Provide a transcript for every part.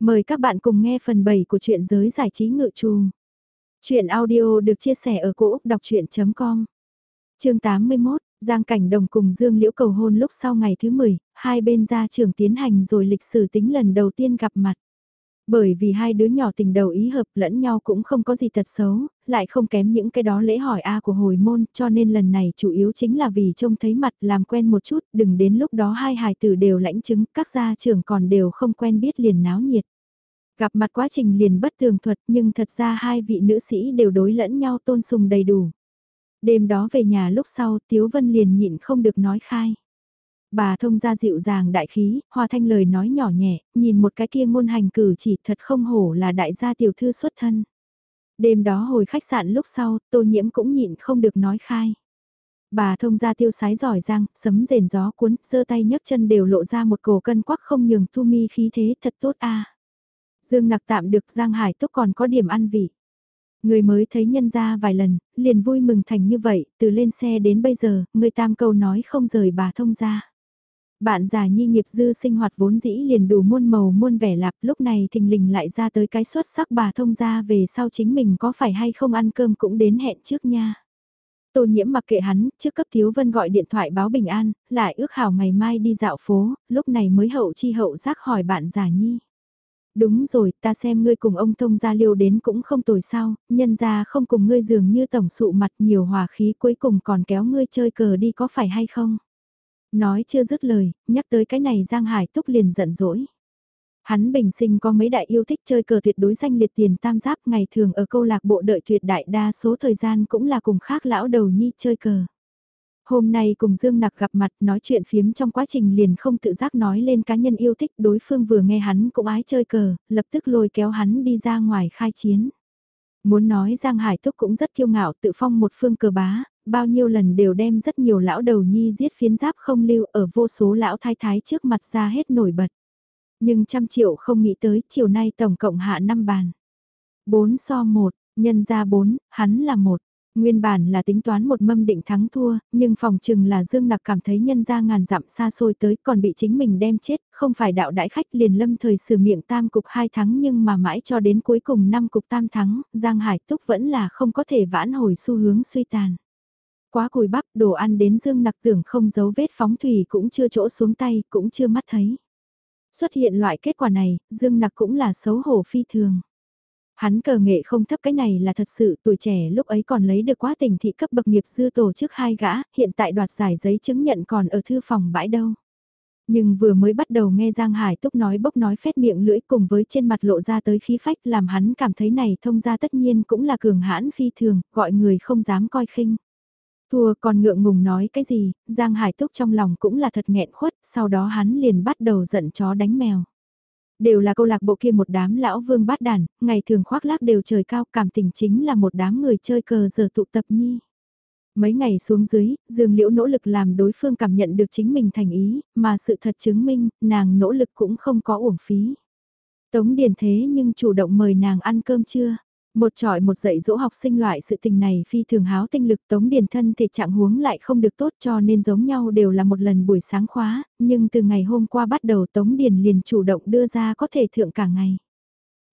Mời các bạn cùng nghe phần 7 của truyện giới giải trí ngự trù. Chuyện audio được chia sẻ ở cỗ đọc chuyện.com Chương 81, Giang Cảnh Đồng cùng Dương Liễu cầu hôn lúc sau ngày thứ 10, hai bên ra trường tiến hành rồi lịch sử tính lần đầu tiên gặp mặt. Bởi vì hai đứa nhỏ tình đầu ý hợp lẫn nhau cũng không có gì thật xấu, lại không kém những cái đó lễ hỏi A của hồi môn, cho nên lần này chủ yếu chính là vì trông thấy mặt làm quen một chút, đừng đến lúc đó hai hài tử đều lãnh chứng, các gia trưởng còn đều không quen biết liền náo nhiệt. Gặp mặt quá trình liền bất thường thuật nhưng thật ra hai vị nữ sĩ đều đối lẫn nhau tôn sùng đầy đủ. Đêm đó về nhà lúc sau Tiếu Vân liền nhịn không được nói khai. Bà thông ra dịu dàng đại khí, hòa thanh lời nói nhỏ nhẹ, nhìn một cái kia ngôn hành cử chỉ thật không hổ là đại gia tiểu thư xuất thân. Đêm đó hồi khách sạn lúc sau, tô nhiễm cũng nhịn không được nói khai. Bà thông ra tiêu sái giỏi giang, sấm rền gió cuốn, giơ tay nhấc chân đều lộ ra một cổ cân quắc không nhường thu mi khí thế thật tốt a. Dương nặc tạm được Giang Hải Túc còn có điểm ăn vị. Người mới thấy nhân ra vài lần, liền vui mừng thành như vậy, từ lên xe đến bây giờ, người tam câu nói không rời bà thông ra. Bạn già nhi nghiệp dư sinh hoạt vốn dĩ liền đủ muôn màu muôn vẻ lạp lúc này thình lình lại ra tới cái xuất sắc bà thông ra về sau chính mình có phải hay không ăn cơm cũng đến hẹn trước nha. Tô nhiễm mặc kệ hắn, trước cấp Thiếu Vân gọi điện thoại báo bình an, lại ước hảo ngày mai đi dạo phố, lúc này mới hậu chi hậu giác hỏi bạn già nhi. Đúng rồi, ta xem ngươi cùng ông thông gia liêu đến cũng không tồi sao, nhân ra không cùng ngươi dường như tổng sụ mặt nhiều hòa khí cuối cùng còn kéo ngươi chơi cờ đi có phải hay không? Nói chưa dứt lời, nhắc tới cái này Giang Hải Túc liền giận dỗi. Hắn bình sinh có mấy đại yêu thích chơi cờ tuyệt đối danh liệt tiền tam giáp ngày thường ở câu lạc bộ đợi tuyệt đại đa số thời gian cũng là cùng khác lão đầu nhi chơi cờ. Hôm nay cùng Dương Nặc gặp mặt nói chuyện phiếm trong quá trình liền không tự giác nói lên cá nhân yêu thích đối phương vừa nghe hắn cũng ái chơi cờ, lập tức lôi kéo hắn đi ra ngoài khai chiến. Muốn nói Giang Hải Túc cũng rất kiêu ngạo tự phong một phương cờ bá, bao nhiêu lần đều đem rất nhiều lão đầu nhi giết phiến giáp không lưu ở vô số lão thái thái trước mặt ra hết nổi bật. Nhưng trăm triệu không nghĩ tới chiều nay tổng cộng hạ năm bàn. 4 so 1, nhân ra 4, hắn là một Nguyên bản là tính toán một mâm định thắng thua, nhưng phòng chừng là Dương Nặc cảm thấy nhân ra ngàn dặm xa xôi tới còn bị chính mình đem chết, không phải đạo đại khách liền lâm thời sửa miệng tam cục hai thắng nhưng mà mãi cho đến cuối cùng năm cục tam thắng, Giang Hải Túc vẫn là không có thể vãn hồi xu hướng suy tàn. Quá cùi bắp đồ ăn đến Dương Nặc tưởng không giấu vết phóng thủy cũng chưa chỗ xuống tay, cũng chưa mắt thấy. Xuất hiện loại kết quả này, Dương Nặc cũng là xấu hổ phi thường. Hắn cờ nghệ không thấp cái này là thật sự tuổi trẻ lúc ấy còn lấy được quá tình thị cấp bậc nghiệp dư tổ chức hai gã, hiện tại đoạt giải giấy chứng nhận còn ở thư phòng bãi đâu. Nhưng vừa mới bắt đầu nghe Giang Hải Túc nói bốc nói phét miệng lưỡi cùng với trên mặt lộ ra tới khí phách làm hắn cảm thấy này thông ra tất nhiên cũng là cường hãn phi thường, gọi người không dám coi khinh. Thua còn ngượng ngùng nói cái gì, Giang Hải Túc trong lòng cũng là thật nghẹn khuất, sau đó hắn liền bắt đầu giận chó đánh mèo. Đều là câu lạc bộ kia một đám lão vương bát đàn, ngày thường khoác lác đều trời cao cảm tình chính là một đám người chơi cờ giờ tụ tập nhi. Mấy ngày xuống dưới, Dương Liễu nỗ lực làm đối phương cảm nhận được chính mình thành ý, mà sự thật chứng minh, nàng nỗ lực cũng không có uổng phí. Tống Điền thế nhưng chủ động mời nàng ăn cơm trưa. Một trọi một dạy dỗ học sinh loại sự tình này phi thường háo tinh lực tống điền thân thể trạng huống lại không được tốt cho nên giống nhau đều là một lần buổi sáng khóa, nhưng từ ngày hôm qua bắt đầu tống điền liền chủ động đưa ra có thể thượng cả ngày.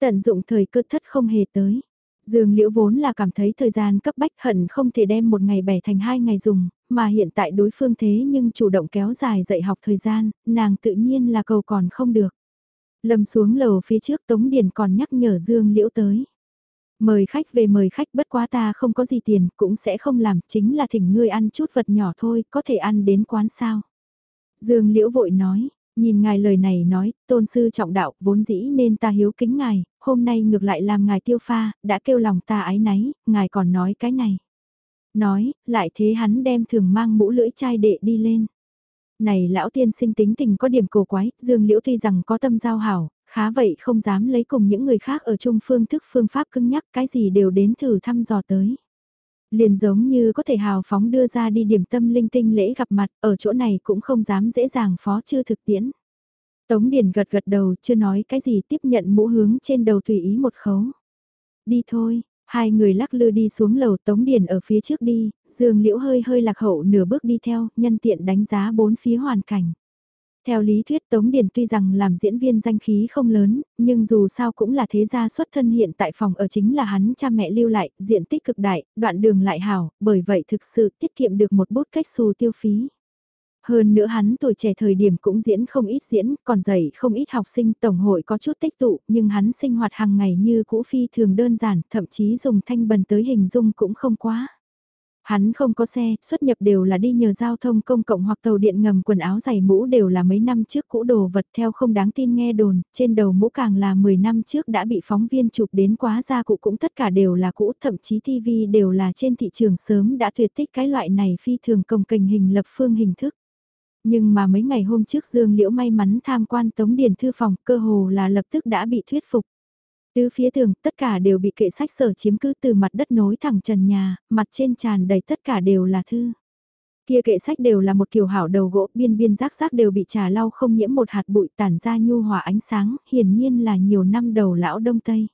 Tận dụng thời cơ thất không hề tới. Dương Liễu vốn là cảm thấy thời gian cấp bách hận không thể đem một ngày bẻ thành hai ngày dùng, mà hiện tại đối phương thế nhưng chủ động kéo dài dạy học thời gian, nàng tự nhiên là cầu còn không được. Lâm xuống lầu phía trước Tống Điền còn nhắc nhở Dương Liễu tới. Mời khách về mời khách bất quá ta không có gì tiền, cũng sẽ không làm, chính là thỉnh ngươi ăn chút vật nhỏ thôi, có thể ăn đến quán sao. Dương Liễu vội nói, nhìn ngài lời này nói, tôn sư trọng đạo, vốn dĩ nên ta hiếu kính ngài, hôm nay ngược lại làm ngài tiêu pha, đã kêu lòng ta ái náy, ngài còn nói cái này. Nói, lại thế hắn đem thường mang mũ lưỡi chai đệ đi lên. Này lão tiên sinh tính tình có điểm cổ quái, Dương Liễu tuy rằng có tâm giao hảo, Khá vậy không dám lấy cùng những người khác ở chung phương thức phương pháp cứng nhắc cái gì đều đến thử thăm dò tới. Liền giống như có thể hào phóng đưa ra đi điểm tâm linh tinh lễ gặp mặt, ở chỗ này cũng không dám dễ dàng phó chưa thực tiễn. Tống Điền gật gật đầu chưa nói cái gì tiếp nhận mũ hướng trên đầu tùy ý một khấu. Đi thôi, hai người lắc lư đi xuống lầu Tống Điền ở phía trước đi, Dương Liễu hơi hơi lạc hậu nửa bước đi theo, nhân tiện đánh giá bốn phía hoàn cảnh. Theo lý thuyết Tống Điền tuy rằng làm diễn viên danh khí không lớn, nhưng dù sao cũng là thế gia xuất thân hiện tại phòng ở chính là hắn cha mẹ lưu lại, diện tích cực đại, đoạn đường lại hảo, bởi vậy thực sự tiết kiệm được một bút cách xù tiêu phí. Hơn nữa hắn tuổi trẻ thời điểm cũng diễn không ít diễn, còn dạy không ít học sinh tổng hội có chút tích tụ, nhưng hắn sinh hoạt hàng ngày như cũ phi thường đơn giản, thậm chí dùng thanh bần tới hình dung cũng không quá. Hắn không có xe, xuất nhập đều là đi nhờ giao thông công cộng hoặc tàu điện ngầm quần áo giày mũ đều là mấy năm trước cũ đồ vật theo không đáng tin nghe đồn, trên đầu mũ càng là 10 năm trước đã bị phóng viên chụp đến quá gia cụ cũng tất cả đều là cũ, thậm chí TV đều là trên thị trường sớm đã tuyệt tích cái loại này phi thường công kênh hình lập phương hình thức. Nhưng mà mấy ngày hôm trước Dương Liễu may mắn tham quan Tống Điền Thư Phòng cơ hồ là lập tức đã bị thuyết phục. Từ phía tường, tất cả đều bị kệ sách sở chiếm cứ từ mặt đất nối thẳng trần nhà, mặt trên tràn đầy tất cả đều là thư. Kia kệ sách đều là một kiểu hảo đầu gỗ, biên biên rác rác đều bị trà lau không nhiễm một hạt bụi tản ra nhu hòa ánh sáng, hiển nhiên là nhiều năm đầu lão đông tây.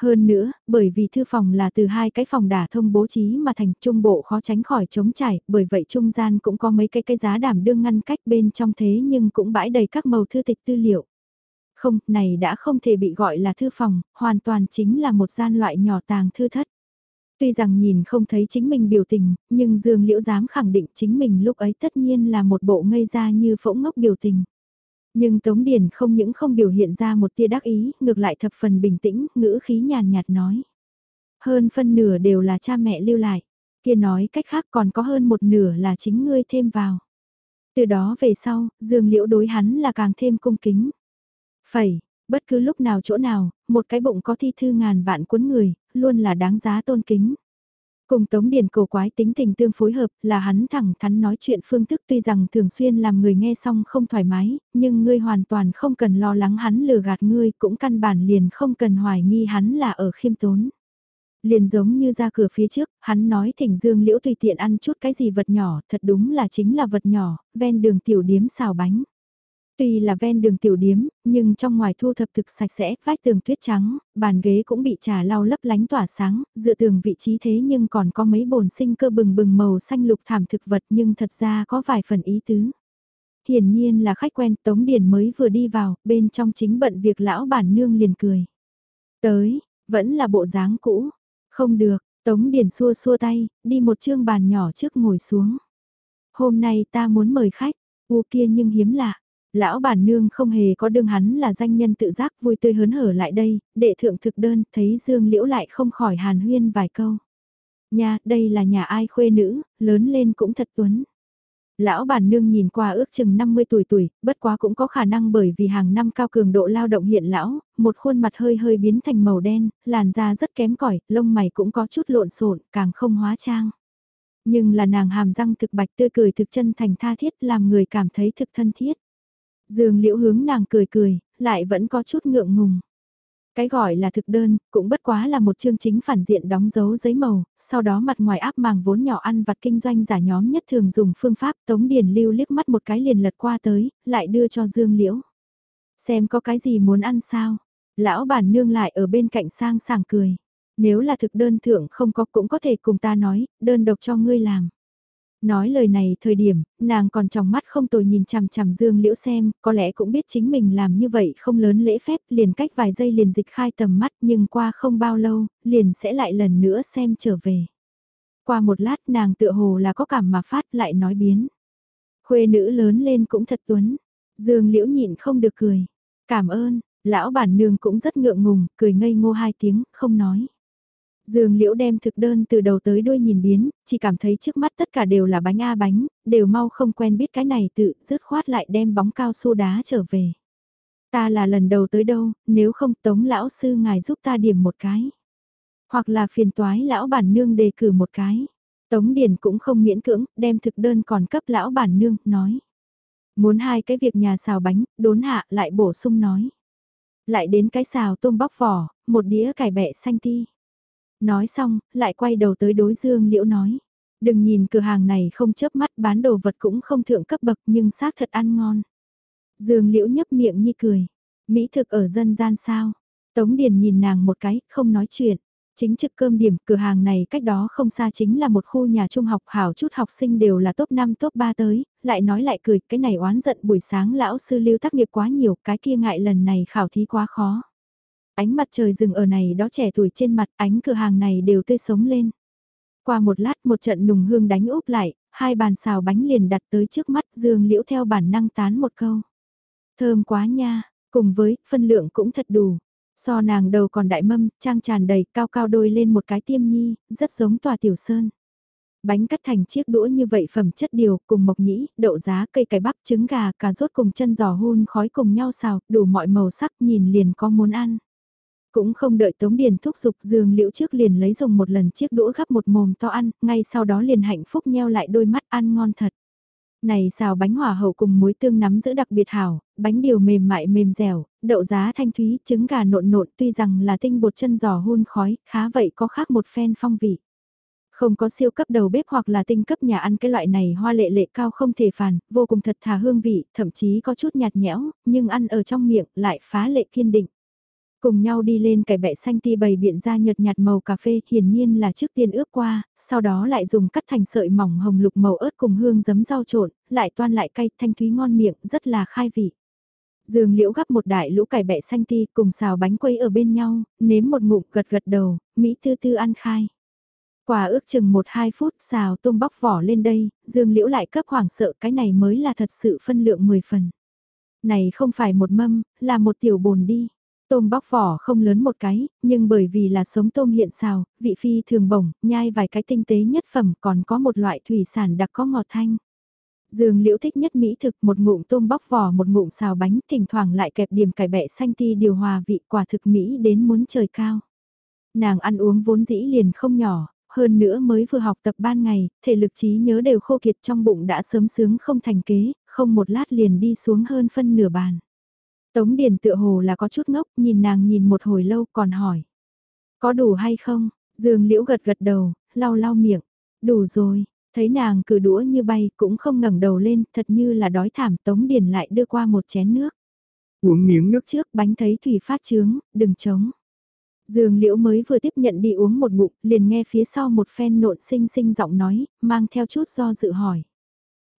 Hơn nữa, bởi vì thư phòng là từ hai cái phòng đả thông bố trí mà thành trung bộ khó tránh khỏi chống trải, bởi vậy trung gian cũng có mấy cái cái giá đảm đương ngăn cách bên trong thế nhưng cũng bãi đầy các màu thư tịch tư liệu. Không, này đã không thể bị gọi là thư phòng, hoàn toàn chính là một gian loại nhỏ tàng thư thất. Tuy rằng nhìn không thấy chính mình biểu tình, nhưng Dương Liễu dám khẳng định chính mình lúc ấy tất nhiên là một bộ ngây ra như phỗng ngốc biểu tình. Nhưng Tống Điền không những không biểu hiện ra một tia đắc ý, ngược lại thập phần bình tĩnh, ngữ khí nhàn nhạt nói. Hơn phân nửa đều là cha mẹ lưu lại, kia nói cách khác còn có hơn một nửa là chính ngươi thêm vào. Từ đó về sau, Dương Liễu đối hắn là càng thêm cung kính. Phẩy, bất cứ lúc nào chỗ nào, một cái bụng có thi thư ngàn vạn cuốn người, luôn là đáng giá tôn kính. Cùng Tống Điền cổ quái tính tình tương phối hợp là hắn thẳng thắn nói chuyện phương thức tuy rằng thường xuyên làm người nghe xong không thoải mái, nhưng ngươi hoàn toàn không cần lo lắng hắn lừa gạt ngươi cũng căn bản liền không cần hoài nghi hắn là ở khiêm tốn. Liền giống như ra cửa phía trước, hắn nói thỉnh Dương Liễu tùy tiện ăn chút cái gì vật nhỏ, thật đúng là chính là vật nhỏ, ven đường tiểu điếm xào bánh. Tuy là ven đường tiểu điếm, nhưng trong ngoài thu thập thực sạch sẽ, vách tường tuyết trắng, bàn ghế cũng bị trà lau lấp lánh tỏa sáng, dựa tường vị trí thế nhưng còn có mấy bồn sinh cơ bừng bừng màu xanh lục thảm thực vật nhưng thật ra có vài phần ý tứ. Hiển nhiên là khách quen Tống Điền mới vừa đi vào, bên trong chính bận việc lão bản nương liền cười. Tới, vẫn là bộ dáng cũ, không được, Tống Điền xua xua tay, đi một chương bàn nhỏ trước ngồi xuống. Hôm nay ta muốn mời khách, u kia nhưng hiếm lạ Lão bản nương không hề có đương hắn là danh nhân tự giác vui tươi hớn hở lại đây, đệ thượng thực đơn, thấy Dương Liễu lại không khỏi hàn huyên vài câu. Nha, đây là nhà ai khuê nữ, lớn lên cũng thật tuấn. Lão bản nương nhìn qua ước chừng 50 tuổi tuổi, bất quá cũng có khả năng bởi vì hàng năm cao cường độ lao động hiện lão, một khuôn mặt hơi hơi biến thành màu đen, làn da rất kém cỏi, lông mày cũng có chút lộn xộn, càng không hóa trang. Nhưng là nàng hàm răng thực bạch tươi cười thực chân thành tha thiết làm người cảm thấy thực thân thiết. Dương liễu hướng nàng cười cười, lại vẫn có chút ngượng ngùng. Cái gọi là thực đơn, cũng bất quá là một chương chính phản diện đóng dấu giấy màu, sau đó mặt ngoài áp màng vốn nhỏ ăn vặt kinh doanh giả nhóm nhất thường dùng phương pháp Tống Điền lưu liếc mắt một cái liền lật qua tới, lại đưa cho Dương Liễu. Xem có cái gì muốn ăn sao? Lão bản nương lại ở bên cạnh sang sảng cười. Nếu là thực đơn thượng không có cũng có thể cùng ta nói, đơn độc cho ngươi làm. Nói lời này thời điểm, nàng còn trong mắt không tồi nhìn chằm chằm Dương Liễu xem, có lẽ cũng biết chính mình làm như vậy không lớn lễ phép, liền cách vài giây liền dịch khai tầm mắt nhưng qua không bao lâu, liền sẽ lại lần nữa xem trở về. Qua một lát nàng tựa hồ là có cảm mà phát lại nói biến. Khuê nữ lớn lên cũng thật tuấn. Dương Liễu nhịn không được cười. Cảm ơn, lão bản nương cũng rất ngượng ngùng, cười ngây ngô hai tiếng, không nói. Dương Liễu đem thực đơn từ đầu tới đuôi nhìn biến, chỉ cảm thấy trước mắt tất cả đều là bánh A bánh, đều mau không quen biết cái này tự, dứt khoát lại đem bóng cao su đá trở về. Ta là lần đầu tới đâu, nếu không tống lão sư ngài giúp ta điểm một cái. Hoặc là phiền toái lão bản nương đề cử một cái. Tống Điền cũng không miễn cưỡng, đem thực đơn còn cấp lão bản nương, nói. Muốn hai cái việc nhà xào bánh, đốn hạ lại bổ sung nói. Lại đến cái xào tôm bóc vỏ, một đĩa cải bẹ xanh ti. Nói xong, lại quay đầu tới đối Dương Liễu nói. Đừng nhìn cửa hàng này không chớp mắt bán đồ vật cũng không thượng cấp bậc nhưng xác thật ăn ngon. Dương Liễu nhấp miệng như cười. Mỹ thực ở dân gian sao? Tống Điền nhìn nàng một cái, không nói chuyện. Chính trực cơm điểm, cửa hàng này cách đó không xa chính là một khu nhà trung học hảo chút học sinh đều là top 5 top 3 tới, lại nói lại cười, cái này oán giận buổi sáng lão sư lưu tác nghiệp quá nhiều, cái kia ngại lần này khảo thí quá khó. Ánh mặt trời rừng ở này đó trẻ tuổi trên mặt, ánh cửa hàng này đều tươi sống lên. Qua một lát một trận nùng hương đánh úp lại, hai bàn xào bánh liền đặt tới trước mắt dương liễu theo bản năng tán một câu. Thơm quá nha, cùng với, phân lượng cũng thật đủ. So nàng đầu còn đại mâm, trang tràn đầy, cao cao đôi lên một cái tiêm nhi, rất giống tòa tiểu sơn. Bánh cắt thành chiếc đũa như vậy phẩm chất điều, cùng mộc nhĩ, đậu giá, cây cải bắp, trứng gà, cà rốt cùng chân giò hun khói cùng nhau xào, đủ mọi màu sắc nhìn liền có muốn ăn. Cũng không đợi Tống Điền thúc giục dương liễu trước liền lấy dùng một lần chiếc đũa gắp một mồm to ăn, ngay sau đó liền hạnh phúc nheo lại đôi mắt ăn ngon thật. Này xào bánh hỏa hậu cùng muối tương nắm giữ đặc biệt hảo, bánh điều mềm mại mềm dẻo, đậu giá thanh thúy, trứng gà nộn nộn tuy rằng là tinh bột chân giò hun khói, khá vậy có khác một phen phong vị. Không có siêu cấp đầu bếp hoặc là tinh cấp nhà ăn cái loại này hoa lệ lệ cao không thể phản, vô cùng thật thà hương vị, thậm chí có chút nhạt nhẽo, nhưng ăn ở trong miệng lại phá lệ kiên định. Cùng nhau đi lên cải bẹ xanh ti bày biện ra nhợt nhạt màu cà phê hiển nhiên là trước tiên ướp qua, sau đó lại dùng cắt thành sợi mỏng hồng lục màu ớt cùng hương giấm rau trộn, lại toan lại cay thanh thúy ngon miệng, rất là khai vị. Dương liễu gắp một đại lũ cải bẹ xanh ti cùng xào bánh quây ở bên nhau, nếm một ngụm gật gật đầu, Mỹ tư tư ăn khai. Quả ước chừng 1-2 phút xào tôm bóc vỏ lên đây, dương liễu lại cấp hoảng sợ cái này mới là thật sự phân lượng 10 phần. Này không phải một mâm, là một tiểu bồn đi. Tôm bóc vỏ không lớn một cái, nhưng bởi vì là sống tôm hiện xào, vị phi thường bổng, nhai vài cái tinh tế nhất phẩm còn có một loại thủy sản đặc có ngọt thanh. Dương liễu thích nhất mỹ thực một ngụm tôm bóc vỏ một ngụm xào bánh thỉnh thoảng lại kẹp điểm cải bẹ xanh ti điều hòa vị quả thực mỹ đến muốn trời cao. Nàng ăn uống vốn dĩ liền không nhỏ, hơn nữa mới vừa học tập ban ngày, thể lực trí nhớ đều khô kiệt trong bụng đã sớm sướng không thành kế, không một lát liền đi xuống hơn phân nửa bàn. Tống Điền tựa hồ là có chút ngốc, nhìn nàng nhìn một hồi lâu còn hỏi. Có đủ hay không? Dương Liễu gật gật đầu, lau lau miệng. Đủ rồi, thấy nàng cử đũa như bay cũng không ngẩng đầu lên, thật như là đói thảm Tống Điền lại đưa qua một chén nước. Uống miếng nước trước bánh thấy thủy phát trướng, đừng chống. Dương Liễu mới vừa tiếp nhận đi uống một ngụm, liền nghe phía sau một phen nộn xinh xinh giọng nói, mang theo chút do dự hỏi.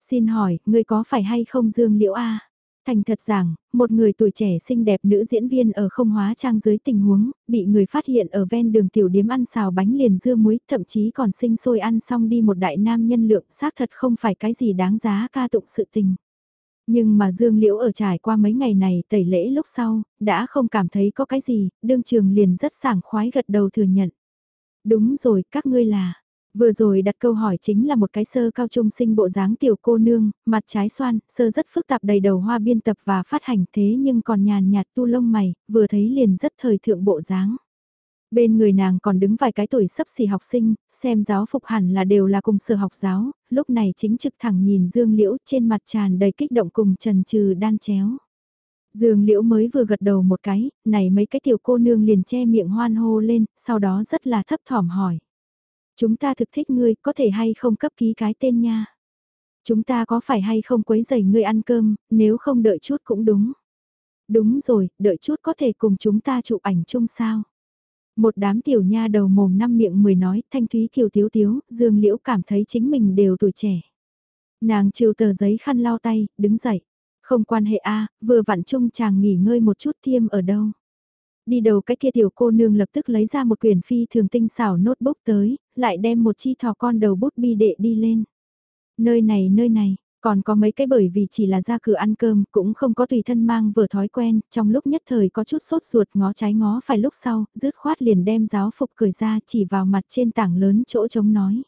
Xin hỏi, người có phải hay không Dương Liễu A? Thành thật rằng, một người tuổi trẻ xinh đẹp nữ diễn viên ở không hóa trang dưới tình huống, bị người phát hiện ở ven đường tiểu điếm ăn xào bánh liền dưa muối, thậm chí còn sinh sôi ăn xong đi một đại nam nhân lượng xác thật không phải cái gì đáng giá ca tụng sự tình. Nhưng mà Dương Liễu ở trải qua mấy ngày này tẩy lễ lúc sau, đã không cảm thấy có cái gì, đương trường liền rất sảng khoái gật đầu thừa nhận. Đúng rồi, các ngươi là, Vừa rồi đặt câu hỏi chính là một cái sơ cao trung sinh bộ dáng tiểu cô nương, mặt trái xoan, sơ rất phức tạp đầy đầu hoa biên tập và phát hành thế nhưng còn nhàn nhạt tu lông mày, vừa thấy liền rất thời thượng bộ dáng. Bên người nàng còn đứng vài cái tuổi sấp xỉ học sinh, xem giáo phục hẳn là đều là cùng sở học giáo, lúc này chính trực thẳng nhìn Dương Liễu trên mặt tràn đầy kích động cùng trần trừ đan chéo. Dương Liễu mới vừa gật đầu một cái, này mấy cái tiểu cô nương liền che miệng hoan hô lên, sau đó rất là thấp thỏm hỏi. Chúng ta thực thích ngươi, có thể hay không cấp ký cái tên nha. Chúng ta có phải hay không quấy rầy ngươi ăn cơm, nếu không đợi chút cũng đúng. Đúng rồi, đợi chút có thể cùng chúng ta chụp ảnh chung sao. Một đám tiểu nha đầu mồm năm miệng mười nói, thanh thúy kiều tiếu tiếu, dương liễu cảm thấy chính mình đều tuổi trẻ. Nàng chiều tờ giấy khăn lau tay, đứng dậy. Không quan hệ a vừa vặn chung chàng nghỉ ngơi một chút thiêm ở đâu. Đi đầu cái kia tiểu cô nương lập tức lấy ra một quyển phi thường tinh xảo notebook tới, lại đem một chi thò con đầu bút bi đệ đi lên. Nơi này nơi này, còn có mấy cái bởi vì chỉ là ra cửa ăn cơm cũng không có tùy thân mang vừa thói quen, trong lúc nhất thời có chút sốt ruột ngó trái ngó phải lúc sau, dứt khoát liền đem giáo phục cười ra chỉ vào mặt trên tảng lớn chỗ trống nói.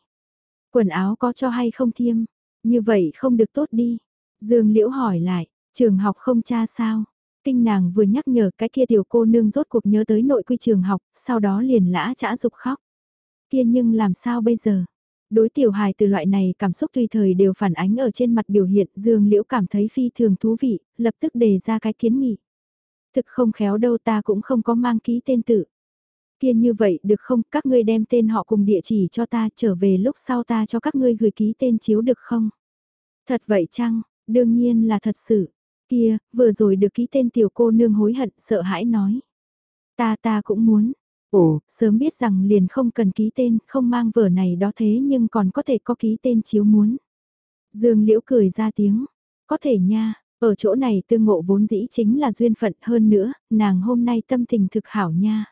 Quần áo có cho hay không thiêm, như vậy không được tốt đi. Dương Liễu hỏi lại, trường học không cha sao? Tinh nàng vừa nhắc nhở cái kia tiểu cô nương rốt cuộc nhớ tới nội quy trường học, sau đó liền lã chả dục khóc. Kia nhưng làm sao bây giờ? Đối tiểu hài từ loại này cảm xúc tùy thời đều phản ánh ở trên mặt biểu hiện Dương Liễu cảm thấy phi thường thú vị, lập tức đề ra cái kiến nghị. Thực không khéo đâu ta cũng không có mang ký tên tự. Kia như vậy được không, các ngươi đem tên họ cùng địa chỉ cho ta trở về lúc sau ta cho các ngươi gửi ký tên chiếu được không? Thật vậy chăng, đương nhiên là thật sự. Kia, vừa rồi được ký tên tiểu cô nương hối hận sợ hãi nói. Ta ta cũng muốn, Ồ, sớm biết rằng liền không cần ký tên, không mang vở này đó thế nhưng còn có thể có ký tên chiếu muốn. Dương Liễu cười ra tiếng, có thể nha, ở chỗ này tương ngộ vốn dĩ chính là duyên phận hơn nữa, nàng hôm nay tâm tình thực hảo nha.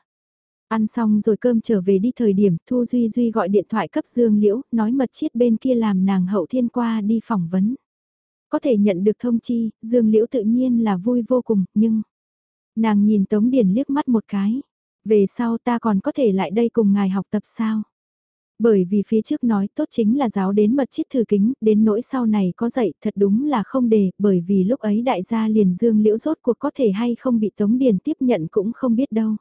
Ăn xong rồi cơm trở về đi thời điểm Thu Duy Duy gọi điện thoại cấp Dương Liễu, nói mật chiết bên kia làm nàng hậu thiên qua đi phỏng vấn. Có thể nhận được thông chi, Dương Liễu tự nhiên là vui vô cùng, nhưng... Nàng nhìn Tống Điền liếc mắt một cái. Về sau ta còn có thể lại đây cùng ngài học tập sao? Bởi vì phía trước nói tốt chính là giáo đến mật chiết thư kính, đến nỗi sau này có dạy thật đúng là không đề, bởi vì lúc ấy đại gia liền dương liễu rốt cuộc có thể hay không bị Tống Điền tiếp nhận cũng không biết đâu.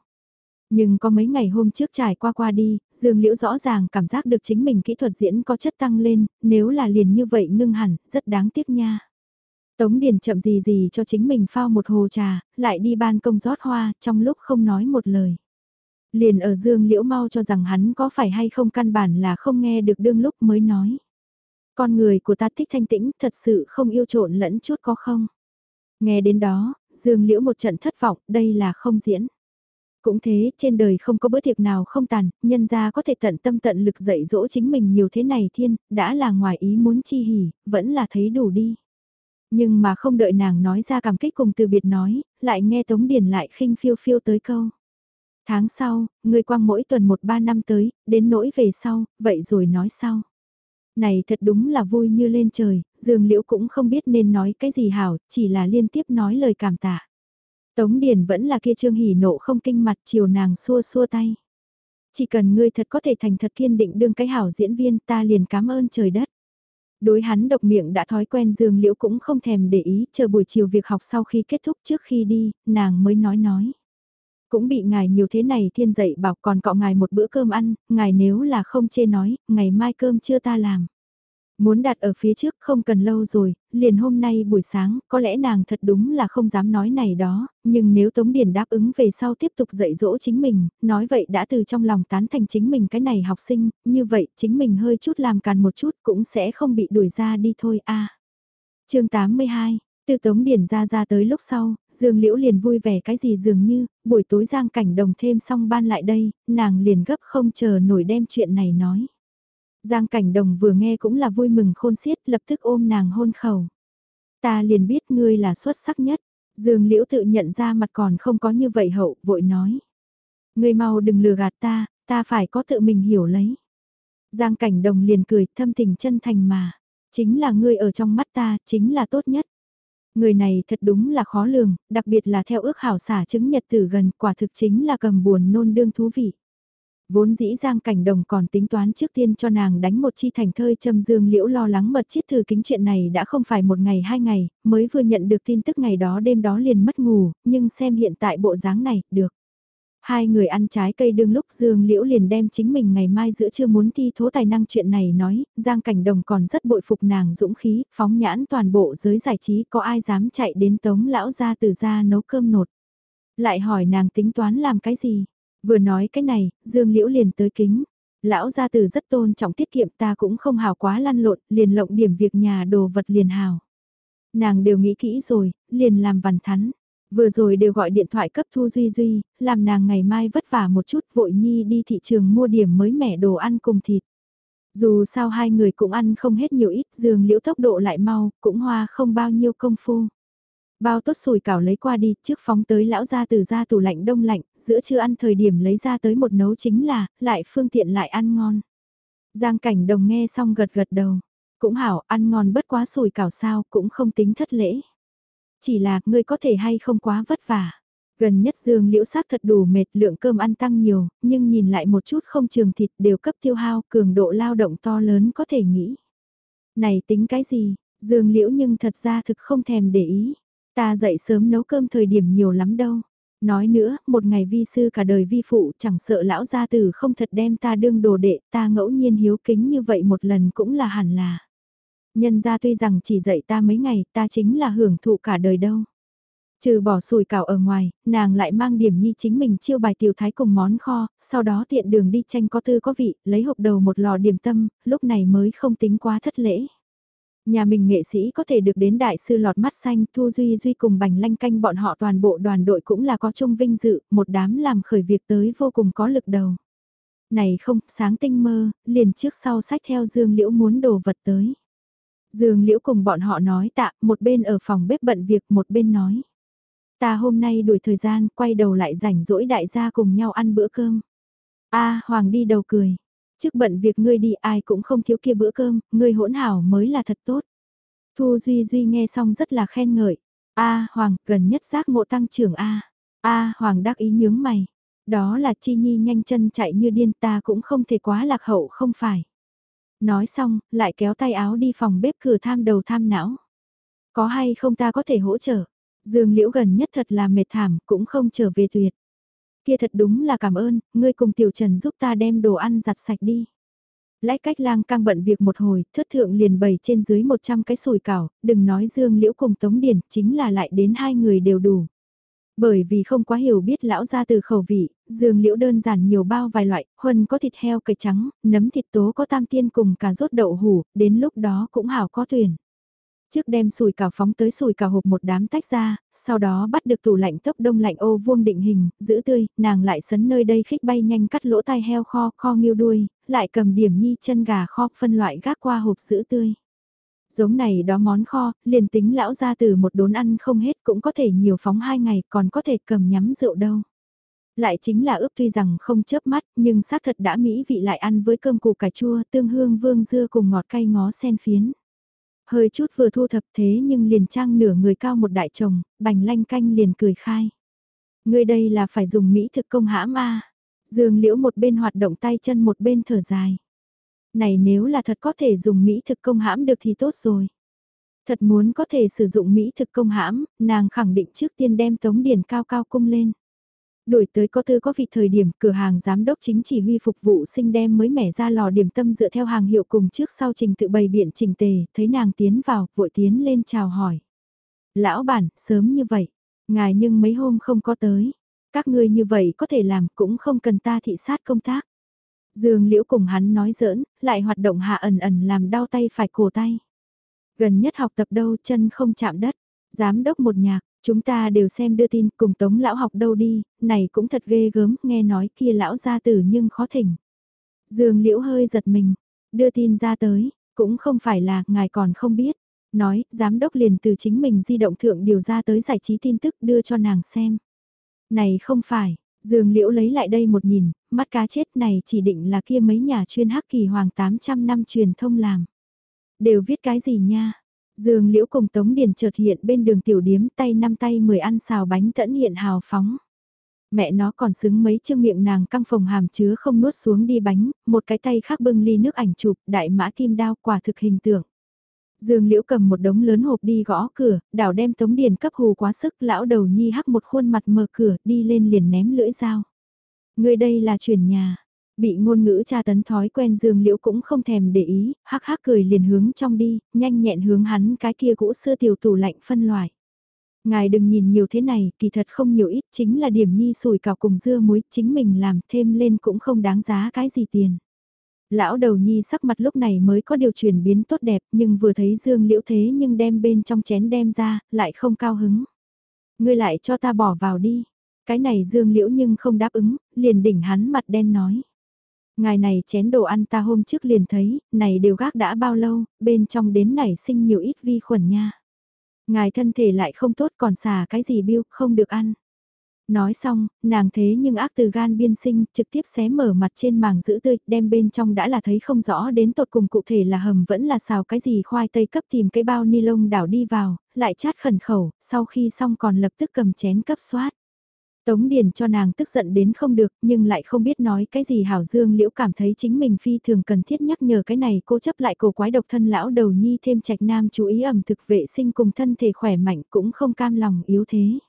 Nhưng có mấy ngày hôm trước trải qua qua đi, Dương Liễu rõ ràng cảm giác được chính mình kỹ thuật diễn có chất tăng lên, nếu là liền như vậy ngưng hẳn, rất đáng tiếc nha. Tống Điền chậm gì gì cho chính mình phao một hồ trà, lại đi ban công rót hoa, trong lúc không nói một lời. Liền ở Dương Liễu mau cho rằng hắn có phải hay không căn bản là không nghe được đương lúc mới nói. Con người của ta thích thanh tĩnh, thật sự không yêu trộn lẫn chút có không? Nghe đến đó, Dương Liễu một trận thất vọng, đây là không diễn. Cũng thế, trên đời không có bữa tiệc nào không tàn, nhân ra có thể tận tâm tận lực dạy dỗ chính mình nhiều thế này thiên, đã là ngoài ý muốn chi hỉ, vẫn là thấy đủ đi. Nhưng mà không đợi nàng nói ra cảm kích cùng từ biệt nói, lại nghe Tống Điền lại khinh phiêu phiêu tới câu. Tháng sau, người quang mỗi tuần một ba năm tới, đến nỗi về sau, vậy rồi nói sau. Này thật đúng là vui như lên trời, Dương Liễu cũng không biết nên nói cái gì hảo, chỉ là liên tiếp nói lời cảm tạ. Tống Điền vẫn là kia trương hỉ nộ không kinh mặt chiều nàng xua xua tay. Chỉ cần ngươi thật có thể thành thật kiên định đương cái hảo diễn viên ta liền cảm ơn trời đất. Đối hắn độc miệng đã thói quen Dương Liễu cũng không thèm để ý, chờ buổi chiều việc học sau khi kết thúc trước khi đi, nàng mới nói nói. Cũng bị ngài nhiều thế này thiên dạy bảo còn cọ ngài một bữa cơm ăn, ngài nếu là không chê nói, ngày mai cơm chưa ta làm. Muốn đặt ở phía trước không cần lâu rồi, liền hôm nay buổi sáng, có lẽ nàng thật đúng là không dám nói này đó, nhưng nếu Tống Điền đáp ứng về sau tiếp tục dạy dỗ chính mình, nói vậy đã từ trong lòng tán thành chính mình cái này học sinh, như vậy chính mình hơi chút làm càn một chút cũng sẽ không bị đuổi ra đi thôi a. À. chương 82 từ Tống Điển ra ra tới lúc sau, Dương Liễu liền vui vẻ cái gì dường như, buổi tối giang cảnh đồng thêm xong ban lại đây, nàng liền gấp không chờ nổi đem chuyện này nói. Giang cảnh đồng vừa nghe cũng là vui mừng khôn xiết lập tức ôm nàng hôn khẩu. Ta liền biết ngươi là xuất sắc nhất, Dương Liễu tự nhận ra mặt còn không có như vậy hậu, vội nói. Ngươi mau đừng lừa gạt ta, ta phải có tự mình hiểu lấy. Giang cảnh đồng liền cười thâm tình chân thành mà. Chính là ngươi ở trong mắt ta, chính là tốt nhất. Người này thật đúng là khó lường, đặc biệt là theo ước hảo xả chứng nhật tử gần quả thực chính là cầm buồn nôn đương thú vị. Vốn dĩ Giang Cảnh Đồng còn tính toán trước tiên cho nàng đánh một chi thành thơi châm dương liễu lo lắng mật chiết thư kính chuyện này đã không phải một ngày hai ngày, mới vừa nhận được tin tức ngày đó đêm đó liền mất ngủ, nhưng xem hiện tại bộ dáng này, được. Hai người ăn trái cây đương lúc Dương Liễu liền đem chính mình ngày mai giữa chưa muốn thi thố tài năng chuyện này nói, Giang Cảnh Đồng còn rất bội phục nàng dũng khí, phóng nhãn toàn bộ giới giải trí có ai dám chạy đến tống lão ra từ ra nấu cơm nột. Lại hỏi nàng tính toán làm cái gì? Vừa nói cái này, Dương Liễu liền tới kính. Lão gia tử rất tôn trọng tiết kiệm ta cũng không hào quá lăn lộn, liền lộng điểm việc nhà đồ vật liền hào. Nàng đều nghĩ kỹ rồi, liền làm vằn thắn. Vừa rồi đều gọi điện thoại cấp Thu Duy Duy, làm nàng ngày mai vất vả một chút vội nhi đi thị trường mua điểm mới mẻ đồ ăn cùng thịt. Dù sao hai người cũng ăn không hết nhiều ít dương liễu tốc độ lại mau, cũng hoa không bao nhiêu công phu. Bao tốt sùi cảo lấy qua đi, trước phóng tới lão ra từ ra tủ lạnh đông lạnh, giữa trưa ăn thời điểm lấy ra tới một nấu chính là, lại phương tiện lại ăn ngon. Giang cảnh đồng nghe xong gật gật đầu. Cũng hảo, ăn ngon bất quá sùi cảo sao, cũng không tính thất lễ. Chỉ là, ngươi có thể hay không quá vất vả. Gần nhất dương liễu sát thật đủ mệt lượng cơm ăn tăng nhiều, nhưng nhìn lại một chút không trường thịt đều cấp tiêu hao, cường độ lao động to lớn có thể nghĩ. Này tính cái gì, dương liễu nhưng thật ra thực không thèm để ý. Ta dậy sớm nấu cơm thời điểm nhiều lắm đâu. Nói nữa, một ngày vi sư cả đời vi phụ chẳng sợ lão gia tử không thật đem ta đương đồ đệ, ta ngẫu nhiên hiếu kính như vậy một lần cũng là hẳn là. Nhân ra tuy rằng chỉ dạy ta mấy ngày, ta chính là hưởng thụ cả đời đâu. Trừ bỏ sùi cảo ở ngoài, nàng lại mang điểm nhi chính mình chiêu bài tiểu thái cùng món kho, sau đó tiện đường đi tranh có tư có vị, lấy hộp đầu một lò điểm tâm, lúc này mới không tính quá thất lễ. Nhà mình nghệ sĩ có thể được đến đại sư lọt mắt xanh Thu Duy Duy cùng bành lanh canh bọn họ toàn bộ đoàn đội cũng là có chung vinh dự, một đám làm khởi việc tới vô cùng có lực đầu. Này không, sáng tinh mơ, liền trước sau sách theo Dương Liễu muốn đồ vật tới. Dương Liễu cùng bọn họ nói tạ, một bên ở phòng bếp bận việc một bên nói. Ta hôm nay đuổi thời gian, quay đầu lại rảnh rỗi đại gia cùng nhau ăn bữa cơm. a Hoàng đi đầu cười. Trước bận việc ngươi đi ai cũng không thiếu kia bữa cơm, ngươi hỗn hảo mới là thật tốt. Thu Duy Duy nghe xong rất là khen ngợi. A Hoàng, gần nhất giác ngộ tăng trưởng A. A Hoàng đắc ý nhướng mày. Đó là Chi Nhi nhanh chân chạy như điên ta cũng không thể quá lạc hậu không phải. Nói xong, lại kéo tay áo đi phòng bếp cửa tham đầu tham não. Có hay không ta có thể hỗ trợ. Dương Liễu gần nhất thật là mệt thảm, cũng không trở về tuyệt. Kia thật đúng là cảm ơn, ngươi cùng Tiểu Trần giúp ta đem đồ ăn giặt sạch đi. Lách cách lang căng bận việc một hồi, thất thượng liền bày trên dưới 100 cái sùi cảo, đừng nói Dương Liễu cùng Tống Điển, chính là lại đến hai người đều đủ. Bởi vì không quá hiểu biết lão ra từ khẩu vị, dương liễu đơn giản nhiều bao vài loại, huân có thịt heo cầy trắng, nấm thịt tố có tam tiên cùng cà rốt đậu hủ, đến lúc đó cũng hảo có tuyển. Trước đem sùi cảo phóng tới sùi cảo hộp một đám tách ra, sau đó bắt được tủ lạnh tốc đông lạnh ô vuông định hình, giữ tươi, nàng lại sấn nơi đây khích bay nhanh cắt lỗ tai heo kho, kho nghiêu đuôi, lại cầm điểm nhi chân gà kho phân loại gác qua hộp giữ tươi. Giống này đó món kho, liền tính lão ra từ một đốn ăn không hết cũng có thể nhiều phóng hai ngày còn có thể cầm nhắm rượu đâu. Lại chính là ướp tuy rằng không chớp mắt nhưng xác thật đã mỹ vị lại ăn với cơm củ cà chua tương hương vương dưa cùng ngọt cay ngó sen phiến. Hơi chút vừa thu thập thế nhưng liền trang nửa người cao một đại chồng, bành lanh canh liền cười khai. Người đây là phải dùng mỹ thực công hãm a Dương liễu một bên hoạt động tay chân một bên thở dài này nếu là thật có thể dùng Mỹ thực công hãm được thì tốt rồi. Thật muốn có thể sử dụng Mỹ thực công hãm, nàng khẳng định trước tiên đem tống điển cao cao cung lên. Đổi tới có tư có vị thời điểm cửa hàng giám đốc chính chỉ huy phục vụ sinh đem mới mẻ ra lò điểm tâm dựa theo hàng hiệu cùng trước sau trình tự bày biện trình tề, thấy nàng tiến vào, vội tiến lên chào hỏi. Lão bản, sớm như vậy, ngài nhưng mấy hôm không có tới, các ngươi như vậy có thể làm cũng không cần ta thị sát công tác. Dương Liễu cùng hắn nói giỡn, lại hoạt động hạ ẩn ẩn làm đau tay phải cổ tay. Gần nhất học tập đâu chân không chạm đất, giám đốc một nhạc, chúng ta đều xem đưa tin cùng tống lão học đâu đi, này cũng thật ghê gớm, nghe nói kia lão gia tử nhưng khó thỉnh. Dương Liễu hơi giật mình, đưa tin ra tới, cũng không phải là ngài còn không biết. Nói, giám đốc liền từ chính mình di động thượng điều ra tới giải trí tin tức đưa cho nàng xem. Này không phải, Dương Liễu lấy lại đây một nhìn, mắt cá chết này chỉ định là kia mấy nhà chuyên hắc kỳ hoàng 800 năm truyền thông làm. Đều viết cái gì nha? Dương Liễu cùng Tống Điền chợt hiện bên đường tiểu điếm tay năm tay mười ăn xào bánh tẫn hiện hào phóng. Mẹ nó còn xứng mấy chương miệng nàng căng phòng hàm chứa không nuốt xuống đi bánh, một cái tay khác bưng ly nước ảnh chụp, đại mã kim đao quả thực hình tượng. Dương Liễu cầm một đống lớn hộp đi gõ cửa, đảo đem Tống Điền cấp hù quá sức, lão đầu nhi hắc một khuôn mặt mở cửa, đi lên liền ném lưỡi dao. Người đây là chuyển nhà. Bị ngôn ngữ tra tấn thói quen Dương Liễu cũng không thèm để ý, hắc hắc cười liền hướng trong đi, nhanh nhẹn hướng hắn cái kia cũ xưa tiểu tủ lạnh phân loại. Ngài đừng nhìn nhiều thế này, kỳ thật không nhiều ít, chính là điểm nhi sùi cào cùng dưa muối, chính mình làm thêm lên cũng không đáng giá cái gì tiền. Lão đầu nhi sắc mặt lúc này mới có điều chuyển biến tốt đẹp nhưng vừa thấy dương liễu thế nhưng đem bên trong chén đem ra, lại không cao hứng. Ngươi lại cho ta bỏ vào đi. Cái này dương liễu nhưng không đáp ứng, liền đỉnh hắn mặt đen nói. Ngài này chén đồ ăn ta hôm trước liền thấy, này đều gác đã bao lâu, bên trong đến nảy sinh nhiều ít vi khuẩn nha. Ngài thân thể lại không tốt còn xả cái gì biêu, không được ăn. Nói xong, nàng thế nhưng ác từ gan biên sinh trực tiếp xé mở mặt trên màng giữ tươi, đem bên trong đã là thấy không rõ đến tột cùng cụ thể là hầm vẫn là xào cái gì khoai tây cấp tìm cái bao ni lông đảo đi vào, lại chát khẩn khẩu, sau khi xong còn lập tức cầm chén cấp soát. Tống Điền cho nàng tức giận đến không được nhưng lại không biết nói cái gì Hảo Dương Liễu cảm thấy chính mình phi thường cần thiết nhắc nhở cái này cô chấp lại cổ quái độc thân lão đầu nhi thêm trạch nam chú ý ẩm thực vệ sinh cùng thân thể khỏe mạnh cũng không cam lòng yếu thế.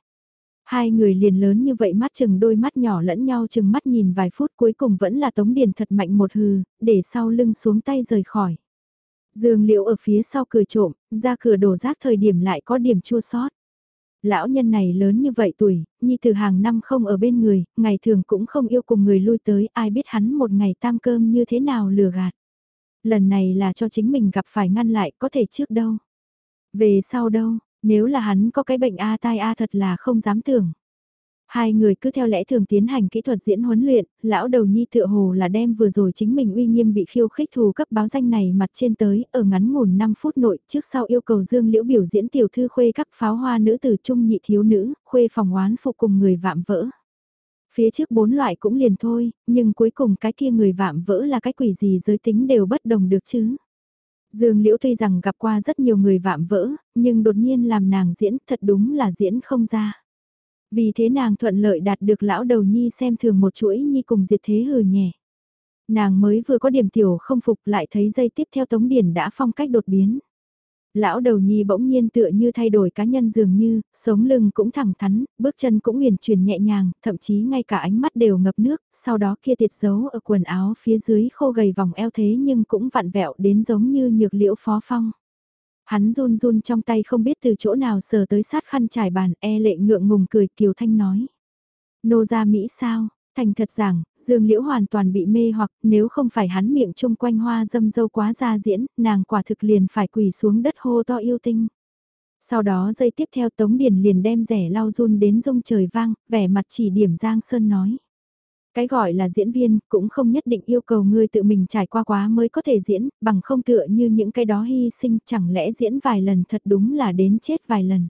Hai người liền lớn như vậy mắt chừng đôi mắt nhỏ lẫn nhau chừng mắt nhìn vài phút cuối cùng vẫn là Tống Điền thật mạnh một hừ, để sau lưng xuống tay rời khỏi. Dương Liễu ở phía sau cười trộm, ra cửa đổ rác thời điểm lại có điểm chua sót. Lão nhân này lớn như vậy tuổi, nhi từ hàng năm không ở bên người, ngày thường cũng không yêu cùng người lui tới, ai biết hắn một ngày tam cơm như thế nào lừa gạt. Lần này là cho chính mình gặp phải ngăn lại có thể trước đâu. Về sau đâu, nếu là hắn có cái bệnh A tai A thật là không dám tưởng. Hai người cứ theo lẽ thường tiến hành kỹ thuật diễn huấn luyện, lão đầu nhi tựa hồ là đem vừa rồi chính mình uy nghiêm bị khiêu khích thù cấp báo danh này mặt trên tới, ở ngắn ngủn 5 phút nội, trước sau yêu cầu Dương Liễu biểu diễn tiểu thư khuê các pháo hoa nữ tử trung nhị thiếu nữ, khuê phòng oán phục cùng người vạm vỡ. Phía trước bốn loại cũng liền thôi, nhưng cuối cùng cái kia người vạm vỡ là cái quỷ gì giới tính đều bất đồng được chứ. Dương Liễu tuy rằng gặp qua rất nhiều người vạm vỡ, nhưng đột nhiên làm nàng diễn thật đúng là diễn không ra. Vì thế nàng thuận lợi đạt được lão đầu nhi xem thường một chuỗi nhi cùng diệt thế hừ nhẹ. Nàng mới vừa có điểm tiểu không phục lại thấy dây tiếp theo tống điển đã phong cách đột biến. Lão đầu nhi bỗng nhiên tựa như thay đổi cá nhân dường như, sống lưng cũng thẳng thắn, bước chân cũng huyền chuyển nhẹ nhàng, thậm chí ngay cả ánh mắt đều ngập nước, sau đó kia tiệt dấu ở quần áo phía dưới khô gầy vòng eo thế nhưng cũng vặn vẹo đến giống như nhược liễu phó phong. Hắn run run trong tay không biết từ chỗ nào sờ tới sát khăn trải bàn e lệ ngượng ngùng cười Kiều Thanh nói. Nô ra Mỹ sao? Thành thật rằng, Dương Liễu hoàn toàn bị mê hoặc nếu không phải hắn miệng chung quanh hoa dâm dâu quá ra diễn, nàng quả thực liền phải quỳ xuống đất hô to yêu tinh. Sau đó dây tiếp theo Tống Điền liền đem rẻ lau run đến rung trời vang, vẻ mặt chỉ điểm Giang Sơn nói. Cái gọi là diễn viên cũng không nhất định yêu cầu ngươi tự mình trải qua quá mới có thể diễn, bằng không tựa như những cái đó hy sinh chẳng lẽ diễn vài lần thật đúng là đến chết vài lần.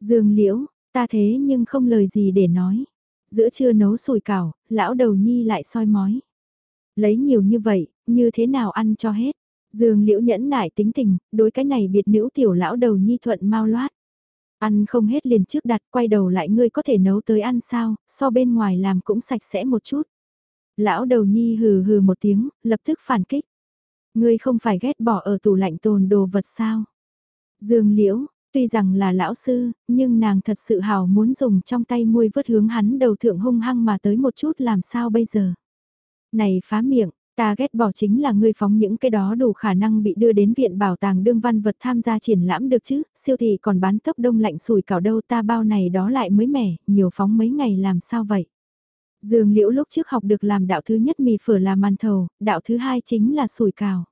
Dương liễu, ta thế nhưng không lời gì để nói. Giữa trưa nấu sùi cảo, lão đầu nhi lại soi mói. Lấy nhiều như vậy, như thế nào ăn cho hết. Dương liễu nhẫn nại tính tình, đối cái này biệt nữ tiểu lão đầu nhi thuận mau loát. Ăn không hết liền trước đặt quay đầu lại ngươi có thể nấu tới ăn sao, so bên ngoài làm cũng sạch sẽ một chút. Lão đầu nhi hừ hừ một tiếng, lập tức phản kích. Ngươi không phải ghét bỏ ở tủ lạnh tồn đồ vật sao. Dương liễu, tuy rằng là lão sư, nhưng nàng thật sự hào muốn dùng trong tay muôi vớt hướng hắn đầu thượng hung hăng mà tới một chút làm sao bây giờ. Này phá miệng, Ta ghét bỏ chính là ngươi phóng những cái đó đủ khả năng bị đưa đến viện bảo tàng đương văn vật tham gia triển lãm được chứ, siêu thị còn bán tốc đông lạnh sủi cảo đâu ta bao này đó lại mới mẻ, nhiều phóng mấy ngày làm sao vậy. Dương liễu lúc trước học được làm đạo thứ nhất mì phở là màn thầu, đạo thứ hai chính là sủi cảo.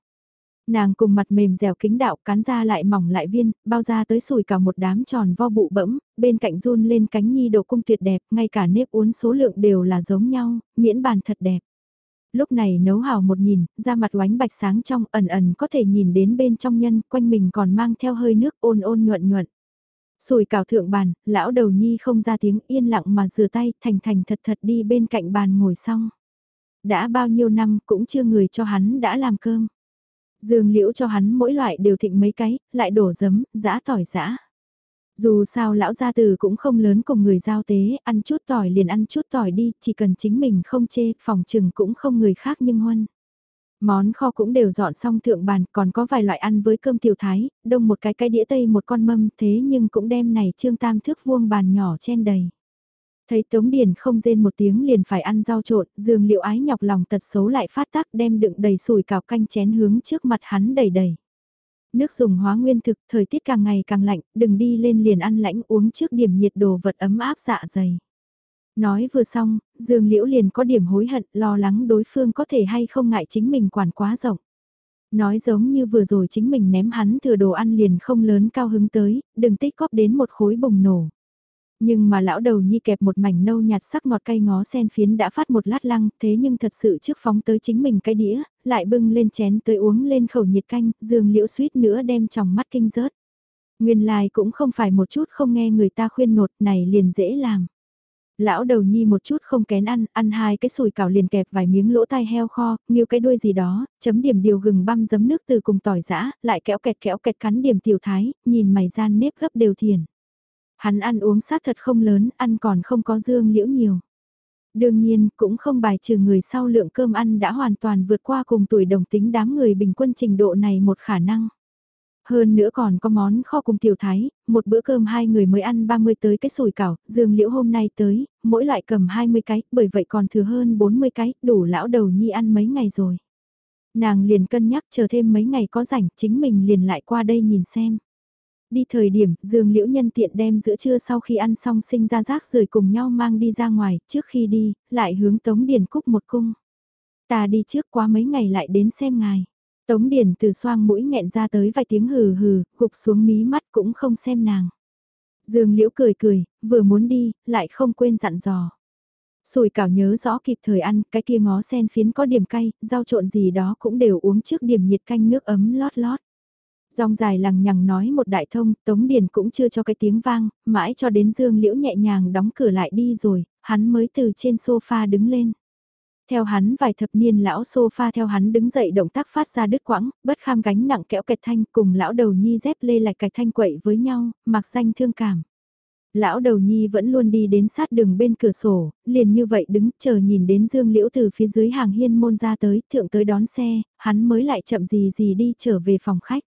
Nàng cùng mặt mềm dẻo kính đạo cán ra lại mỏng lại viên, bao ra tới sủi cảo một đám tròn vo bụ bẫm, bên cạnh run lên cánh nhi độ cung tuyệt đẹp, ngay cả nếp uốn số lượng đều là giống nhau, miễn bàn thật đẹp lúc này nấu hào một nhìn, da mặt oánh bạch sáng trong ẩn ẩn có thể nhìn đến bên trong nhân, quanh mình còn mang theo hơi nước ôn ôn nhuận nhuận. Sùi cào thượng bàn, lão đầu nhi không ra tiếng yên lặng mà rửa tay thành thành thật thật đi bên cạnh bàn ngồi xong. Đã bao nhiêu năm cũng chưa người cho hắn đã làm cơm. Dương liễu cho hắn mỗi loại đều thịnh mấy cái, lại đổ giấm, giã tỏi giã. Dù sao lão gia từ cũng không lớn cùng người giao tế, ăn chút tỏi liền ăn chút tỏi đi, chỉ cần chính mình không chê, phòng trừng cũng không người khác nhưng huân. Món kho cũng đều dọn xong thượng bàn, còn có vài loại ăn với cơm tiểu thái, đông một cái cái đĩa tây một con mâm, thế nhưng cũng đem này trương tam thước vuông bàn nhỏ chen đầy. Thấy Tống Điền không rên một tiếng liền phải ăn rau trộn, dương liệu ái nhọc lòng tật xấu lại phát tác đem đựng đầy sủi cào canh chén hướng trước mặt hắn đầy đầy nước dùng hóa nguyên thực, thời tiết càng ngày càng lạnh, đừng đi lên liền ăn lãnh uống trước điểm nhiệt đồ vật ấm áp dạ dày. Nói vừa xong, Dương Liễu liền có điểm hối hận, lo lắng đối phương có thể hay không ngại chính mình quản quá rộng. Nói giống như vừa rồi chính mình ném hắn thừa đồ ăn liền không lớn cao hứng tới, đừng tích góp đến một khối bùng nổ. Nhưng mà lão đầu nhi kẹp một mảnh nâu nhạt sắc ngọt cay ngó sen phiến đã phát một lát lăng, thế nhưng thật sự trước phóng tới chính mình cái đĩa, lại bưng lên chén tới uống lên khẩu nhiệt canh, dương liễu suýt nữa đem trong mắt kinh rớt. Nguyên lai cũng không phải một chút không nghe người ta khuyên nột này liền dễ làm. Lão đầu nhi một chút không kén ăn, ăn hai cái sùi cảo liền kẹp vài miếng lỗ tai heo kho, nghiêu cái đuôi gì đó, chấm điểm điều gừng băm giấm nước từ cùng tỏi giã, lại kéo kẹt kéo kẹt cắn điểm tiểu thái, nhìn mày gian nếp gấp đều thiền. Hắn ăn uống xác thật không lớn, ăn còn không có dương liễu nhiều. Đương nhiên, cũng không bài trừ người sau lượng cơm ăn đã hoàn toàn vượt qua cùng tuổi đồng tính đám người bình quân trình độ này một khả năng. Hơn nữa còn có món kho cùng tiểu thái, một bữa cơm hai người mới ăn 30 tới cái sủi cảo, dương liễu hôm nay tới, mỗi loại cầm 20 cái, bởi vậy còn thừa hơn 40 cái, đủ lão đầu nhi ăn mấy ngày rồi. Nàng liền cân nhắc chờ thêm mấy ngày có rảnh, chính mình liền lại qua đây nhìn xem. Đi thời điểm, Dương Liễu nhân tiện đem giữa trưa sau khi ăn xong sinh ra rác rời cùng nhau mang đi ra ngoài, trước khi đi, lại hướng Tống Điền Cúc một cung. Ta đi trước quá mấy ngày lại đến xem ngài. Tống Điền từ xoang mũi nghẹn ra tới vài tiếng hừ hừ, gục xuống mí mắt cũng không xem nàng. Dương Liễu cười cười, vừa muốn đi, lại không quên dặn dò. Sùi cảo nhớ rõ kịp thời ăn, cái kia ngó sen phiến có điểm cay, rau trộn gì đó cũng đều uống trước điểm nhiệt canh nước ấm lót lót. Dòng dài lằng nhằng nói một đại thông, Tống Điền cũng chưa cho cái tiếng vang, mãi cho đến Dương Liễu nhẹ nhàng đóng cửa lại đi rồi, hắn mới từ trên sofa đứng lên. Theo hắn vài thập niên lão sofa theo hắn đứng dậy động tác phát ra đứt quãng, bất kham gánh nặng kẽo kẹt thanh cùng lão đầu nhi dép lê lại cạch thanh quậy với nhau, mặc danh thương cảm. Lão đầu nhi vẫn luôn đi đến sát đường bên cửa sổ, liền như vậy đứng chờ nhìn đến Dương Liễu từ phía dưới hàng hiên môn ra tới, thượng tới đón xe, hắn mới lại chậm gì gì đi trở về phòng khách.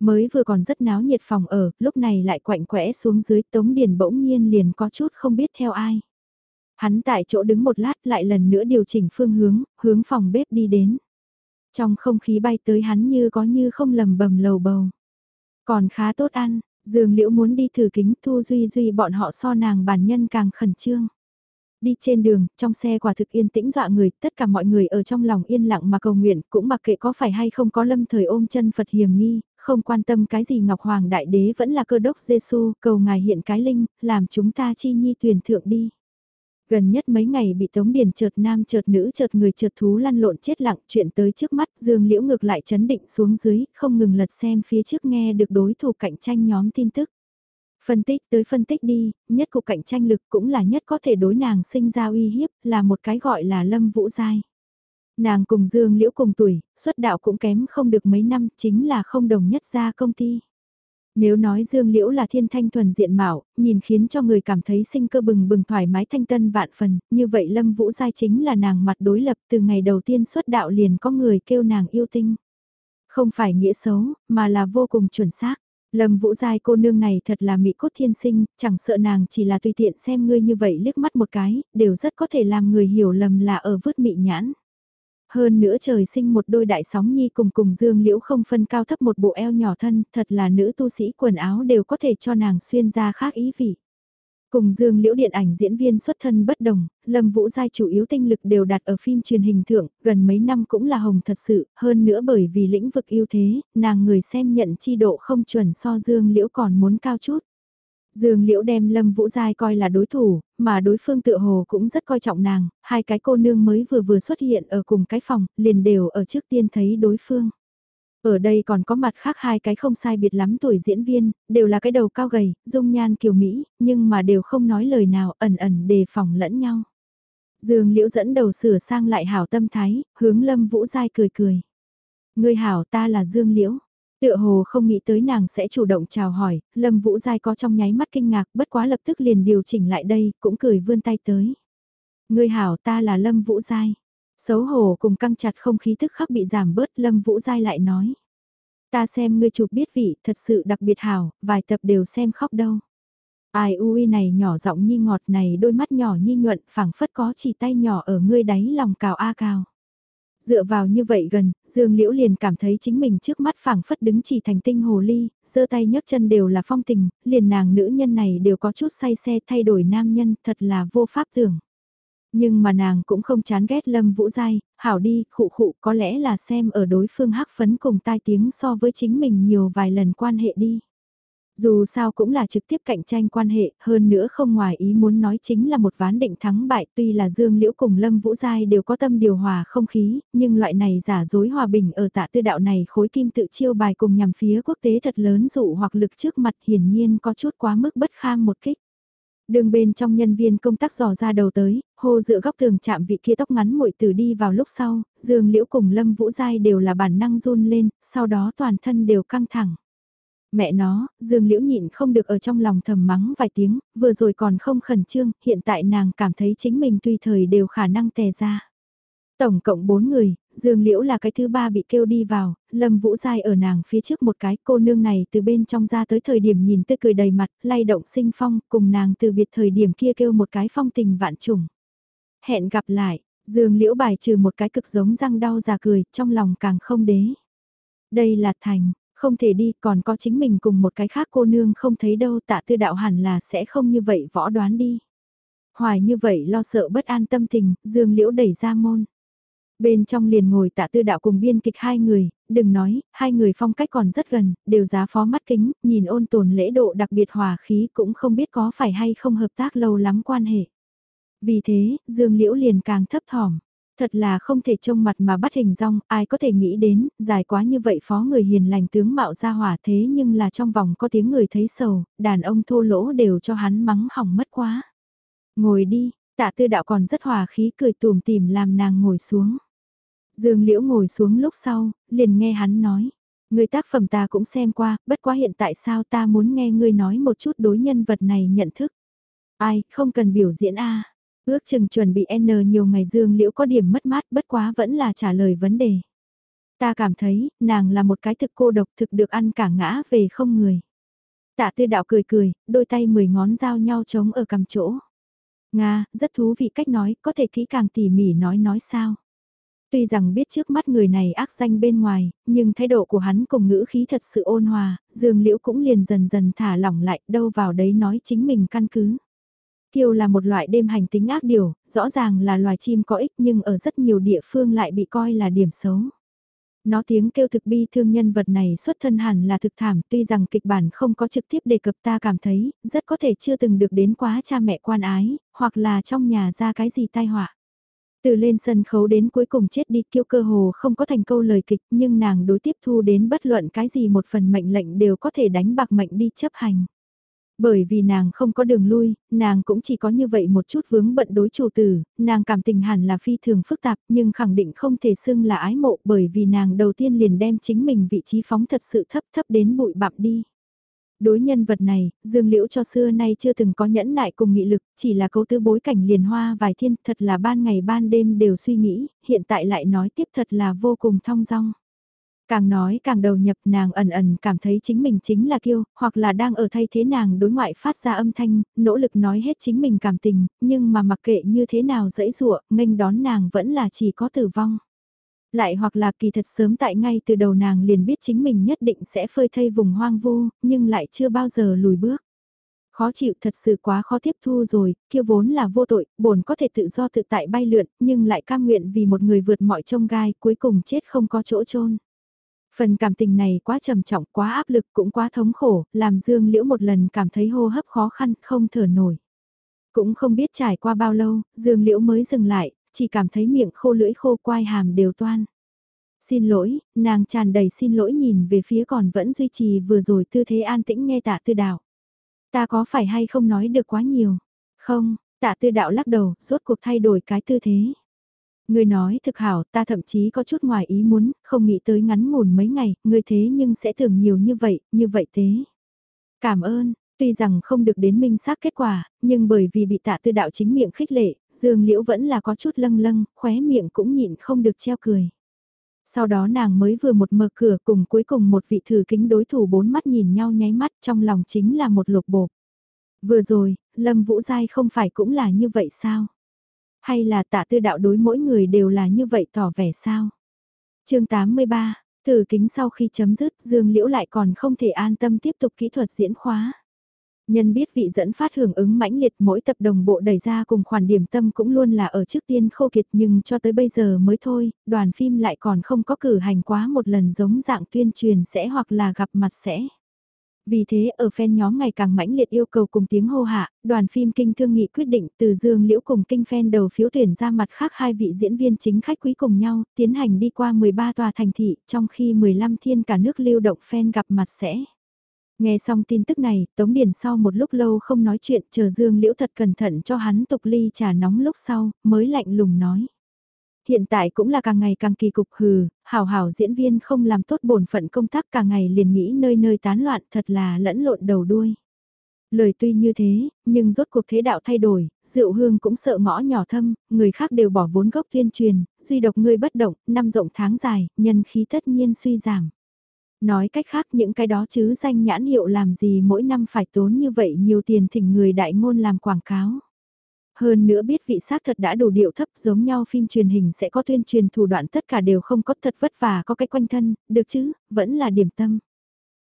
Mới vừa còn rất náo nhiệt phòng ở, lúc này lại quạnh quẽ xuống dưới tống điền bỗng nhiên liền có chút không biết theo ai. Hắn tại chỗ đứng một lát lại lần nữa điều chỉnh phương hướng, hướng phòng bếp đi đến. Trong không khí bay tới hắn như có như không lầm bầm lầu bầu. Còn khá tốt ăn, dường Liễu muốn đi thử kính Thu Duy Duy bọn họ so nàng bản nhân càng khẩn trương. Đi trên đường, trong xe quả thực yên tĩnh dọa người, tất cả mọi người ở trong lòng yên lặng mà cầu nguyện, cũng mặc kệ có phải hay không có lâm thời ôm chân Phật hiểm nghi, không quan tâm cái gì Ngọc Hoàng Đại Đế vẫn là cơ đốc Giêsu cầu ngài hiện cái linh, làm chúng ta chi nhi tuyển thượng đi. Gần nhất mấy ngày bị Tống Điền chợt nam chợt nữ chợt người chợt thú lăn lộn chết lặng chuyện tới trước mắt Dương Liễu ngược lại chấn định xuống dưới, không ngừng lật xem phía trước nghe được đối thủ cạnh tranh nhóm tin tức. Phân tích tới phân tích đi, nhất cục cạnh tranh lực cũng là nhất có thể đối nàng sinh ra uy hiếp, là một cái gọi là Lâm Vũ Giai. Nàng cùng Dương Liễu cùng tuổi, xuất đạo cũng kém không được mấy năm, chính là không đồng nhất ra công ty. Nếu nói Dương Liễu là thiên thanh thuần diện mạo, nhìn khiến cho người cảm thấy sinh cơ bừng bừng thoải mái thanh tân vạn phần, như vậy Lâm Vũ Giai chính là nàng mặt đối lập từ ngày đầu tiên xuất đạo liền có người kêu nàng yêu tinh. Không phải nghĩa xấu, mà là vô cùng chuẩn xác. Lâm Vũ Giai cô nương này thật là mỹ cốt thiên sinh, chẳng sợ nàng chỉ là tùy tiện xem ngươi như vậy liếc mắt một cái, đều rất có thể làm người hiểu lầm là ở vứt mị nhãn. Hơn nữa trời sinh một đôi đại sóng nhi cùng cùng dương liễu không phân cao thấp một bộ eo nhỏ thân, thật là nữ tu sĩ quần áo đều có thể cho nàng xuyên ra khác ý vị. Cùng Dương Liễu điện ảnh diễn viên xuất thân bất đồng, Lâm Vũ Giai chủ yếu tinh lực đều đặt ở phim truyền hình thượng, gần mấy năm cũng là hồng thật sự, hơn nữa bởi vì lĩnh vực ưu thế, nàng người xem nhận chi độ không chuẩn so Dương Liễu còn muốn cao chút. Dương Liễu đem Lâm Vũ Giai coi là đối thủ, mà đối phương tự hồ cũng rất coi trọng nàng, hai cái cô nương mới vừa vừa xuất hiện ở cùng cái phòng, liền đều ở trước tiên thấy đối phương. Ở đây còn có mặt khác hai cái không sai biệt lắm tuổi diễn viên, đều là cái đầu cao gầy, dung nhan kiều Mỹ, nhưng mà đều không nói lời nào ẩn ẩn đề phòng lẫn nhau. Dương Liễu dẫn đầu sửa sang lại hảo tâm thái, hướng Lâm Vũ Giai cười cười. Người hảo ta là Dương Liễu. Tựa hồ không nghĩ tới nàng sẽ chủ động chào hỏi, Lâm Vũ Giai có trong nháy mắt kinh ngạc bất quá lập tức liền điều chỉnh lại đây, cũng cười vươn tay tới. Người hảo ta là Lâm Vũ Giai. Xấu hổ cùng căng chặt không khí thức khắc bị giảm bớt Lâm Vũ Giai lại nói. Ta xem ngươi chụp biết vị thật sự đặc biệt hảo, vài tập đều xem khóc đâu. Ai ui này nhỏ giọng nhi ngọt này đôi mắt nhỏ nhi nhuận phảng phất có chỉ tay nhỏ ở ngươi đáy lòng cào a cào. Dựa vào như vậy gần, Dương Liễu liền cảm thấy chính mình trước mắt phảng phất đứng chỉ thành tinh hồ ly, giơ tay nhấc chân đều là phong tình, liền nàng nữ nhân này đều có chút say xe thay đổi nam nhân, thật là vô pháp tưởng. Nhưng mà nàng cũng không chán ghét Lâm Vũ Giai, hảo đi, khụ khụ có lẽ là xem ở đối phương hắc phấn cùng tai tiếng so với chính mình nhiều vài lần quan hệ đi. Dù sao cũng là trực tiếp cạnh tranh quan hệ, hơn nữa không ngoài ý muốn nói chính là một ván định thắng bại tuy là Dương Liễu cùng Lâm Vũ Giai đều có tâm điều hòa không khí, nhưng loại này giả dối hòa bình ở tạ tư đạo này khối kim tự chiêu bài cùng nhằm phía quốc tế thật lớn dụ hoặc lực trước mặt hiển nhiên có chút quá mức bất kham một kích. Đường bên trong nhân viên công tác dò ra đầu tới, hô dựa góc tường chạm vị kia tóc ngắn muội tử đi vào lúc sau, Dương Liễu cùng Lâm Vũ Giai đều là bản năng run lên, sau đó toàn thân đều căng thẳng. Mẹ nó, Dương Liễu nhịn không được ở trong lòng thầm mắng vài tiếng, vừa rồi còn không khẩn trương, hiện tại nàng cảm thấy chính mình tùy thời đều khả năng tè ra. Tổng cộng 4 người, Dương Liễu là cái thứ ba bị kêu đi vào, Lâm Vũ Giai ở nàng phía trước một cái, cô nương này từ bên trong ra tới thời điểm nhìn tươi cười đầy mặt, lay động sinh phong, cùng nàng từ biệt thời điểm kia kêu một cái phong tình vạn trùng. Hẹn gặp lại, Dương Liễu bài trừ một cái cực giống răng đau già cười, trong lòng càng không đế. Đây là thành, không thể đi, còn có chính mình cùng một cái khác cô nương không thấy đâu tạ tư đạo hẳn là sẽ không như vậy võ đoán đi. Hoài như vậy lo sợ bất an tâm tình, Dương Liễu đẩy ra môn. Bên trong liền ngồi tạ tư đạo cùng biên kịch hai người, đừng nói, hai người phong cách còn rất gần, đều giá phó mắt kính, nhìn ôn tồn lễ độ đặc biệt hòa khí cũng không biết có phải hay không hợp tác lâu lắm quan hệ. Vì thế, Dương Liễu liền càng thấp thỏm. Thật là không thể trông mặt mà bắt hình rong, ai có thể nghĩ đến, dài quá như vậy phó người hiền lành tướng mạo ra hỏa thế nhưng là trong vòng có tiếng người thấy sầu, đàn ông thô lỗ đều cho hắn mắng hỏng mất quá. Ngồi đi, tạ tư đạo còn rất hòa khí cười tùm tìm làm nàng ngồi xuống. Dương Liễu ngồi xuống lúc sau, liền nghe hắn nói. Người tác phẩm ta cũng xem qua, bất quá hiện tại sao ta muốn nghe ngươi nói một chút đối nhân vật này nhận thức. Ai, không cần biểu diễn a Ước chừng chuẩn bị N nhiều ngày Dương Liễu có điểm mất mát bất quá vẫn là trả lời vấn đề. Ta cảm thấy, nàng là một cái thực cô độc thực được ăn cả ngã về không người. Tạ tư đạo cười cười, đôi tay mười ngón giao nhau chống ở cầm chỗ. Nga, rất thú vị cách nói, có thể kỹ càng tỉ mỉ nói nói sao. Tuy rằng biết trước mắt người này ác danh bên ngoài, nhưng thái độ của hắn cùng ngữ khí thật sự ôn hòa, Dương Liễu cũng liền dần dần thả lỏng lại, đâu vào đấy nói chính mình căn cứ. Kiều là một loại đêm hành tính ác điều, rõ ràng là loài chim có ích nhưng ở rất nhiều địa phương lại bị coi là điểm xấu. Nó tiếng kêu thực bi thương nhân vật này xuất thân hẳn là thực thảm tuy rằng kịch bản không có trực tiếp đề cập ta cảm thấy rất có thể chưa từng được đến quá cha mẹ quan ái, hoặc là trong nhà ra cái gì tai họa. Từ lên sân khấu đến cuối cùng chết đi kiêu cơ hồ không có thành câu lời kịch nhưng nàng đối tiếp thu đến bất luận cái gì một phần mệnh lệnh đều có thể đánh bạc mệnh đi chấp hành. Bởi vì nàng không có đường lui, nàng cũng chỉ có như vậy một chút vướng bận đối chủ tử, nàng cảm tình hẳn là phi thường phức tạp nhưng khẳng định không thể xưng là ái mộ bởi vì nàng đầu tiên liền đem chính mình vị trí phóng thật sự thấp thấp đến bụi bặm đi. Đối nhân vật này, Dương Liễu cho xưa nay chưa từng có nhẫn nại cùng nghị lực, chỉ là câu tư bối cảnh liền hoa vài thiên, thật là ban ngày ban đêm đều suy nghĩ, hiện tại lại nói tiếp thật là vô cùng thong dong. Càng nói càng đầu nhập nàng ẩn ẩn cảm thấy chính mình chính là kiêu, hoặc là đang ở thay thế nàng đối ngoại phát ra âm thanh, nỗ lực nói hết chính mình cảm tình, nhưng mà mặc kệ như thế nào dẫy dụa, nghênh đón nàng vẫn là chỉ có tử vong. Lại hoặc là kỳ thật sớm tại ngay từ đầu nàng liền biết chính mình nhất định sẽ phơi thây vùng hoang vu, nhưng lại chưa bao giờ lùi bước. Khó chịu thật sự quá khó tiếp thu rồi, kia vốn là vô tội, bổn có thể tự do tự tại bay lượn, nhưng lại cam nguyện vì một người vượt mọi trông gai, cuối cùng chết không có chỗ chôn Phần cảm tình này quá trầm trọng, quá áp lực cũng quá thống khổ, làm Dương Liễu một lần cảm thấy hô hấp khó khăn, không thở nổi. Cũng không biết trải qua bao lâu, Dương Liễu mới dừng lại, chỉ cảm thấy miệng khô lưỡi khô quai hàm đều toan. Xin lỗi, nàng tràn đầy xin lỗi nhìn về phía còn vẫn duy trì vừa rồi tư thế an tĩnh nghe tạ tư đạo. Ta có phải hay không nói được quá nhiều? Không, tạ tư đạo lắc đầu, rốt cuộc thay đổi cái tư thế ngươi nói thực hảo, ta thậm chí có chút ngoài ý muốn, không nghĩ tới ngắn ngủn mấy ngày, ngươi thế nhưng sẽ thường nhiều như vậy, như vậy thế. Cảm ơn, tuy rằng không được đến minh xác kết quả, nhưng bởi vì bị tạ tư đạo chính miệng khích lệ, Dương Liễu vẫn là có chút lâng lâng, khóe miệng cũng nhịn không được treo cười. Sau đó nàng mới vừa một mở cửa cùng cuối cùng một vị thử kính đối thủ bốn mắt nhìn nhau nháy mắt trong lòng chính là một lục bộp. Vừa rồi, Lâm Vũ Giai không phải cũng là như vậy sao? Hay là tạ tư đạo đối mỗi người đều là như vậy tỏ vẻ sao? chương 83, thử kính sau khi chấm dứt Dương Liễu lại còn không thể an tâm tiếp tục kỹ thuật diễn khóa. Nhân biết vị dẫn phát hưởng ứng mãnh liệt mỗi tập đồng bộ đẩy ra cùng khoản điểm tâm cũng luôn là ở trước tiên khô kiệt nhưng cho tới bây giờ mới thôi, đoàn phim lại còn không có cử hành quá một lần giống dạng tuyên truyền sẽ hoặc là gặp mặt sẽ. Vì thế ở fan nhóm ngày càng mãnh liệt yêu cầu cùng tiếng hô hạ, đoàn phim kinh thương nghị quyết định từ Dương Liễu cùng kinh fan đầu phiếu tuyển ra mặt khác hai vị diễn viên chính khách quý cùng nhau, tiến hành đi qua 13 tòa thành thị, trong khi 15 thiên cả nước lưu động fan gặp mặt sẽ. Nghe xong tin tức này, Tống Điền sau một lúc lâu không nói chuyện, chờ Dương Liễu thật cẩn thận cho hắn tục ly trà nóng lúc sau, mới lạnh lùng nói. Hiện tại cũng là càng ngày càng kỳ cục hừ, hảo hảo diễn viên không làm tốt bổn phận công tác cả ngày liền nghĩ nơi nơi tán loạn thật là lẫn lộn đầu đuôi. Lời tuy như thế, nhưng rốt cuộc thế đạo thay đổi, rượu Hương cũng sợ ngõ nhỏ thâm, người khác đều bỏ vốn gốc tuyên truyền, duy độc người bất động, năm rộng tháng dài, nhân khí tất nhiên suy giảm. Nói cách khác những cái đó chứ danh nhãn hiệu làm gì mỗi năm phải tốn như vậy nhiều tiền thỉnh người đại ngôn làm quảng cáo. Hơn nữa biết vị xác thật đã đủ điệu thấp giống nhau phim truyền hình sẽ có tuyên truyền thủ đoạn tất cả đều không có thật vất vả có cái quanh thân, được chứ, vẫn là điểm tâm.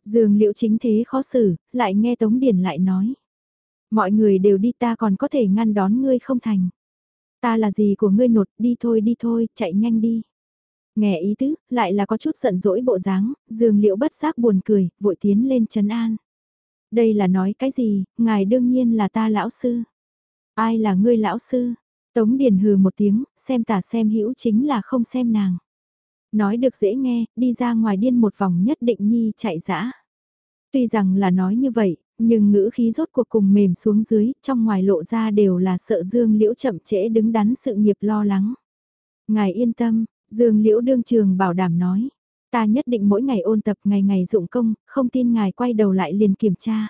dường liệu chính thế khó xử, lại nghe Tống Điển lại nói. Mọi người đều đi ta còn có thể ngăn đón ngươi không thành. Ta là gì của ngươi nột, đi thôi đi thôi, chạy nhanh đi. Nghe ý tứ, lại là có chút giận dỗi bộ dáng, dường liễu bất giác buồn cười, vội tiến lên trấn an. Đây là nói cái gì, ngài đương nhiên là ta lão sư. Ai là ngươi lão sư? Tống Điền hừ một tiếng, xem tả xem hữu chính là không xem nàng. Nói được dễ nghe, đi ra ngoài điên một vòng nhất định nhi chạy dã. Tuy rằng là nói như vậy, nhưng ngữ khí rốt cuộc cùng mềm xuống dưới, trong ngoài lộ ra đều là sợ Dương Liễu chậm trễ đứng đắn sự nghiệp lo lắng. Ngài yên tâm, Dương Liễu đương trường bảo đảm nói, ta nhất định mỗi ngày ôn tập ngày ngày dụng công, không tin ngài quay đầu lại liền kiểm tra.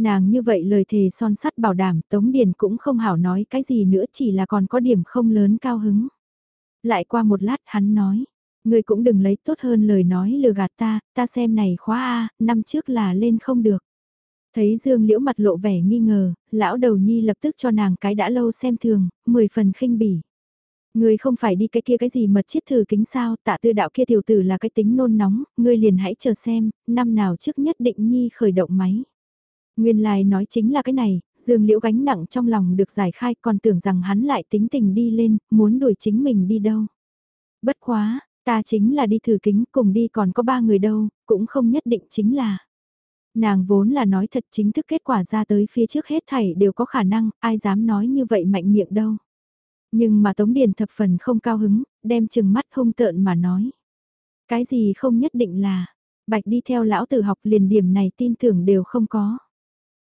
Nàng như vậy lời thề son sắt bảo đảm Tống Điền cũng không hảo nói cái gì nữa chỉ là còn có điểm không lớn cao hứng. Lại qua một lát hắn nói, ngươi cũng đừng lấy tốt hơn lời nói lừa gạt ta, ta xem này khóa A, năm trước là lên không được. Thấy Dương Liễu mặt lộ vẻ nghi ngờ, lão đầu nhi lập tức cho nàng cái đã lâu xem thường, mười phần khinh bỉ. Ngươi không phải đi cái kia cái gì mật chiết thử kính sao, tạ tư đạo kia tiểu tử là cái tính nôn nóng, ngươi liền hãy chờ xem, năm nào trước nhất định nhi khởi động máy. Nguyên lai nói chính là cái này, Dương Liễu gánh nặng trong lòng được giải khai còn tưởng rằng hắn lại tính tình đi lên, muốn đuổi chính mình đi đâu. Bất quá, ta chính là đi thử kính cùng đi còn có ba người đâu, cũng không nhất định chính là. Nàng vốn là nói thật chính thức kết quả ra tới phía trước hết thảy đều có khả năng, ai dám nói như vậy mạnh miệng đâu. Nhưng mà Tống Điền thập phần không cao hứng, đem chừng mắt hung tợn mà nói. Cái gì không nhất định là, bạch đi theo lão tử học liền điểm này tin tưởng đều không có.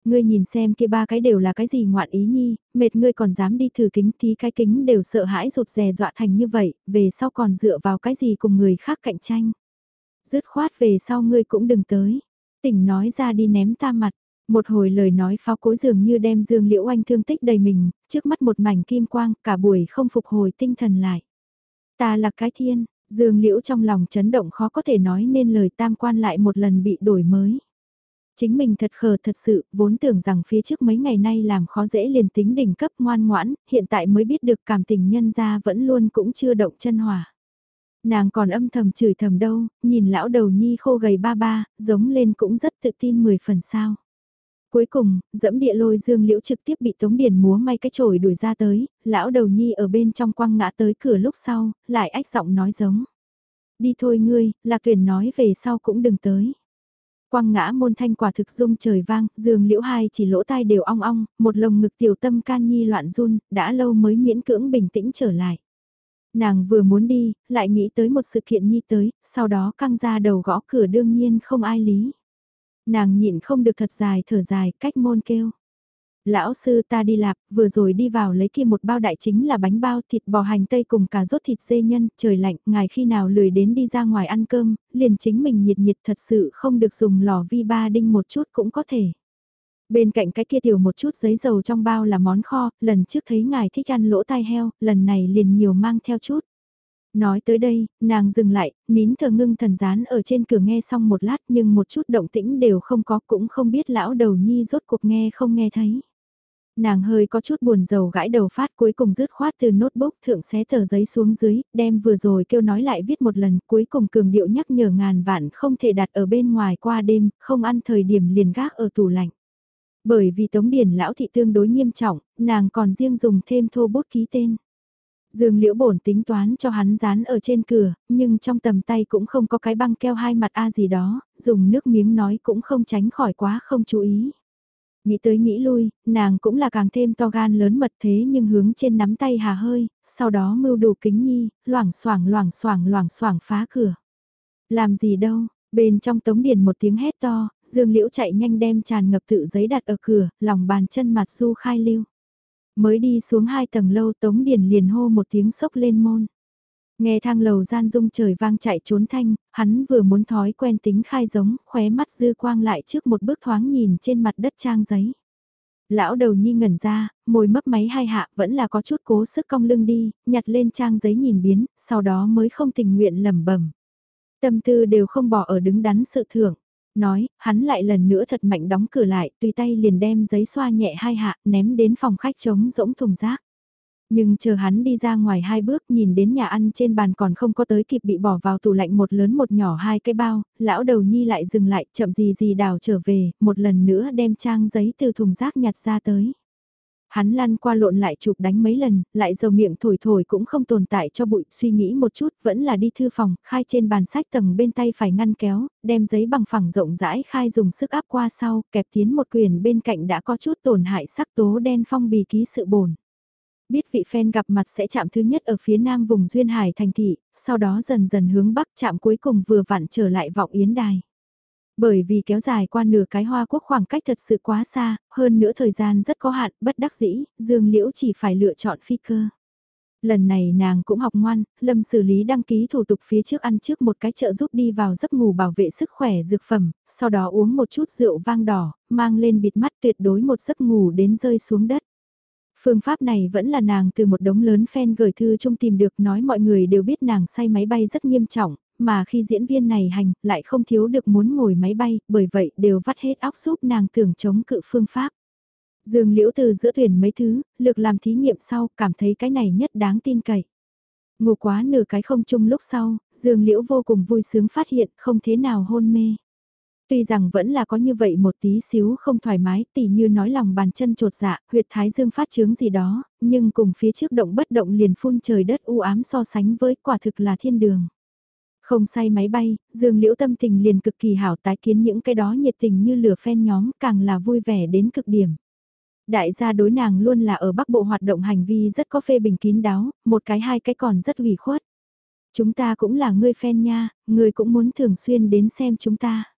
Ngươi nhìn xem kia ba cái đều là cái gì ngoạn ý nhi, mệt ngươi còn dám đi thử kính thì cái kính đều sợ hãi rụt rè dọa thành như vậy, về sau còn dựa vào cái gì cùng người khác cạnh tranh. Dứt khoát về sau ngươi cũng đừng tới. Tỉnh nói ra đi ném ta mặt. Một hồi lời nói pháo cối dường như đem Dương Liễu Anh thương tích đầy mình, trước mắt một mảnh kim quang, cả buổi không phục hồi tinh thần lại. Ta là cái thiên, Dương Liễu trong lòng chấn động khó có thể nói nên lời tam quan lại một lần bị đổi mới. Chính mình thật khờ thật sự, vốn tưởng rằng phía trước mấy ngày nay làm khó dễ liền tính đỉnh cấp ngoan ngoãn, hiện tại mới biết được cảm tình nhân ra vẫn luôn cũng chưa động chân hỏa. Nàng còn âm thầm chửi thầm đâu, nhìn lão đầu nhi khô gầy ba ba, giống lên cũng rất tự tin mười phần sao. Cuối cùng, dẫm địa lôi dương liễu trực tiếp bị Tống Điền múa may cái chổi đuổi ra tới, lão đầu nhi ở bên trong quăng ngã tới cửa lúc sau, lại ách giọng nói giống. Đi thôi ngươi, lạc tuyển nói về sau cũng đừng tới. Quăng ngã môn thanh quả thực dung trời vang, dương liễu hai chỉ lỗ tai đều ong ong, một lồng ngực tiểu tâm can nhi loạn run, đã lâu mới miễn cưỡng bình tĩnh trở lại. Nàng vừa muốn đi, lại nghĩ tới một sự kiện nhi tới, sau đó căng ra đầu gõ cửa đương nhiên không ai lý. Nàng nhịn không được thật dài thở dài, cách môn kêu. Lão sư ta đi lạp, vừa rồi đi vào lấy kia một bao đại chính là bánh bao thịt bò hành tây cùng cà rốt thịt dê nhân, trời lạnh, ngài khi nào lười đến đi ra ngoài ăn cơm, liền chính mình nhiệt nhiệt thật sự không được dùng lò vi ba đinh một chút cũng có thể. Bên cạnh cái kia tiểu một chút giấy dầu trong bao là món kho, lần trước thấy ngài thích ăn lỗ tai heo, lần này liền nhiều mang theo chút. Nói tới đây, nàng dừng lại, nín thờ ngưng thần dán ở trên cửa nghe xong một lát nhưng một chút động tĩnh đều không có cũng không biết lão đầu nhi rốt cuộc nghe không nghe thấy. Nàng hơi có chút buồn rầu gãi đầu phát cuối cùng dứt khoát từ notebook thượng xé tờ giấy xuống dưới, đem vừa rồi kêu nói lại viết một lần cuối cùng cường điệu nhắc nhở ngàn vạn không thể đặt ở bên ngoài qua đêm, không ăn thời điểm liền gác ở tủ lạnh. Bởi vì tống điển lão thị tương đối nghiêm trọng, nàng còn riêng dùng thêm thô bút ký tên. Dương liễu bổn tính toán cho hắn dán ở trên cửa, nhưng trong tầm tay cũng không có cái băng keo hai mặt A gì đó, dùng nước miếng nói cũng không tránh khỏi quá không chú ý. Nghĩ tới nghĩ lui, nàng cũng là càng thêm to gan lớn mật thế nhưng hướng trên nắm tay hà hơi, sau đó mưu đủ kính nhi, loảng xoảng loảng xoảng loảng xoảng phá cửa. Làm gì đâu, bên trong tống điền một tiếng hét to, dương liễu chạy nhanh đem tràn ngập tự giấy đặt ở cửa, lòng bàn chân mặt du khai lưu. Mới đi xuống hai tầng lâu Tống Điền liền hô một tiếng sốc lên môn. Nghe thang lầu gian dung trời vang chạy trốn thanh, hắn vừa muốn thói quen tính khai giống, khóe mắt dư quang lại trước một bước thoáng nhìn trên mặt đất trang giấy. Lão đầu nhi ngẩn ra, môi mấp máy hai hạ vẫn là có chút cố sức cong lưng đi, nhặt lên trang giấy nhìn biến, sau đó mới không tình nguyện lẩm bẩm. Tâm tư đều không bỏ ở đứng đắn sự thưởng. Nói, hắn lại lần nữa thật mạnh đóng cửa lại, tùy tay liền đem giấy xoa nhẹ hai hạ, ném đến phòng khách trống rỗng thùng rác. Nhưng chờ hắn đi ra ngoài hai bước nhìn đến nhà ăn trên bàn còn không có tới kịp bị bỏ vào tủ lạnh một lớn một nhỏ hai cái bao, lão đầu nhi lại dừng lại chậm gì gì đào trở về, một lần nữa đem trang giấy từ thùng rác nhặt ra tới. Hắn lăn qua lộn lại chụp đánh mấy lần, lại dầu miệng thổi thổi cũng không tồn tại cho bụi, suy nghĩ một chút, vẫn là đi thư phòng, khai trên bàn sách tầng bên tay phải ngăn kéo, đem giấy bằng phẳng rộng rãi khai dùng sức áp qua sau, kẹp tiến một quyền bên cạnh đã có chút tổn hại sắc tố đen phong bì ký sự bổn. Biết vị fan gặp mặt sẽ chạm thứ nhất ở phía nam vùng Duyên Hải thành thị, sau đó dần dần hướng bắc chạm cuối cùng vừa vặn trở lại vọng yến đài. Bởi vì kéo dài qua nửa cái hoa quốc khoảng cách thật sự quá xa, hơn nữa thời gian rất có hạn, bất đắc dĩ, Dương Liễu chỉ phải lựa chọn phi cơ. Lần này nàng cũng học ngoan, Lâm xử lý đăng ký thủ tục phía trước ăn trước một cái chợ giúp đi vào giấc ngủ bảo vệ sức khỏe dược phẩm, sau đó uống một chút rượu vang đỏ, mang lên bịt mắt tuyệt đối một giấc ngủ đến rơi xuống đất. Phương pháp này vẫn là nàng từ một đống lớn fan gửi thư chung tìm được nói mọi người đều biết nàng say máy bay rất nghiêm trọng, mà khi diễn viên này hành lại không thiếu được muốn ngồi máy bay, bởi vậy đều vắt hết óc giúp nàng tưởng chống cự phương pháp. Dương Liễu từ giữa tuyển mấy thứ, lực làm thí nghiệm sau, cảm thấy cái này nhất đáng tin cậy. Ngủ quá nửa cái không chung lúc sau, Dương Liễu vô cùng vui sướng phát hiện không thế nào hôn mê. Tuy rằng vẫn là có như vậy một tí xíu không thoải mái tỉ như nói lòng bàn chân trột dạ, huyệt thái dương phát chướng gì đó, nhưng cùng phía trước động bất động liền phun trời đất u ám so sánh với quả thực là thiên đường. Không say máy bay, Dương Liễu tâm tình liền cực kỳ hảo tái kiến những cái đó nhiệt tình như lửa phen nhóm càng là vui vẻ đến cực điểm. Đại gia đối nàng luôn là ở Bắc Bộ hoạt động hành vi rất có phê bình kín đáo, một cái hai cái còn rất ủy khuất. Chúng ta cũng là người fan nha, người cũng muốn thường xuyên đến xem chúng ta.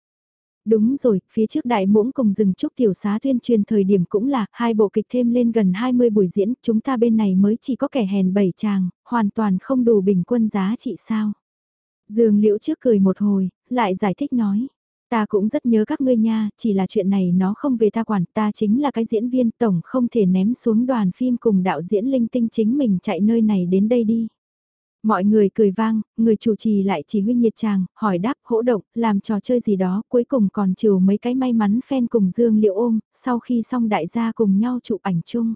Đúng rồi, phía trước đại muỗng cùng rừng trúc tiểu xá tuyên truyền thời điểm cũng là hai bộ kịch thêm lên gần 20 buổi diễn, chúng ta bên này mới chỉ có kẻ hèn bảy chàng, hoàn toàn không đủ bình quân giá trị sao. Dương Liễu trước cười một hồi, lại giải thích nói. Ta cũng rất nhớ các ngươi nha, chỉ là chuyện này nó không về ta quản, ta chính là cái diễn viên tổng không thể ném xuống đoàn phim cùng đạo diễn linh tinh chính mình chạy nơi này đến đây đi. Mọi người cười vang, người chủ trì lại chỉ huy nhiệt tràng, hỏi đáp hỗ động, làm trò chơi gì đó, cuối cùng còn chiều mấy cái may mắn fan cùng Dương Liệu ôm, sau khi xong đại gia cùng nhau chụp ảnh chung.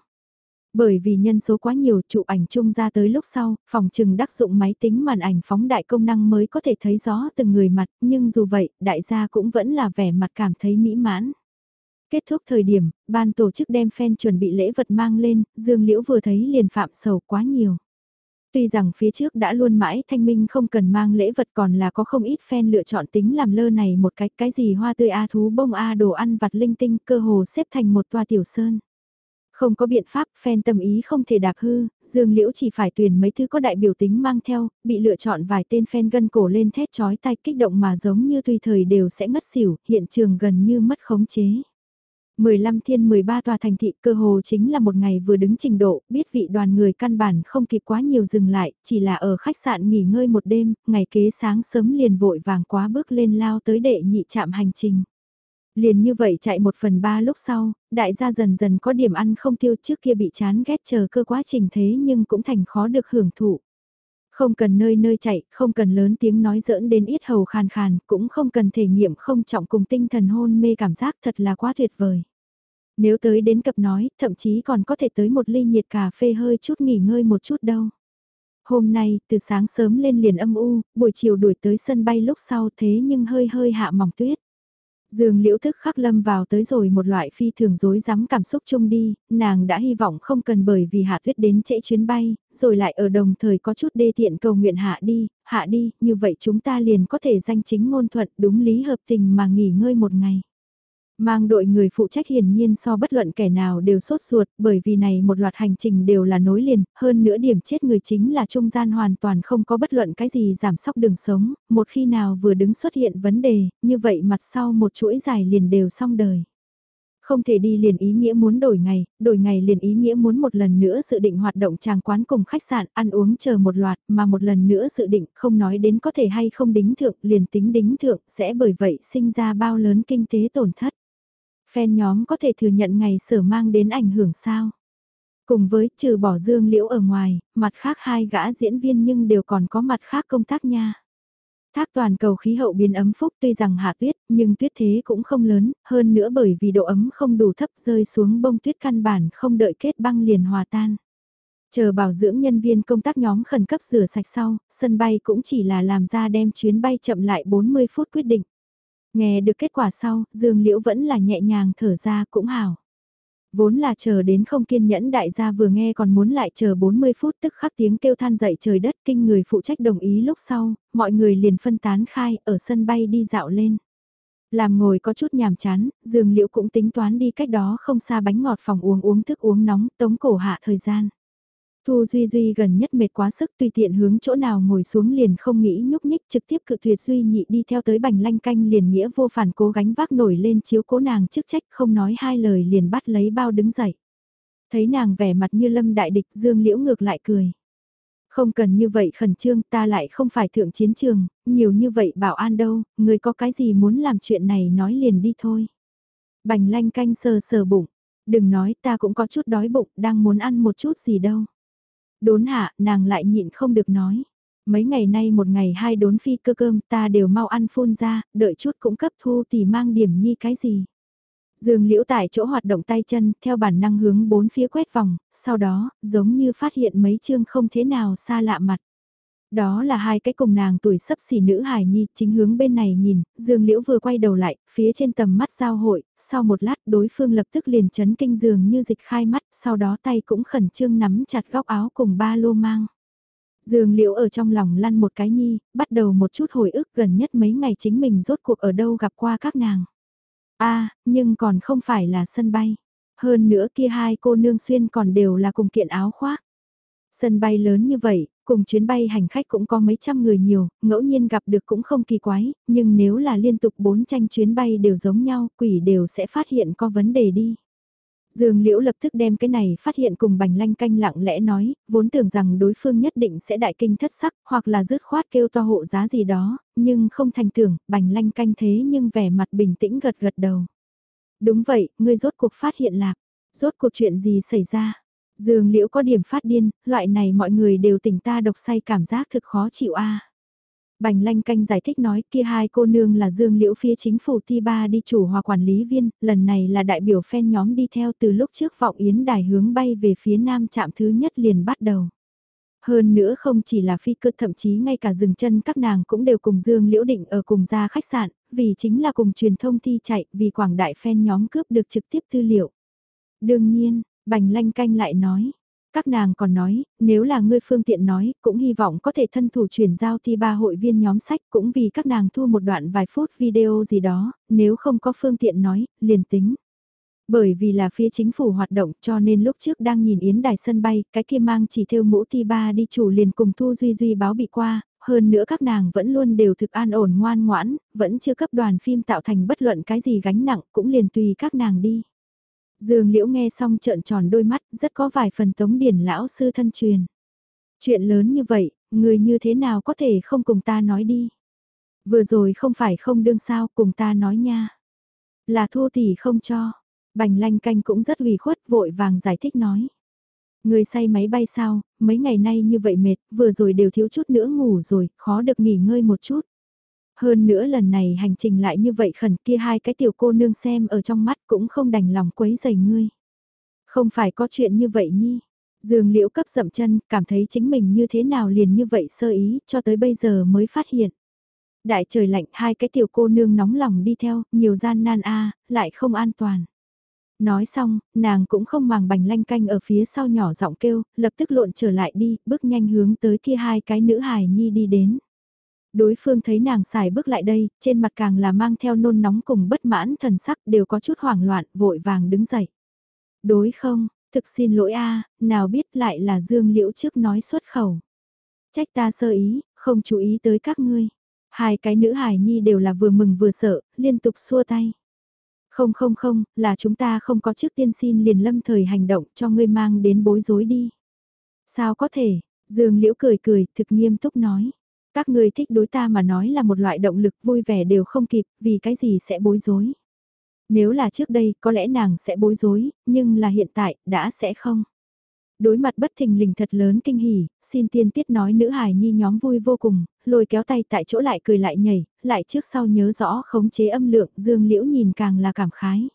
Bởi vì nhân số quá nhiều chụp ảnh chung ra tới lúc sau, phòng trừng đắc dụng máy tính màn ảnh phóng đại công năng mới có thể thấy rõ từng người mặt, nhưng dù vậy, đại gia cũng vẫn là vẻ mặt cảm thấy mỹ mãn. Kết thúc thời điểm, ban tổ chức đem fan chuẩn bị lễ vật mang lên, Dương Liễu vừa thấy liền phạm sầu quá nhiều. Tuy rằng phía trước đã luôn mãi thanh minh không cần mang lễ vật còn là có không ít fan lựa chọn tính làm lơ này một cách cái gì hoa tươi A thú bông A đồ ăn vặt linh tinh cơ hồ xếp thành một toa tiểu sơn. Không có biện pháp, fan tâm ý không thể đạp hư, Dương Liễu chỉ phải tuyển mấy thứ có đại biểu tính mang theo, bị lựa chọn vài tên fan gân cổ lên thét chói tai kích động mà giống như tùy thời đều sẽ ngất xỉu, hiện trường gần như mất khống chế. 15 thiên 13 tòa thành thị cơ hồ chính là một ngày vừa đứng trình độ, biết vị đoàn người căn bản không kịp quá nhiều dừng lại, chỉ là ở khách sạn nghỉ ngơi một đêm, ngày kế sáng sớm liền vội vàng quá bước lên lao tới đệ nhị trạm hành trình. Liền như vậy chạy một phần ba lúc sau, đại gia dần dần có điểm ăn không tiêu trước kia bị chán ghét chờ cơ quá trình thế nhưng cũng thành khó được hưởng thụ. Không cần nơi nơi chạy, không cần lớn tiếng nói giỡn đến ít hầu khàn khàn, cũng không cần thể nghiệm không trọng cùng tinh thần hôn mê cảm giác thật là quá tuyệt vời. Nếu tới đến cập nói, thậm chí còn có thể tới một ly nhiệt cà phê hơi chút nghỉ ngơi một chút đâu. Hôm nay, từ sáng sớm lên liền âm u, buổi chiều đuổi tới sân bay lúc sau thế nhưng hơi hơi hạ mỏng tuyết. Dương liễu thức khắc lâm vào tới rồi một loại phi thường dối rắm cảm xúc chung đi, nàng đã hy vọng không cần bởi vì hạ tuyết đến trễ chuyến bay, rồi lại ở đồng thời có chút đê tiện cầu nguyện hạ đi, hạ đi, như vậy chúng ta liền có thể danh chính ngôn thuận đúng lý hợp tình mà nghỉ ngơi một ngày. Mang đội người phụ trách hiển nhiên so bất luận kẻ nào đều sốt ruột bởi vì này một loạt hành trình đều là nối liền, hơn nữa điểm chết người chính là trung gian hoàn toàn không có bất luận cái gì giảm sóc đường sống, một khi nào vừa đứng xuất hiện vấn đề, như vậy mặt sau một chuỗi dài liền đều xong đời. Không thể đi liền ý nghĩa muốn đổi ngày, đổi ngày liền ý nghĩa muốn một lần nữa dự định hoạt động tràng quán cùng khách sạn ăn uống chờ một loạt mà một lần nữa dự định không nói đến có thể hay không đính thượng liền tính đính thượng sẽ bởi vậy sinh ra bao lớn kinh tế tổn thất. Fan nhóm có thể thừa nhận ngày sở mang đến ảnh hưởng sao? Cùng với trừ bỏ dương liễu ở ngoài, mặt khác hai gã diễn viên nhưng đều còn có mặt khác công tác nha. Thác toàn cầu khí hậu biến ấm phúc tuy rằng hạ tuyết, nhưng tuyết thế cũng không lớn, hơn nữa bởi vì độ ấm không đủ thấp rơi xuống bông tuyết căn bản không đợi kết băng liền hòa tan. Chờ bảo dưỡng nhân viên công tác nhóm khẩn cấp rửa sạch sau, sân bay cũng chỉ là làm ra đem chuyến bay chậm lại 40 phút quyết định. Nghe được kết quả sau, Dương Liễu vẫn là nhẹ nhàng thở ra cũng hảo. Vốn là chờ đến không kiên nhẫn đại gia vừa nghe còn muốn lại chờ 40 phút tức khắc tiếng kêu than dậy trời đất kinh người phụ trách đồng ý lúc sau, mọi người liền phân tán khai ở sân bay đi dạo lên. Làm ngồi có chút nhàm chán, Dương Liễu cũng tính toán đi cách đó không xa bánh ngọt phòng uống uống thức uống nóng, tống cổ hạ thời gian. Thu Duy Duy gần nhất mệt quá sức tùy tiện hướng chỗ nào ngồi xuống liền không nghĩ nhúc nhích trực tiếp cự tuyệt Duy nhị đi theo tới bành lanh canh liền nghĩa vô phản cố gánh vác nổi lên chiếu cố nàng chức trách không nói hai lời liền bắt lấy bao đứng dậy. Thấy nàng vẻ mặt như lâm đại địch Dương Liễu ngược lại cười. Không cần như vậy khẩn trương ta lại không phải thượng chiến trường, nhiều như vậy bảo an đâu, người có cái gì muốn làm chuyện này nói liền đi thôi. Bành lanh canh sờ sờ bụng, đừng nói ta cũng có chút đói bụng, đang muốn ăn một chút gì đâu. Đốn hạ, nàng lại nhịn không được nói. Mấy ngày nay một ngày hai đốn phi cơ cơm ta đều mau ăn phun ra, đợi chút cũng cấp thu thì mang điểm nhi cái gì. Dương liễu tại chỗ hoạt động tay chân, theo bản năng hướng bốn phía quét vòng, sau đó, giống như phát hiện mấy chương không thế nào xa lạ mặt. Đó là hai cái cùng nàng tuổi sấp xỉ nữ hài nhi, chính hướng bên này nhìn, Dương Liễu vừa quay đầu lại, phía trên tầm mắt giao hội, sau một lát đối phương lập tức liền chấn kinh dường như dịch khai mắt, sau đó tay cũng khẩn trương nắm chặt góc áo cùng ba lô mang. Dương Liễu ở trong lòng lăn một cái nhi, bắt đầu một chút hồi ức gần nhất mấy ngày chính mình rốt cuộc ở đâu gặp qua các nàng. a nhưng còn không phải là sân bay. Hơn nữa kia hai cô nương xuyên còn đều là cùng kiện áo khoác. Sân bay lớn như vậy, cùng chuyến bay hành khách cũng có mấy trăm người nhiều, ngẫu nhiên gặp được cũng không kỳ quái, nhưng nếu là liên tục bốn tranh chuyến bay đều giống nhau, quỷ đều sẽ phát hiện có vấn đề đi. Dương Liễu lập tức đem cái này phát hiện cùng bành lanh canh lặng lẽ nói, vốn tưởng rằng đối phương nhất định sẽ đại kinh thất sắc, hoặc là dứt khoát kêu to hộ giá gì đó, nhưng không thành tưởng, bành lanh canh thế nhưng vẻ mặt bình tĩnh gật gật đầu. Đúng vậy, ngươi rốt cuộc phát hiện lạc, rốt cuộc chuyện gì xảy ra, Dương liễu có điểm phát điên, loại này mọi người đều tỉnh ta độc say cảm giác thực khó chịu a. Bành lanh canh giải thích nói kia hai cô nương là Dương Liễu phía chính phủ ti ba đi chủ hòa quản lý viên, lần này là đại biểu phen nhóm đi theo từ lúc trước vọng yến đài hướng bay về phía nam trạm thứ nhất liền bắt đầu. Hơn nữa không chỉ là phi cơ thậm chí ngay cả dừng chân các nàng cũng đều cùng Dương Liễu định ở cùng ra khách sạn, vì chính là cùng truyền thông thi chạy vì quảng đại phen nhóm cướp được trực tiếp tư liệu. Đương nhiên, Bành lanh canh lại nói, các nàng còn nói, nếu là ngươi phương tiện nói, cũng hy vọng có thể thân thủ chuyển giao thi ba hội viên nhóm sách cũng vì các nàng thu một đoạn vài phút video gì đó, nếu không có phương tiện nói, liền tính. Bởi vì là phía chính phủ hoạt động cho nên lúc trước đang nhìn Yến đài sân bay, cái kia mang chỉ theo mũ ti ba đi chủ liền cùng Thu Duy Duy báo bị qua, hơn nữa các nàng vẫn luôn đều thực an ổn ngoan ngoãn, vẫn chưa cấp đoàn phim tạo thành bất luận cái gì gánh nặng cũng liền tùy các nàng đi. Dương Liễu nghe xong trợn tròn đôi mắt, rất có vài phần tống điển lão sư thân truyền. Chuyện lớn như vậy, người như thế nào có thể không cùng ta nói đi. Vừa rồi không phải không đương sao cùng ta nói nha. Là thua tỷ không cho. Bành lanh canh cũng rất ủy khuất vội vàng giải thích nói. Người say máy bay sao, mấy ngày nay như vậy mệt, vừa rồi đều thiếu chút nữa ngủ rồi, khó được nghỉ ngơi một chút. Hơn nữa lần này hành trình lại như vậy khẩn kia hai cái tiểu cô nương xem ở trong mắt cũng không đành lòng quấy giày ngươi. Không phải có chuyện như vậy nhi. Dương liễu cấp dậm chân, cảm thấy chính mình như thế nào liền như vậy sơ ý, cho tới bây giờ mới phát hiện. Đại trời lạnh, hai cái tiểu cô nương nóng lòng đi theo, nhiều gian nan a lại không an toàn. Nói xong, nàng cũng không màng bành lanh canh ở phía sau nhỏ giọng kêu, lập tức lộn trở lại đi, bước nhanh hướng tới kia hai cái nữ hài nhi đi đến. Đối phương thấy nàng xài bước lại đây, trên mặt càng là mang theo nôn nóng cùng bất mãn thần sắc đều có chút hoảng loạn, vội vàng đứng dậy. Đối không, thực xin lỗi a nào biết lại là Dương Liễu trước nói xuất khẩu. Trách ta sơ ý, không chú ý tới các ngươi. Hai cái nữ hài nhi đều là vừa mừng vừa sợ, liên tục xua tay. Không không không, là chúng ta không có trước tiên xin liền lâm thời hành động cho ngươi mang đến bối rối đi. Sao có thể, Dương Liễu cười cười, thực nghiêm túc nói. Các ngươi thích đối ta mà nói là một loại động lực vui vẻ đều không kịp, vì cái gì sẽ bối rối. Nếu là trước đây, có lẽ nàng sẽ bối rối, nhưng là hiện tại, đã sẽ không. Đối mặt bất thình lình thật lớn kinh hỉ, xin tiên tiết nói nữ hài nhi nhóm vui vô cùng, lôi kéo tay tại chỗ lại cười lại nhảy, lại trước sau nhớ rõ khống chế âm lượng, Dương Liễu nhìn càng là cảm khái.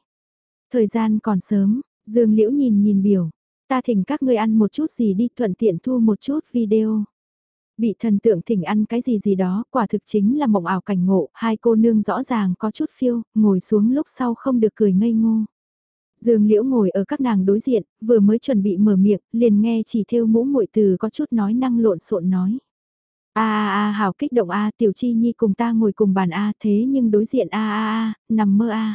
Thời gian còn sớm, Dương Liễu nhìn nhìn biểu, ta thỉnh các ngươi ăn một chút gì đi thuận tiện thu một chút video. Bị thần tượng thỉnh ăn cái gì gì đó, quả thực chính là mộng ảo cảnh ngộ, hai cô nương rõ ràng có chút phiêu, ngồi xuống lúc sau không được cười ngây ngô. Dương Liễu ngồi ở các nàng đối diện, vừa mới chuẩn bị mở miệng, liền nghe chỉ theo mũ muội từ có chút nói năng lộn xộn nói. A a a hào kích động a, Tiểu Chi Nhi cùng ta ngồi cùng bàn a, thế nhưng đối diện a a a, nằm mơ a.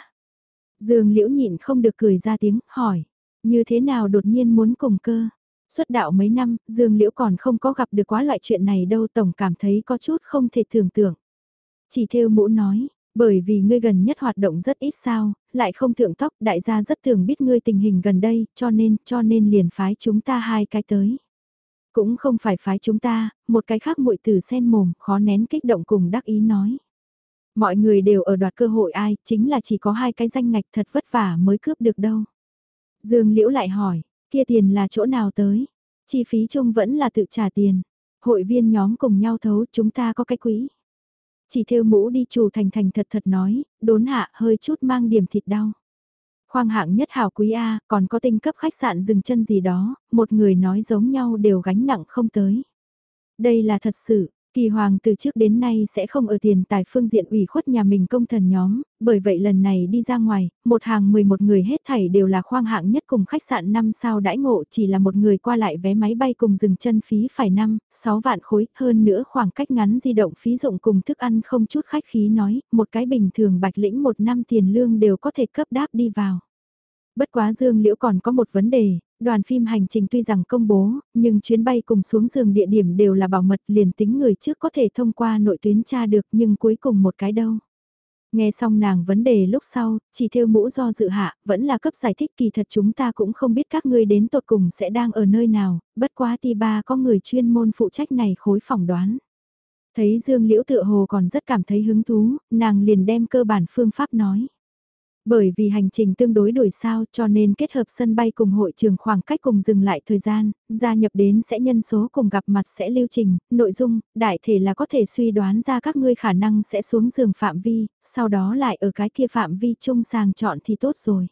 Dương Liễu nhịn không được cười ra tiếng, hỏi, như thế nào đột nhiên muốn cùng cơ? Xuất đạo mấy năm, Dương Liễu còn không có gặp được quá loại chuyện này đâu, tổng cảm thấy có chút không thể tưởng tượng. Chỉ theo mũ nói, bởi vì ngươi gần nhất hoạt động rất ít sao, lại không thượng tóc, đại gia rất thường biết ngươi tình hình gần đây, cho nên, cho nên liền phái chúng ta hai cái tới. Cũng không phải phái chúng ta, một cái khác muội từ sen mồm, khó nén kích động cùng đắc ý nói. Mọi người đều ở đoạt cơ hội ai, chính là chỉ có hai cái danh ngạch thật vất vả mới cướp được đâu. Dương Liễu lại hỏi, kia tiền là chỗ nào tới? Chi phí chung vẫn là tự trả tiền. Hội viên nhóm cùng nhau thấu chúng ta có cái quỹ. Chỉ theo mũ đi chủ thành thành thật thật nói, đốn hạ hơi chút mang điểm thịt đau. Khoang hạng nhất hảo quý A, còn có tinh cấp khách sạn dừng chân gì đó, một người nói giống nhau đều gánh nặng không tới. Đây là thật sự, Kỳ Hoàng từ trước đến nay sẽ không ở tiền tài phương diện ủy khuất nhà mình công thần nhóm, bởi vậy lần này đi ra ngoài, một hàng 11 người hết thảy đều là khoang hạng nhất cùng khách sạn 5 sao đãi ngộ chỉ là một người qua lại vé máy bay cùng dừng chân phí phải 5, 6 vạn khối, hơn nữa khoảng cách ngắn di động phí dụng cùng thức ăn không chút khách khí nói, một cái bình thường bạch lĩnh một năm tiền lương đều có thể cấp đáp đi vào. Bất quá Dương Liễu còn có một vấn đề, đoàn phim hành trình tuy rằng công bố, nhưng chuyến bay cùng xuống giường địa điểm đều là bảo mật liền tính người trước có thể thông qua nội tuyến tra được nhưng cuối cùng một cái đâu. Nghe xong nàng vấn đề lúc sau, chỉ theo mũ do dự hạ, vẫn là cấp giải thích kỳ thật chúng ta cũng không biết các ngươi đến tột cùng sẽ đang ở nơi nào, bất quá ti ba có người chuyên môn phụ trách này khối phỏng đoán. Thấy Dương Liễu tựa hồ còn rất cảm thấy hứng thú, nàng liền đem cơ bản phương pháp nói. Bởi vì hành trình tương đối đổi sao cho nên kết hợp sân bay cùng hội trường khoảng cách cùng dừng lại thời gian, gia nhập đến sẽ nhân số cùng gặp mặt sẽ lưu trình, nội dung, đại thể là có thể suy đoán ra các ngươi khả năng sẽ xuống giường phạm vi, sau đó lại ở cái kia phạm vi chung sàng chọn thì tốt rồi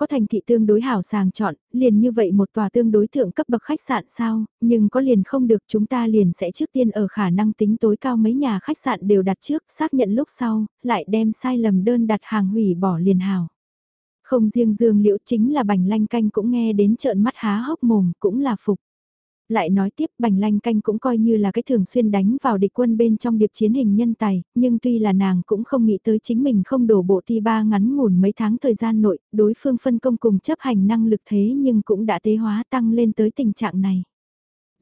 có thành thị tương đối hảo sàng chọn, liền như vậy một tòa tương đối thượng cấp bậc khách sạn sao, nhưng có liền không được chúng ta liền sẽ trước tiên ở khả năng tính tối cao mấy nhà khách sạn đều đặt trước, xác nhận lúc sau, lại đem sai lầm đơn đặt hàng hủy bỏ liền hảo. Không riêng dương liễu chính là bành lanh canh cũng nghe đến trợn mắt há hốc mồm cũng là phục lại nói tiếp bành lanh canh cũng coi như là cái thường xuyên đánh vào địch quân bên trong điệp chiến hình nhân tài, nhưng tuy là nàng cũng không nghĩ tới chính mình không đổ bộ thi ba ngắn ngủn mấy tháng thời gian nội, đối phương phân công cùng chấp hành năng lực thế nhưng cũng đã tế hóa tăng lên tới tình trạng này.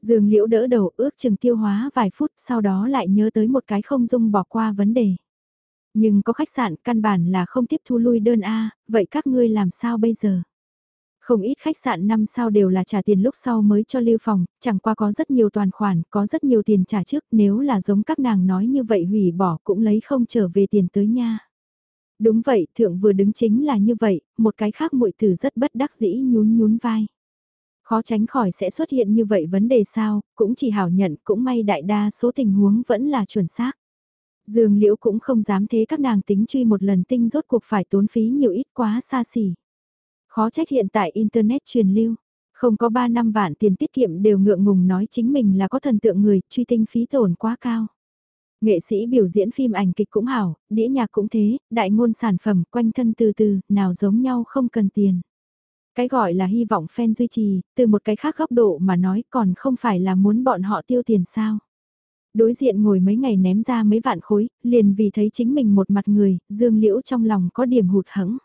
Dương liễu đỡ đầu ước chừng tiêu hóa vài phút sau đó lại nhớ tới một cái không dung bỏ qua vấn đề. Nhưng có khách sạn căn bản là không tiếp thu lui đơn A, vậy các ngươi làm sao bây giờ? Không ít khách sạn năm sao đều là trả tiền lúc sau mới cho lưu phòng, chẳng qua có rất nhiều toàn khoản, có rất nhiều tiền trả trước, nếu là giống các nàng nói như vậy hủy bỏ cũng lấy không trở về tiền tới nha. Đúng vậy, thượng vừa đứng chính là như vậy, một cái khác muội tử rất bất đắc dĩ nhún nhún vai. Khó tránh khỏi sẽ xuất hiện như vậy vấn đề sao, cũng chỉ hảo nhận, cũng may đại đa số tình huống vẫn là chuẩn xác. Dương Liễu cũng không dám thế các nàng tính truy một lần tinh rốt cuộc phải tốn phí nhiều ít quá xa xỉ. Khó trách hiện tại Internet truyền lưu. Không có 3 năm vạn tiền tiết kiệm đều ngượng ngùng nói chính mình là có thần tượng người, truy tinh phí tổn quá cao. Nghệ sĩ biểu diễn phim ảnh kịch cũng hảo, đĩa nhạc cũng thế, đại ngôn sản phẩm quanh thân từ từ, nào giống nhau không cần tiền. Cái gọi là hy vọng fan duy trì, từ một cái khác góc độ mà nói còn không phải là muốn bọn họ tiêu tiền sao. Đối diện ngồi mấy ngày ném ra mấy vạn khối, liền vì thấy chính mình một mặt người, dương liễu trong lòng có điểm hụt hẫng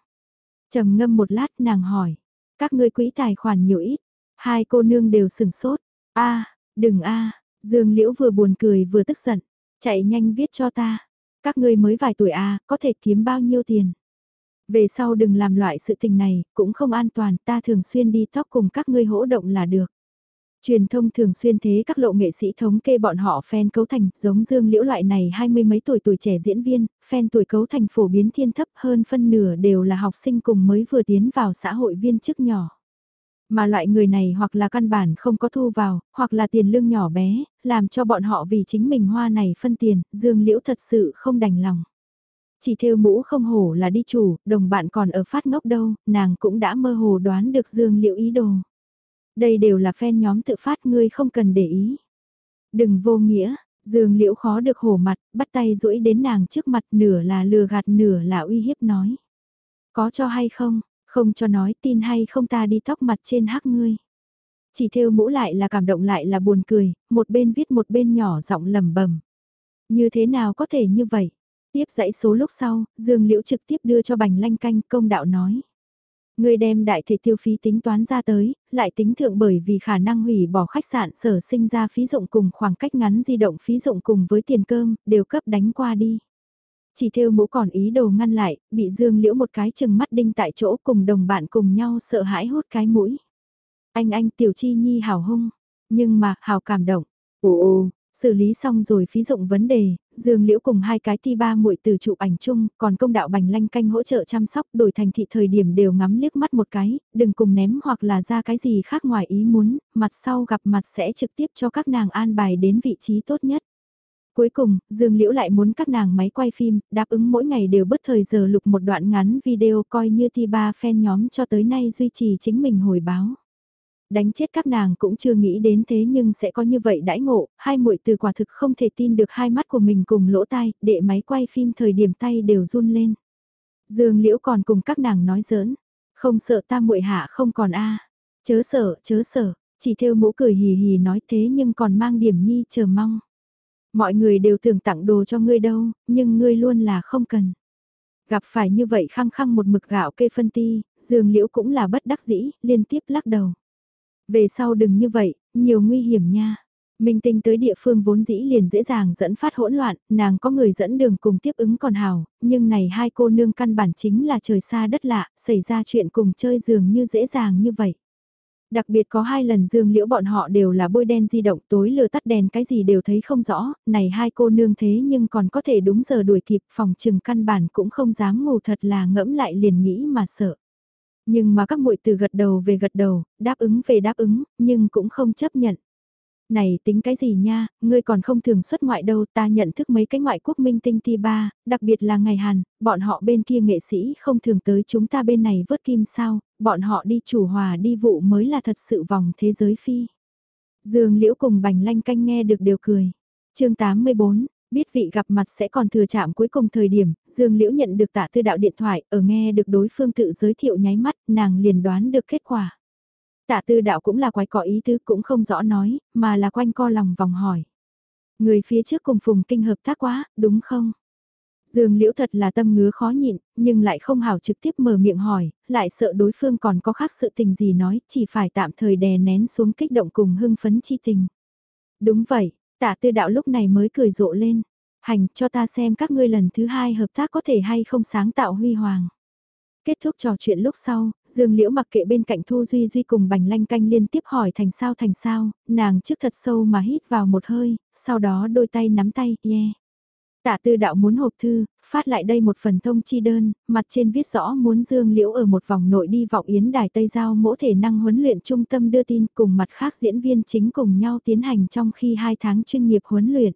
trầm ngâm một lát nàng hỏi, các ngươi quỹ tài khoản nhiều ít, hai cô nương đều sừng sốt, a đừng a Dương Liễu vừa buồn cười vừa tức giận, chạy nhanh viết cho ta, các ngươi mới vài tuổi a có thể kiếm bao nhiêu tiền. Về sau đừng làm loại sự tình này, cũng không an toàn, ta thường xuyên đi tóc cùng các ngươi hỗ động là được. Truyền thông thường xuyên thế các lộ nghệ sĩ thống kê bọn họ fan cấu thành, giống Dương Liễu loại này hai mươi mấy tuổi tuổi trẻ diễn viên, fan tuổi cấu thành phổ biến thiên thấp hơn phân nửa đều là học sinh cùng mới vừa tiến vào xã hội viên chức nhỏ. Mà loại người này hoặc là căn bản không có thu vào, hoặc là tiền lương nhỏ bé, làm cho bọn họ vì chính mình hoa này phân tiền, Dương Liễu thật sự không đành lòng. Chỉ theo mũ không hổ là đi chủ, đồng bạn còn ở phát ngốc đâu, nàng cũng đã mơ hồ đoán được Dương Liễu ý đồ. Đây đều là fan nhóm tự phát ngươi không cần để ý. Đừng vô nghĩa, Dương Liễu khó được hổ mặt, bắt tay duỗi đến nàng trước mặt nửa là lừa gạt nửa là uy hiếp nói. Có cho hay không, Không cho nói tin hay không ta đi tóc mặt trên hắc ngươi. Chỉ theo mũ lại là cảm động lại là buồn cười, một bên viết một bên nhỏ giọng lầm bầm. Như thế nào có thể như vậy? Tiếp dãy số lúc sau, Dương Liễu trực tiếp đưa cho bành lanh canh công đạo nói. Người đem đại thể tiêu phí tính toán ra tới, lại tính thượng bởi vì khả năng hủy bỏ khách sạn sở sinh ra phí dụng cùng khoảng cách ngắn di động phí dụng cùng với tiền cơm, đều cấp đánh qua đi. Chỉ theo mũ còn ý đồ ngăn lại, bị Dương Liễu một cái chừng mắt đinh tại chỗ cùng đồng bạn cùng nhau sợ hãi hút cái mũi. Anh anh tiểu chi nhi hào hung, nhưng mà hào cảm động. Ồ ồ, xử lý xong rồi phí dụng vấn đề, Dương Liễu cùng hai cái thi ba muội từ chụp ảnh chung, còn công đạo bành lanh canh hỗ trợ chăm sóc đổi thành thị thời điểm đều ngắm liếc mắt một cái, đừng cùng ném hoặc là ra cái gì khác ngoài ý muốn, mặt sau gặp mặt sẽ trực tiếp cho các nàng an bài đến vị trí tốt nhất. Cuối cùng, Dương Liễu lại muốn các nàng máy quay phim, đáp ứng mỗi ngày đều bất thời giờ lục một đoạn ngắn video coi như thi ba fan nhóm cho tới nay duy trì chính mình hồi báo. Đánh chết các nàng cũng chưa nghĩ đến thế nhưng sẽ có như vậy đãi ngộ, hai muội từ quả thực không thể tin được hai mắt của mình cùng lỗ tai, đệ máy quay phim thời điểm tay đều run lên. Dương Liễu còn cùng các nàng nói giỡn, không sợ ta muội hạ không còn a, chớ sợ, chớ sợ, chỉ theo mũ cười hì hì nói thế nhưng còn mang điểm nhi chờ mong. Mọi người đều tưởng tặng đồ cho ngươi đâu, nhưng ngươi luôn là không cần. Gặp phải như vậy khăng khăng một mực gạo kê phân ti, dương liễu cũng là bất đắc dĩ, liên tiếp lắc đầu. Về sau đừng như vậy, nhiều nguy hiểm nha. Minh tinh tới địa phương vốn dĩ liền dễ dàng dẫn phát hỗn loạn, nàng có người dẫn đường cùng tiếp ứng còn hào, nhưng này hai cô nương căn bản chính là trời xa đất lạ, xảy ra chuyện cùng chơi dường như dễ dàng như vậy. Đặc biệt có hai lần dương liễu bọn họ đều là bôi đen di động tối lừa tắt đèn cái gì đều thấy không rõ, này hai cô nương thế nhưng còn có thể đúng giờ đuổi kịp phòng trừng căn bản cũng không dám ngủ thật là ngẫm lại liền nghĩ mà sợ. Nhưng mà các muội từ gật đầu về gật đầu, đáp ứng về đáp ứng, nhưng cũng không chấp nhận. Này tính cái gì nha, ngươi còn không thường xuất ngoại đâu, ta nhận thức mấy cái ngoại quốc minh tinh ti ba, đặc biệt là ngày Hàn, bọn họ bên kia nghệ sĩ không thường tới chúng ta bên này vớt kim sao, bọn họ đi chủ hòa đi vụ mới là thật sự vòng thế giới phi. Dương Liễu cùng Bành Lanh Canh nghe được đều cười. chương 84, biết vị gặp mặt sẽ còn thừa chạm cuối cùng thời điểm, Dương Liễu nhận được tạ tư đạo điện thoại, ở nghe được đối phương tự giới thiệu nháy mắt, nàng liền đoán được kết quả. Tạ tư đạo cũng là quái có ý tứ cũng không rõ nói, mà là quanh co lòng vòng hỏi. Người phía trước cùng Phùng Kinh hợp tác quá, đúng không? Dương Liễu thật là tâm ngứa khó nhịn, nhưng lại không hảo trực tiếp mở miệng hỏi, lại sợ đối phương còn có khác sự tình gì nói, chỉ phải tạm thời đè nén xuống kích động cùng hưng phấn chi tình. Đúng vậy, tạ tư đạo lúc này mới cười rộ lên, hành cho ta xem các ngươi lần thứ hai hợp tác có thể hay không sáng tạo huy hoàng. Kết thúc trò chuyện lúc sau, Dương Liễu mặc kệ bên cạnh Thu Duy Duy cùng Bành Lanh Canh liên tiếp hỏi thành sao thành sao, nàng trước thật sâu mà hít vào một hơi, sau đó đôi tay nắm tay, yeah. Tạ tư đạo muốn hộp thư, phát lại đây một phần thông chi đơn, mặt trên viết rõ muốn Dương Liễu ở một vòng nội đi vọng yến đài Tây Giao mỗ thể năng huấn luyện trung tâm đưa tin cùng mặt khác diễn viên chính cùng nhau tiến hành trong khi hai tháng chuyên nghiệp huấn luyện.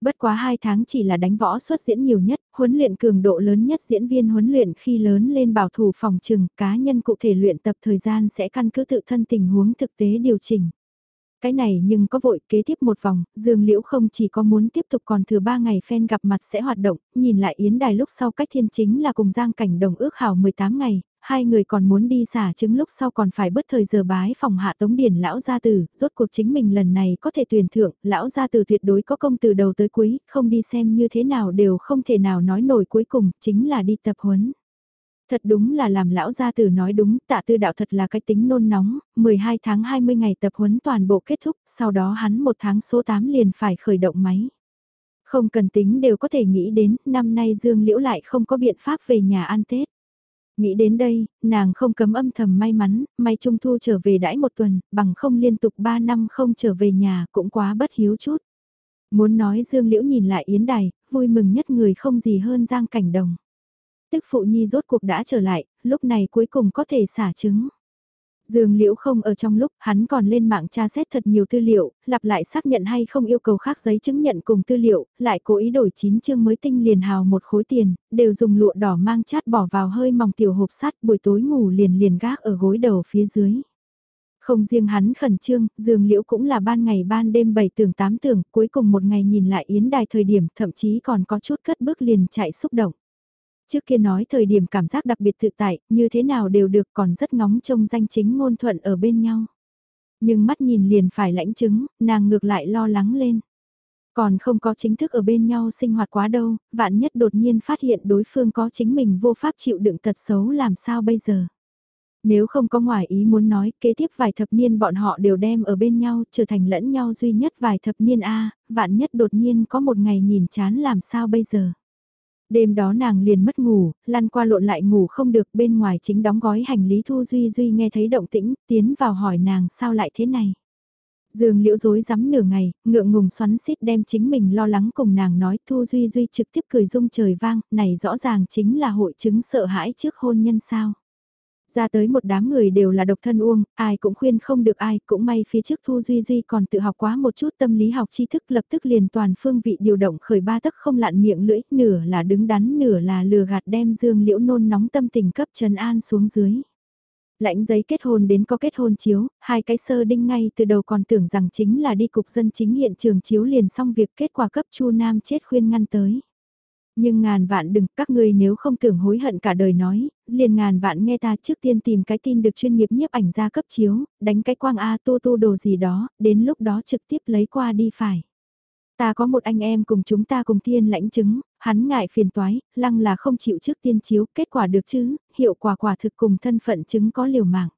Bất quá 2 tháng chỉ là đánh võ xuất diễn nhiều nhất, huấn luyện cường độ lớn nhất diễn viên huấn luyện khi lớn lên bảo thủ phòng trừng, cá nhân cụ thể luyện tập thời gian sẽ căn cứ tự thân tình huống thực tế điều chỉnh. Cái này nhưng có vội kế tiếp một vòng, Dương Liễu không chỉ có muốn tiếp tục còn thừa ba ngày fan gặp mặt sẽ hoạt động, nhìn lại Yến Đài lúc sau cách thiên chính là cùng Giang Cảnh Đồng ước hảo 18 ngày, hai người còn muốn đi xả trứng lúc sau còn phải bất thời giờ bái phòng hạ tống điển lão gia tử, rốt cuộc chính mình lần này có thể tuyển thượng, lão gia tử tuyệt đối có công từ đầu tới cuối, không đi xem như thế nào đều không thể nào nói nổi cuối cùng, chính là đi tập huấn. Thật đúng là làm lão gia tử nói đúng, tạ tư đạo thật là cái tính nôn nóng, 12 tháng 20 ngày tập huấn toàn bộ kết thúc, sau đó hắn một tháng số 8 liền phải khởi động máy. Không cần tính đều có thể nghĩ đến, năm nay Dương Liễu lại không có biện pháp về nhà ăn Tết. Nghĩ đến đây, nàng không cấm âm thầm may mắn, may Trung Thu trở về đãi một tuần, bằng không liên tục 3 năm không trở về nhà cũng quá bất hiếu chút. Muốn nói Dương Liễu nhìn lại Yến Đài, vui mừng nhất người không gì hơn Giang Cảnh Đồng. Tức phụ nhi rốt cuộc đã trở lại, lúc này cuối cùng có thể xả trứng. Dương Liễu không ở trong lúc hắn còn lên mạng tra xét thật nhiều tư liệu, lặp lại xác nhận hay không yêu cầu khác giấy chứng nhận cùng tư liệu, lại cố ý đổi chín chương mới tinh liền hào một khối tiền, đều dùng lụa đỏ mang chát bỏ vào hơi mỏng tiểu hộp sắt buổi tối ngủ liền liền gác ở gối đầu phía dưới. Không riêng hắn khẩn trương, Dương Liễu cũng là ban ngày ban đêm bảy tường tám tường, cuối cùng một ngày nhìn lại yến đài thời điểm thậm chí còn có chút cất bước liền chạy xúc động. Trước kia nói thời điểm cảm giác đặc biệt tự tại, như thế nào đều được còn rất ngóng trông danh chính ngôn thuận ở bên nhau. Nhưng mắt nhìn liền phải lãnh chứng, nàng ngược lại lo lắng lên. Còn không có chính thức ở bên nhau sinh hoạt quá đâu, vạn nhất đột nhiên phát hiện đối phương có chính mình vô pháp chịu đựng tật xấu làm sao bây giờ. Nếu không có ngoài ý muốn nói, kế tiếp vài thập niên bọn họ đều đem ở bên nhau, trở thành lẫn nhau duy nhất vài thập niên A, vạn nhất đột nhiên có một ngày nhìn chán làm sao bây giờ. Đêm đó nàng liền mất ngủ, lăn qua lộn lại ngủ không được bên ngoài chính đóng gói hành lý Thu Duy Duy nghe thấy động tĩnh, tiến vào hỏi nàng sao lại thế này. Dương liễu dối rắm nửa ngày, ngượng ngùng xoắn xít đem chính mình lo lắng cùng nàng nói Thu Duy Duy trực tiếp cười rung trời vang, này rõ ràng chính là hội chứng sợ hãi trước hôn nhân sao. Ra tới một đám người đều là độc thân uông, ai cũng khuyên không được ai, cũng may phía trước Thu Duy Duy còn tự học quá một chút tâm lý học tri thức lập tức liền toàn phương vị điều động khởi ba tấc không lạn miệng lưỡi, nửa là đứng đắn nửa là lừa gạt đem dương liễu nôn nóng tâm tình cấp trần an xuống dưới. Lãnh giấy kết hôn đến có kết hôn chiếu, hai cái sơ đinh ngay từ đầu còn tưởng rằng chính là đi cục dân chính hiện trường chiếu liền xong việc kết quả cấp chu nam chết khuyên ngăn tới. Nhưng ngàn vạn đừng, các ngươi nếu không tưởng hối hận cả đời nói, liền ngàn vạn nghe ta trước tiên tìm cái tin được chuyên nghiệp nhiếp ảnh ra cấp chiếu, đánh cái quang A tu tu đồ gì đó, đến lúc đó trực tiếp lấy qua đi phải. Ta có một anh em cùng chúng ta cùng tiên lãnh chứng, hắn ngại phiền toái, lăng là không chịu trước tiên chiếu, kết quả được chứ, hiệu quả quả thực cùng thân phận chứng có liều mạng.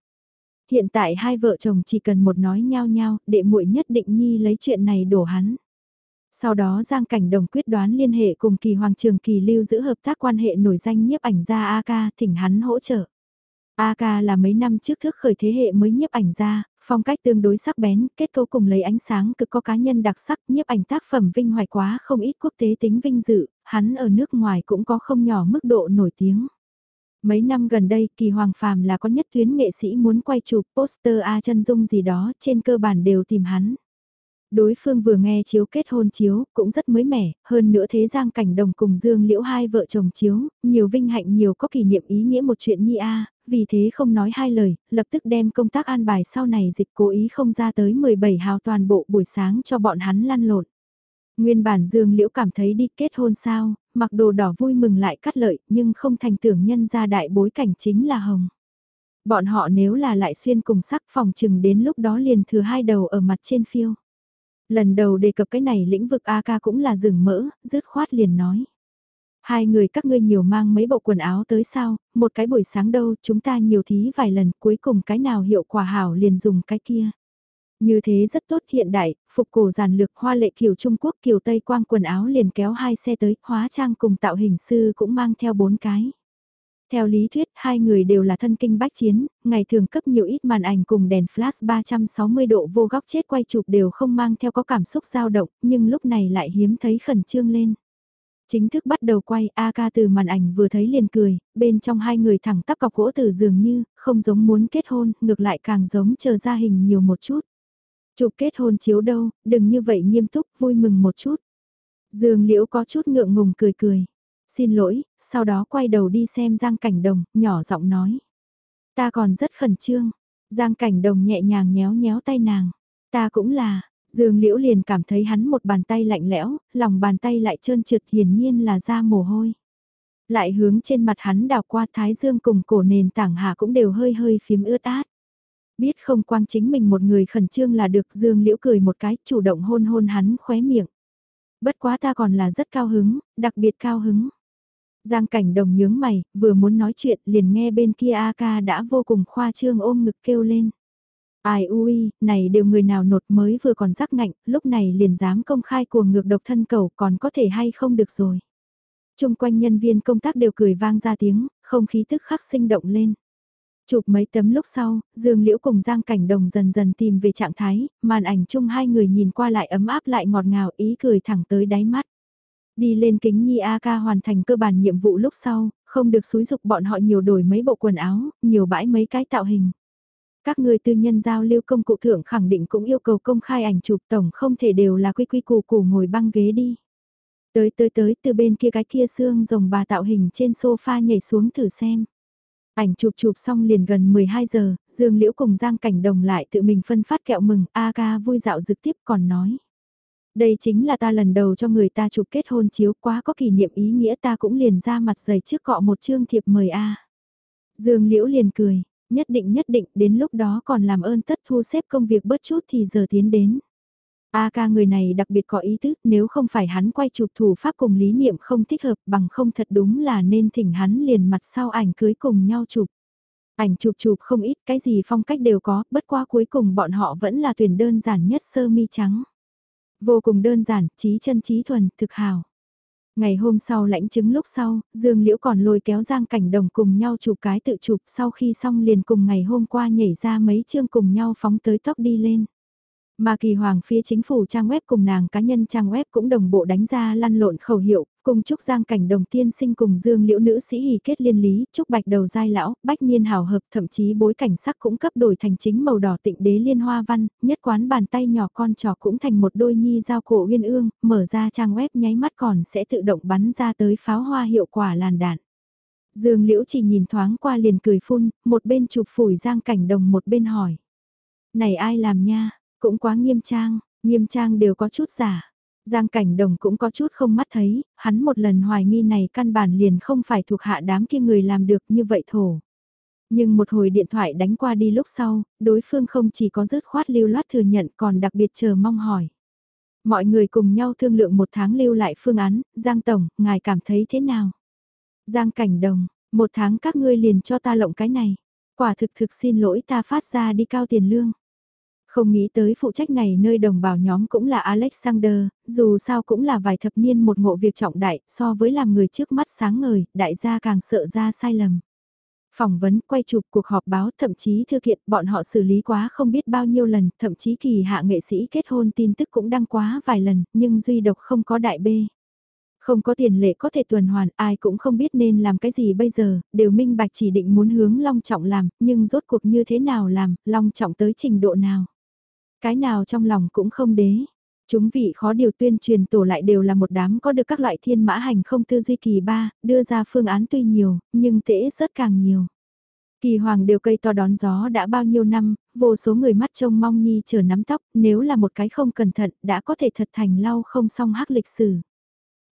Hiện tại hai vợ chồng chỉ cần một nói nhau nhau, đệ muội nhất định nhi lấy chuyện này đổ hắn. Sau đó Giang Cảnh Đồng quyết đoán liên hệ cùng kỳ Hoàng Trường Kỳ lưu giữ hợp tác quan hệ nổi danh nhiếp ảnh gia AK thỉnh hắn hỗ trợ. AK là mấy năm trước thức khởi thế hệ mới nhiếp ảnh gia, phong cách tương đối sắc bén, kết cấu cùng lấy ánh sáng cực có cá nhân đặc sắc, nhiếp ảnh tác phẩm vinh hoài quá không ít quốc tế tính vinh dự, hắn ở nước ngoài cũng có không nhỏ mức độ nổi tiếng. Mấy năm gần đây, Kỳ Hoàng Phàm là có nhất tuyến nghệ sĩ muốn quay chụp poster A chân dung gì đó, trên cơ bản đều tìm hắn. Đối phương vừa nghe chiếu kết hôn chiếu, cũng rất mới mẻ, hơn nữa thế Giang Cảnh Đồng cùng Dương Liễu hai vợ chồng chiếu, nhiều vinh hạnh nhiều có kỷ niệm ý nghĩa một chuyện nhi a vì thế không nói hai lời, lập tức đem công tác an bài sau này dịch cố ý không ra tới 17 hào toàn bộ buổi sáng cho bọn hắn lăn lộn. Nguyên bản Dương Liễu cảm thấy đi kết hôn sao, mặc đồ đỏ vui mừng lại cắt lợi, nhưng không thành tưởng nhân ra đại bối cảnh chính là hồng. Bọn họ nếu là lại xuyên cùng sắc phòng chừng đến lúc đó liền thừa hai đầu ở mặt trên phiêu. Lần đầu đề cập cái này lĩnh vực a ca cũng là rừng mỡ, dứt khoát liền nói. Hai người các ngươi nhiều mang mấy bộ quần áo tới sao, một cái buổi sáng đâu, chúng ta nhiều thí vài lần, cuối cùng cái nào hiệu quả hảo liền dùng cái kia. Như thế rất tốt hiện đại, phục cổ giản lược hoa lệ kiểu Trung Quốc kiểu Tây quang quần áo liền kéo hai xe tới, hóa trang cùng tạo hình sư cũng mang theo bốn cái. Theo lý thuyết, hai người đều là thân kinh bách chiến, ngày thường cấp nhiều ít màn ảnh cùng đèn flash 360 độ vô góc chết quay chụp đều không mang theo có cảm xúc dao động, nhưng lúc này lại hiếm thấy khẩn trương lên. Chính thức bắt đầu quay, A ca từ màn ảnh vừa thấy liền cười, bên trong hai người thẳng tắp cọc gỗ từ dường như, không giống muốn kết hôn, ngược lại càng giống chờ ra hình nhiều một chút. Chụp kết hôn chiếu đâu, đừng như vậy nghiêm túc, vui mừng một chút. Dương Liễu có chút ngượng ngùng cười cười. Xin lỗi, sau đó quay đầu đi xem Giang Cảnh Đồng, nhỏ giọng nói. Ta còn rất khẩn trương. Giang Cảnh Đồng nhẹ nhàng nhéo nhéo tay nàng. Ta cũng là, Dương Liễu liền cảm thấy hắn một bàn tay lạnh lẽo, lòng bàn tay lại trơn trượt hiển nhiên là ra mồ hôi. Lại hướng trên mặt hắn đào qua thái dương cùng cổ nền tảng hạ cũng đều hơi hơi phím ướt át. Biết không quang chính mình một người khẩn trương là được Dương Liễu cười một cái chủ động hôn hôn hắn khóe miệng. Bất quá ta còn là rất cao hứng, đặc biệt cao hứng. Giang cảnh đồng nhướng mày, vừa muốn nói chuyện liền nghe bên kia A ca đã vô cùng khoa trương ôm ngực kêu lên. Ai ui, này đều người nào nột mới vừa còn rắc ngạnh, lúc này liền dám công khai cuồng ngược độc thân cầu còn có thể hay không được rồi. Trung quanh nhân viên công tác đều cười vang ra tiếng, không khí tức khắc sinh động lên. Chụp mấy tấm lúc sau, Dương Liễu cùng Giang Cảnh Đồng dần dần tìm về trạng thái, màn ảnh chung hai người nhìn qua lại ấm áp lại ngọt ngào ý cười thẳng tới đáy mắt. Đi lên kính Nhi A ca hoàn thành cơ bản nhiệm vụ lúc sau, không được xúi dục bọn họ nhiều đổi mấy bộ quần áo, nhiều bãi mấy cái tạo hình. Các người tư nhân giao lưu công cụ thượng khẳng định cũng yêu cầu công khai ảnh chụp tổng không thể đều là quy quy củ củ ngồi băng ghế đi. Tới tới tới từ bên kia cái kia xương rồng bà tạo hình trên sofa nhảy xuống thử xem. Ảnh chụp chụp xong liền gần 12 giờ, Dương Liễu cùng Giang Cảnh Đồng lại tự mình phân phát kẹo mừng, A ca vui dạo dực tiếp còn nói. Đây chính là ta lần đầu cho người ta chụp kết hôn chiếu quá có kỷ niệm ý nghĩa ta cũng liền ra mặt giày trước cọ một chương thiệp mời a. Dương Liễu liền cười, nhất định nhất định đến lúc đó còn làm ơn tất thu xếp công việc bớt chút thì giờ tiến đến. A ca người này đặc biệt có ý thức nếu không phải hắn quay chụp thủ pháp cùng lý niệm không thích hợp bằng không thật đúng là nên thỉnh hắn liền mặt sau ảnh cưới cùng nhau chụp. Ảnh chụp chụp không ít cái gì phong cách đều có, bất qua cuối cùng bọn họ vẫn là tuyển đơn giản nhất sơ mi trắng. Vô cùng đơn giản, trí chân trí thuần, thực hào. Ngày hôm sau lãnh chứng lúc sau, Dương Liễu còn lôi kéo Giang Cảnh Đồng cùng nhau chụp cái tự chụp sau khi xong liền cùng ngày hôm qua nhảy ra mấy chương cùng nhau phóng tới tóc đi lên. Mà kỳ hoàng phía chính phủ trang web cùng nàng cá nhân trang web cũng đồng bộ đánh ra lăn lộn khẩu hiệu, cùng chúc giang cảnh đồng tiên sinh cùng dương liễu nữ sĩ hì kết liên lý, chúc bạch đầu giai lão, bách niên hào hợp thậm chí bối cảnh sắc cũng cấp đổi thành chính màu đỏ tịnh đế liên hoa văn, nhất quán bàn tay nhỏ con trò cũng thành một đôi nhi giao cổ uyên ương, mở ra trang web nháy mắt còn sẽ tự động bắn ra tới pháo hoa hiệu quả làn đạn. Dương liễu chỉ nhìn thoáng qua liền cười phun, một bên chụp phủi giang cảnh đồng một bên hỏi. Này ai làm nha? Cũng quá nghiêm trang, nghiêm trang đều có chút giả. Giang cảnh đồng cũng có chút không mắt thấy, hắn một lần hoài nghi này căn bản liền không phải thuộc hạ đám kia người làm được như vậy thổ. Nhưng một hồi điện thoại đánh qua đi lúc sau, đối phương không chỉ có dứt khoát lưu loát thừa nhận còn đặc biệt chờ mong hỏi. Mọi người cùng nhau thương lượng một tháng lưu lại phương án, Giang Tổng, ngài cảm thấy thế nào? Giang Cảnh Đồng, một tháng các ngươi liền cho ta lộng cái này. Quả thực thực xin lỗi ta phát ra đi cao tiền lương. Không nghĩ tới phụ trách này nơi đồng bào nhóm cũng là Alexander, dù sao cũng là vài thập niên một ngộ việc trọng đại, so với làm người trước mắt sáng ngời, đại gia càng sợ ra sai lầm. Phỏng vấn, quay chụp cuộc họp báo, thậm chí thư kiện, bọn họ xử lý quá không biết bao nhiêu lần, thậm chí kỳ hạ nghệ sĩ kết hôn tin tức cũng đăng quá vài lần, nhưng duy độc không có đại bê. Không có tiền lệ có thể tuần hoàn, ai cũng không biết nên làm cái gì bây giờ, đều minh bạch chỉ định muốn hướng long trọng làm, nhưng rốt cuộc như thế nào làm, long trọng tới trình độ nào. Cái nào trong lòng cũng không đế. Chúng vị khó điều tuyên truyền tổ lại đều là một đám có được các loại thiên mã hành không tư duy kỳ ba, đưa ra phương án tuy nhiều, nhưng tễ rất càng nhiều. Kỳ hoàng đều cây to đón gió đã bao nhiêu năm, vô số người mắt trông mong nhi chờ nắm tóc, nếu là một cái không cẩn thận đã có thể thật thành lau không song hắc lịch sử.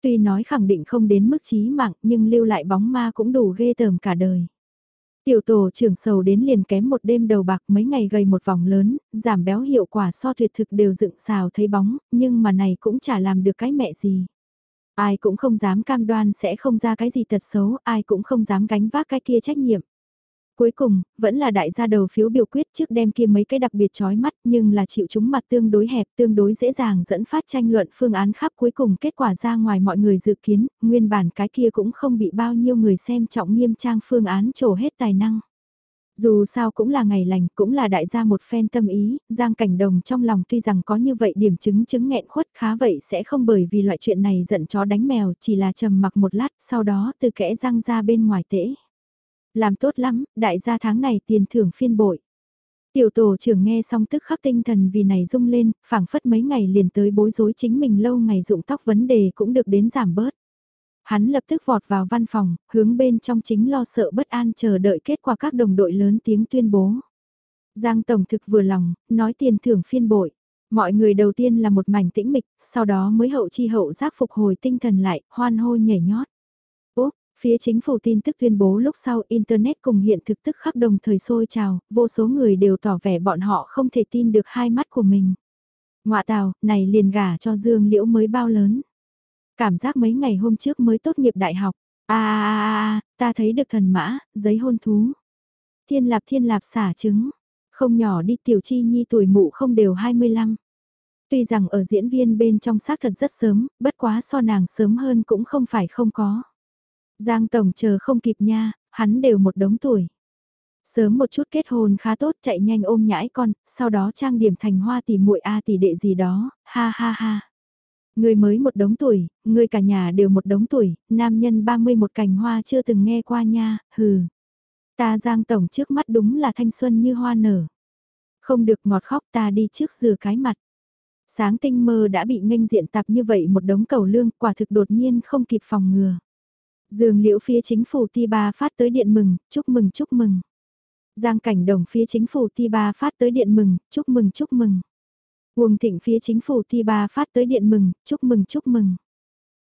Tuy nói khẳng định không đến mức chí mạng nhưng lưu lại bóng ma cũng đủ ghê tởm cả đời. Tiểu tổ trưởng sầu đến liền kém một đêm đầu bạc mấy ngày gầy một vòng lớn, giảm béo hiệu quả so tuyệt thực đều dựng xào thấy bóng, nhưng mà này cũng chả làm được cái mẹ gì. Ai cũng không dám cam đoan sẽ không ra cái gì tật xấu, ai cũng không dám gánh vác cái kia trách nhiệm. Cuối cùng, vẫn là đại gia đầu phiếu biểu quyết trước đem kia mấy cái đặc biệt chói mắt nhưng là chịu chúng mặt tương đối hẹp tương đối dễ dàng dẫn phát tranh luận phương án khắp cuối cùng kết quả ra ngoài mọi người dự kiến, nguyên bản cái kia cũng không bị bao nhiêu người xem trọng nghiêm trang phương án trổ hết tài năng. Dù sao cũng là ngày lành, cũng là đại gia một phen tâm ý, Giang Cảnh Đồng trong lòng tuy rằng có như vậy điểm chứng chứng nghẹn khuất khá vậy sẽ không bởi vì loại chuyện này giận chó đánh mèo, chỉ là trầm mặc một lát, sau đó từ kẽ răng ra bên ngoài tễ. Làm tốt lắm, đại gia tháng này tiền thưởng phiên bội. Tiểu tổ trưởng nghe xong tức khắc tinh thần vì này rung lên, phảng phất mấy ngày liền tới bối rối chính mình lâu ngày dụng tóc vấn đề cũng được đến giảm bớt. Hắn lập tức vọt vào văn phòng, hướng bên trong chính lo sợ bất an chờ đợi kết quả các đồng đội lớn tiếng tuyên bố. Giang Tổng thực vừa lòng, nói tiền thưởng phiên bội. Mọi người đầu tiên là một mảnh tĩnh mịch, sau đó mới hậu chi hậu giác phục hồi tinh thần lại, hoan hô nhảy nhót. Phía chính phủ tin tức tuyên bố lúc sau Internet cùng hiện thực tức khắc đồng thời sôi trào, vô số người đều tỏ vẻ bọn họ không thể tin được hai mắt của mình. Ngoạ tào, này liền gả cho Dương Liễu mới bao lớn. Cảm giác mấy ngày hôm trước mới tốt nghiệp đại học. a à, ta thấy được thần mã, giấy hôn thú. Thiên lạp thiên lạp xả trứng. Không nhỏ đi tiểu chi nhi tuổi mụ không đều 25. Tuy rằng ở diễn viên bên trong xác thật rất sớm, bất quá so nàng sớm hơn cũng không phải không có. Giang Tổng chờ không kịp nha, hắn đều một đống tuổi. Sớm một chút kết hôn khá tốt chạy nhanh ôm nhãi con, sau đó trang điểm thành hoa tỷ muội A tỷ đệ gì đó, ha ha ha. Người mới một đống tuổi, người cả nhà đều một đống tuổi, nam nhân 30 một cành hoa chưa từng nghe qua nha, hừ. Ta Giang Tổng trước mắt đúng là thanh xuân như hoa nở. Không được ngọt khóc ta đi trước rửa cái mặt. Sáng tinh mơ đã bị nghênh diện tạp như vậy một đống cầu lương quả thực đột nhiên không kịp phòng ngừa. Dương liễu phía chính phủ ti ba phát tới điện mừng, chúc mừng chúc mừng. Giang cảnh đồng phía chính phủ ti ba phát tới điện mừng, chúc mừng chúc mừng. Uông Thịnh phía chính phủ ti ba phát tới điện mừng, chúc mừng chúc mừng.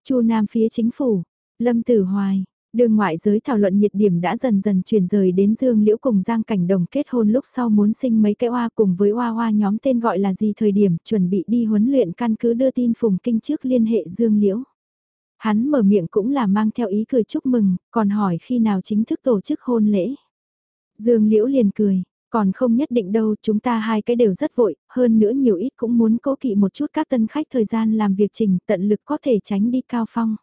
Chu Nam phía chính phủ, Lâm Tử Hoài, Đường ngoại giới thảo luận nhiệt điểm đã dần dần chuyển rời đến Dương Liễu cùng Giang Cảnh Đồng kết hôn lúc sau muốn sinh mấy cái oa cùng với oa oa nhóm tên gọi là gì thời điểm chuẩn bị đi huấn luyện căn cứ đưa tin Phùng Kinh trước liên hệ Dương Liễu. Hắn mở miệng cũng là mang theo ý cười chúc mừng, còn hỏi khi nào chính thức tổ chức hôn lễ. Dương Liễu liền cười, còn không nhất định đâu, chúng ta hai cái đều rất vội, hơn nữa nhiều ít cũng muốn cố kỵ một chút các tân khách thời gian làm việc trình tận lực có thể tránh đi cao phong.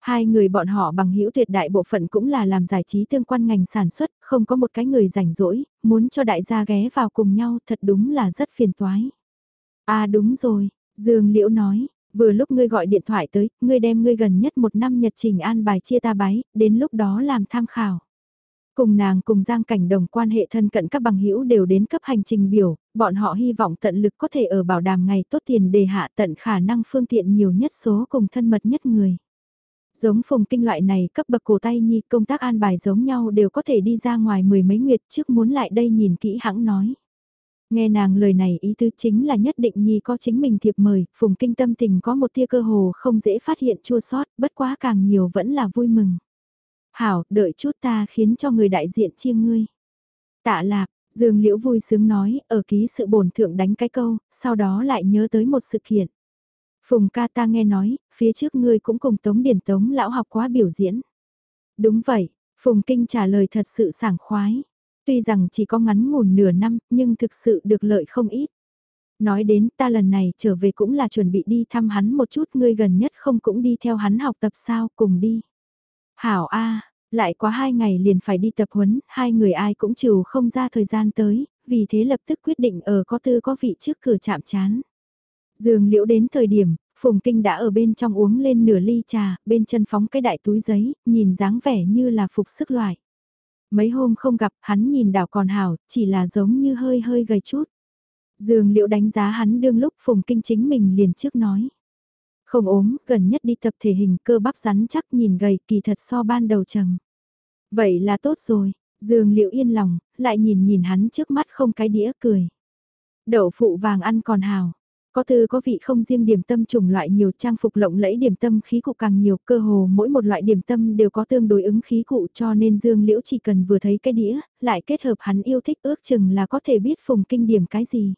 Hai người bọn họ bằng hữu tuyệt đại bộ phận cũng là làm giải trí tương quan ngành sản xuất, không có một cái người rảnh rỗi, muốn cho đại gia ghé vào cùng nhau thật đúng là rất phiền toái. À đúng rồi, Dương Liễu nói, vừa lúc ngươi gọi điện thoại tới, ngươi đem ngươi gần nhất một năm nhật trình an bài chia ta bái, đến lúc đó làm tham khảo. Cùng nàng cùng Giang Cảnh Đồng quan hệ thân cận các bằng hữu đều đến cấp hành trình biểu, bọn họ hy vọng tận lực có thể ở bảo đảm ngày tốt tiền đề hạ tận khả năng phương tiện nhiều nhất số cùng thân mật nhất người. Giống phùng kinh loại này cấp bậc cổ tay nhi công tác an bài giống nhau đều có thể đi ra ngoài mười mấy nguyệt trước muốn lại đây nhìn kỹ hãng nói. Nghe nàng lời này ý tứ chính là nhất định nhi có chính mình thiệp mời, phùng kinh tâm tình có một tia cơ hồ không dễ phát hiện chua sót, bất quá càng nhiều vẫn là vui mừng. Hảo, đợi chút ta khiến cho người đại diện chia ngươi. Tạ lạc, Dương Liễu vui sướng nói, ở ký sự bổn thượng đánh cái câu, sau đó lại nhớ tới một sự kiện. Phùng ca ta nghe nói, phía trước ngươi cũng cùng Tống Điển Tống lão học quá biểu diễn. Đúng vậy, Phùng Kinh trả lời thật sự sảng khoái. Tuy rằng chỉ có ngắn ngủn nửa năm, nhưng thực sự được lợi không ít. Nói đến ta lần này trở về cũng là chuẩn bị đi thăm hắn một chút ngươi gần nhất không cũng đi theo hắn học tập sao cùng đi. Hảo A, lại quá hai ngày liền phải đi tập huấn, hai người ai cũng chịu không ra thời gian tới, vì thế lập tức quyết định ở có tư có vị trước cửa chạm chán. dường liễu đến thời điểm, Phùng Kinh đã ở bên trong uống lên nửa ly trà, bên chân phóng cái đại túi giấy, nhìn dáng vẻ như là phục sức loại. Mấy hôm không gặp, hắn nhìn đảo còn hảo, chỉ là giống như hơi hơi gầy chút. Dương liễu đánh giá hắn đương lúc Phùng Kinh chính mình liền trước nói. Không ốm, gần nhất đi tập thể hình cơ bắp rắn chắc nhìn gầy kỳ thật so ban đầu trầm. Vậy là tốt rồi, Dương liễu yên lòng, lại nhìn nhìn hắn trước mắt không cái đĩa cười. Đậu phụ vàng ăn còn hào. Có tư có vị không riêng điểm tâm chủng loại nhiều trang phục lộng lẫy điểm tâm khí cụ càng nhiều cơ hồ mỗi một loại điểm tâm đều có tương đối ứng khí cụ cho nên Dương Liễu chỉ cần vừa thấy cái đĩa, lại kết hợp hắn yêu thích ước chừng là có thể biết Phùng Kinh điểm cái gì.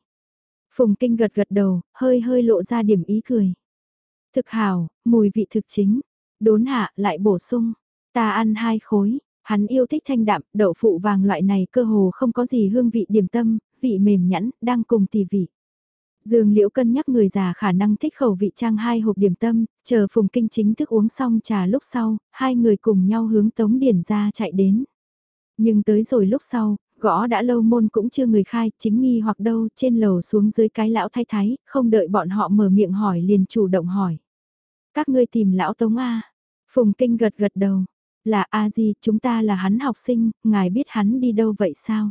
Phùng Kinh gật gật đầu, hơi hơi lộ ra điểm ý cười. Thực hào, mùi vị thực chính, đốn hạ lại bổ sung, ta ăn hai khối, hắn yêu thích thanh đạm, đậu phụ vàng loại này cơ hồ không có gì hương vị điểm tâm, vị mềm nhẵn, đang cùng tỉ vị. Dương Liễu cân nhắc người già khả năng thích khẩu vị trang hai hộp điểm tâm, chờ Phùng Kinh chính thức uống xong trà lúc sau, hai người cùng nhau hướng Tống Điển ra chạy đến. Nhưng tới rồi lúc sau, gõ đã lâu môn cũng chưa người khai, chính nghi hoặc đâu, trên lầu xuống dưới cái lão thay thái, không đợi bọn họ mở miệng hỏi liền chủ động hỏi. Các ngươi tìm lão Tống A. Phùng Kinh gật gật đầu. Là A gì, chúng ta là hắn học sinh, ngài biết hắn đi đâu vậy sao?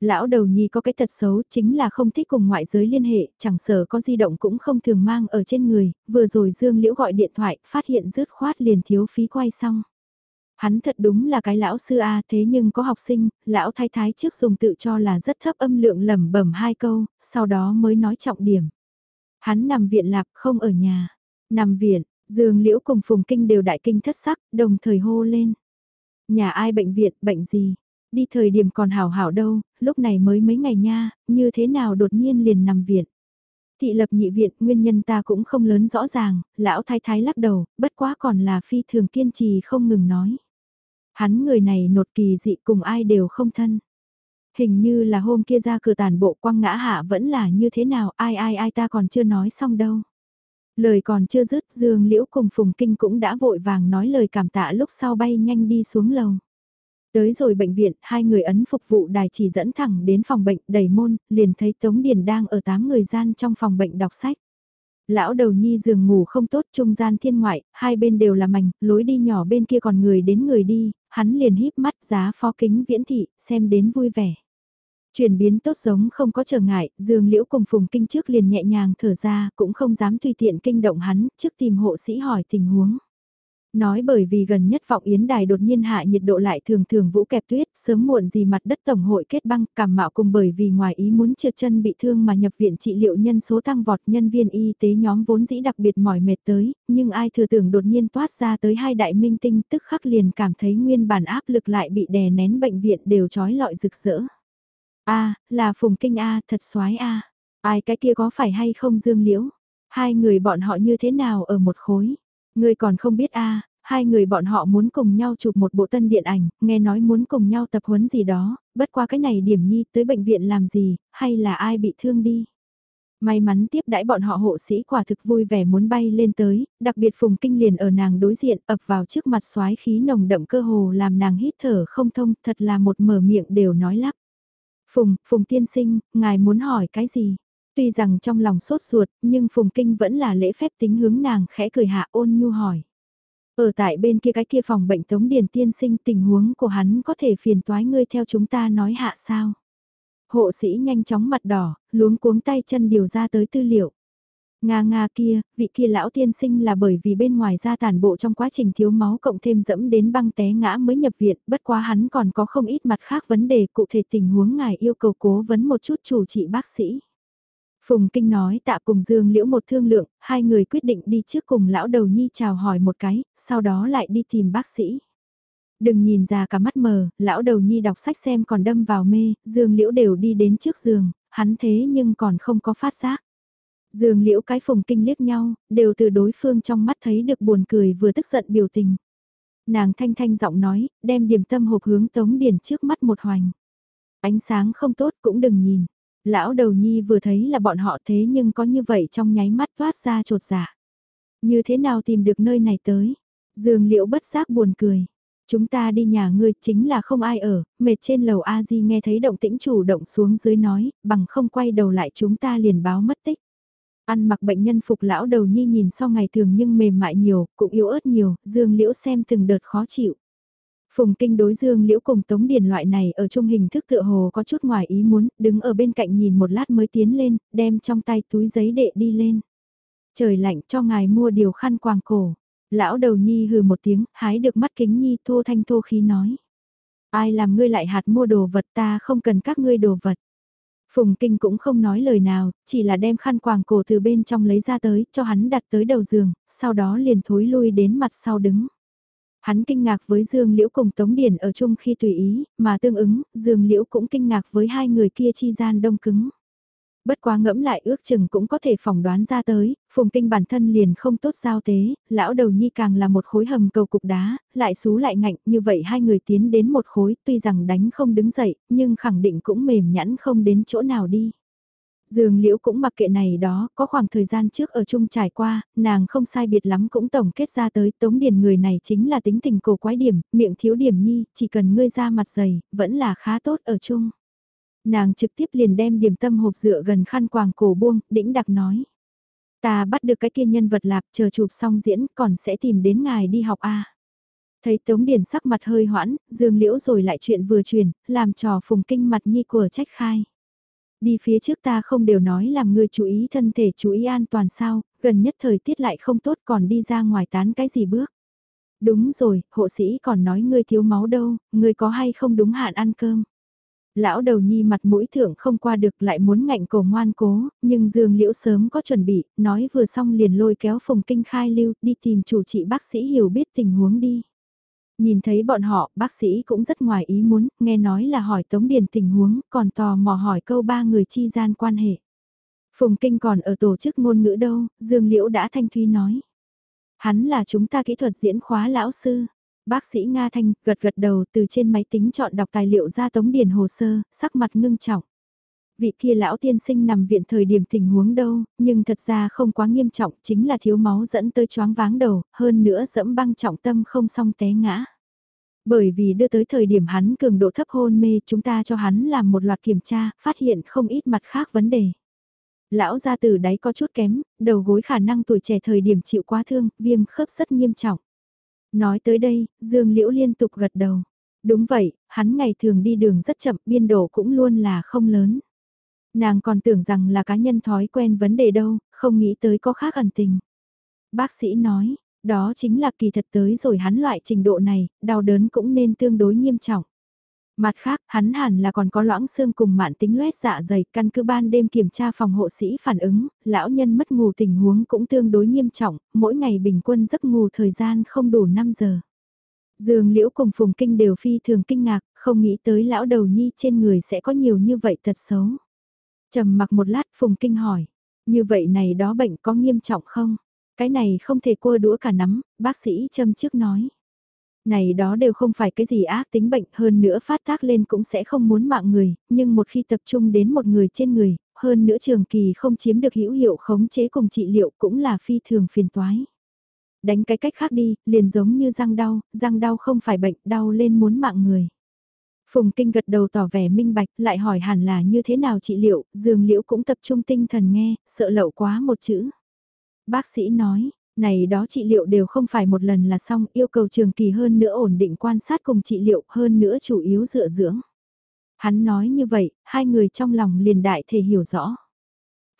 Lão đầu nhi có cái tật xấu chính là không thích cùng ngoại giới liên hệ, chẳng sở có di động cũng không thường mang ở trên người, vừa rồi Dương Liễu gọi điện thoại, phát hiện rớt khoát liền thiếu phí quay xong. Hắn thật đúng là cái lão sư A thế nhưng có học sinh, lão thái thái trước dùng tự cho là rất thấp âm lượng lẩm bẩm hai câu, sau đó mới nói trọng điểm. Hắn nằm viện lạc không ở nhà, nằm viện, Dương Liễu cùng Phùng Kinh đều đại kinh thất sắc, đồng thời hô lên. Nhà ai bệnh viện, bệnh gì? Đi thời điểm còn hảo hảo đâu, lúc này mới mấy ngày nha, như thế nào đột nhiên liền nằm viện. Thị lập nhị viện, nguyên nhân ta cũng không lớn rõ ràng, lão thái thái lắc đầu, bất quá còn là phi thường kiên trì không ngừng nói. Hắn người này nột kỳ dị cùng ai đều không thân. Hình như là hôm kia ra cửa tàn bộ quăng ngã hạ vẫn là như thế nào, ai ai ai ta còn chưa nói xong đâu. Lời còn chưa dứt Dương Liễu cùng Phùng Kinh cũng đã vội vàng nói lời cảm tạ lúc sau bay nhanh đi xuống lầu. Tới rồi bệnh viện, hai người ấn phục vụ đài chỉ dẫn thẳng đến phòng bệnh đầy môn, liền thấy Tống Điền đang ở tám người gian trong phòng bệnh đọc sách. Lão đầu nhi giường ngủ không tốt trung gian thiên ngoại, hai bên đều là mảnh, lối đi nhỏ bên kia còn người đến người đi, hắn liền híp mắt giá phó kính viễn thị, xem đến vui vẻ. Chuyển biến tốt giống không có trở ngại, dương liễu cùng phùng kinh trước liền nhẹ nhàng thở ra, cũng không dám tùy tiện kinh động hắn, trước tìm hộ sĩ hỏi tình huống. Nói bởi vì gần nhất vọng yến đài đột nhiên hạ nhiệt độ lại thường thường vũ kẹp tuyết, sớm muộn gì mặt đất tổng hội kết băng, cảm mạo cùng bởi vì ngoài ý muốn trượt chân bị thương mà nhập viện trị liệu nhân số tăng vọt nhân viên y tế nhóm vốn dĩ đặc biệt mỏi mệt tới, nhưng ai thừa tưởng đột nhiên toát ra tới hai đại minh tinh tức khắc liền cảm thấy nguyên bản áp lực lại bị đè nén bệnh viện đều trói lọi rực rỡ. a là Phùng Kinh A, thật soái A, ai cái kia có phải hay không dương liễu, hai người bọn họ như thế nào ở một khối ngươi còn không biết a hai người bọn họ muốn cùng nhau chụp một bộ tân điện ảnh, nghe nói muốn cùng nhau tập huấn gì đó, bất qua cái này điểm nhi tới bệnh viện làm gì, hay là ai bị thương đi. May mắn tiếp đãi bọn họ hộ sĩ quả thực vui vẻ muốn bay lên tới, đặc biệt Phùng Kinh liền ở nàng đối diện ập vào trước mặt xoái khí nồng đậm cơ hồ làm nàng hít thở không thông, thật là một mở miệng đều nói lắp. Phùng, Phùng tiên sinh, ngài muốn hỏi cái gì? Tuy rằng trong lòng sốt ruột, nhưng Phùng Kinh vẫn là lễ phép tính hướng nàng khẽ cười hạ ôn nhu hỏi. Ở tại bên kia cái kia phòng bệnh Tống Điền tiên sinh tình huống của hắn có thể phiền toái ngươi theo chúng ta nói hạ sao. Hộ sĩ nhanh chóng mặt đỏ, luống cuống tay chân điều ra tới tư liệu. Nga nga kia, vị kia lão tiên sinh là bởi vì bên ngoài ra tàn bộ trong quá trình thiếu máu cộng thêm dẫm đến băng té ngã mới nhập viện, bất quá hắn còn có không ít mặt khác vấn đề cụ thể tình huống ngài yêu cầu cố vấn một chút chủ trị bác sĩ. Phùng Kinh nói tạ cùng Dương Liễu một thương lượng, hai người quyết định đi trước cùng lão đầu nhi chào hỏi một cái, sau đó lại đi tìm bác sĩ. Đừng nhìn ra cả mắt mờ, lão đầu nhi đọc sách xem còn đâm vào mê, Dương Liễu đều đi đến trước giường, hắn thế nhưng còn không có phát giác. Dương Liễu cái Phùng Kinh liếc nhau, đều từ đối phương trong mắt thấy được buồn cười vừa tức giận biểu tình. Nàng thanh thanh giọng nói, đem điểm tâm hộp hướng Tống Điển trước mắt một hoành. Ánh sáng không tốt cũng đừng nhìn. Lão đầu nhi vừa thấy là bọn họ thế nhưng có như vậy trong nháy mắt thoát ra trột dạ. Như thế nào tìm được nơi này tới? Dương liễu bất giác buồn cười. Chúng ta đi nhà ngươi chính là không ai ở, mệt trên lầu A-di nghe thấy động tĩnh chủ động xuống dưới nói, bằng không quay đầu lại chúng ta liền báo mất tích. Ăn mặc bệnh nhân phục lão đầu nhi nhìn sau ngày thường nhưng mềm mại nhiều, cũng yếu ớt nhiều, dương liễu xem từng đợt khó chịu. Phùng Kinh đối Dương Liễu cùng Tống Điền loại này ở trung hình thức tựa hồ có chút ngoài ý muốn, đứng ở bên cạnh nhìn một lát mới tiến lên, đem trong tay túi giấy đệ đi lên. Trời lạnh cho ngài mua điều khăn quàng cổ. Lão đầu nhi hừ một tiếng, hái được mắt kính nhi thô thanh thô khí nói. Ai làm ngươi lại hạt mua đồ vật ta không cần các ngươi đồ vật. Phùng Kinh cũng không nói lời nào, chỉ là đem khăn quàng cổ từ bên trong lấy ra tới, cho hắn đặt tới đầu giường, sau đó liền thối lui đến mặt sau đứng. Hắn kinh ngạc với Dương Liễu cùng Tống Điển ở chung khi tùy ý, mà tương ứng, Dương Liễu cũng kinh ngạc với hai người kia chi gian đông cứng. Bất quá ngẫm lại ước chừng cũng có thể phỏng đoán ra tới, phùng kinh bản thân liền không tốt giao tế, lão đầu nhi càng là một khối hầm cầu cục đá, lại xú lại ngạnh, như vậy hai người tiến đến một khối, tuy rằng đánh không đứng dậy, nhưng khẳng định cũng mềm nhẵn không đến chỗ nào đi. Dương Liễu cũng mặc kệ này đó, có khoảng thời gian trước ở chung trải qua, nàng không sai biệt lắm cũng tổng kết ra tới tống điền người này chính là tính tình cổ quái điểm, miệng thiếu điểm nhi, chỉ cần ngươi ra mặt dày, vẫn là khá tốt ở chung. Nàng trực tiếp liền đem điểm tâm hộp dựa gần khăn quàng cổ buông, đĩnh đặc nói. Ta bắt được cái kia nhân vật lạp chờ chụp xong diễn còn sẽ tìm đến ngài đi học a Thấy Tống Điền sắc mặt hơi hoãn, Dương Liễu rồi lại chuyện vừa truyền, làm trò phùng kinh mặt nhi của trách khai. Đi phía trước ta không đều nói làm người chú ý thân thể chú ý an toàn sao, gần nhất thời tiết lại không tốt còn đi ra ngoài tán cái gì bước. Đúng rồi, hộ sĩ còn nói ngươi thiếu máu đâu, ngươi có hay không đúng hạn ăn cơm. Lão đầu nhi mặt mũi thượng không qua được lại muốn ngạnh cổ ngoan cố, nhưng Dương Liễu sớm có chuẩn bị, nói vừa xong liền lôi kéo Phùng Kinh khai lưu, đi tìm chủ trị bác sĩ hiểu biết tình huống đi. Nhìn thấy bọn họ, bác sĩ cũng rất ngoài ý muốn, nghe nói là hỏi Tống Điền tình huống, còn tò mò hỏi câu ba người chi gian quan hệ. Phùng Kinh còn ở tổ chức ngôn ngữ đâu, Dương Liễu đã thanh thuy nói. Hắn là chúng ta kỹ thuật diễn khóa lão sư. Bác sĩ Nga Thanh gật gật đầu từ trên máy tính chọn đọc tài liệu ra Tống Điền hồ sơ, sắc mặt ngưng trọng vị kia lão tiên sinh nằm viện thời điểm tình huống đâu, nhưng thật ra không quá nghiêm trọng, chính là thiếu máu dẫn tới choáng váng đầu, hơn nữa dẫm băng trọng tâm không xong té ngã. Bởi vì đưa tới thời điểm hắn cường độ thấp hôn mê chúng ta cho hắn làm một loạt kiểm tra, phát hiện không ít mặt khác vấn đề. Lão gia tử đáy có chút kém, đầu gối khả năng tuổi trẻ thời điểm chịu quá thương, viêm khớp rất nghiêm trọng. Nói tới đây, Dương Liễu liên tục gật đầu. Đúng vậy, hắn ngày thường đi đường rất chậm, biên độ cũng luôn là không lớn. Nàng còn tưởng rằng là cá nhân thói quen vấn đề đâu, không nghĩ tới có khác ẩn tình. Bác sĩ nói, Đó chính là kỳ thật tới rồi hắn loại trình độ này, đau đớn cũng nên tương đối nghiêm trọng. Mặt khác, hắn hẳn là còn có loãng xương cùng mạn tính loét dạ dày, căn cứ ban đêm kiểm tra phòng hộ sĩ phản ứng, lão nhân mất ngủ tình huống cũng tương đối nghiêm trọng, mỗi ngày bình quân giấc ngủ thời gian không đủ 5 giờ. Dương Liễu cùng Phùng Kinh đều phi thường kinh ngạc, không nghĩ tới lão đầu nhi trên người sẽ có nhiều như vậy thật xấu. Trầm mặc một lát Phùng Kinh hỏi, như vậy này đó bệnh có nghiêm trọng không? Cái này không thể cua đũa cả nắm, bác sĩ châm trước nói. Này đó đều không phải cái gì ác tính bệnh hơn nữa phát tác lên cũng sẽ không muốn mạng người, nhưng một khi tập trung đến một người trên người, hơn nữa trường kỳ không chiếm được hữu hiệu khống chế cùng trị liệu cũng là phi thường phiền toái. Đánh cái cách khác đi, liền giống như răng đau, răng đau không phải bệnh, đau lên muốn mạng người. Phùng Kinh gật đầu tỏ vẻ minh bạch, lại hỏi hẳn là như thế nào trị liệu, dương liễu cũng tập trung tinh thần nghe, sợ lậu quá một chữ. Bác sĩ nói, này đó trị liệu đều không phải một lần là xong, yêu cầu trường kỳ hơn nữa ổn định quan sát cùng trị liệu hơn nữa chủ yếu dựa dưỡng. Hắn nói như vậy, hai người trong lòng liền đại thể hiểu rõ.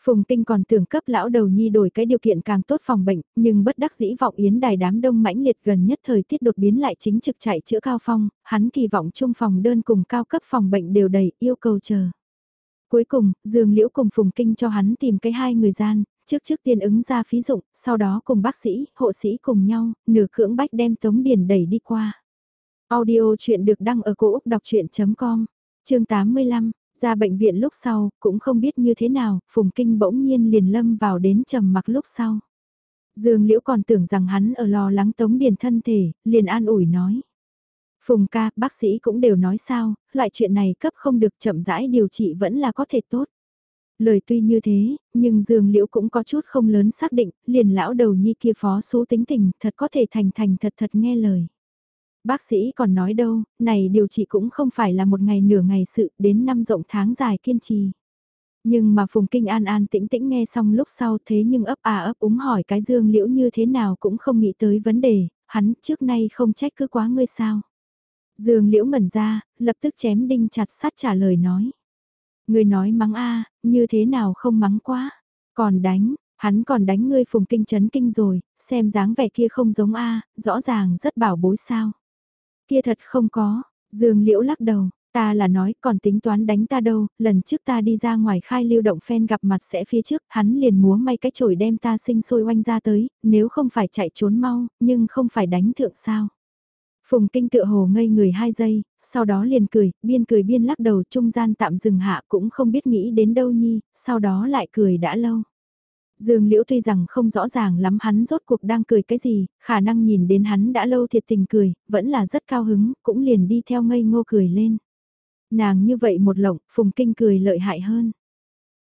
Phùng Tinh còn tưởng cấp lão đầu nhi đổi cái điều kiện càng tốt phòng bệnh, nhưng bất đắc dĩ vọng yến đài đám đông mãnh liệt gần nhất thời tiết đột biến lại chính trực chạy chữa cao phong, hắn kỳ vọng chung phòng đơn cùng cao cấp phòng bệnh đều đầy, yêu cầu chờ. Cuối cùng, Dương Liễu cùng Phùng Kinh cho hắn tìm cái hai người gian, trước trước tiên ứng ra phí dụng, sau đó cùng bác sĩ, hộ sĩ cùng nhau, nửa cưỡng bách đem Tống Điền đẩy đi qua. Audio chuyện được đăng ở cổ Úc đọc chuyện.com, chương 85, ra bệnh viện lúc sau, cũng không biết như thế nào, Phùng Kinh bỗng nhiên liền lâm vào đến trầm mặc lúc sau. Dương Liễu còn tưởng rằng hắn ở lo lắng Tống Điền thân thể, liền an ủi nói. Phùng ca, bác sĩ cũng đều nói sao, loại chuyện này cấp không được chậm rãi điều trị vẫn là có thể tốt. Lời tuy như thế, nhưng Dương Liễu cũng có chút không lớn xác định, liền lão đầu nhi kia phó số tính tình, thật có thể thành thành thật thật nghe lời. Bác sĩ còn nói đâu, này điều trị cũng không phải là một ngày nửa ngày sự, đến năm rộng tháng dài kiên trì. Nhưng mà Phùng Kinh An an tĩnh tĩnh nghe xong lúc sau thế nhưng ấp à ấp úng hỏi cái Dương Liễu như thế nào cũng không nghĩ tới vấn đề, hắn trước nay không trách cứ quá ngươi sao. Dương Liễu ngẩn ra, lập tức chém đinh chặt sắt trả lời nói. Ngươi nói mắng a, như thế nào không mắng quá, còn đánh, hắn còn đánh ngươi phùng kinh chấn kinh rồi, xem dáng vẻ kia không giống a, rõ ràng rất bảo bối sao. Kia thật không có, Dương Liễu lắc đầu, ta là nói còn tính toán đánh ta đâu, lần trước ta đi ra ngoài khai lưu động phen gặp mặt sẽ phía trước, hắn liền múa may cái chổi đem ta sinh sôi oanh ra tới, nếu không phải chạy trốn mau, nhưng không phải đánh thượng sao. Phùng kinh tựa hồ ngây người hai giây, sau đó liền cười, biên cười biên lắc đầu trung gian tạm dừng hạ cũng không biết nghĩ đến đâu nhi, sau đó lại cười đã lâu. Dương Liễu tuy rằng không rõ ràng lắm hắn rốt cuộc đang cười cái gì, khả năng nhìn đến hắn đã lâu thiệt tình cười, vẫn là rất cao hứng, cũng liền đi theo ngây ngô cười lên. Nàng như vậy một lộng, Phùng Kinh cười lợi hại hơn.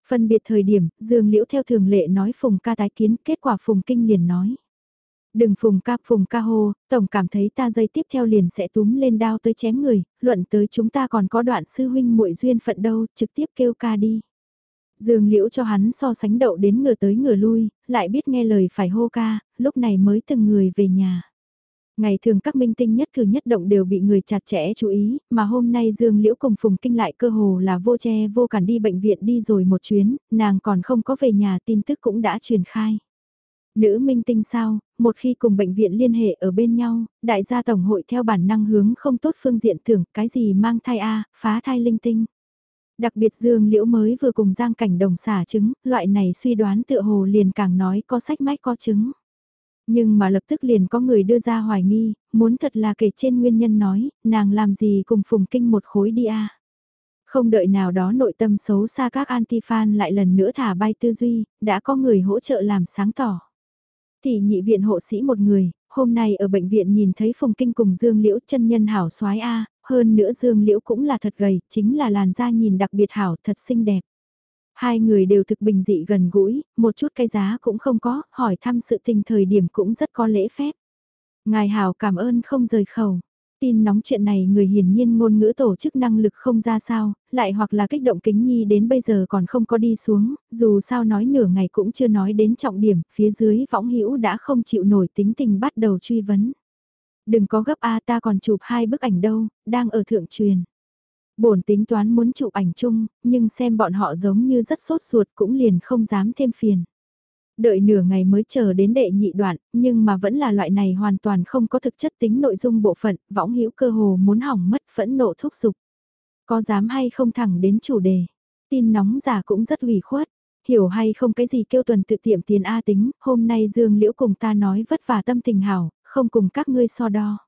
Phân biệt thời điểm, Dương Liễu theo thường lệ nói Phùng ca tái kiến, kết quả Phùng Kinh liền nói. Đừng phùng ca phùng ca hô, tổng cảm thấy ta dây tiếp theo liền sẽ túm lên đao tới chém người, luận tới chúng ta còn có đoạn sư huynh muội duyên phận đâu, trực tiếp kêu ca đi. Dương liễu cho hắn so sánh đậu đến ngửa tới ngửa lui, lại biết nghe lời phải hô ca, lúc này mới từng người về nhà. Ngày thường các minh tinh nhất cử nhất động đều bị người chặt chẽ chú ý, mà hôm nay Dương Liễu cùng Phùng Kinh lại cơ hồ là vô che vô cản đi bệnh viện đi rồi một chuyến, nàng còn không có về nhà tin tức cũng đã truyền khai. Nữ minh tinh sao, một khi cùng bệnh viện liên hệ ở bên nhau, đại gia tổng hội theo bản năng hướng không tốt phương diện tưởng cái gì mang thai A, phá thai linh tinh. Đặc biệt Dương Liễu mới vừa cùng Giang Cảnh Đồng xả trứng, loại này suy đoán tựa hồ liền càng nói có sách mách có trứng. Nhưng mà lập tức liền có người đưa ra hoài nghi, muốn thật là kể trên nguyên nhân nói, nàng làm gì cùng phùng kinh một khối đi a Không đợi nào đó nội tâm xấu xa các anti-fan lại lần nữa thả bay tư duy, đã có người hỗ trợ làm sáng tỏ. Thì nhị viện hộ sĩ một người, hôm nay ở bệnh viện nhìn thấy Phùng Kinh cùng Dương Liễu chân nhân hảo soái A, hơn nữa Dương Liễu cũng là thật gầy, chính là làn da nhìn đặc biệt hảo thật xinh đẹp. Hai người đều thực bình dị gần gũi, một chút cái giá cũng không có, hỏi thăm sự tình thời điểm cũng rất có lễ phép. Ngài hảo cảm ơn không rời khẩu. Tin nóng chuyện này người hiển nhiên ngôn ngữ tổ chức năng lực không ra sao, lại hoặc là kích động kính nhi đến bây giờ còn không có đi xuống, dù sao nói nửa ngày cũng chưa nói đến trọng điểm, phía dưới võng hữu đã không chịu nổi tính tình bắt đầu truy vấn. Đừng có gấp A ta còn chụp hai bức ảnh đâu, đang ở thượng truyền. Bổn tính toán muốn chụp ảnh chung, nhưng xem bọn họ giống như rất sốt ruột cũng liền không dám thêm phiền. Đợi nửa ngày mới chờ đến đệ nhị đoạn, nhưng mà vẫn là loại này hoàn toàn không có thực chất tính nội dung bộ phận, võng hữu cơ hồ muốn hỏng mất phẫn nộ thúc giục. Có dám hay không thẳng đến chủ đề. Tin nóng giả cũng rất ủy khuất. Hiểu hay không cái gì kêu tuần tự tiệm tiền A tính, hôm nay Dương Liễu cùng ta nói vất vả tâm tình hảo, không cùng các ngươi so đo.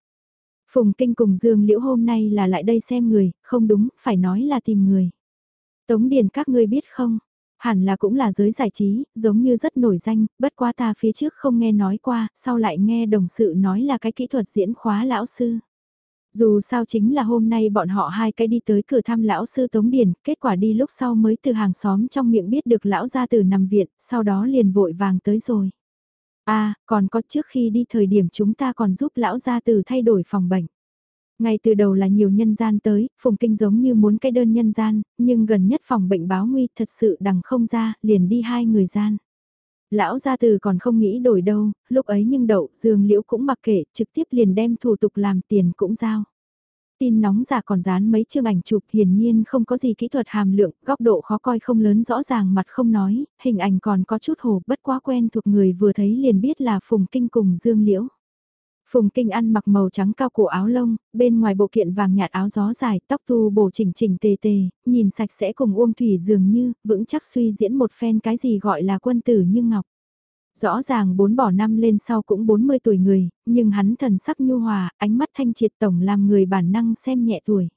Phùng Kinh cùng Dương Liễu hôm nay là lại đây xem người, không đúng, phải nói là tìm người. Tống Điền các ngươi biết không? Hẳn là cũng là giới giải trí, giống như rất nổi danh, bất quá ta phía trước không nghe nói qua, sau lại nghe đồng sự nói là cái kỹ thuật diễn khóa lão sư. Dù sao chính là hôm nay bọn họ hai cái đi tới cửa thăm lão sư Tống Điền, kết quả đi lúc sau mới từ hàng xóm trong miệng biết được lão gia từ nằm viện, sau đó liền vội vàng tới rồi. À, còn có trước khi đi thời điểm chúng ta còn giúp lão gia từ thay đổi phòng bệnh. Ngay từ đầu là nhiều nhân gian tới, Phùng Kinh giống như muốn cái đơn nhân gian, nhưng gần nhất phòng bệnh báo nguy thật sự đằng không ra, liền đi hai người gian. Lão gia từ còn không nghĩ đổi đâu, lúc ấy nhưng đậu, dương liễu cũng mặc kệ, trực tiếp liền đem thủ tục làm tiền cũng giao. Tin nóng giả còn dán mấy chương ảnh chụp hiển nhiên không có gì kỹ thuật hàm lượng, góc độ khó coi không lớn rõ ràng mặt không nói, hình ảnh còn có chút hồ bất quá quen thuộc người vừa thấy liền biết là Phùng Kinh cùng Dương Liễu. Phùng Kinh ăn mặc màu trắng cao cổ áo lông, bên ngoài bộ kiện vàng nhạt áo gió dài, tóc tu bổ chỉnh chỉnh tề tề, nhìn sạch sẽ cùng Uông Thủy dường như, vững chắc suy diễn một phen cái gì gọi là quân tử như ngọc. Rõ ràng bốn bỏ năm lên sau cũng 40 tuổi người, nhưng hắn thần sắc nhu hòa, ánh mắt thanh triệt tổng làm người bản năng xem nhẹ tuổi.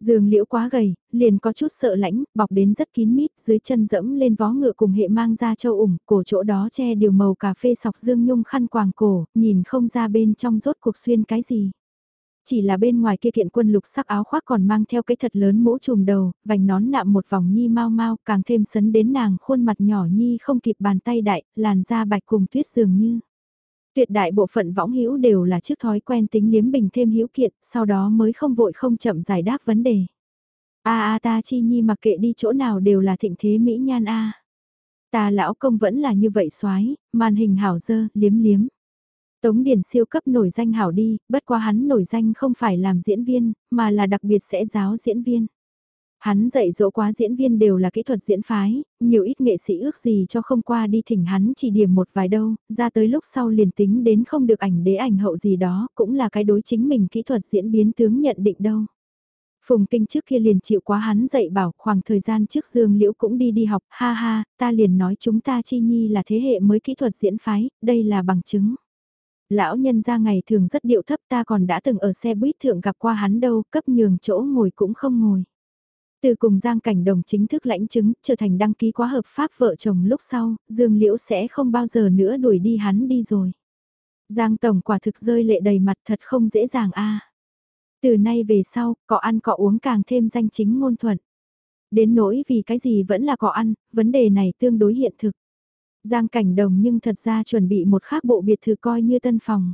Dương liễu quá gầy, liền có chút sợ lãnh, bọc đến rất kín mít, dưới chân dẫm lên vó ngựa cùng hệ mang ra châu ủng, cổ chỗ đó che điều màu cà phê sọc dương nhung khăn quàng cổ, nhìn không ra bên trong rốt cuộc xuyên cái gì. Chỉ là bên ngoài kia kiện quân lục sắc áo khoác còn mang theo cái thật lớn mũ trùm đầu, vành nón nạm một vòng nhi mau mau, càng thêm sấn đến nàng khuôn mặt nhỏ nhi không kịp bàn tay đại, làn da bạch cùng tuyết dường như. Tuyệt đại bộ phận võng hữu đều là trước thói quen tính liếm bình thêm hữu kiện, sau đó mới không vội không chậm giải đáp vấn đề. A a ta chi nhi mặc kệ đi chỗ nào đều là thịnh thế mỹ nhan a. Ta lão công vẫn là như vậy soái, màn hình hảo dơ, liếm liếm. Tống Điền siêu cấp nổi danh hảo đi, bất quá hắn nổi danh không phải làm diễn viên, mà là đặc biệt sẽ giáo diễn viên. Hắn dạy dỗ quá diễn viên đều là kỹ thuật diễn phái, nhiều ít nghệ sĩ ước gì cho không qua đi thỉnh hắn chỉ điểm một vài đâu, ra tới lúc sau liền tính đến không được ảnh đế ảnh hậu gì đó, cũng là cái đối chính mình kỹ thuật diễn biến tướng nhận định đâu. Phùng Kinh trước kia liền chịu quá hắn dạy bảo khoảng thời gian trước Dương Liễu cũng đi đi học, ha ha, ta liền nói chúng ta chi nhi là thế hệ mới kỹ thuật diễn phái, đây là bằng chứng. Lão nhân ra ngày thường rất điệu thấp ta còn đã từng ở xe buýt thượng gặp qua hắn đâu, cấp nhường chỗ ngồi cũng không ngồi. Từ cùng Giang Cảnh Đồng chính thức lãnh chứng, trở thành đăng ký quá hợp pháp vợ chồng lúc sau, Dương Liễu sẽ không bao giờ nữa đuổi đi hắn đi rồi. Giang Tổng quả thực rơi lệ đầy mặt thật không dễ dàng a. Từ nay về sau, cọ ăn cọ uống càng thêm danh chính ngôn thuận. Đến nỗi vì cái gì vẫn là cọ ăn, vấn đề này tương đối hiện thực. Giang Cảnh Đồng nhưng thật ra chuẩn bị một khác bộ biệt thự coi như tân phòng.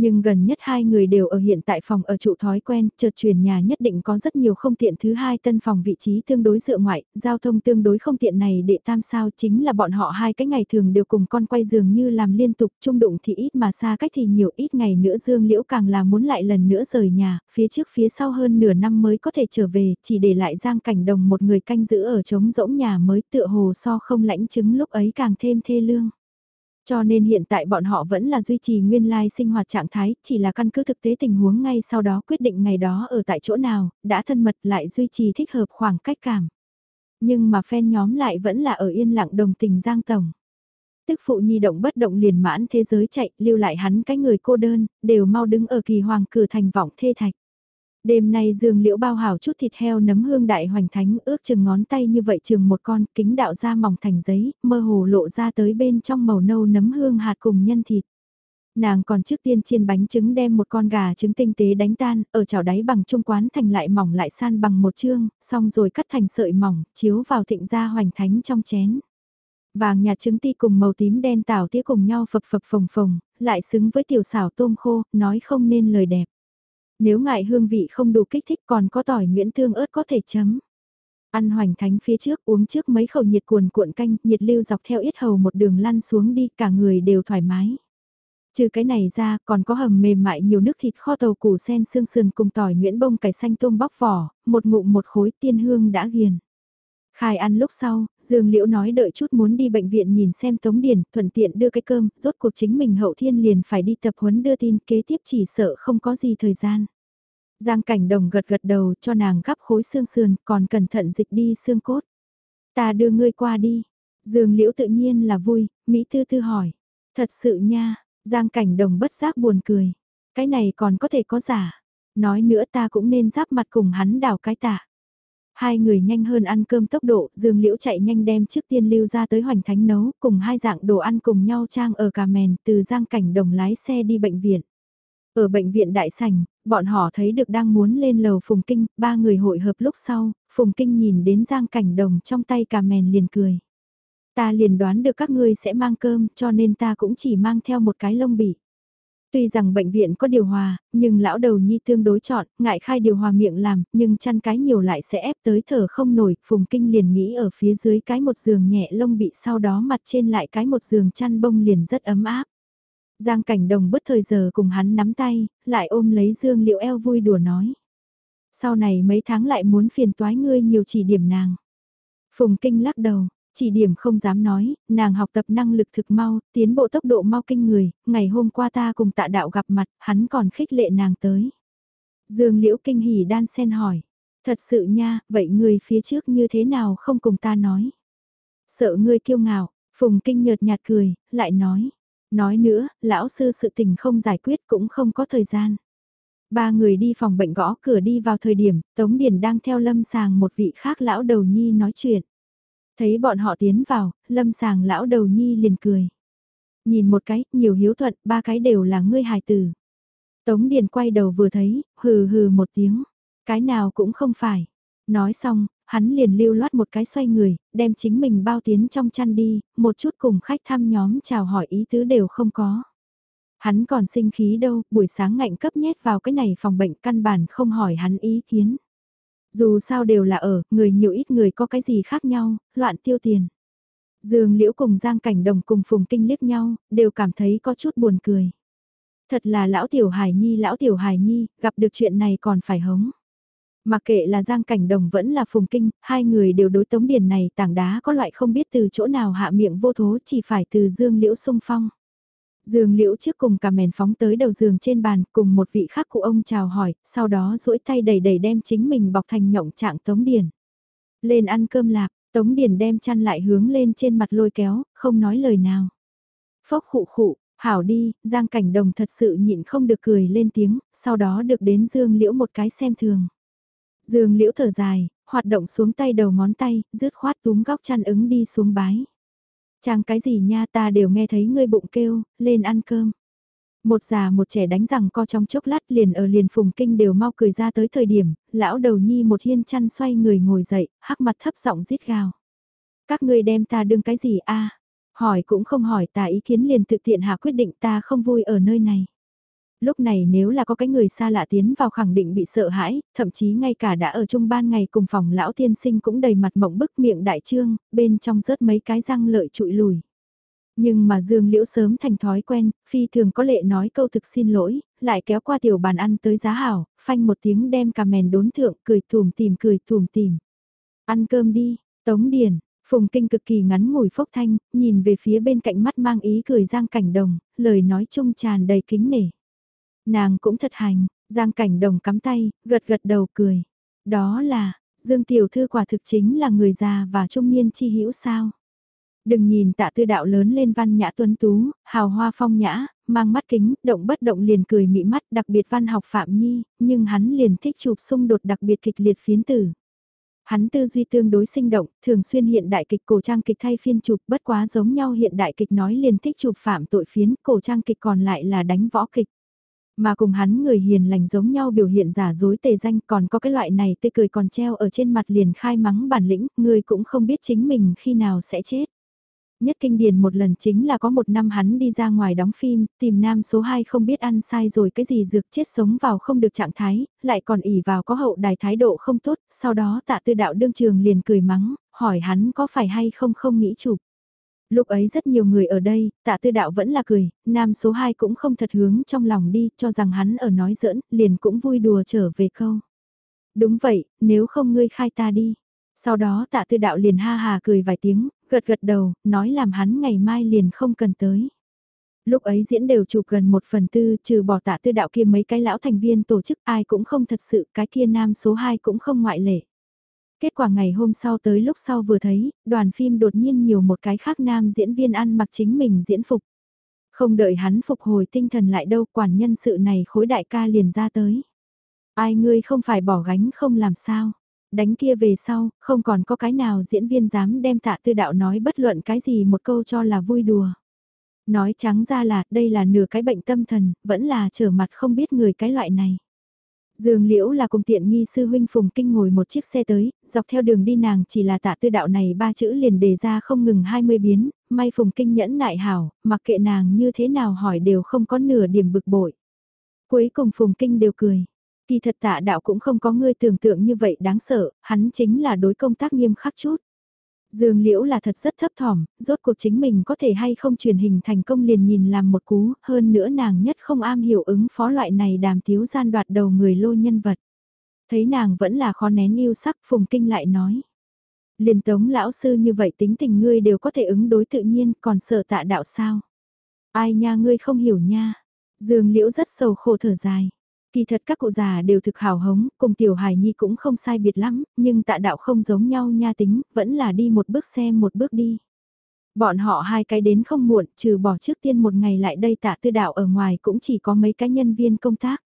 Nhưng gần nhất hai người đều ở hiện tại phòng ở trụ thói quen, chợt chuyển nhà nhất định có rất nhiều không tiện thứ hai tân phòng vị trí tương đối dựa ngoại, giao thông tương đối không tiện này để tam sao chính là bọn họ hai cái ngày thường đều cùng con quay giường như làm liên tục trung đụng thì ít mà xa cách thì nhiều ít ngày nữa Dương Liễu càng là muốn lại lần nữa rời nhà, phía trước phía sau hơn nửa năm mới có thể trở về, chỉ để lại Giang Cảnh Đồng một người canh giữ ở trống rỗng nhà mới tựa hồ so không lãnh chứng lúc ấy càng thêm thê lương. Cho nên hiện tại bọn họ vẫn là duy trì nguyên lai sinh hoạt trạng thái, chỉ là căn cứ thực tế tình huống ngay sau đó quyết định ngày đó ở tại chỗ nào, đã thân mật lại duy trì thích hợp khoảng cách cảm. Nhưng mà fan nhóm lại vẫn là ở yên lặng đồng tình Giang Tổng. Tức phụ nhi động bất động liền mãn thế giới chạy, lưu lại hắn cái người cô đơn, đều mau đứng ở kỳ hoàng cử thành vọng thê thạch. Đêm nay dương liễu bao hảo chút thịt heo nấm hương đại hoành thánh ước chừng ngón tay như vậy chừng một con kính đạo ra mỏng thành giấy, mơ hồ lộ ra tới bên trong màu nâu nấm hương hạt cùng nhân thịt. Nàng còn trước tiên chiên bánh trứng đem một con gà trứng tinh tế đánh tan, ở chảo đáy bằng trung quán thành lại mỏng lại san bằng một chương, xong rồi cắt thành sợi mỏng, chiếu vào thịnh gia hoành thánh trong chén. Vàng nhà trứng ti cùng màu tím đen tảo tía cùng nhau phập phập phồng phồng, lại xứng với tiểu xảo tôm khô, nói không nên lời đẹp. Nếu ngại hương vị không đủ kích thích còn có tỏi nhuyễn tương ớt có thể chấm. Ăn hoành thánh phía trước uống trước mấy khẩu nhiệt cuồn cuộn canh, nhiệt lưu dọc theo yết hầu một đường lăn xuống đi cả người đều thoải mái. Trừ cái này ra còn có hầm mềm mại nhiều nước thịt kho tàu củ sen xương sườn cùng tỏi nhuyễn bông cải xanh tôm bóc vỏ, một ngụm một khối tiên hương đã ghiền. Khai ăn lúc sau, Dương Liễu nói đợi chút muốn đi bệnh viện nhìn xem Tống Điền, thuận tiện đưa cái cơm, rốt cuộc chính mình hậu thiên liền phải đi tập huấn đưa tin kế tiếp chỉ sợ không có gì thời gian. Giang cảnh đồng gật gật đầu cho nàng gắp khối xương sườn, còn cẩn thận dịch đi xương cốt. Ta đưa ngươi qua đi. Dương Liễu tự nhiên là vui, Mỹ Tư Tư hỏi. Thật sự nha, Giang cảnh đồng bất giác buồn cười. Cái này còn có thể có giả. Nói nữa ta cũng nên giáp mặt cùng hắn đào cái tạ. Hai người nhanh hơn ăn cơm tốc độ, Dương Liễu chạy nhanh đem trước tiên lưu ra tới hoành thánh nấu, cùng hai dạng đồ ăn cùng nhau trang ở cà mèn, từ giang cảnh đồng lái xe đi bệnh viện. Ở bệnh viện đại sảnh, bọn họ thấy được đang muốn lên lầu Phùng Kinh, ba người hội hợp lúc sau, Phùng Kinh nhìn đến giang cảnh đồng trong tay cà mèn liền cười. Ta liền đoán được các ngươi sẽ mang cơm cho nên ta cũng chỉ mang theo một cái lông bỉ. Tuy rằng bệnh viện có điều hòa, nhưng lão đầu nhi tương đối chọn, ngại khai điều hòa miệng làm, nhưng chăn cái nhiều lại sẽ ép tới thở không nổi, phùng kinh liền nghĩ ở phía dưới cái một giường nhẹ lông bị sau đó mặt trên lại cái một giường chăn bông liền rất ấm áp. Giang cảnh đồng bất thời giờ cùng hắn nắm tay, lại ôm lấy dương liệu eo vui đùa nói. Sau này mấy tháng lại muốn phiền toái ngươi nhiều chỉ điểm nàng. Phùng kinh lắc đầu, chỉ điểm không dám nói, nàng học tập năng lực thực mau, tiến bộ tốc độ mau kinh người, ngày hôm qua ta cùng tạ đạo gặp mặt, hắn còn khích lệ nàng tới. Dương liễu kinh hỉ đan sen hỏi, thật sự nha, vậy người phía trước như thế nào không cùng ta nói. Sợ ngươi kiêu ngạo, phùng kinh nhợt nhạt cười, lại nói. Nói nữa, lão sư sự tình không giải quyết cũng không có thời gian. Ba người đi phòng bệnh gõ cửa đi vào thời điểm, Tống Điền đang theo lâm sàng một vị khác lão đầu nhi nói chuyện. Thấy bọn họ tiến vào, lâm sàng lão đầu nhi liền cười. Nhìn một cái, nhiều hiếu thuận, ba cái đều là ngươi hài tử. Tống Điền quay đầu vừa thấy, hừ hừ một tiếng. Cái nào cũng không phải. Nói xong, hắn liền lưu loát một cái xoay người, đem chính mình bao tiến trong chăn đi, một chút cùng khách thăm nhóm chào hỏi ý tứ đều không có. Hắn còn sinh khí đâu, buổi sáng ngạnh cấp nhét vào cái này phòng bệnh căn bản không hỏi hắn ý kiến. Dù sao đều là ở, người nhiều ít người có cái gì khác nhau, loạn tiêu tiền. Dương Liễu cùng Giang Cảnh Đồng cùng Phùng Kinh liếc nhau, đều cảm thấy có chút buồn cười. Thật là lão tiểu hài nhi lão tiểu hài nhi, gặp được chuyện này còn phải hống. Mà kệ là Giang Cảnh Đồng vẫn là Phùng Kinh, hai người đều đối tống điền này tảng đá có loại không biết từ chỗ nào hạ miệng vô thố chỉ phải từ Dương Liễu sung phong. Dương liễu trước cùng cả mèn phóng tới đầu giường trên bàn cùng một vị khác cụ ông chào hỏi, sau đó duỗi tay đầy đầy đem chính mình bọc thành nhộng trạng Tống Điền. Lên ăn cơm lạp, Tống Điền đem chăn lại hướng lên trên mặt lôi kéo, không nói lời nào. Phốc khụ khụ, hảo đi, Giang Cảnh Đồng thật sự nhịn không được cười lên tiếng, sau đó được đến Dương Liễu một cái xem thường. Dương Liễu thở dài, hoạt động xuống tay đầu ngón tay, rứt khoát túm góc chăn ứng đi xuống bái. Chàng cái gì nha ta đều nghe thấy ngươi bụng kêu, lên ăn cơm. Một già một trẻ đánh rằng co trong chốc lát liền ở liền phùng kinh đều mau cười ra tới thời điểm, lão đầu nhi một hiên chăn xoay người ngồi dậy, hắc mặt thấp giọng rít gào. Các ngươi đem ta đương cái gì a Hỏi cũng không hỏi ta ý kiến liền tự tiện hạ quyết định ta không vui ở nơi này lúc này nếu là có cái người xa lạ tiến vào khẳng định bị sợ hãi, thậm chí ngay cả đã ở chung ban ngày cùng phòng lão tiên sinh cũng đầy mặt mộng bức miệng đại trương, bên trong rớt mấy cái răng lợi trụi lùi. Nhưng mà Dương Liễu sớm thành thói quen, phi thường có lệ nói câu thực xin lỗi, lại kéo qua tiểu bàn ăn tới giá hảo, phanh một tiếng đem cà mèn đốn thượng, cười thùm tìm cười thùm tìm. Ăn cơm đi, Tống Điền, Phùng Kinh cực kỳ ngắn ngủi phốc thanh, nhìn về phía bên cạnh mắt mang ý cười giang cảnh đồng, lời nói chung tràn đầy kính nể. Nàng cũng thật hành, Giang Cảnh Đồng cắm tay, gật gật đầu cười. Đó là, Dương Tiểu Thư quả thực chính là người già và trung niên chi hữu sao. Đừng nhìn tạ tư đạo lớn lên văn nhã tuấn tú, hào hoa phong nhã, mang mắt kính, động bất động liền cười mị mắt đặc biệt văn học phạm nhi, nhưng hắn liền thích chụp xung đột đặc biệt kịch liệt phiến tử. Hắn tư duy tương đối sinh động, thường xuyên hiện đại kịch cổ trang kịch thay phiên chụp bất quá giống nhau hiện đại kịch nói liền thích chụp phạm tội phiến, cổ trang kịch còn lại là đánh võ kịch. Mà cùng hắn người hiền lành giống nhau biểu hiện giả dối tề danh còn có cái loại này tê cười còn treo ở trên mặt liền khai mắng bản lĩnh, người cũng không biết chính mình khi nào sẽ chết. Nhất kinh điển một lần chính là có một năm hắn đi ra ngoài đóng phim, tìm nam số 2 không biết ăn sai rồi cái gì dược chết sống vào không được trạng thái, lại còn ỉ vào có hậu đài thái độ không tốt, sau đó tạ tư đạo đương trường liền cười mắng, hỏi hắn có phải hay không không nghĩ chụp. Lúc ấy rất nhiều người ở đây, tạ tư đạo vẫn là cười, nam số 2 cũng không thật hướng trong lòng đi, cho rằng hắn ở nói giỡn, liền cũng vui đùa trở về câu. Đúng vậy, nếu không ngươi khai ta đi. Sau đó tạ tư đạo liền ha hà cười vài tiếng, gật gật đầu, nói làm hắn ngày mai liền không cần tới. Lúc ấy diễn đều chụp gần một phần tư trừ bỏ tạ tư đạo kia mấy cái lão thành viên tổ chức ai cũng không thật sự, cái kia nam số 2 cũng không ngoại lệ. Kết quả ngày hôm sau tới lúc sau vừa thấy, đoàn phim đột nhiên nhiều một cái khác nam diễn viên ăn mặc chính mình diễn phục. Không đợi hắn phục hồi tinh thần lại đâu quản nhân sự này khối đại ca liền ra tới. Ai ngươi không phải bỏ gánh không làm sao. Đánh kia về sau, không còn có cái nào diễn viên dám đem tạ tư đạo nói bất luận cái gì một câu cho là vui đùa. Nói trắng ra là đây là nửa cái bệnh tâm thần, vẫn là trở mặt không biết người cái loại này. Dương Liễu là cùng tiện nghi sư huynh Phùng Kinh ngồi một chiếc xe tới, dọc theo đường đi nàng chỉ là tạ tư đạo này ba chữ liền đề ra không ngừng 20 biến, may Phùng Kinh nhẫn nại hảo, mặc kệ nàng như thế nào hỏi đều không có nửa điểm bực bội. Cuối cùng Phùng Kinh đều cười. Kỳ thật tạ đạo cũng không có ngươi tưởng tượng như vậy đáng sợ, hắn chính là đối công tác nghiêm khắc chút. Dương Liễu là thật rất thấp thỏm, rốt cuộc chính mình có thể hay không truyền hình thành công liền nhìn làm một cú, hơn nữa nàng nhất không am hiểu ứng phó loại này đàm tiếu gian đoạt đầu người lô nhân vật. Thấy nàng vẫn là khó nén yêu sắc, Phùng Kinh lại nói. Liền tống lão sư như vậy tính tình ngươi đều có thể ứng đối tự nhiên, còn sợ tạ đạo sao? Ai nha ngươi không hiểu nha. Dương Liễu rất sầu khổ thở dài. Kỳ thật các cụ già đều thực hào hống, cùng tiểu hài nhi cũng không sai biệt lắm, nhưng tạ đạo không giống nhau nha tính, vẫn là đi một bước xem một bước đi. Bọn họ hai cái đến không muộn, trừ bỏ trước tiên một ngày lại đây tạ tư đạo ở ngoài cũng chỉ có mấy cái nhân viên công tác.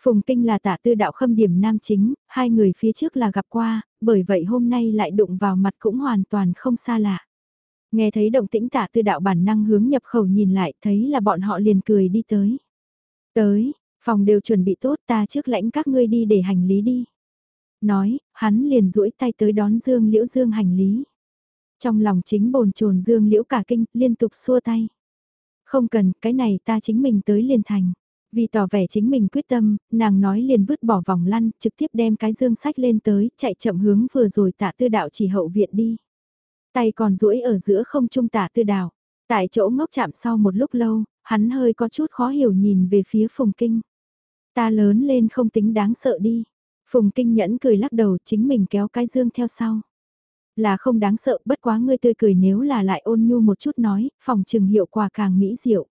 Phùng Kinh là tạ tư đạo khâm điểm nam chính, hai người phía trước là gặp qua, bởi vậy hôm nay lại đụng vào mặt cũng hoàn toàn không xa lạ. Nghe thấy động tĩnh tạ tư đạo bản năng hướng nhập khẩu nhìn lại thấy là bọn họ liền cười đi tới. Tới, Phòng đều chuẩn bị tốt ta trước lãnh các ngươi đi để hành lý đi. Nói, hắn liền duỗi tay tới đón Dương Liễu Dương hành lý. Trong lòng chính bồn chồn Dương Liễu cả kinh, liên tục xua tay. Không cần, cái này ta chính mình tới liền thành. Vì tỏ vẻ chính mình quyết tâm, nàng nói liền vứt bỏ vòng lăn, trực tiếp đem cái dương sách lên tới, chạy chậm hướng vừa rồi tạ tư đạo chỉ hậu viện đi. Tay còn duỗi ở giữa không trung tạ tư đạo. Tại chỗ ngốc chạm sau một lúc lâu, hắn hơi có chút khó hiểu nhìn về phía phùng kinh. Ta lớn lên không tính đáng sợ đi. Phùng kinh nhẫn cười lắc đầu chính mình kéo cái dương theo sau. Là không đáng sợ bất quá ngươi tươi cười nếu là lại ôn nhu một chút nói, phòng trừng hiệu quả càng mỹ diệu.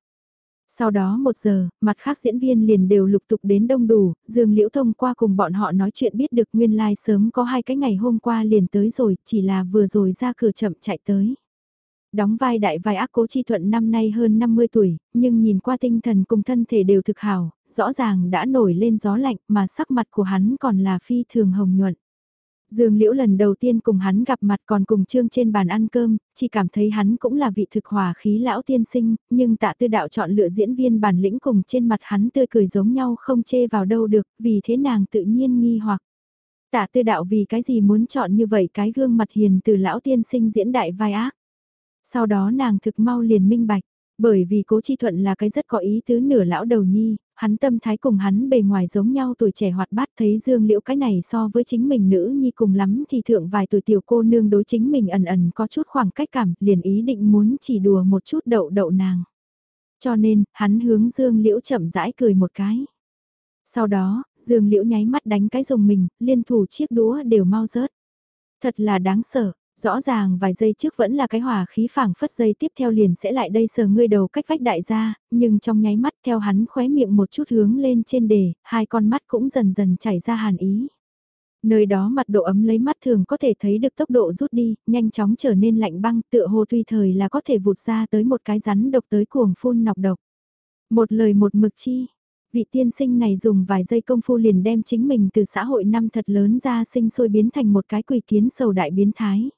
Sau đó một giờ, mặt khác diễn viên liền đều lục tục đến đông đủ, Dương Liễu thông qua cùng bọn họ nói chuyện biết được nguyên lai like sớm có hai cái ngày hôm qua liền tới rồi, chỉ là vừa rồi ra cửa chậm chạy tới. Đóng vai đại vai ác cố chi thuận năm nay hơn 50 tuổi, nhưng nhìn qua tinh thần cùng thân thể đều thực hảo, rõ ràng đã nổi lên gió lạnh mà sắc mặt của hắn còn là phi thường hồng nhuận. Dương Liễu lần đầu tiên cùng hắn gặp mặt còn cùng trương trên bàn ăn cơm, chỉ cảm thấy hắn cũng là vị thực hòa khí lão tiên sinh, nhưng tạ tư đạo chọn lựa diễn viên bản lĩnh cùng trên mặt hắn tươi cười giống nhau không chê vào đâu được, vì thế nàng tự nhiên nghi hoặc. Tạ tư đạo vì cái gì muốn chọn như vậy cái gương mặt hiền từ lão tiên sinh diễn đại vai ác. Sau đó nàng thực mau liền minh bạch, bởi vì cố chi thuận là cái rất có ý tứ nửa lão đầu nhi, hắn tâm thái cùng hắn bề ngoài giống nhau tuổi trẻ hoạt bát thấy dương liễu cái này so với chính mình nữ nhi cùng lắm thì thượng vài tuổi tiểu cô nương đối chính mình ẩn ẩn có chút khoảng cách cảm liền ý định muốn chỉ đùa một chút đậu đậu nàng. Cho nên, hắn hướng dương liễu chậm rãi cười một cái. Sau đó, dương liễu nháy mắt đánh cái dùng mình, liên thủ chiếc đũa đều mau rớt. Thật là đáng sợ, Rõ ràng vài giây trước vẫn là cái hòa khí phảng phất giây tiếp theo liền sẽ lại đây sờ ngươi đầu cách vách đại gia, nhưng trong nháy mắt theo hắn khóe miệng một chút hướng lên trên đề, hai con mắt cũng dần dần chảy ra hàn ý. Nơi đó mặt độ ấm lấy mắt thường có thể thấy được tốc độ rút đi, nhanh chóng trở nên lạnh băng tựa hồ tùy thời là có thể vụt ra tới một cái rắn độc tới cuồng phun nọc độc. Một lời một mực chi, vị tiên sinh này dùng vài giây công phu liền đem chính mình từ xã hội năm thật lớn ra sinh sôi biến thành một cái quỷ kiến sầu đại biến thái.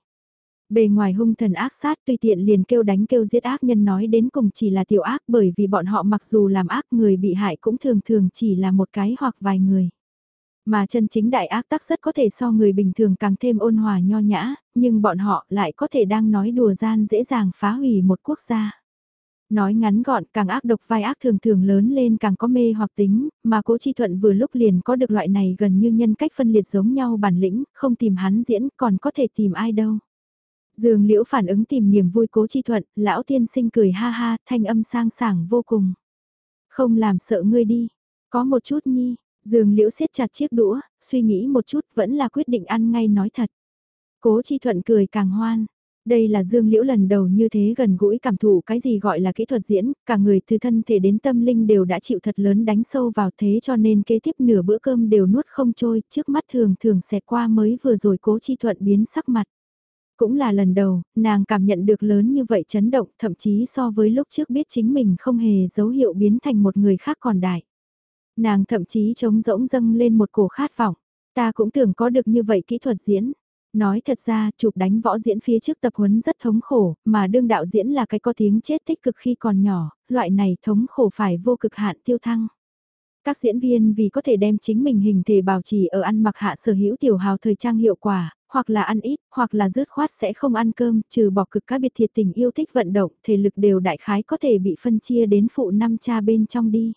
Bề ngoài hung thần ác sát tùy tiện liền kêu đánh kêu giết ác nhân nói đến cùng chỉ là tiểu ác bởi vì bọn họ mặc dù làm ác người bị hại cũng thường thường chỉ là một cái hoặc vài người. Mà chân chính đại ác tắc rất có thể so người bình thường càng thêm ôn hòa nho nhã, nhưng bọn họ lại có thể đang nói đùa gian dễ dàng phá hủy một quốc gia. Nói ngắn gọn càng ác độc vai ác thường thường lớn lên càng có mê hoặc tính, mà cố chi thuận vừa lúc liền có được loại này gần như nhân cách phân liệt giống nhau bản lĩnh, không tìm hắn diễn còn có thể tìm ai đâu. Dương Liễu phản ứng tìm niềm vui cố chi thuận, lão tiên sinh cười ha ha, thanh âm sang sảng vô cùng. Không làm sợ ngươi đi, có một chút nhi, Dương Liễu siết chặt chiếc đũa, suy nghĩ một chút vẫn là quyết định ăn ngay nói thật. Cố Chi Thuận cười càng hoan. Đây là Dương Liễu lần đầu như thế gần gũi cảm thụ cái gì gọi là kỹ thuật diễn, cả người từ thân thể đến tâm linh đều đã chịu thật lớn đánh sâu vào thế cho nên kế tiếp nửa bữa cơm đều nuốt không trôi, trước mắt thường thường xẹt qua mới vừa rồi cố chi thuận biến sắc mặt. Cũng là lần đầu, nàng cảm nhận được lớn như vậy chấn động, thậm chí so với lúc trước biết chính mình không hề dấu hiệu biến thành một người khác còn đại. Nàng thậm chí trống rỗng dâng lên một cổ khát vọng, ta cũng tưởng có được như vậy kỹ thuật diễn. Nói thật ra, chụp đánh võ diễn phía trước tập huấn rất thống khổ, mà đương đạo diễn là cái có tiếng chết tích cực khi còn nhỏ, loại này thống khổ phải vô cực hạn tiêu thăng. Các diễn viên vì có thể đem chính mình hình thể bảo trì ở ăn mặc hạ sở hữu tiểu hào thời trang hiệu quả, hoặc là ăn ít, hoặc là rớt khoát sẽ không ăn cơm, trừ bỏ cực các biệt thiệt tình yêu thích vận động, thể lực đều đại khái có thể bị phân chia đến phụ năm cha bên trong đi.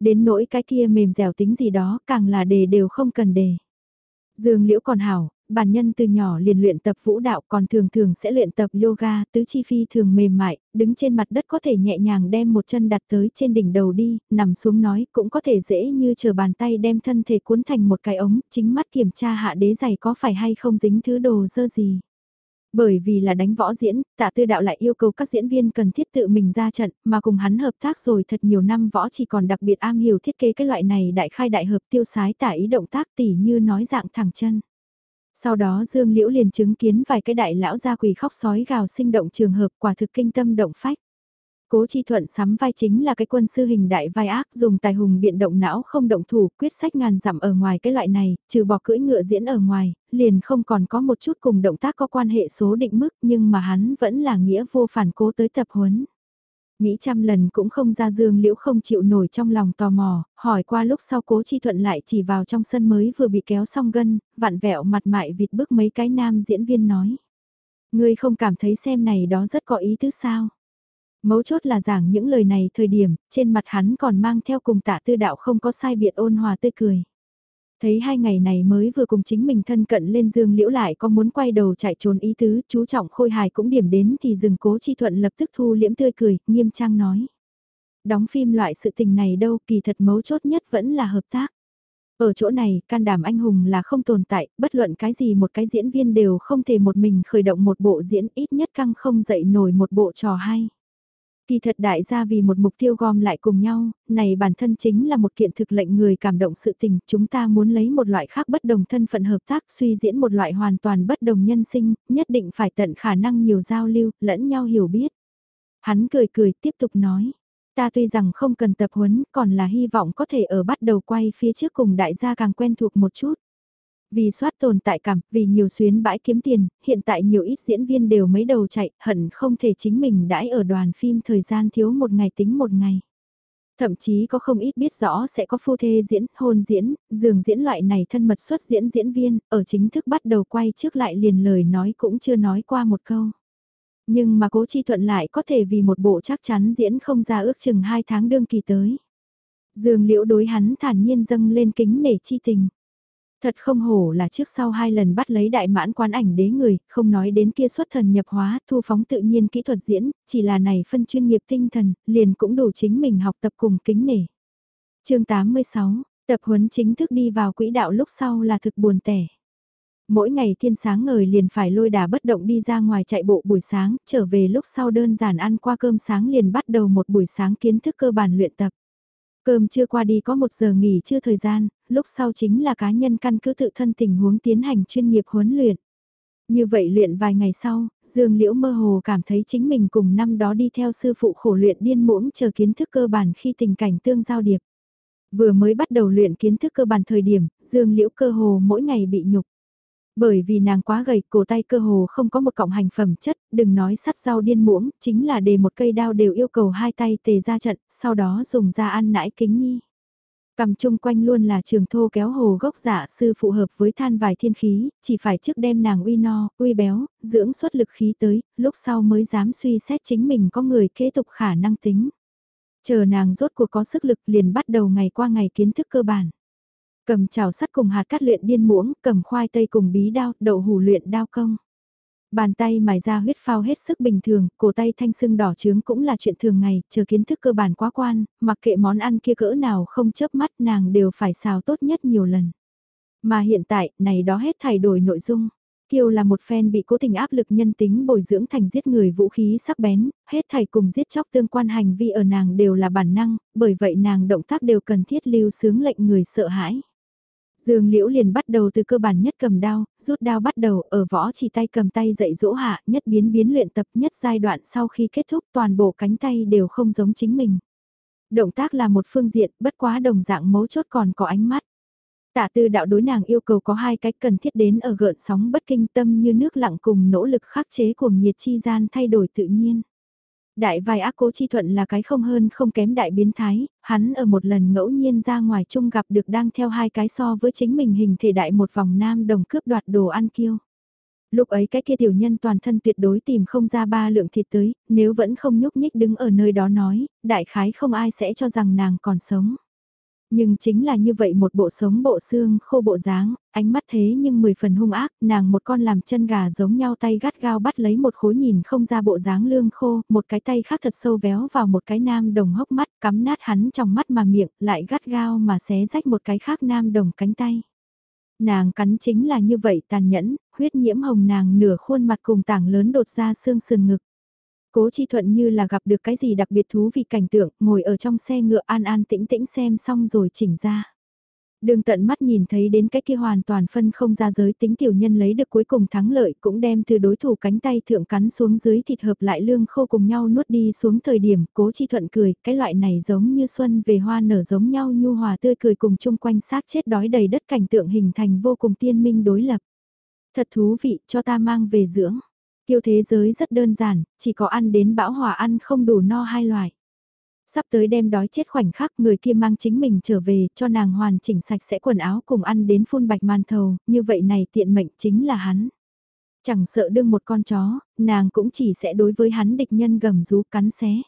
Đến nỗi cái kia mềm dẻo tính gì đó, càng là đề đều không cần đề. Dương Liễu còn hảo, bản nhân từ nhỏ liền luyện tập vũ đạo còn thường thường sẽ luyện tập yoga, tứ chi phi thường mềm mại, đứng trên mặt đất có thể nhẹ nhàng đem một chân đặt tới trên đỉnh đầu đi, nằm xuống nói cũng có thể dễ như chờ bàn tay đem thân thể cuốn thành một cái ống, chính mắt kiểm tra hạ đế giày có phải hay không dính thứ đồ dơ gì. Bởi vì là đánh võ diễn, tạ tư đạo lại yêu cầu các diễn viên cần thiết tự mình ra trận, mà cùng hắn hợp tác rồi thật nhiều năm võ chỉ còn đặc biệt am hiểu thiết kế cái loại này đại khai đại hợp tiêu sái tả ý động tác tỉ như nói dạng thẳng chân. Sau đó Dương Liễu liền chứng kiến vài cái đại lão gia quỳ khóc sói gào sinh động trường hợp quả thực kinh tâm động phách. Cố Chi Thuận sắm vai chính là cái quân sư hình đại vai ác dùng tài hùng biện động não không động thủ quyết sách ngàn dặm ở ngoài cái loại này, trừ bỏ cưỡi ngựa diễn ở ngoài, liền không còn có một chút cùng động tác có quan hệ số định mức nhưng mà hắn vẫn là nghĩa vô phản cố tới tập huấn. Nghĩ trăm lần cũng không ra dương liễu không chịu nổi trong lòng tò mò, hỏi qua lúc sau cố chi thuận lại chỉ vào trong sân mới vừa bị kéo xong gân, vặn vẹo mặt mại vịt bước mấy cái nam diễn viên nói. Ngươi không cảm thấy xem này đó rất có ý tứ sao? Mấu chốt là giảng những lời này thời điểm, trên mặt hắn còn mang theo cùng tạ tư đạo không có sai biệt ôn hòa tươi cười. Thấy hai ngày này mới vừa cùng chính mình thân cận lên dương liễu lại có muốn quay đầu chạy trốn ý tứ, chú trọng khôi hài cũng điểm đến thì dừng cố chi thuận lập tức thu liễm tươi cười, nghiêm trang nói. Đóng phim loại sự tình này đâu kỳ thật mấu chốt nhất vẫn là hợp tác. Ở chỗ này, can đảm anh hùng là không tồn tại, bất luận cái gì một cái diễn viên đều không thể một mình khởi động một bộ diễn ít nhất căng không dậy nổi một bộ trò hay. Kỳ thật đại gia vì một mục tiêu gom lại cùng nhau, này bản thân chính là một kiện thực lệnh người cảm động sự tình, chúng ta muốn lấy một loại khác bất đồng thân phận hợp tác suy diễn một loại hoàn toàn bất đồng nhân sinh, nhất định phải tận khả năng nhiều giao lưu, lẫn nhau hiểu biết. Hắn cười cười tiếp tục nói, ta tuy rằng không cần tập huấn, còn là hy vọng có thể ở bắt đầu quay phía trước cùng đại gia càng quen thuộc một chút. Vì soát tồn tại cảm, vì nhiều xuyến bãi kiếm tiền, hiện tại nhiều ít diễn viên đều mấy đầu chạy, hận không thể chính mình đãi ở đoàn phim thời gian thiếu một ngày tính một ngày. Thậm chí có không ít biết rõ sẽ có phu thê diễn, hôn diễn, dường diễn loại này thân mật xuất diễn diễn viên, ở chính thức bắt đầu quay trước lại liền lời nói cũng chưa nói qua một câu. Nhưng mà cố chi thuận lại có thể vì một bộ chắc chắn diễn không ra ước chừng hai tháng đương kỳ tới. Dương liễu đối hắn thản nhiên dâng lên kính nể chi tình. Thật không hổ là trước sau hai lần bắt lấy đại mãn quán ảnh đế người, không nói đến kia xuất thần nhập hóa, thu phóng tự nhiên kỹ thuật diễn, chỉ là này phân chuyên nghiệp tinh thần, liền cũng đủ chính mình học tập cùng kính nể. chương 86, tập huấn chính thức đi vào quỹ đạo lúc sau là thực buồn tẻ. Mỗi ngày thiên sáng ngời liền phải lôi đà bất động đi ra ngoài chạy bộ buổi sáng, trở về lúc sau đơn giản ăn qua cơm sáng liền bắt đầu một buổi sáng kiến thức cơ bản luyện tập. Cơm chưa qua đi có một giờ nghỉ chưa thời gian, lúc sau chính là cá nhân căn cứ tự thân tình huống tiến hành chuyên nghiệp huấn luyện. Như vậy luyện vài ngày sau, Dương Liễu mơ hồ cảm thấy chính mình cùng năm đó đi theo sư phụ khổ luyện điên muỗng chờ kiến thức cơ bản khi tình cảnh tương giao điệp. Vừa mới bắt đầu luyện kiến thức cơ bản thời điểm, Dương Liễu cơ hồ mỗi ngày bị nhục. Bởi vì nàng quá gầy, cổ tay cơ hồ không có một cọng hành phẩm chất, đừng nói sắt rau điên muỗng, chính là để một cây đao đều yêu cầu hai tay tề ra trận, sau đó dùng ra ăn nãi kính nhi. Cầm chung quanh luôn là trường thô kéo hồ gốc giả sư phụ hợp với than vài thiên khí, chỉ phải trước đem nàng uy no, uy béo, dưỡng xuất lực khí tới, lúc sau mới dám suy xét chính mình có người kế tục khả năng tính. Chờ nàng rốt cuộc có sức lực liền bắt đầu ngày qua ngày kiến thức cơ bản. Cầm chảo sắt cùng hạt cắt luyện điên muỗng, cầm khoai tây cùng bí đao, đậu hủ luyện đao công. Bàn tay mài ra huyết phao hết sức bình thường, cổ tay thanh sưng đỏ trướng cũng là chuyện thường ngày, chờ kiến thức cơ bản quá quan, mặc kệ món ăn kia cỡ nào không chớp mắt nàng đều phải xào tốt nhất nhiều lần. Mà hiện tại, này đó hết thay đổi nội dung. Kiều là một fan bị cố tình áp lực nhân tính bồi dưỡng thành giết người vũ khí sắc bén, hết thảy cùng giết chóc tương quan hành vi ở nàng đều là bản năng, bởi vậy nàng động tác đều cần thiết lưu sướng lệnh người sợ hãi. Dương Liễu liền bắt đầu từ cơ bản nhất cầm đao, rút đao bắt đầu ở võ chỉ tay cầm tay dạy dỗ hạ, nhất biến biến luyện tập nhất giai đoạn sau khi kết thúc toàn bộ cánh tay đều không giống chính mình. Động tác là một phương diện, bất quá đồng dạng mấu chốt còn có ánh mắt. Tạ tư đạo đối nàng yêu cầu có hai cách cần thiết đến ở gợn sóng bất kinh tâm như nước lặng cùng nỗ lực khắc chế cuồng nhiệt chi gian thay đổi tự nhiên. Đại vai ác cố chi thuận là cái không hơn không kém đại biến thái, hắn ở một lần ngẫu nhiên ra ngoài chung gặp được đang theo hai cái so với chính mình hình thể đại một vòng nam đồng cướp đoạt đồ ăn kiêu. Lúc ấy cái kia tiểu nhân toàn thân tuyệt đối tìm không ra ba lượng thịt tới, nếu vẫn không nhúc nhích đứng ở nơi đó nói, đại khái không ai sẽ cho rằng nàng còn sống. Nhưng chính là như vậy một bộ sống bộ xương khô bộ dáng, ánh mắt thế nhưng mười phần hung ác, nàng một con làm chân gà giống nhau tay gắt gao bắt lấy một khối nhìn không ra bộ dáng lương khô, một cái tay khác thật sâu véo vào một cái nam đồng hốc mắt, cắm nát hắn trong mắt mà miệng, lại gắt gao mà xé rách một cái khác nam đồng cánh tay. Nàng cắn chính là như vậy tàn nhẫn, huyết nhiễm hồng nàng nửa khuôn mặt cùng tảng lớn đột ra xương sườn ngực. Cố Chi Thuận như là gặp được cái gì đặc biệt thú vị cảnh tượng, ngồi ở trong xe ngựa an an tĩnh tĩnh xem xong rồi chỉnh ra. Đường tận mắt nhìn thấy đến cái kia hoàn toàn phân không ra giới tính tiểu nhân lấy được cuối cùng thắng lợi cũng đem từ đối thủ cánh tay thượng cắn xuống dưới thịt hợp lại lương khô cùng nhau nuốt đi xuống thời điểm cố chi thuận cười, cái loại này giống như xuân về hoa nở giống nhau nhu hòa tươi cười cùng chung quanh xác chết đói đầy đất cảnh tượng hình thành vô cùng tiên minh đối lập. Thật thú vị cho ta mang về dưỡng. Kiêu thế giới rất đơn giản, chỉ có ăn đến bão hòa ăn không đủ no hai loại. Sắp tới đem đói chết khoảnh khắc người kia mang chính mình trở về cho nàng hoàn chỉnh sạch sẽ quần áo cùng ăn đến phun bạch màn thầu, như vậy này tiện mệnh chính là hắn. Chẳng sợ đương một con chó, nàng cũng chỉ sẽ đối với hắn địch nhân gầm rú cắn xé.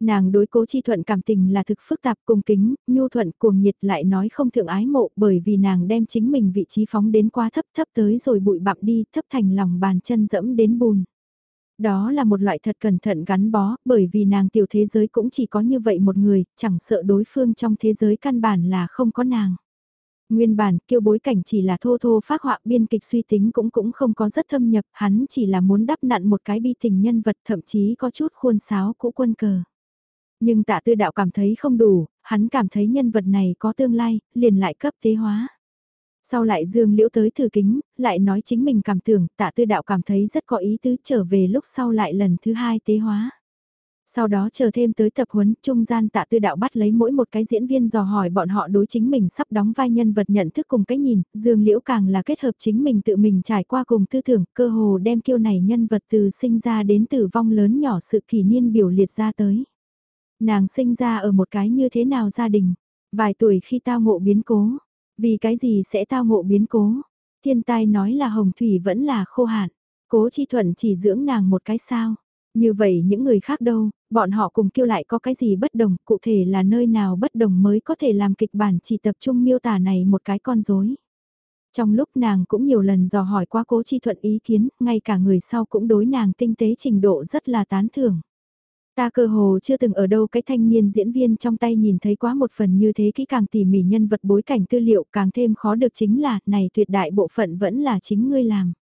Nàng đối cố chi thuận cảm tình là thực phức tạp cùng kính, nhu thuận cuồng nhiệt lại nói không thượng ái mộ bởi vì nàng đem chính mình vị trí phóng đến quá thấp thấp tới rồi bụi bặm đi thấp thành lòng bàn chân dẫm đến bùn. Đó là một loại thật cẩn thận gắn bó, bởi vì nàng tiểu thế giới cũng chỉ có như vậy một người, chẳng sợ đối phương trong thế giới căn bản là không có nàng. Nguyên bản, kêu bối cảnh chỉ là thô thô phát họa biên kịch suy tính cũng cũng không có rất thâm nhập, hắn chỉ là muốn đắp nặn một cái bi tình nhân vật thậm chí có chút khuôn sáo cũ quân cờ. Nhưng tạ tư đạo cảm thấy không đủ, hắn cảm thấy nhân vật này có tương lai, liền lại cấp tế hóa. Sau lại Dương Liễu tới thử kính, lại nói chính mình cảm tưởng, tạ tư đạo cảm thấy rất có ý tứ trở về lúc sau lại lần thứ hai tế hóa. Sau đó chờ thêm tới tập huấn, trung gian tạ tư đạo bắt lấy mỗi một cái diễn viên dò hỏi bọn họ đối chính mình sắp đóng vai nhân vật nhận thức cùng cái nhìn, Dương Liễu càng là kết hợp chính mình tự mình trải qua cùng tư tưởng, cơ hồ đem kiêu này nhân vật từ sinh ra đến tử vong lớn nhỏ sự kỷ niên biểu liệt ra tới. Nàng sinh ra ở một cái như thế nào gia đình, vài tuổi khi tao ngộ biến cố, vì cái gì sẽ tao ngộ biến cố? Thiên tai nói là hồng thủy vẫn là khô hạn. Cố chi thuận chỉ dưỡng nàng một cái sao. Như vậy những người khác đâu, bọn họ cùng kêu lại có cái gì bất đồng, cụ thể là nơi nào bất đồng mới có thể làm kịch bản chỉ tập trung miêu tả này một cái con rối. Trong lúc nàng cũng nhiều lần dò hỏi qua cố chi thuận ý kiến, ngay cả người sau cũng đối nàng tinh tế trình độ rất là tán thưởng. Ta cơ hồ chưa từng ở đâu cái thanh niên diễn viên trong tay nhìn thấy quá một phần như thế kỹ càng tỉ mỉ nhân vật bối cảnh tư liệu càng thêm khó được chính là này tuyệt đại bộ phận vẫn là chính ngươi làm.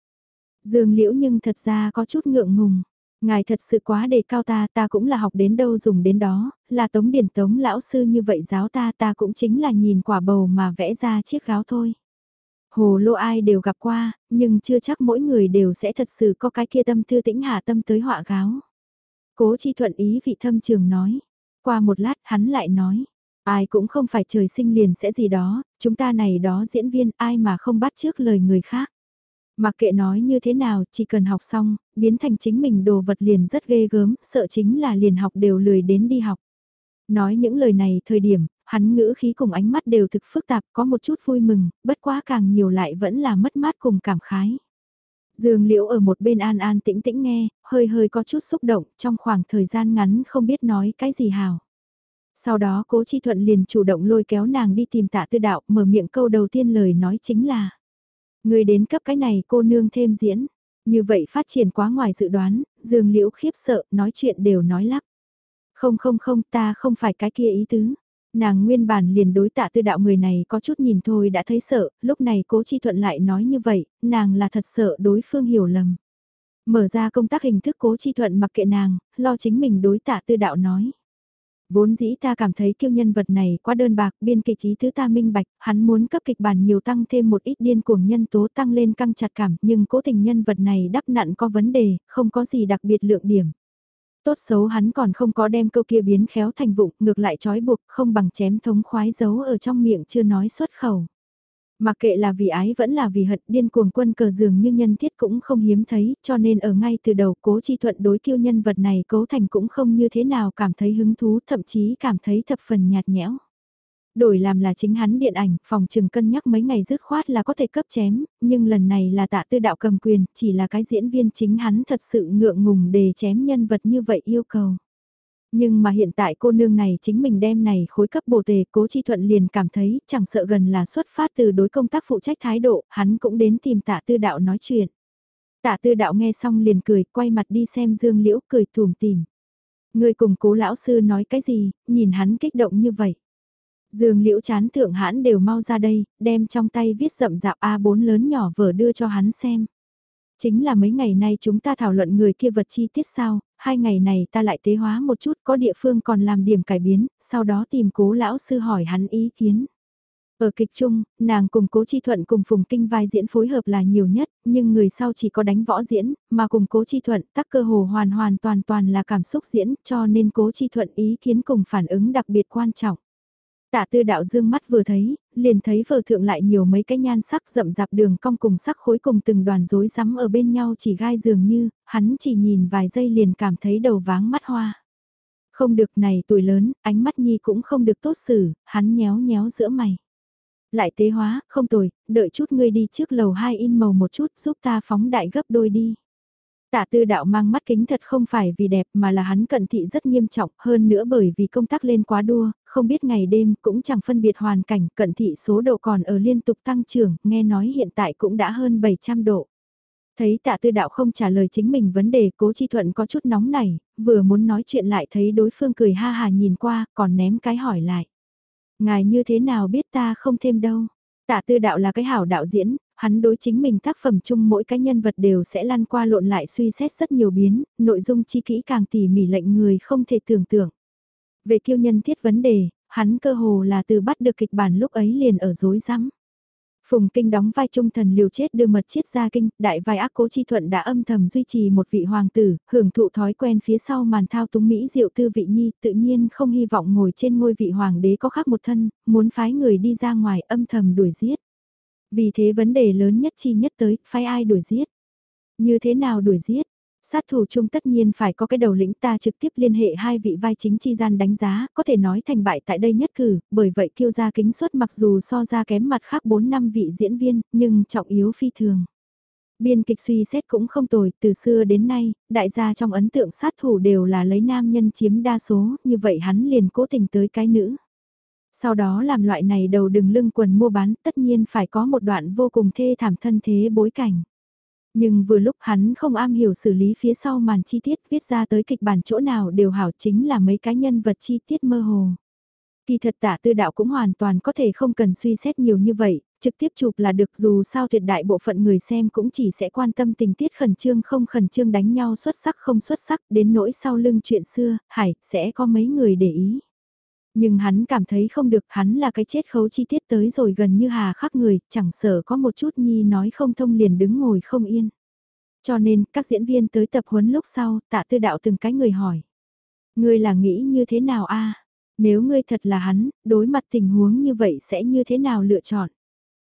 Dương liễu nhưng thật ra có chút ngượng ngùng. Ngài thật sự quá đề cao ta, ta cũng là học đến đâu dùng đến đó, là tống điển tống lão sư như vậy giáo ta ta cũng chính là nhìn quả bầu mà vẽ ra chiếc gáo thôi. Hồ lô ai đều gặp qua, nhưng chưa chắc mỗi người đều sẽ thật sự có cái kia tâm thư tĩnh hạ tâm tới họa gáo. Cố chi thuận ý vị thâm trường nói. Qua một lát hắn lại nói. Ai cũng không phải trời sinh liền sẽ gì đó, chúng ta này đó diễn viên ai mà không bắt trước lời người khác. Mặc kệ nói như thế nào, chỉ cần học xong, biến thành chính mình đồ vật liền rất ghê gớm, sợ chính là liền học đều lười đến đi học. Nói những lời này thời điểm, hắn ngữ khí cùng ánh mắt đều thực phức tạp, có một chút vui mừng, bất quá càng nhiều lại vẫn là mất mát cùng cảm khái. Dương Liễu ở một bên an an tĩnh tĩnh nghe, hơi hơi có chút xúc động, trong khoảng thời gian ngắn không biết nói cái gì hào. Sau đó cố chi thuận liền chủ động lôi kéo nàng đi tìm tạ tư đạo, mở miệng câu đầu tiên lời nói chính là. Người đến cấp cái này cô nương thêm diễn. Như vậy phát triển quá ngoài dự đoán, Dương Liễu khiếp sợ, nói chuyện đều nói lắp. Không không không ta không phải cái kia ý tứ. Nàng nguyên bản liền đối tạ tư đạo người này có chút nhìn thôi đã thấy sợ, lúc này cố chi thuận lại nói như vậy, nàng là thật sợ đối phương hiểu lầm. Mở ra công tác hình thức cố chi thuận mặc kệ nàng, lo chính mình đối tạ tư đạo nói. Vốn dĩ ta cảm thấy kiêu nhân vật này quá đơn bạc, biên kịch ý thứ ta minh bạch, hắn muốn cấp kịch bản nhiều tăng thêm một ít điên cuồng nhân tố tăng lên căng chặt cảm, nhưng cố tình nhân vật này đắp nặn có vấn đề, không có gì đặc biệt lượng điểm. Tốt xấu hắn còn không có đem câu kia biến khéo thành vụng, ngược lại trói buộc, không bằng chém thống khoái giấu ở trong miệng chưa nói xuất khẩu. Mặc kệ là vì ái vẫn là vì hận điên cuồng quân cờ dường như nhân thiết cũng không hiếm thấy, cho nên ở ngay từ đầu cố chi thuận đối kiêu nhân vật này cấu thành cũng không như thế nào cảm thấy hứng thú thậm chí cảm thấy thập phần nhạt nhẽo. Đổi làm là chính hắn điện ảnh, phòng trừng cân nhắc mấy ngày dứt khoát là có thể cấp chém, nhưng lần này là tạ tư đạo cầm quyền, chỉ là cái diễn viên chính hắn thật sự ngượng ngùng để chém nhân vật như vậy yêu cầu. Nhưng mà hiện tại cô nương này chính mình đem này khối cấp bồ tề cố chi thuận liền cảm thấy chẳng sợ gần là xuất phát từ đối công tác phụ trách thái độ, hắn cũng đến tìm tạ tư đạo nói chuyện. Tạ tư đạo nghe xong liền cười, quay mặt đi xem dương liễu cười thùm tìm. Người cùng cố lão sư nói cái gì, nhìn hắn kích động như vậy. Dương liễu chán thượng hãn đều mau ra đây, đem trong tay viết rậm rạp A4 lớn nhỏ vở đưa cho hắn xem. Chính là mấy ngày nay chúng ta thảo luận người kia vật chi tiết sao, hai ngày này ta lại tế hóa một chút có địa phương còn làm điểm cải biến, sau đó tìm cố lão sư hỏi hắn ý kiến. Ở kịch chung, nàng cùng cố chi thuận cùng phùng kinh vai diễn phối hợp là nhiều nhất, nhưng người sau chỉ có đánh võ diễn, mà cùng cố chi thuận tắc cơ hồ hoàn hoàn toàn toàn là cảm xúc diễn cho nên cố chi thuận ý kiến cùng phản ứng đặc biệt quan trọng. Tạ tư đạo dương mắt vừa thấy, liền thấy vở thượng lại nhiều mấy cái nhan sắc rậm rạp đường cong cùng sắc khối cùng từng đoàn rối rắm ở bên nhau chỉ gai dường như, hắn chỉ nhìn vài giây liền cảm thấy đầu váng mắt hoa. Không được này tuổi lớn, ánh mắt nhi cũng không được tốt xử, hắn nhéo nhéo giữa mày. Lại tế hóa, không tồi, đợi chút ngươi đi trước lầu hai in màu một chút giúp ta phóng đại gấp đôi đi. Tạ tư đạo mang mắt kính thật không phải vì đẹp mà là hắn cận thị rất nghiêm trọng hơn nữa bởi vì công tác lên quá đua, không biết ngày đêm cũng chẳng phân biệt hoàn cảnh cận thị số độ còn ở liên tục tăng trưởng, nghe nói hiện tại cũng đã hơn 700 độ. Thấy tạ tư đạo không trả lời chính mình vấn đề cố chi thuận có chút nóng này, vừa muốn nói chuyện lại thấy đối phương cười ha hà nhìn qua còn ném cái hỏi lại. Ngài như thế nào biết ta không thêm đâu. Tạ tư đạo là cái hảo đạo diễn, hắn đối chính mình tác phẩm chung mỗi cái nhân vật đều sẽ lăn qua lộn lại suy xét rất nhiều biến, nội dung chi kỹ càng tỉ mỉ lệnh người không thể tưởng tượng. Về kiêu nhân thiết vấn đề, hắn cơ hồ là từ bắt được kịch bản lúc ấy liền ở dối rắm Phùng Kinh đóng vai trung thần liều chết đưa mật chiết ra kinh, đại vai ác cố chi thuận đã âm thầm duy trì một vị hoàng tử, hưởng thụ thói quen phía sau màn thao túng Mỹ diệu tư vị nhi, tự nhiên không hy vọng ngồi trên ngôi vị hoàng đế có khác một thân, muốn phái người đi ra ngoài âm thầm đuổi giết. Vì thế vấn đề lớn nhất chi nhất tới, phái ai đuổi giết? Như thế nào đuổi giết? Sát thủ chung tất nhiên phải có cái đầu lĩnh ta trực tiếp liên hệ hai vị vai chính chi gian đánh giá, có thể nói thành bại tại đây nhất cử, bởi vậy kiêu gia kính suất mặc dù so ra kém mặt khác 4 năm vị diễn viên, nhưng trọng yếu phi thường. Biên kịch suy xét cũng không tồi, từ xưa đến nay, đại gia trong ấn tượng sát thủ đều là lấy nam nhân chiếm đa số, như vậy hắn liền cố tình tới cái nữ. Sau đó làm loại này đầu đừng lưng quần mua bán tất nhiên phải có một đoạn vô cùng thê thảm thân thế bối cảnh. Nhưng vừa lúc hắn không am hiểu xử lý phía sau màn chi tiết viết ra tới kịch bản chỗ nào đều hảo chính là mấy cái nhân vật chi tiết mơ hồ. Kỳ thật tả tư đạo cũng hoàn toàn có thể không cần suy xét nhiều như vậy, trực tiếp chụp là được dù sao tuyệt đại bộ phận người xem cũng chỉ sẽ quan tâm tình tiết khẩn trương không khẩn trương đánh nhau xuất sắc không xuất sắc đến nỗi sau lưng chuyện xưa, hải, sẽ có mấy người để ý. Nhưng hắn cảm thấy không được, hắn là cái chết khấu chi tiết tới rồi gần như hà khắc người, chẳng sợ có một chút nhi nói không thông liền đứng ngồi không yên. Cho nên, các diễn viên tới tập huấn lúc sau, tạ tư đạo từng cái người hỏi. Ngươi là nghĩ như thế nào a Nếu ngươi thật là hắn, đối mặt tình huống như vậy sẽ như thế nào lựa chọn?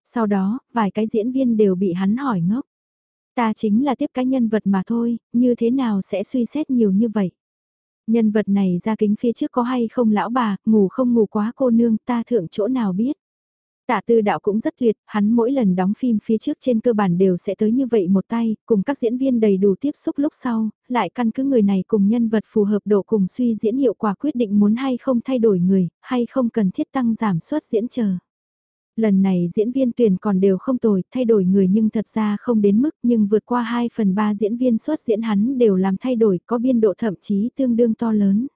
Sau đó, vài cái diễn viên đều bị hắn hỏi ngốc. Ta chính là tiếp cái nhân vật mà thôi, như thế nào sẽ suy xét nhiều như vậy? Nhân vật này ra kính phía trước có hay không lão bà, ngủ không ngủ quá cô nương ta thượng chỗ nào biết. Tạ tư đạo cũng rất tuyệt, hắn mỗi lần đóng phim phía trước trên cơ bản đều sẽ tới như vậy một tay, cùng các diễn viên đầy đủ tiếp xúc lúc sau, lại căn cứ người này cùng nhân vật phù hợp độ cùng suy diễn hiệu quả quyết định muốn hay không thay đổi người, hay không cần thiết tăng giảm suất diễn chờ. Lần này diễn viên tuyển còn đều không tồi, thay đổi người nhưng thật ra không đến mức nhưng vượt qua 2 phần 3 diễn viên xuất diễn hắn đều làm thay đổi có biên độ thậm chí tương đương to lớn.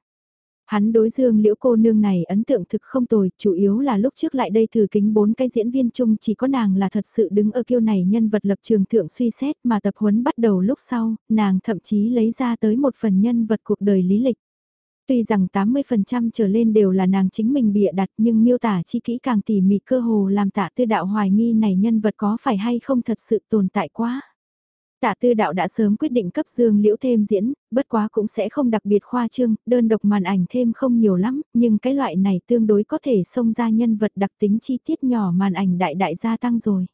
Hắn đối dương liễu cô nương này ấn tượng thực không tồi, chủ yếu là lúc trước lại đây thử kính bốn cái diễn viên chung chỉ có nàng là thật sự đứng ở kiêu này nhân vật lập trường thượng suy xét mà tập huấn bắt đầu lúc sau, nàng thậm chí lấy ra tới một phần nhân vật cuộc đời lý lịch. Tuy rằng 80% trở lên đều là nàng chính mình bịa đặt nhưng miêu tả chi kỹ càng tỉ mỉ cơ hồ làm tạ tư đạo hoài nghi này nhân vật có phải hay không thật sự tồn tại quá. Tạ tư đạo đã sớm quyết định cấp dương liễu thêm diễn, bất quá cũng sẽ không đặc biệt khoa trương, đơn độc màn ảnh thêm không nhiều lắm, nhưng cái loại này tương đối có thể xông ra nhân vật đặc tính chi tiết nhỏ màn ảnh đại đại gia tăng rồi.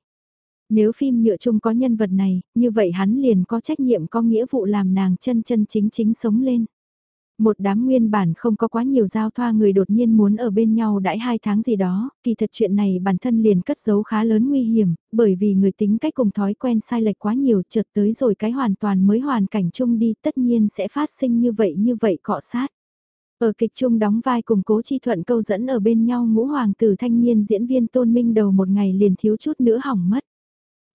Nếu phim nhựa chung có nhân vật này, như vậy hắn liền có trách nhiệm có nghĩa vụ làm nàng chân chân chính chính sống lên. Một đám nguyên bản không có quá nhiều giao thoa người đột nhiên muốn ở bên nhau đãi hai tháng gì đó, kỳ thật chuyện này bản thân liền cất giấu khá lớn nguy hiểm, bởi vì người tính cách cùng thói quen sai lệch quá nhiều chợt tới rồi cái hoàn toàn mới hoàn cảnh chung đi tất nhiên sẽ phát sinh như vậy như vậy cọ sát. Ở kịch chung đóng vai cùng cố chi thuận câu dẫn ở bên nhau ngũ hoàng tử thanh niên diễn viên tôn minh đầu một ngày liền thiếu chút nữa hỏng mất.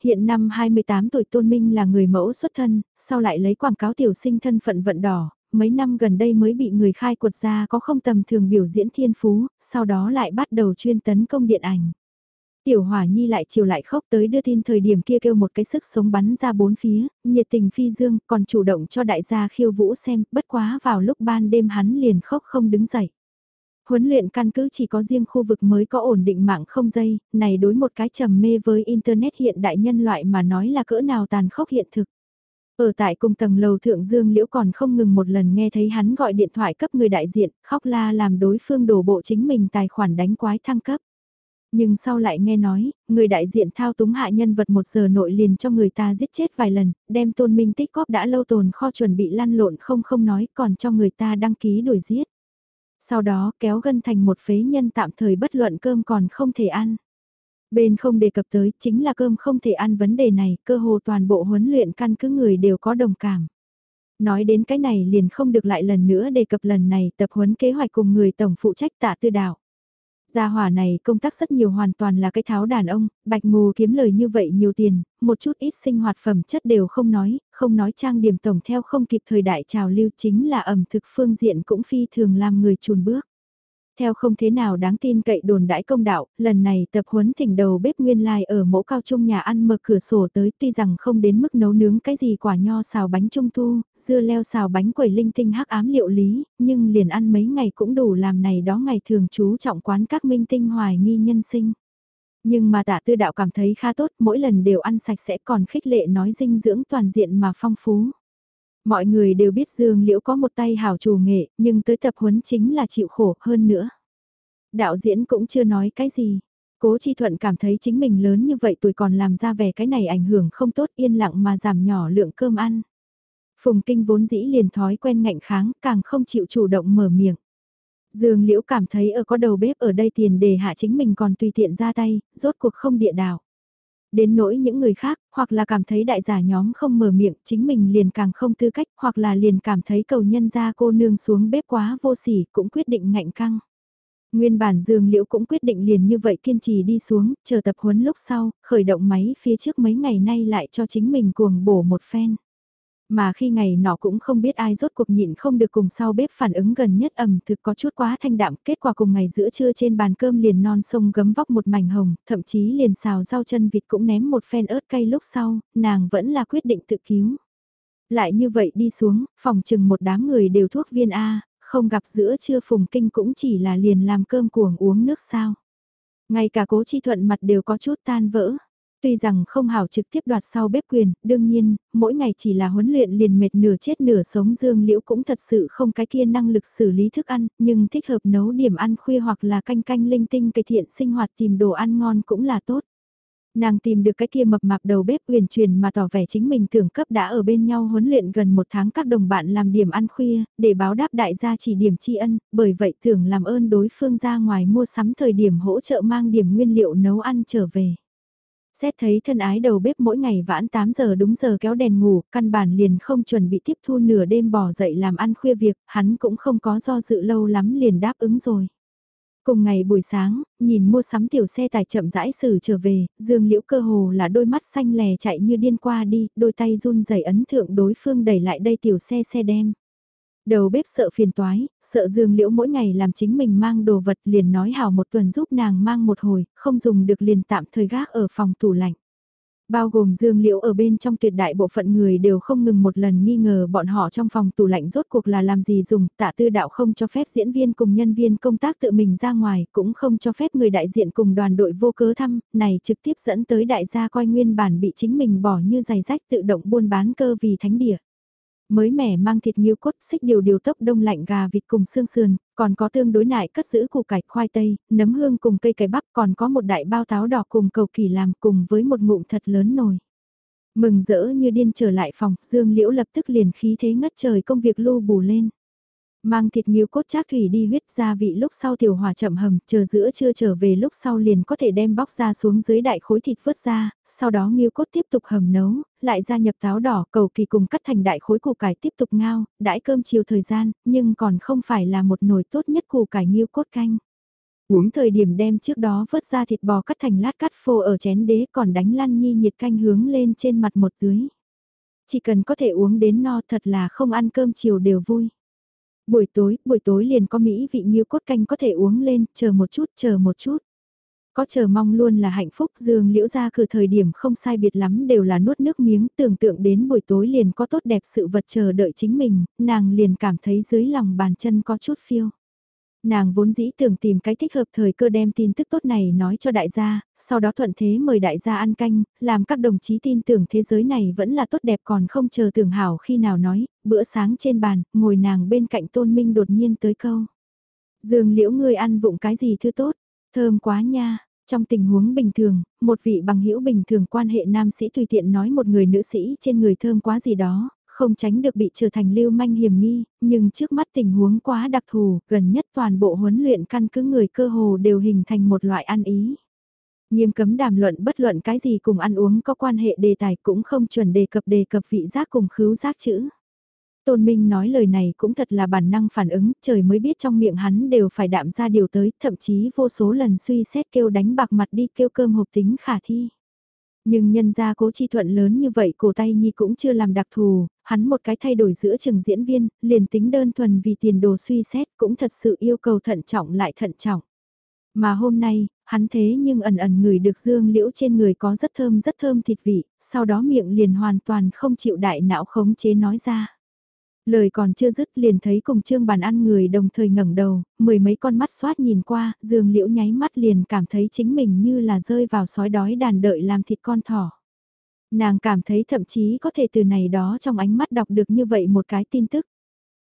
Hiện năm 28 tuổi Tôn Minh là người mẫu xuất thân, sau lại lấy quảng cáo tiểu sinh thân phận vận đỏ, mấy năm gần đây mới bị người khai quật ra có không tầm thường biểu diễn thiên phú, sau đó lại bắt đầu chuyên tấn công điện ảnh. Tiểu hỏa nhi lại chiều lại khóc tới đưa tin thời điểm kia kêu một cái sức sống bắn ra bốn phía, nhiệt tình phi dương, còn chủ động cho đại gia khiêu vũ xem, bất quá vào lúc ban đêm hắn liền khóc không đứng dậy. Huấn luyện căn cứ chỉ có riêng khu vực mới có ổn định mạng không dây, này đối một cái trầm mê với Internet hiện đại nhân loại mà nói là cỡ nào tàn khốc hiện thực. Ở tại cùng tầng lầu thượng Dương Liễu còn không ngừng một lần nghe thấy hắn gọi điện thoại cấp người đại diện, khóc la làm đối phương đổ bộ chính mình tài khoản đánh quái thăng cấp. Nhưng sau lại nghe nói, người đại diện thao túng hạ nhân vật một giờ nội liền cho người ta giết chết vài lần, đem tôn minh tích góp đã lâu tồn kho chuẩn bị lăn lộn không không nói còn cho người ta đăng ký đuổi giết. Sau đó kéo gân thành một phế nhân tạm thời bất luận cơm còn không thể ăn. Bên không đề cập tới chính là cơm không thể ăn vấn đề này, cơ hồ toàn bộ huấn luyện căn cứ người đều có đồng cảm. Nói đến cái này liền không được lại lần nữa đề cập lần này tập huấn kế hoạch cùng người tổng phụ trách tạ tư đạo. Gia hỏa này công tác rất nhiều hoàn toàn là cái tháo đàn ông, bạch mù kiếm lời như vậy nhiều tiền, một chút ít sinh hoạt phẩm chất đều không nói, không nói trang điểm tổng theo không kịp thời đại trào lưu chính là ẩm thực phương diện cũng phi thường làm người chùn bước. Theo không thế nào đáng tin cậy đồn đãi công đạo, lần này tập huấn thỉnh đầu bếp nguyên lai like ở mẫu cao trung nhà ăn mở cửa sổ tới tuy rằng không đến mức nấu nướng cái gì quả nho xào bánh trung thu, dưa leo xào bánh quẩy linh tinh hắc ám liệu lý, nhưng liền ăn mấy ngày cũng đủ làm này đó ngày thường chú trọng quán các minh tinh hoài nghi nhân sinh. Nhưng mà tạ tư đạo cảm thấy khá tốt, mỗi lần đều ăn sạch sẽ còn khích lệ nói dinh dưỡng toàn diện mà phong phú. Mọi người đều biết Dương Liễu có một tay hảo chủ nghệ, nhưng tới tập huấn chính là chịu khổ hơn nữa. Đạo diễn cũng chưa nói cái gì. Cố Chi Thuận cảm thấy chính mình lớn như vậy tuổi còn làm ra vẻ cái này ảnh hưởng không tốt yên lặng mà giảm nhỏ lượng cơm ăn. Phùng Kinh vốn dĩ liền thói quen ngạnh kháng càng không chịu chủ động mở miệng. Dương Liễu cảm thấy ở có đầu bếp ở đây tiền đề hạ chính mình còn tùy tiện ra tay, rốt cuộc không địa đạo. Đến nỗi những người khác, hoặc là cảm thấy đại giả nhóm không mở miệng, chính mình liền càng không tư cách, hoặc là liền cảm thấy cầu nhân ra cô nương xuống bếp quá vô sỉ, cũng quyết định ngạnh căng. Nguyên bản Dương Liễu cũng quyết định liền như vậy kiên trì đi xuống, chờ tập huấn lúc sau, khởi động máy phía trước mấy ngày nay lại cho chính mình cuồng bổ một phen. Mà khi ngày nọ cũng không biết ai rốt cuộc nhịn không được cùng sau bếp phản ứng gần nhất ẩm thực có chút quá thanh đạm, kết quả cùng ngày giữa trưa trên bàn cơm liền non sông gấm vóc một mảnh hồng, thậm chí liền xào rau chân vịt cũng ném một phen ớt cay lúc sau, nàng vẫn là quyết định tự cứu. Lại như vậy đi xuống, phòng chừng một đám người đều thuốc viên A, không gặp giữa trưa phùng kinh cũng chỉ là liền làm cơm cuồng uống nước sao. Ngay cả cố chi thuận mặt đều có chút tan vỡ. Tuy rằng không hảo trực tiếp đoạt sau bếp quyền, đương nhiên, mỗi ngày chỉ là huấn luyện liền mệt nửa chết nửa sống Dương Liễu cũng thật sự không cái kia năng lực xử lý thức ăn, nhưng thích hợp nấu điểm ăn khuya hoặc là canh canh linh tinh cây thiện sinh hoạt tìm đồ ăn ngon cũng là tốt. Nàng tìm được cái kia mập mạp đầu bếp huyền truyền mà tỏ vẻ chính mình tưởng cấp đã ở bên nhau huấn luyện gần một tháng các đồng bạn làm điểm ăn khuya, để báo đáp đại gia chỉ điểm tri ân, bởi vậy tưởng làm ơn đối phương ra ngoài mua sắm thời điểm hỗ trợ mang điểm nguyên liệu nấu ăn trở về. Xét thấy thân ái đầu bếp mỗi ngày vãn 8 giờ đúng giờ kéo đèn ngủ, căn bản liền không chuẩn bị tiếp thu nửa đêm bỏ dậy làm ăn khuya việc, hắn cũng không có do dự lâu lắm liền đáp ứng rồi. Cùng ngày buổi sáng, nhìn mua sắm tiểu xe tải chậm rãi xử trở về, dương liễu cơ hồ là đôi mắt xanh lè chạy như điên qua đi, đôi tay run rẩy ấn thượng đối phương đẩy lại đây tiểu xe xe đem. Đầu bếp sợ phiền toái, sợ Dương Liễu mỗi ngày làm chính mình mang đồ vật liền nói hào một tuần giúp nàng mang một hồi, không dùng được liền tạm thời gác ở phòng tủ lạnh. Bao gồm Dương Liễu ở bên trong tuyệt đại bộ phận người đều không ngừng một lần nghi ngờ bọn họ trong phòng tủ lạnh rốt cuộc là làm gì dùng, tạ tư đạo không cho phép diễn viên cùng nhân viên công tác tự mình ra ngoài, cũng không cho phép người đại diện cùng đoàn đội vô cớ thăm, này trực tiếp dẫn tới đại gia coi nguyên bản bị chính mình bỏ như giày rách tự động buôn bán cơ vì thánh địa. Mới mẻ mang thịt nghiêu cốt xích điều điều tốc đông lạnh gà vịt cùng xương sườn, còn có tương đối nại cất giữ củ cải khoai tây, nấm hương cùng cây cải bắp còn có một đại bao táo đỏ cùng cầu kỳ làm cùng với một ngụm thật lớn nồi. Mừng rỡ như điên trở lại phòng, Dương Liễu lập tức liền khí thế ngất trời công việc lưu bù lên. Mang thịt nghiêu cốt chác thủy đi huyết gia vị lúc sau tiểu hỏa chậm hầm, chờ giữa chưa trở về lúc sau liền có thể đem bóc ra xuống dưới đại khối thịt vớt ra, sau đó nghiêu cốt tiếp tục hầm nấu, lại gia nhập táo đỏ cầu kỳ cùng cắt thành đại khối củ cải tiếp tục ngao, đãi cơm chiều thời gian, nhưng còn không phải là một nồi tốt nhất củ cải nghiêu cốt canh. Uống thời điểm đem trước đó vớt ra thịt bò cắt thành lát cắt phô ở chén đế còn đánh lăn nhi nhiệt canh hướng lên trên mặt một tưới. Chỉ cần có thể uống đến no thật là không ăn cơm chiều đều vui. Buổi tối, buổi tối liền có mỹ vị nghiêu cốt canh có thể uống lên, chờ một chút, chờ một chút. Có chờ mong luôn là hạnh phúc dương liễu ra cử thời điểm không sai biệt lắm đều là nuốt nước miếng tưởng tượng đến buổi tối liền có tốt đẹp sự vật chờ đợi chính mình, nàng liền cảm thấy dưới lòng bàn chân có chút phiêu. Nàng vốn dĩ tưởng tìm cái thích hợp thời cơ đem tin tức tốt này nói cho đại gia, sau đó thuận thế mời đại gia ăn canh, làm các đồng chí tin tưởng thế giới này vẫn là tốt đẹp còn không chờ tưởng hảo khi nào nói, bữa sáng trên bàn, ngồi nàng bên cạnh tôn minh đột nhiên tới câu. Dương liễu ngươi ăn vụng cái gì thứ tốt, thơm quá nha, trong tình huống bình thường, một vị bằng hữu bình thường quan hệ nam sĩ tùy tiện nói một người nữ sĩ trên người thơm quá gì đó, không tránh được bị trở thành lưu manh hiểm nghi, nhưng trước mắt tình huống quá đặc thù, gần nhất toàn bộ huấn luyện căn cứ người cơ hồ đều hình thành một loại ăn ý. Nghiêm cấm đàm luận bất luận cái gì cùng ăn uống có quan hệ đề tài cũng không chuẩn đề cập đề cập vị giác cùng khứu giác chữ. Tôn Minh nói lời này cũng thật là bản năng phản ứng, trời mới biết trong miệng hắn đều phải đạm ra điều tới, thậm chí vô số lần suy xét kêu đánh bạc mặt đi kêu cơm hộp tính khả thi. Nhưng nhân ra cố chi thuận lớn như vậy cổ tay nhi cũng chưa làm đặc thù, hắn một cái thay đổi giữa trường diễn viên, liền tính đơn thuần vì tiền đồ suy xét cũng thật sự yêu cầu thận trọng lại thận trọng. Mà hôm nay, hắn thế nhưng ẩn ẩn người được dương liễu trên người có rất thơm rất thơm thịt vị, sau đó miệng liền hoàn toàn không chịu đại não khống chế nói ra. Lời còn chưa dứt liền thấy cùng trương bàn ăn người đồng thời ngẩng đầu, mười mấy con mắt xoát nhìn qua, dương liễu nháy mắt liền cảm thấy chính mình như là rơi vào sói đói đàn đợi làm thịt con thỏ. Nàng cảm thấy thậm chí có thể từ này đó trong ánh mắt đọc được như vậy một cái tin tức.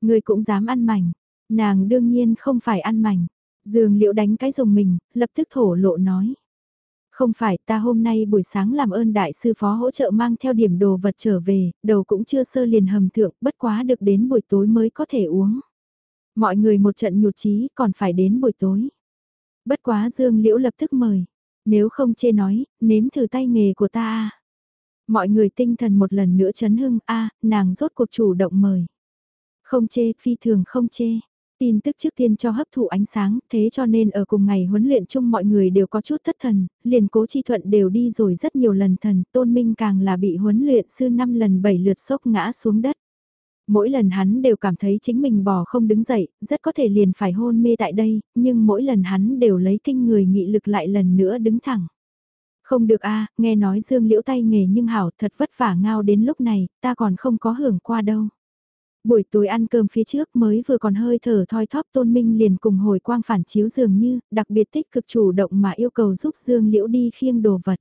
Người cũng dám ăn mảnh, nàng đương nhiên không phải ăn mảnh. Dương liễu đánh cái dùng mình, lập tức thổ lộ nói. Không phải ta hôm nay buổi sáng làm ơn đại sư phó hỗ trợ mang theo điểm đồ vật trở về, đầu cũng chưa sơ liền hầm thượng, bất quá được đến buổi tối mới có thể uống. Mọi người một trận nhụt chí còn phải đến buổi tối. Bất quá Dương Liễu lập tức mời. Nếu không chê nói, nếm thử tay nghề của ta. Mọi người tinh thần một lần nữa chấn hưng a, nàng rốt cuộc chủ động mời. Không chê, phi thường không chê. Tin tức trước tiên cho hấp thụ ánh sáng, thế cho nên ở cùng ngày huấn luyện chung mọi người đều có chút thất thần, liền cố chi thuận đều đi rồi rất nhiều lần thần, tôn minh càng là bị huấn luyện sư 5 lần 7 lượt sốc ngã xuống đất. Mỗi lần hắn đều cảm thấy chính mình bò không đứng dậy, rất có thể liền phải hôn mê tại đây, nhưng mỗi lần hắn đều lấy kinh người nghị lực lại lần nữa đứng thẳng. Không được a nghe nói dương liễu tay nghề nhưng hảo thật vất vả ngao đến lúc này, ta còn không có hưởng qua đâu. Buổi tối ăn cơm phía trước mới vừa còn hơi thở thoi thóp tôn minh liền cùng hồi quang phản chiếu dường như, đặc biệt tích cực chủ động mà yêu cầu giúp Dương Liễu đi khiêng đồ vật.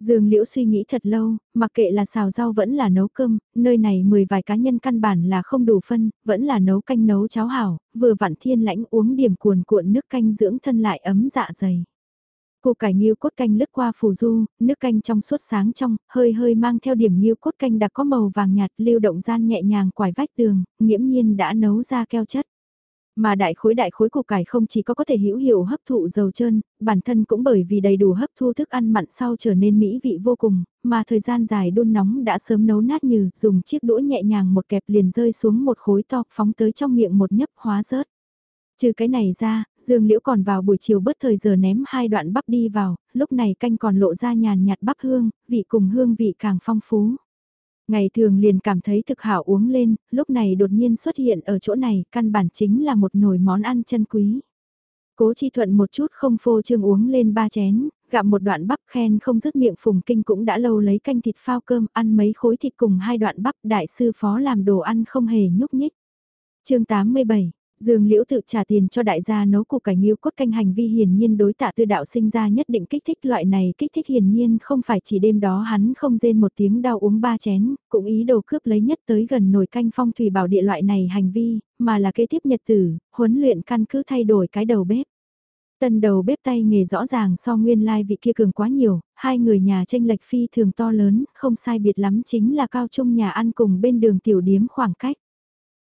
Dương Liễu suy nghĩ thật lâu, mặc kệ là xào rau vẫn là nấu cơm, nơi này mười vài cá nhân căn bản là không đủ phân, vẫn là nấu canh nấu cháo hảo, vừa vặn thiên lãnh uống điểm cuồn cuộn nước canh dưỡng thân lại ấm dạ dày. Củ cải nghiêu cốt canh lướt qua phù du, nước canh trong suốt sáng trong, hơi hơi mang theo điểm nghiêu cốt canh đặc có màu vàng nhạt lưu động gian nhẹ nhàng quải vách tường, nghiễm nhiên đã nấu ra keo chất. Mà đại khối đại khối củ cải không chỉ có có thể hữu hiệu hấp thụ dầu trơn, bản thân cũng bởi vì đầy đủ hấp thu thức ăn mặn sau trở nên mỹ vị vô cùng, mà thời gian dài đun nóng đã sớm nấu nát như dùng chiếc đũa nhẹ nhàng một kẹp liền rơi xuống một khối to phóng tới trong miệng một nhấp hóa rớt. Trừ cái này ra, Dương Liễu còn vào buổi chiều bất thời giờ ném hai đoạn bắp đi vào, lúc này canh còn lộ ra nhàn nhạt bắp hương, vị cùng hương vị càng phong phú. Ngày thường liền cảm thấy thực hảo uống lên, lúc này đột nhiên xuất hiện ở chỗ này, căn bản chính là một nồi món ăn chân quý. Cố Chi Thuận một chút không phô trương uống lên ba chén, gặm một đoạn bắp khen không dứt miệng phùng kinh cũng đã lâu lấy canh thịt phao cơm ăn mấy khối thịt cùng hai đoạn bắp đại sư phó làm đồ ăn không hề nhúc nhích. chương 87 Dương Liễu tự trả tiền cho đại gia nấu củ cải nghiêu cốt canh hành vi hiển nhiên đối tạ tư đạo sinh ra nhất định kích thích loại này kích thích hiển nhiên không phải chỉ đêm đó hắn không rên một tiếng đau uống ba chén, cũng ý đồ cướp lấy nhất tới gần nồi canh phong thủy bảo địa loại này hành vi, mà là kế tiếp nhật tử, huấn luyện căn cứ thay đổi cái đầu bếp. Tân đầu bếp tay nghề rõ ràng so nguyên lai vị kia cường quá nhiều, hai người nhà tranh lệch phi thường to lớn, không sai biệt lắm chính là cao trung nhà ăn cùng bên đường tiểu điếm khoảng cách.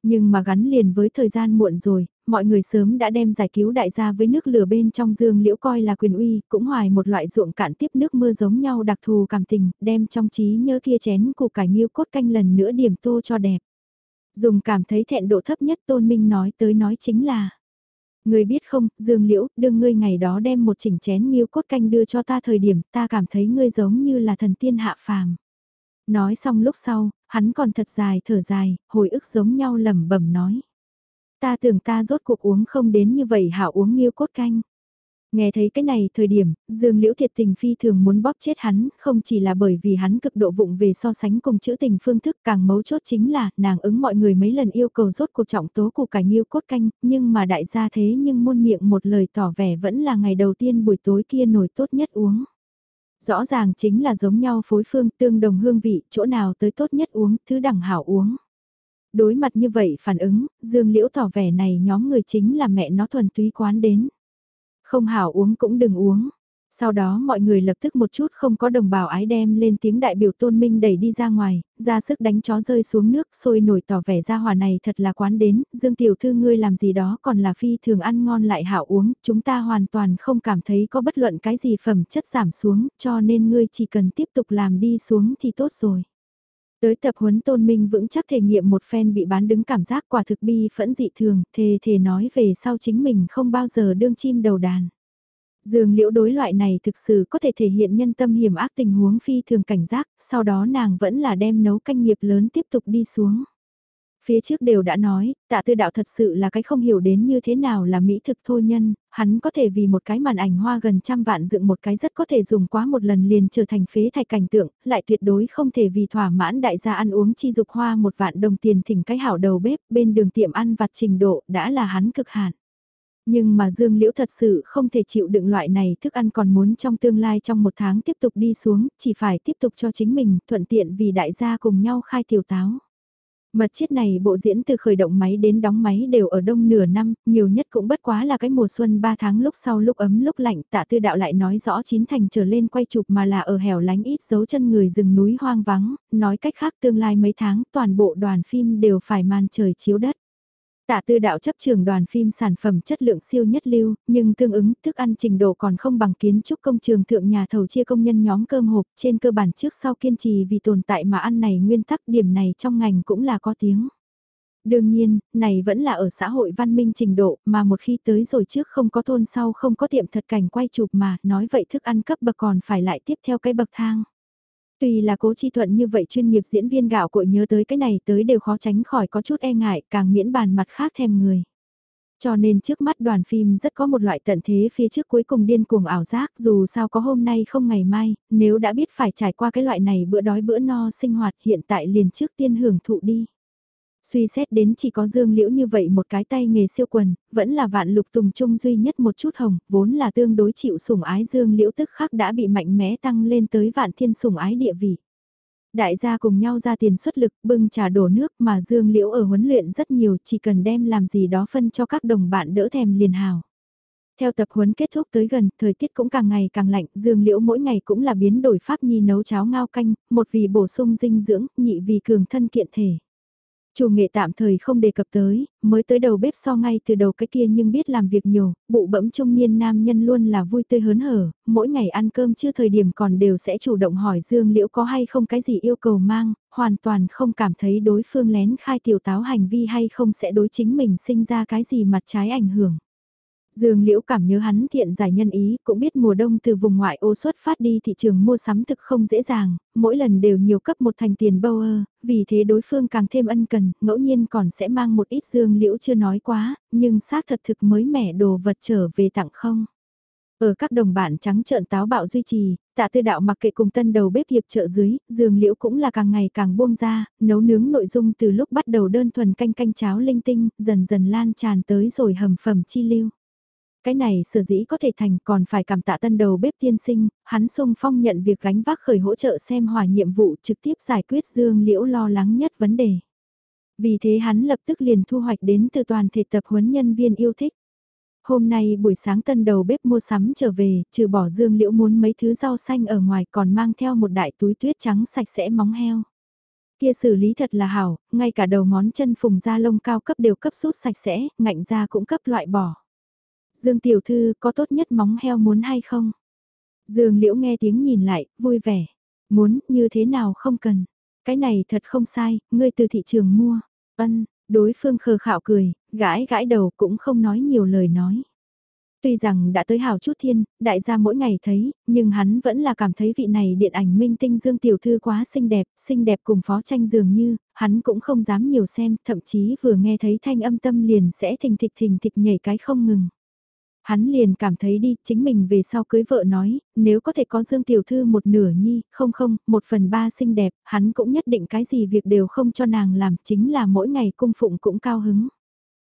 Nhưng mà gắn liền với thời gian muộn rồi, mọi người sớm đã đem giải cứu đại gia với nước lửa bên trong dương liễu coi là quyền uy, cũng hoài một loại ruộng cạn tiếp nước mưa giống nhau đặc thù cảm tình, đem trong trí nhớ kia chén củ cải nghiêu cốt canh lần nữa điểm tô cho đẹp. Dùng cảm thấy thẹn độ thấp nhất tôn minh nói tới nói chính là Người biết không, Dương Liễu, đương ngươi ngày đó đem một chỉnh chén nghiêu cốt canh đưa cho ta thời điểm ta cảm thấy ngươi giống như là thần tiên hạ phàm. Nói xong lúc sau, hắn còn thật dài thở dài, hồi ức giống nhau lẩm bẩm nói. Ta tưởng ta rốt cuộc uống không đến như vậy hảo uống nghiêu cốt canh. Nghe thấy cái này thời điểm, Dương Liễu thiệt tình phi thường muốn bóp chết hắn, không chỉ là bởi vì hắn cực độ vụng về so sánh cùng chữ tình phương thức càng mấu chốt chính là nàng ứng mọi người mấy lần yêu cầu rốt cuộc trọng tố của cải nghiêu cốt canh, nhưng mà đại gia thế nhưng muôn miệng một lời tỏ vẻ vẫn là ngày đầu tiên buổi tối kia nổi tốt nhất uống. Rõ ràng chính là giống nhau phối phương tương đồng hương vị, chỗ nào tới tốt nhất uống, thứ đẳng hảo uống. Đối mặt như vậy phản ứng, Dương Liễu tỏ vẻ này nhóm người chính là mẹ nó thuần túy quán đến. Không hảo uống cũng đừng uống. Sau đó mọi người lập tức một chút không có đồng bào ái đem lên tiếng đại biểu tôn minh đẩy đi ra ngoài, ra sức đánh chó rơi xuống nước sôi nổi tỏ vẻ ra hòa này thật là quán đến, dương tiểu thư ngươi làm gì đó còn là phi thường ăn ngon lại hảo uống, chúng ta hoàn toàn không cảm thấy có bất luận cái gì phẩm chất giảm xuống, cho nên ngươi chỉ cần tiếp tục làm đi xuống thì tốt rồi. Tới tập huấn tôn minh vững chắc thể nghiệm một phen bị bán đứng cảm giác quả thực bi phẫn dị thường, thề thề nói về sau chính mình không bao giờ đương chim đầu đàn. Dương liễu đối loại này thực sự có thể thể hiện nhân tâm hiểm ác tình huống phi thường cảnh giác, sau đó nàng vẫn là đem nấu canh nghiệp lớn tiếp tục đi xuống. Phía trước đều đã nói, tạ tư đạo thật sự là cái không hiểu đến như thế nào là mỹ thực thô nhân, hắn có thể vì một cái màn ảnh hoa gần trăm vạn dựng một cái rất có thể dùng quá một lần liền trở thành phế thạch cảnh tượng, lại tuyệt đối không thể vì thỏa mãn đại gia ăn uống chi dục hoa một vạn đồng tiền thỉnh cái hảo đầu bếp bên đường tiệm ăn vặt trình độ đã là hắn cực hạn. Nhưng mà Dương Liễu thật sự không thể chịu đựng loại này thức ăn còn muốn trong tương lai trong một tháng tiếp tục đi xuống, chỉ phải tiếp tục cho chính mình, thuận tiện vì đại gia cùng nhau khai tiểu táo. Mật chiết này bộ diễn từ khởi động máy đến đóng máy đều ở đông nửa năm, nhiều nhất cũng bất quá là cái mùa xuân 3 tháng lúc sau lúc ấm lúc lạnh tạ tư đạo lại nói rõ chín thành trở lên quay chụp mà là ở hẻo lánh ít dấu chân người rừng núi hoang vắng, nói cách khác tương lai mấy tháng toàn bộ đoàn phim đều phải màn trời chiếu đất. Tạ tư đạo chấp trường đoàn phim sản phẩm chất lượng siêu nhất lưu, nhưng tương ứng thức ăn trình độ còn không bằng kiến trúc công trường thượng nhà thầu chia công nhân nhóm cơm hộp trên cơ bản trước sau kiên trì vì tồn tại mà ăn này nguyên tắc điểm này trong ngành cũng là có tiếng. Đương nhiên, này vẫn là ở xã hội văn minh trình độ mà một khi tới rồi trước không có thôn sau không có tiệm thật cảnh quay chụp mà nói vậy thức ăn cấp bậc còn phải lại tiếp theo cái bậc thang. Tuy là cố chi thuận như vậy chuyên nghiệp diễn viên gạo cội nhớ tới cái này tới đều khó tránh khỏi có chút e ngại càng miễn bàn mặt khác thèm người. Cho nên trước mắt đoàn phim rất có một loại tận thế phía trước cuối cùng điên cuồng ảo giác dù sao có hôm nay không ngày mai, nếu đã biết phải trải qua cái loại này bữa đói bữa no sinh hoạt hiện tại liền trước tiên hưởng thụ đi. Suy xét đến chỉ có Dương Liễu như vậy một cái tay nghề siêu quần, vẫn là vạn lục tùng trung duy nhất một chút hồng, vốn là tương đối chịu sủng ái Dương Liễu tức khắc đã bị mạnh mẽ tăng lên tới vạn thiên sủng ái địa vị. Đại gia cùng nhau ra tiền xuất lực bưng trà đổ nước mà Dương Liễu ở huấn luyện rất nhiều chỉ cần đem làm gì đó phân cho các đồng bạn đỡ thèm liền hào. Theo tập huấn kết thúc tới gần, thời tiết cũng càng ngày càng lạnh, Dương Liễu mỗi ngày cũng là biến đổi pháp nhi nấu cháo ngao canh, một vì bổ sung dinh dưỡng, nhị vì cường thân kiện thể. Chủ nghệ tạm thời không đề cập tới, mới tới đầu bếp so ngay từ đầu cái kia nhưng biết làm việc nhiều, bụ bẫm trung niên nam nhân luôn là vui tươi hớn hở, mỗi ngày ăn cơm chưa thời điểm còn đều sẽ chủ động hỏi Dương Liễu có hay không cái gì yêu cầu mang, hoàn toàn không cảm thấy đối phương lén khai tiểu táo hành vi hay không sẽ đối chính mình sinh ra cái gì mặt trái ảnh hưởng. Dương Liễu cảm nhớ hắn thiện giải nhân ý, cũng biết mùa đông từ vùng ngoại ô xuất phát đi thị trường mua sắm thực không dễ dàng, mỗi lần đều nhiều cấp một thành tiền bâu ơ, vì thế đối phương càng thêm ân cần, ngẫu nhiên còn sẽ mang một ít Dương Liễu chưa nói quá, nhưng xác thật thực mới mẻ đồ vật trở về tặng không. Ở các đồng bản trắng trợn táo bạo duy trì, tạ tư đạo mặc kệ cùng tân đầu bếp hiệp trợ dưới, dương liễu cũng là càng ngày càng buông ra, nấu nướng nội dung từ lúc bắt đầu đơn thuần canh canh cháo linh tinh, dần dần lan tràn tới rồi hầm phẩm chi lưu. Cái này sở dĩ có thể thành còn phải cảm tạ tân đầu bếp tiên sinh, hắn sung phong nhận việc gánh vác khởi hỗ trợ xem hòa nhiệm vụ trực tiếp giải quyết dương liễu lo lắng nhất vấn đề. Vì thế hắn lập tức liền thu hoạch đến từ toàn thể tập huấn nhân viên yêu thích. Hôm nay buổi sáng tân đầu bếp mua sắm trở về, trừ bỏ dương liễu muốn mấy thứ rau xanh ở ngoài còn mang theo một đại túi tuyết trắng sạch sẽ móng heo. Kia xử lý thật là hảo, ngay cả đầu ngón chân phùng da lông cao cấp đều cấp sút sạch sẽ, ngạnh da cũng cấp loại bỏ. Dương tiểu thư có tốt nhất móng heo muốn hay không? Dương liễu nghe tiếng nhìn lại, vui vẻ. Muốn, như thế nào không cần. Cái này thật không sai, ngươi từ thị trường mua. Ân, đối phương khờ khạo cười, gãi gãi đầu cũng không nói nhiều lời nói. Tuy rằng đã tới hào chút thiên, đại gia mỗi ngày thấy, nhưng hắn vẫn là cảm thấy vị này điện ảnh minh tinh Dương Tiểu Thư quá xinh đẹp, xinh đẹp cùng phó tranh dường như, hắn cũng không dám nhiều xem, thậm chí vừa nghe thấy thanh âm tâm liền sẽ thình thịch thình thịch nhảy cái không ngừng. Hắn liền cảm thấy đi, chính mình về sau cưới vợ nói, nếu có thể có Dương Tiểu Thư một nửa nhi, không không, một phần ba xinh đẹp, hắn cũng nhất định cái gì việc đều không cho nàng làm, chính là mỗi ngày cung phụng cũng cao hứng.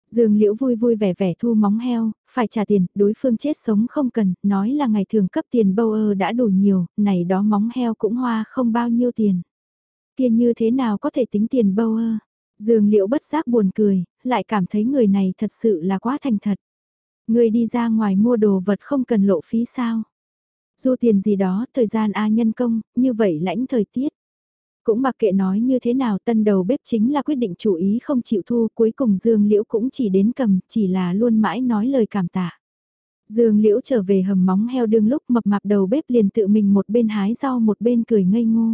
Dương Liễu vui vui vẻ vẻ thu móng heo, phải trả tiền, đối phương chết sống không cần, nói là ngày thường cấp tiền bâu ơ đã đủ nhiều, này đó móng heo cũng hoa không bao nhiêu tiền. Kia như thế nào có thể tính tiền bâu ơ? Dương Liễu bất giác buồn cười, lại cảm thấy người này thật sự là quá thành thật. Người đi ra ngoài mua đồ vật không cần lộ phí sao? Dù tiền gì đó, thời gian A nhân công, như vậy lãnh thời tiết. Cũng mặc kệ nói như thế nào tân đầu bếp chính là quyết định chủ ý không chịu thu cuối cùng Dương Liễu cũng chỉ đến cầm chỉ là luôn mãi nói lời cảm tạ. Dương Liễu trở về hầm móng heo đương lúc mập mạp đầu bếp liền tự mình một bên hái rau một bên cười ngây ngô.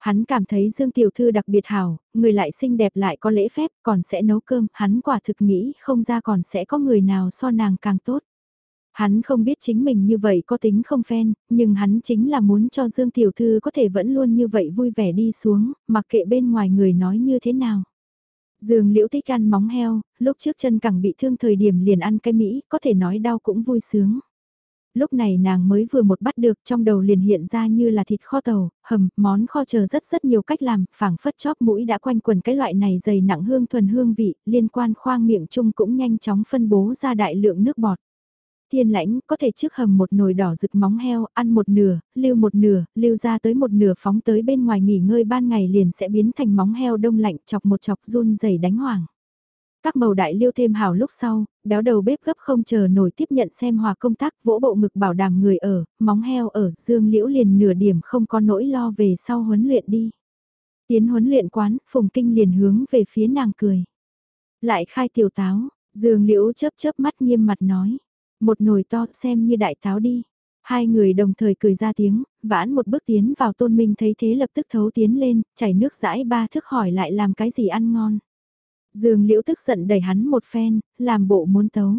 Hắn cảm thấy Dương Tiểu Thư đặc biệt hảo, người lại xinh đẹp lại có lễ phép còn sẽ nấu cơm, hắn quả thực nghĩ không ra còn sẽ có người nào so nàng càng tốt. Hắn không biết chính mình như vậy có tính không phen, nhưng hắn chính là muốn cho Dương Tiểu Thư có thể vẫn luôn như vậy vui vẻ đi xuống, mặc kệ bên ngoài người nói như thế nào. Dương Liễu thích ăn móng heo, lúc trước chân cẳng bị thương thời điểm liền ăn cái Mỹ, có thể nói đau cũng vui sướng. Lúc này nàng mới vừa một bắt được trong đầu liền hiện ra như là thịt kho tàu, hầm, món kho chờ rất rất nhiều cách làm, phảng phất chóp mũi đã quanh quần cái loại này dày nặng hương thuần hương vị, liên quan khoang miệng chung cũng nhanh chóng phân bố ra đại lượng nước bọt. Thiên lãnh có thể trước hầm một nồi đỏ rực móng heo, ăn một nửa, lưu một nửa, lưu ra tới một nửa phóng tới bên ngoài nghỉ ngơi ban ngày liền sẽ biến thành móng heo đông lạnh chọc một chọc run dày đánh hoảng. Các màu đại liêu thêm hào lúc sau, béo đầu bếp gấp không chờ nổi tiếp nhận xem hòa công tác vỗ bộ ngực bảo đảm người ở, móng heo ở, dương liễu liền nửa điểm không có nỗi lo về sau huấn luyện đi. Tiến huấn luyện quán, phùng kinh liền hướng về phía nàng cười. Lại khai tiểu táo, dương liễu chớp chớp mắt nghiêm mặt nói. Một nồi to xem như đại táo đi. Hai người đồng thời cười ra tiếng, vãn một bước tiến vào tôn minh thấy thế lập tức thấu tiến lên, chảy nước rãi ba thức hỏi lại làm cái gì ăn ngon. Dương liễu tức giận đẩy hắn một phen, làm bộ muốn tấu.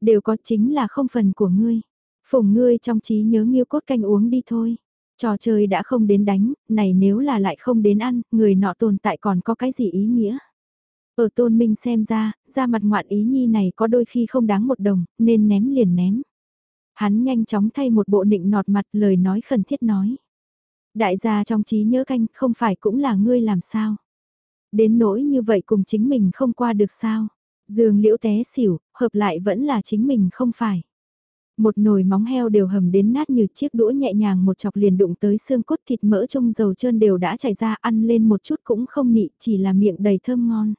Đều có chính là không phần của ngươi. Phùng ngươi trong trí nhớ nghiêu cốt canh uống đi thôi. Trò chơi đã không đến đánh, này nếu là lại không đến ăn, người nọ tồn tại còn có cái gì ý nghĩa. Ở tôn minh xem ra, ra mặt ngoạn ý nhi này có đôi khi không đáng một đồng, nên ném liền ném. Hắn nhanh chóng thay một bộ nịnh nọt mặt lời nói khẩn thiết nói. Đại gia trong trí nhớ canh không phải cũng là ngươi làm sao. Đến nỗi như vậy cùng chính mình không qua được sao. Dương liễu té xỉu, hợp lại vẫn là chính mình không phải. Một nồi móng heo đều hầm đến nát như chiếc đũa nhẹ nhàng một chọc liền đụng tới xương cốt thịt mỡ trong dầu trơn đều đã chảy ra ăn lên một chút cũng không nị chỉ là miệng đầy thơm ngon.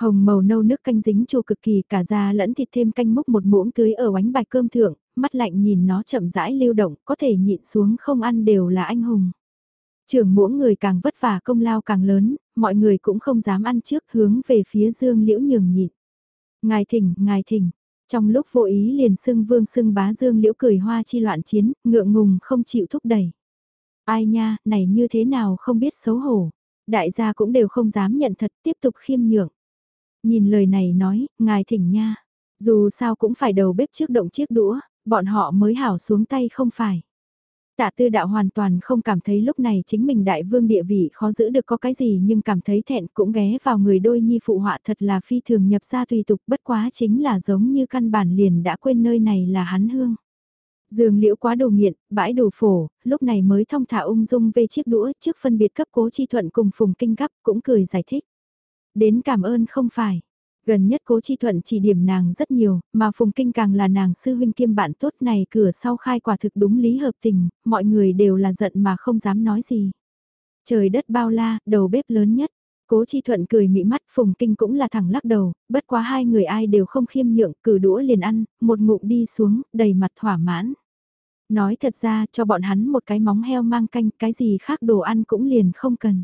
Hồng màu nâu nước canh dính chua cực kỳ cả da lẫn thịt thêm canh múc một muỗng tưới ở bánh bạch cơm thượng, mắt lạnh nhìn nó chậm rãi lưu động, có thể nhịn xuống không ăn đều là anh hùng. Trưởng muỗng người càng vất vả công lao càng lớn, mọi người cũng không dám ăn trước hướng về phía dương liễu nhường nhịn. Ngài thỉnh, ngài thỉnh. Trong lúc vô ý liền xưng vương xưng bá dương liễu cười hoa chi loạn chiến, ngượng ngùng không chịu thúc đẩy. Ai nha, này như thế nào không biết xấu hổ. Đại gia cũng đều không dám nhận thật tiếp tục khiêm nhượng. Nhìn lời này nói, ngài thỉnh nha. Dù sao cũng phải đầu bếp trước động chiếc đũa, bọn họ mới hảo xuống tay không phải. Tạ tư đạo hoàn toàn không cảm thấy lúc này chính mình đại vương địa vị khó giữ được có cái gì nhưng cảm thấy thẹn cũng ghé vào người đôi nhi phụ họa thật là phi thường nhập ra tùy tục bất quá chính là giống như căn bản liền đã quên nơi này là hắn hương. Dương liễu quá đồ nghiện, bãi đồ phổ, lúc này mới thông thả ung dung về chiếc đũa trước phân biệt cấp cố chi thuận cùng phùng kinh gấp cũng cười giải thích. Đến cảm ơn không phải. Gần nhất cố chi thuận chỉ điểm nàng rất nhiều, mà phùng kinh càng là nàng sư huynh kiêm bạn tốt này cửa sau khai quả thực đúng lý hợp tình, mọi người đều là giận mà không dám nói gì. Trời đất bao la, đầu bếp lớn nhất. Cố Chi Thuận cười mị mắt, Phùng Kinh cũng là thẳng lắc đầu, bất quá hai người ai đều không khiêm nhượng, cử đũa liền ăn, một ngụm đi xuống, đầy mặt thỏa mãn. Nói thật ra, cho bọn hắn một cái móng heo mang canh, cái gì khác đồ ăn cũng liền không cần.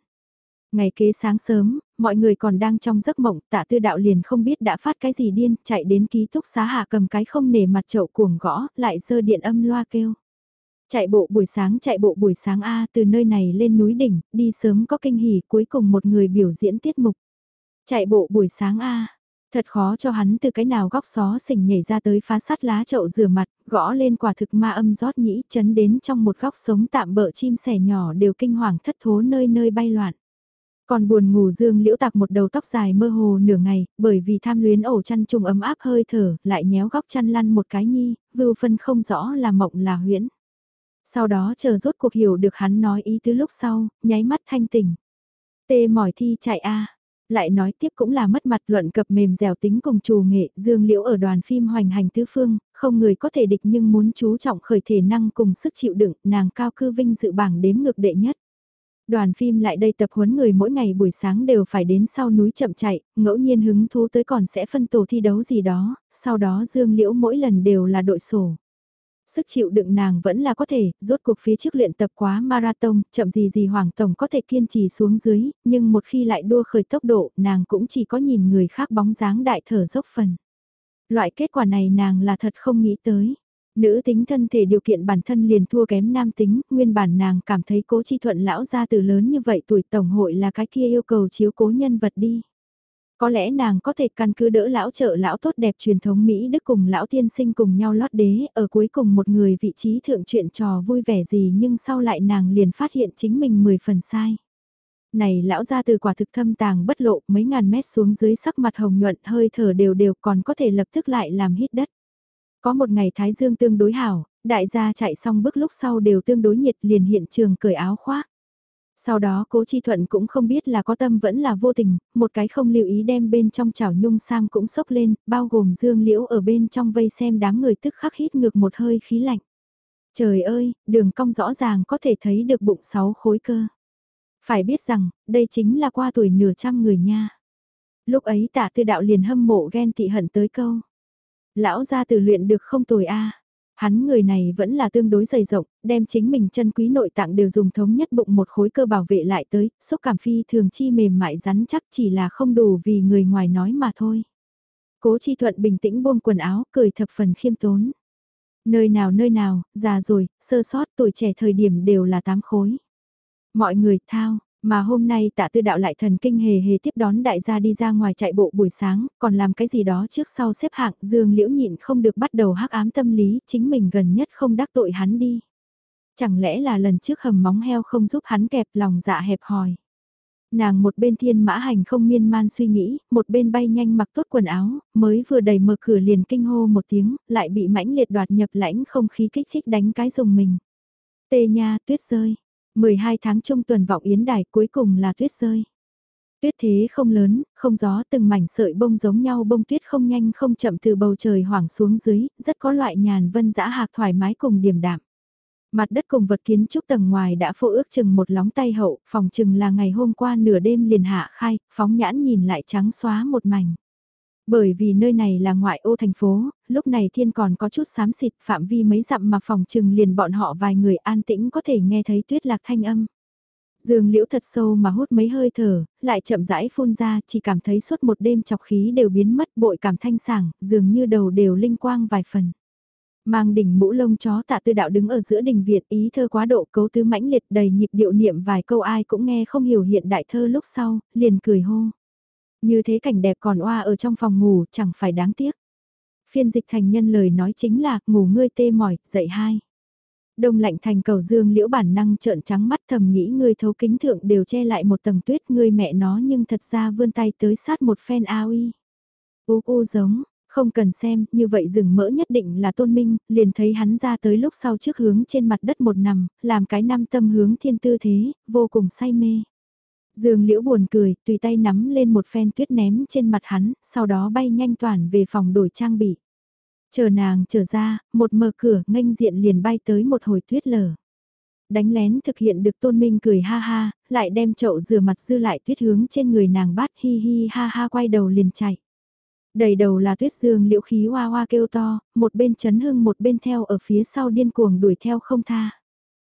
Ngày kế sáng sớm, mọi người còn đang trong giấc mộng, tạ tư đạo liền không biết đã phát cái gì điên, chạy đến ký túc xá hạ cầm cái không nề mặt chậu cuồng gõ, lại dơ điện âm loa kêu. Chạy bộ buổi sáng chạy bộ buổi sáng A từ nơi này lên núi đỉnh, đi sớm có kinh hỉ cuối cùng một người biểu diễn tiết mục. Chạy bộ buổi sáng A, thật khó cho hắn từ cái nào góc xó xỉnh nhảy ra tới phá sắt lá chậu rửa mặt, gõ lên quả thực ma âm rót nhĩ chấn đến trong một góc sống tạm bỡ chim sẻ nhỏ đều kinh hoàng thất thố nơi nơi bay loạn. Còn buồn ngủ dương liễu tạc một đầu tóc dài mơ hồ nửa ngày, bởi vì tham luyến ổ chăn trùng ấm áp hơi thở, lại nhéo góc chăn lăn một cái nhi, vưu phân không rõ là mộng là huyễn. Sau đó chờ rốt cuộc hiểu được hắn nói ý tứ lúc sau, nháy mắt thanh tỉnh. Tê mỏi thi chạy a Lại nói tiếp cũng là mất mặt luận cập mềm dẻo tính cùng trù nghệ, dương liễu ở đoàn phim hoành hành tứ phương, không người có thể địch nhưng muốn chú trọng khởi thể năng cùng sức chịu đựng, nàng cao cư vinh dự bảng đếm ngược đệ nhất. Đoàn phim lại đây tập huấn người mỗi ngày buổi sáng đều phải đến sau núi chậm chạy, ngẫu nhiên hứng thú tới còn sẽ phân tổ thi đấu gì đó, sau đó Dương Liễu mỗi lần đều là đội sổ. Sức chịu đựng nàng vẫn là có thể, rốt cuộc phía trước luyện tập quá marathon, chậm gì gì Hoàng Tổng có thể kiên trì xuống dưới, nhưng một khi lại đua khởi tốc độ, nàng cũng chỉ có nhìn người khác bóng dáng đại thở dốc phần. Loại kết quả này nàng là thật không nghĩ tới. Nữ tính thân thể điều kiện bản thân liền thua kém nam tính, nguyên bản nàng cảm thấy cố chi thuận lão ra từ lớn như vậy tuổi tổng hội là cái kia yêu cầu chiếu cố nhân vật đi. Có lẽ nàng có thể căn cứ đỡ lão trợ lão tốt đẹp truyền thống Mỹ Đức cùng lão tiên sinh cùng nhau lót đế ở cuối cùng một người vị trí thượng chuyện trò vui vẻ gì nhưng sau lại nàng liền phát hiện chính mình mười phần sai. Này lão ra từ quả thực thâm tàng bất lộ mấy ngàn mét xuống dưới sắc mặt hồng nhuận hơi thở đều đều còn có thể lập tức lại làm hít đất. Có một ngày Thái Dương tương đối hảo, đại gia chạy xong bước lúc sau đều tương đối nhiệt liền hiện trường cởi áo khoác. Sau đó cố chi thuận cũng không biết là có tâm vẫn là vô tình, một cái không lưu ý đem bên trong chảo nhung sam cũng sốc lên, bao gồm dương liễu ở bên trong vây xem đám người tức khắc hít ngược một hơi khí lạnh. Trời ơi, đường cong rõ ràng có thể thấy được bụng sáu khối cơ. Phải biết rằng, đây chính là qua tuổi nửa trăm người nha. Lúc ấy tạ tư đạo liền hâm mộ ghen tị hận tới câu. Lão gia từ luyện được không tồi a Hắn người này vẫn là tương đối dày rộng, đem chính mình chân quý nội tạng đều dùng thống nhất bụng một khối cơ bảo vệ lại tới, xúc cảm phi thường chi mềm mại rắn chắc chỉ là không đủ vì người ngoài nói mà thôi. Cố chi thuận bình tĩnh buông quần áo, cười thập phần khiêm tốn. Nơi nào nơi nào, già rồi, sơ sót tuổi trẻ thời điểm đều là tám khối. Mọi người thao, mà hôm nay tạ tư đạo lại thần kinh hề hề tiếp đón đại gia đi ra ngoài chạy bộ buổi sáng, còn làm cái gì đó trước sau xếp hạng dương liễu nhịn không được bắt đầu hắc ám tâm lý, chính mình gần nhất không đắc tội hắn đi. Chẳng lẽ là lần trước hầm móng heo không giúp hắn kẹp lòng dạ hẹp hòi. Nàng một bên thiên mã hành không miên man suy nghĩ, một bên bay nhanh mặc tốt quần áo, mới vừa đầy mở cửa liền kinh hô một tiếng, lại bị mãnh liệt đoạt nhập lãnh không khí kích thích đánh cái dùng mình. Tê nha, tuyết rơi 12 tháng trung tuần vọng yến đài cuối cùng là tuyết rơi. Tuyết thế không lớn, không gió từng mảnh sợi bông giống nhau bông tuyết không nhanh không chậm từ bầu trời hoảng xuống dưới, rất có loại nhàn vân dã hạc thoải mái cùng điềm đạm. Mặt đất cùng vật kiến trúc tầng ngoài đã phô ước chừng một lóng tay hậu, phòng chừng là ngày hôm qua nửa đêm liền hạ khai, phóng nhãn nhìn lại trắng xóa một mảnh. Bởi vì nơi này là ngoại ô thành phố, lúc này thiên còn có chút xám xịt phạm vi mấy dặm mà phòng trừng liền bọn họ vài người an tĩnh có thể nghe thấy tuyết lạc thanh âm. Dương liễu thật sâu mà hút mấy hơi thở, lại chậm rãi phun ra, chỉ cảm thấy suốt một đêm chọc khí đều biến mất bội cảm thanh sảng, dường như đầu đều linh quang vài phần. Mang đỉnh mũ lông chó tạ tư đạo đứng ở giữa đình Việt ý thơ quá độ cấu tứ mãnh liệt đầy nhịp điệu niệm vài câu ai cũng nghe không hiểu hiện đại thơ lúc sau, liền cười hô. Như thế cảnh đẹp còn oa ở trong phòng ngủ chẳng phải đáng tiếc. Phiên dịch thành nhân lời nói chính là, ngủ ngươi tê mỏi, dậy hai. Đông lạnh thành cầu dương liễu bản năng trợn trắng mắt thầm nghĩ ngươi thấu kính thượng đều che lại một tầng tuyết ngươi mẹ nó nhưng thật ra vươn tay tới sát một phen ao y. U u giống, không cần xem, như vậy rừng mỡ nhất định là tôn minh, liền thấy hắn ra tới lúc sau trước hướng trên mặt đất một nằm, làm cái năm tâm hướng thiên tư thế, vô cùng say mê. Dương liễu buồn cười, tùy tay nắm lên một phen tuyết ném trên mặt hắn, sau đó bay nhanh toàn về phòng đổi trang bị. Chờ nàng trở ra, một mở cửa, nghênh diện liền bay tới một hồi tuyết lở. Đánh lén thực hiện được tôn minh cười ha ha, lại đem chậu rửa mặt dư lại tuyết hướng trên người nàng bát hi hi ha ha quay đầu liền chạy. Đầy đầu là tuyết dương liễu khí hoa hoa kêu to, một bên chấn hưng một bên theo ở phía sau điên cuồng đuổi theo không tha.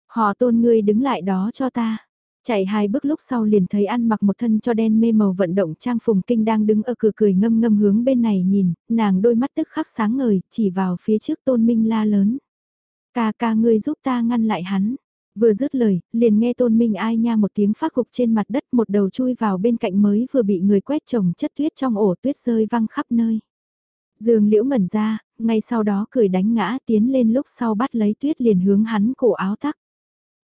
Họ tôn ngươi đứng lại đó cho ta. Chạy hai bước lúc sau liền thấy ăn mặc một thân cho đen mê màu vận động trang phùng kinh đang đứng ở cửa cười ngâm ngâm hướng bên này nhìn, nàng đôi mắt tức khắc sáng ngời, chỉ vào phía trước tôn minh la lớn. Ca ca ngươi giúp ta ngăn lại hắn. Vừa dứt lời, liền nghe tôn minh ai nha một tiếng phát gục trên mặt đất một đầu chui vào bên cạnh mới vừa bị người quét trồng chất tuyết trong ổ tuyết rơi văng khắp nơi. Dương liễu ngẩn ra, ngay sau đó cười đánh ngã tiến lên lúc sau bắt lấy tuyết liền hướng hắn cổ áo tắc.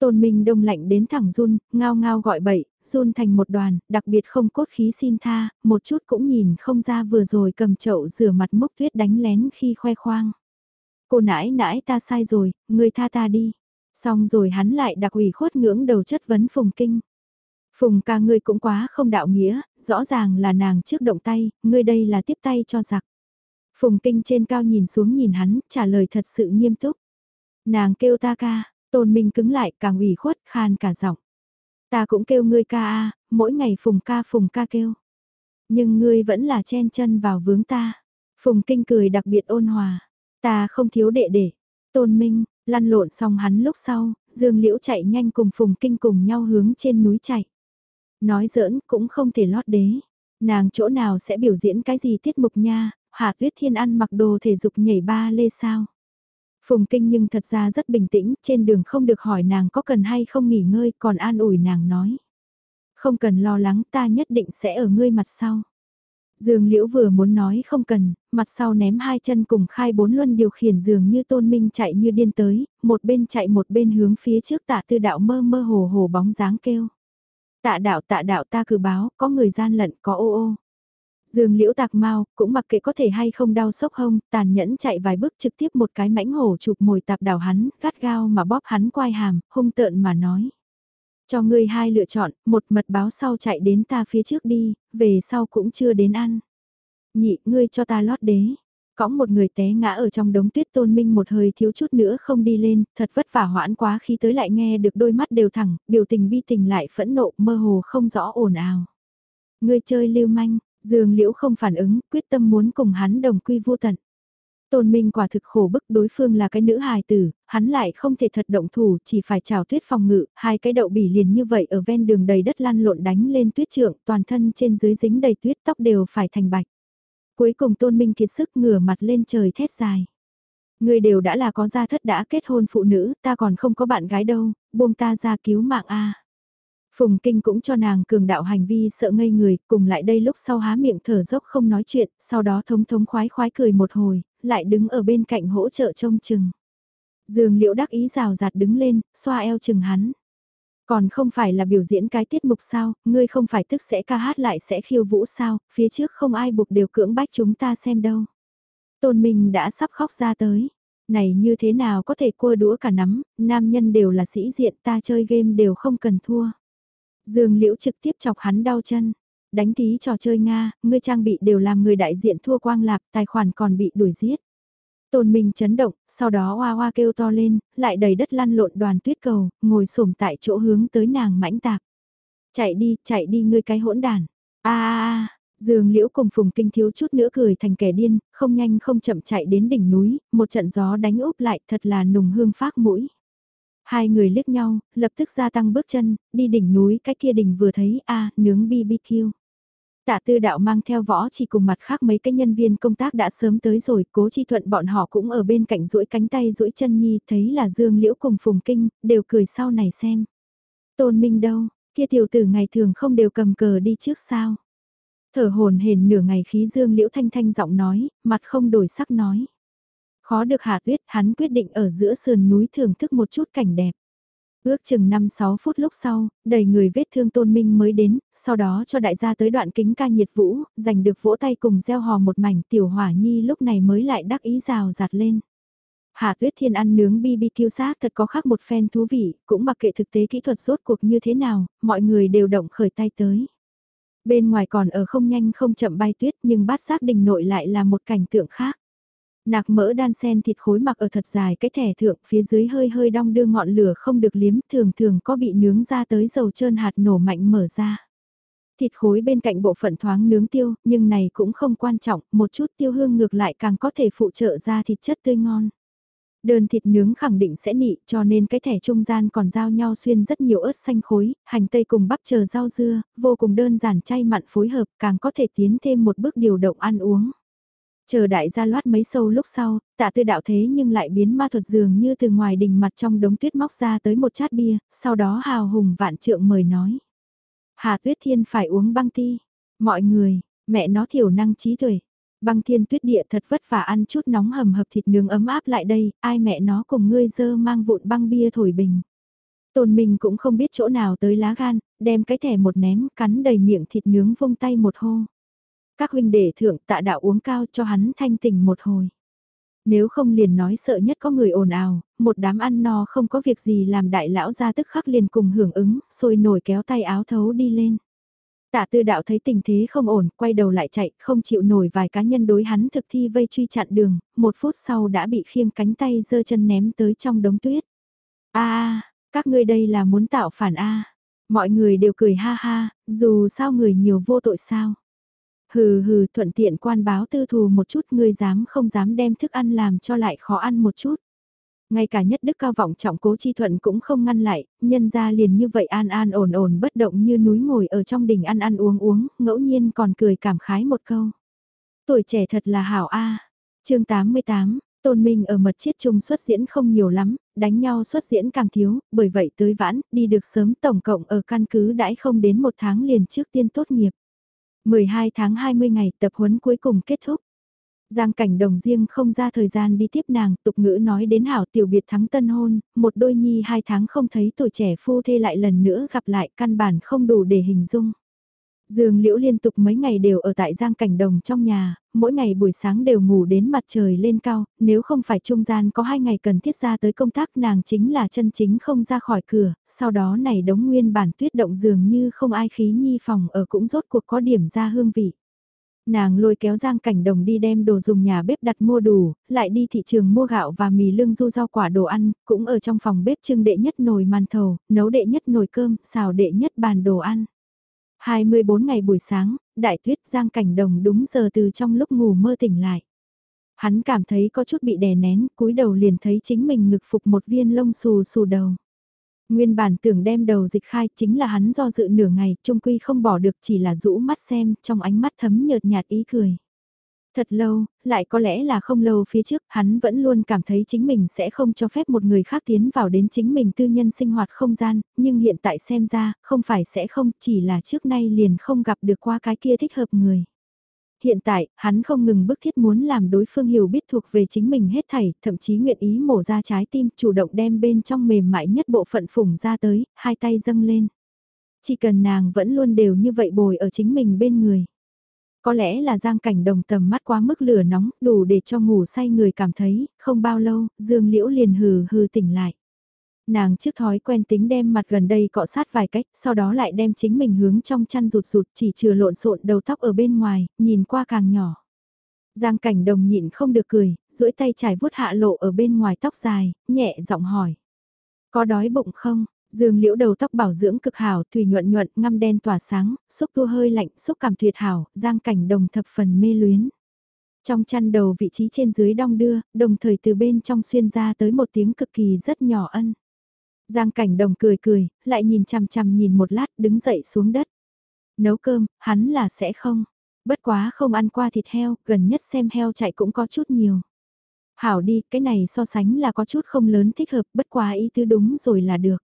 Tôn Minh đông lạnh đến thẳng run, ngao ngao gọi bậy, run thành một đoàn, đặc biệt không cốt khí xin tha, một chút cũng nhìn không ra vừa rồi cầm chậu rửa mặt mốc tuyết đánh lén khi khoe khoang. Cô nãi nãi ta sai rồi, người tha ta đi. Xong rồi hắn lại đặc ủy khuất ngưỡng đầu chất vấn Phùng Kinh. Phùng ca ngươi cũng quá không đạo nghĩa, rõ ràng là nàng trước động tay, ngươi đây là tiếp tay cho giặc. Phùng Kinh trên cao nhìn xuống nhìn hắn, trả lời thật sự nghiêm túc. Nàng kêu ta ca, Tôn Minh cứng lại càng ủy khuất khan cả giọng. Ta cũng kêu ngươi ca a, mỗi ngày phùng ca phùng ca kêu. Nhưng ngươi vẫn là chen chân vào vướng ta. Phùng kinh cười đặc biệt ôn hòa. Ta không thiếu đệ đệ. Tôn Minh, lăn lộn xong hắn lúc sau, Dương Liễu chạy nhanh cùng Phùng Kinh cùng nhau hướng trên núi chạy. Nói giỡn cũng không thể lót đế. Nàng chỗ nào sẽ biểu diễn cái gì tiết mục nha, Hạ Tuyết Thiên ăn mặc đồ thể dục nhảy ba lê sao. Phùng Kinh nhưng thật ra rất bình tĩnh, trên đường không được hỏi nàng có cần hay không nghỉ ngơi, còn an ủi nàng nói. Không cần lo lắng ta nhất định sẽ ở ngươi mặt sau. Dương Liễu vừa muốn nói không cần, mặt sau ném hai chân cùng khai bốn luân điều khiển dường như tôn minh chạy như điên tới, một bên chạy một bên hướng phía trước tạ tư đạo mơ mơ hồ hồ bóng dáng kêu. Tạ đạo tạ đạo ta cử báo, có người gian lận, có ô ô. Dương liễu tạc mau, cũng mặc kệ có thể hay không đau sốc hông, tàn nhẫn chạy vài bước trực tiếp một cái mãnh hổ chụp mồi tạp đảo hắn, gắt gao mà bóp hắn quai hàm, hung tợn mà nói. Cho ngươi hai lựa chọn, một mật báo sau chạy đến ta phía trước đi, về sau cũng chưa đến ăn. Nhị, ngươi cho ta lót đế. Cõng một người té ngã ở trong đống tuyết tôn minh một hơi thiếu chút nữa không đi lên, thật vất vả hoãn quá khi tới lại nghe được đôi mắt đều thẳng, biểu tình bi tình lại phẫn nộ mơ hồ không rõ ồn ào. Ngươi chơi lưu manh, Dương Liễu không phản ứng, quyết tâm muốn cùng hắn đồng quy vô tận. Tôn Minh quả thực khổ bức đối phương là cái nữ hài tử, hắn lại không thể thật động thủ, chỉ phải trào tuyết phòng ngự, hai cái đậu bỉ liền như vậy ở ven đường đầy đất lăn lộn đánh lên tuyết trượng, toàn thân trên dưới dính đầy tuyết tóc đều phải thành bạch. Cuối cùng Tôn Minh kiệt sức ngửa mặt lên trời thét dài. Người đều đã là có gia thất đã kết hôn phụ nữ, ta còn không có bạn gái đâu, buông ta ra cứu mạng a. Phùng Kinh cũng cho nàng cường đạo hành vi sợ ngây người, cùng lại đây lúc sau há miệng thở dốc không nói chuyện, sau đó thống thống khoái khoái cười một hồi, lại đứng ở bên cạnh hỗ trợ trông chừng. Dương liễu đắc ý rào rạt đứng lên, xoa eo chừng hắn. Còn không phải là biểu diễn cái tiết mục sao, ngươi không phải tức sẽ ca hát lại sẽ khiêu vũ sao, phía trước không ai buộc đều cưỡng bách chúng ta xem đâu. Tôn Minh đã sắp khóc ra tới. Này như thế nào có thể cua đũa cả nắm, nam nhân đều là sĩ diện ta chơi game đều không cần thua. Dương Liễu trực tiếp chọc hắn đau chân. Đánh tí trò chơi Nga, ngươi trang bị đều làm người đại diện thua quang lạp, tài khoản còn bị đuổi giết. Tôn Minh chấn động, sau đó hoa hoa kêu to lên, lại đầy đất lăn lộn đoàn tuyết cầu, ngồi xổm tại chỗ hướng tới nàng mãnh tạp. Chạy đi, chạy đi ngươi cái hỗn đàn. a a a Dương Liễu cùng Phùng Kinh thiếu chút nữa cười thành kẻ điên, không nhanh không chậm chạy đến đỉnh núi, một trận gió đánh úp lại thật là nùng hương phát mũi. Hai người liếc nhau, lập tức gia tăng bước chân, đi đỉnh núi cái kia đỉnh vừa thấy a nướng BBQ. Tạ tư đạo mang theo võ chỉ cùng mặt khác mấy cái nhân viên công tác đã sớm tới rồi, cố chi thuận bọn họ cũng ở bên cạnh duỗi cánh tay duỗi chân nhi, thấy là Dương Liễu cùng Phùng Kinh, đều cười sau này xem. Tôn Minh đâu, kia tiểu tử ngày thường không đều cầm cờ đi trước sao. Thở hồn hển nửa ngày khí dương liễu thanh thanh giọng nói, mặt không đổi sắc nói. Khó được hạ tuyết hắn quyết định ở giữa sườn núi thưởng thức một chút cảnh đẹp. Ước chừng 5-6 phút lúc sau, đầy người vết thương tôn minh mới đến, sau đó cho đại gia tới đoạn kính ca nhiệt vũ, giành được vỗ tay cùng gieo hò một mảnh tiểu hỏa nhi lúc này mới lại đắc ý rào giặt lên. Hạ Tuyết Thiên ăn nướng BBQ xác thật có khác một phen thú vị, cũng mặc kệ thực tế kỹ thuật rốt cuộc như thế nào, mọi người đều động khởi tay tới. Bên ngoài còn ở không nhanh không chậm bay tuyết nhưng bát giác đình nội lại là một cảnh tượng khác. Nạc mỡ đan sen thịt khối mặc ở thật dài cái thẻ thượng phía dưới hơi hơi đong đưa ngọn lửa không được liếm thường thường có bị nướng ra tới dầu trơn hạt nổ mạnh mở ra. Thịt khối bên cạnh bộ phận thoáng nướng tiêu nhưng này cũng không quan trọng một chút tiêu hương ngược lại càng có thể phụ trợ ra thịt chất tươi ngon. Đơn thịt nướng khẳng định sẽ nị cho nên cái thẻ trung gian còn giao nhau xuyên rất nhiều ớt xanh khối, hành tây cùng bắp chờ rau dưa, vô cùng đơn giản chay mặn phối hợp càng có thể tiến thêm một bước điều động ăn uống. Chờ đại gia loát mấy sâu lúc sau, tạ tư đạo thế nhưng lại biến ma thuật dường như từ ngoài đỉnh mặt trong đống tuyết móc ra tới một chát bia, sau đó hào hùng vạn trượng mời nói. Hà tuyết thiên phải uống băng ti. Mọi người, mẹ nó thiểu năng trí tuệ. Băng thiên tuyết địa thật vất vả ăn chút nóng hầm hập thịt nướng ấm áp lại đây, ai mẹ nó cùng ngươi dơ mang vụn băng bia thổi bình. Tôn mình cũng không biết chỗ nào tới lá gan, đem cái thẻ một ném, cắn đầy miệng thịt nướng vung tay một hô. Các huynh đệ thượng tạ đạo uống cao cho hắn thanh tỉnh một hồi. Nếu không liền nói sợ nhất có người ồn ào, một đám ăn no không có việc gì làm đại lão ra tức khắc liền cùng hưởng ứng, sôi nổi kéo tay áo thấu đi lên. Tạ tư đạo thấy tình thế không ổn, quay đầu lại chạy, không chịu nổi vài cá nhân đối hắn thực thi vây truy chặn đường, một phút sau đã bị khiêng cánh tay giơ chân ném tới trong đống tuyết. a các ngươi đây là muốn tạo phản a Mọi người đều cười ha ha, dù sao người nhiều vô tội sao. Hừ hừ thuận tiện quan báo tư thù một chút ngươi dám không dám đem thức ăn làm cho lại khó ăn một chút. Ngay cả nhất đức cao vọng trọng cố chi thuận cũng không ngăn lại, nhân ra liền như vậy an an ổn ổn bất động như núi ngồi ở trong đình ăn ăn uống uống, ngẫu nhiên còn cười cảm khái một câu. Tuổi trẻ thật là hảo a à. chương 88, Tôn Minh ở mật chiết trung xuất diễn không nhiều lắm, đánh nhau xuất diễn càng thiếu, bởi vậy tới vãn, đi được sớm tổng cộng ở căn cứ đãi không đến một tháng liền trước tiên tốt nghiệp. 12 tháng 20 ngày tập huấn cuối cùng kết thúc. Giang cảnh đồng riêng không ra thời gian đi tiếp nàng, tục ngữ nói đến hảo tiểu biệt thắng tân hôn, một đôi nhi hai tháng không thấy tuổi trẻ phu thê lại lần nữa gặp lại căn bản không đủ để hình dung. Dương Liễu liên tục mấy ngày đều ở tại Giang Cảnh Đồng trong nhà, mỗi ngày buổi sáng đều ngủ đến mặt trời lên cao, nếu không phải trung gian có hai ngày cần thiết ra tới công tác nàng chính là chân chính không ra khỏi cửa, sau đó này đống nguyên bản tuyết động dường như không ai khí nhi phòng ở cũng rốt cuộc có điểm ra hương vị. Nàng lôi kéo Giang Cảnh Đồng đi đem đồ dùng nhà bếp đặt mua đủ, lại đi thị trường mua gạo và mì lương du rau quả đồ ăn, cũng ở trong phòng bếp trưng đệ nhất nồi màn thầu, nấu đệ nhất nồi cơm, xào đệ nhất bàn đồ ăn. 24 ngày buổi sáng, đại tuyết Giang Cảnh Đồng đúng giờ từ trong lúc ngủ mơ tỉnh lại. Hắn cảm thấy có chút bị đè nén, cúi đầu liền thấy chính mình ngực phục một viên lông xù xù đầu. Nguyên bản tưởng đem đầu dịch khai chính là hắn do dự nửa ngày, trung quy không bỏ được chỉ là rũ mắt xem, trong ánh mắt thấm nhợt nhạt ý cười. Thật lâu, lại có lẽ là không lâu phía trước, hắn vẫn luôn cảm thấy chính mình sẽ không cho phép một người khác tiến vào đến chính mình tư nhân sinh hoạt không gian, nhưng hiện tại xem ra, không phải sẽ không, chỉ là trước nay liền không gặp được qua cái kia thích hợp người. Hiện tại, hắn không ngừng bức thiết muốn làm đối phương hiểu biết thuộc về chính mình hết thảy, thậm chí nguyện ý mổ ra trái tim, chủ động đem bên trong mềm mại nhất bộ phận phủng ra tới, hai tay dâng lên. Chỉ cần nàng vẫn luôn đều như vậy bồi ở chính mình bên người. Có lẽ là giang cảnh đồng tầm mắt quá mức lửa nóng, đủ để cho ngủ say người cảm thấy, không bao lâu, dương liễu liền hừ hừ tỉnh lại. Nàng trước thói quen tính đem mặt gần đây cọ sát vài cách, sau đó lại đem chính mình hướng trong chăn rụt rụt chỉ chừa lộn xộn đầu tóc ở bên ngoài, nhìn qua càng nhỏ. Giang cảnh đồng nhịn không được cười, duỗi tay trải vuốt hạ lộ ở bên ngoài tóc dài, nhẹ giọng hỏi. Có đói bụng không? Dương liễu đầu tóc bảo dưỡng cực hảo, thủy nhuận nhuận, ngăm đen tỏa sáng, xúc tua hơi lạnh, xúc cảm tuyệt hảo, giang cảnh đồng thập phần mê luyến. Trong chăn đầu vị trí trên dưới đong đưa, đồng thời từ bên trong xuyên ra tới một tiếng cực kỳ rất nhỏ ân. Giang cảnh đồng cười cười, lại nhìn chằm chằm nhìn một lát đứng dậy xuống đất. Nấu cơm, hắn là sẽ không. Bất quá không ăn qua thịt heo, gần nhất xem heo chạy cũng có chút nhiều. Hảo đi, cái này so sánh là có chút không lớn thích hợp, bất quá ý tứ đúng rồi là được.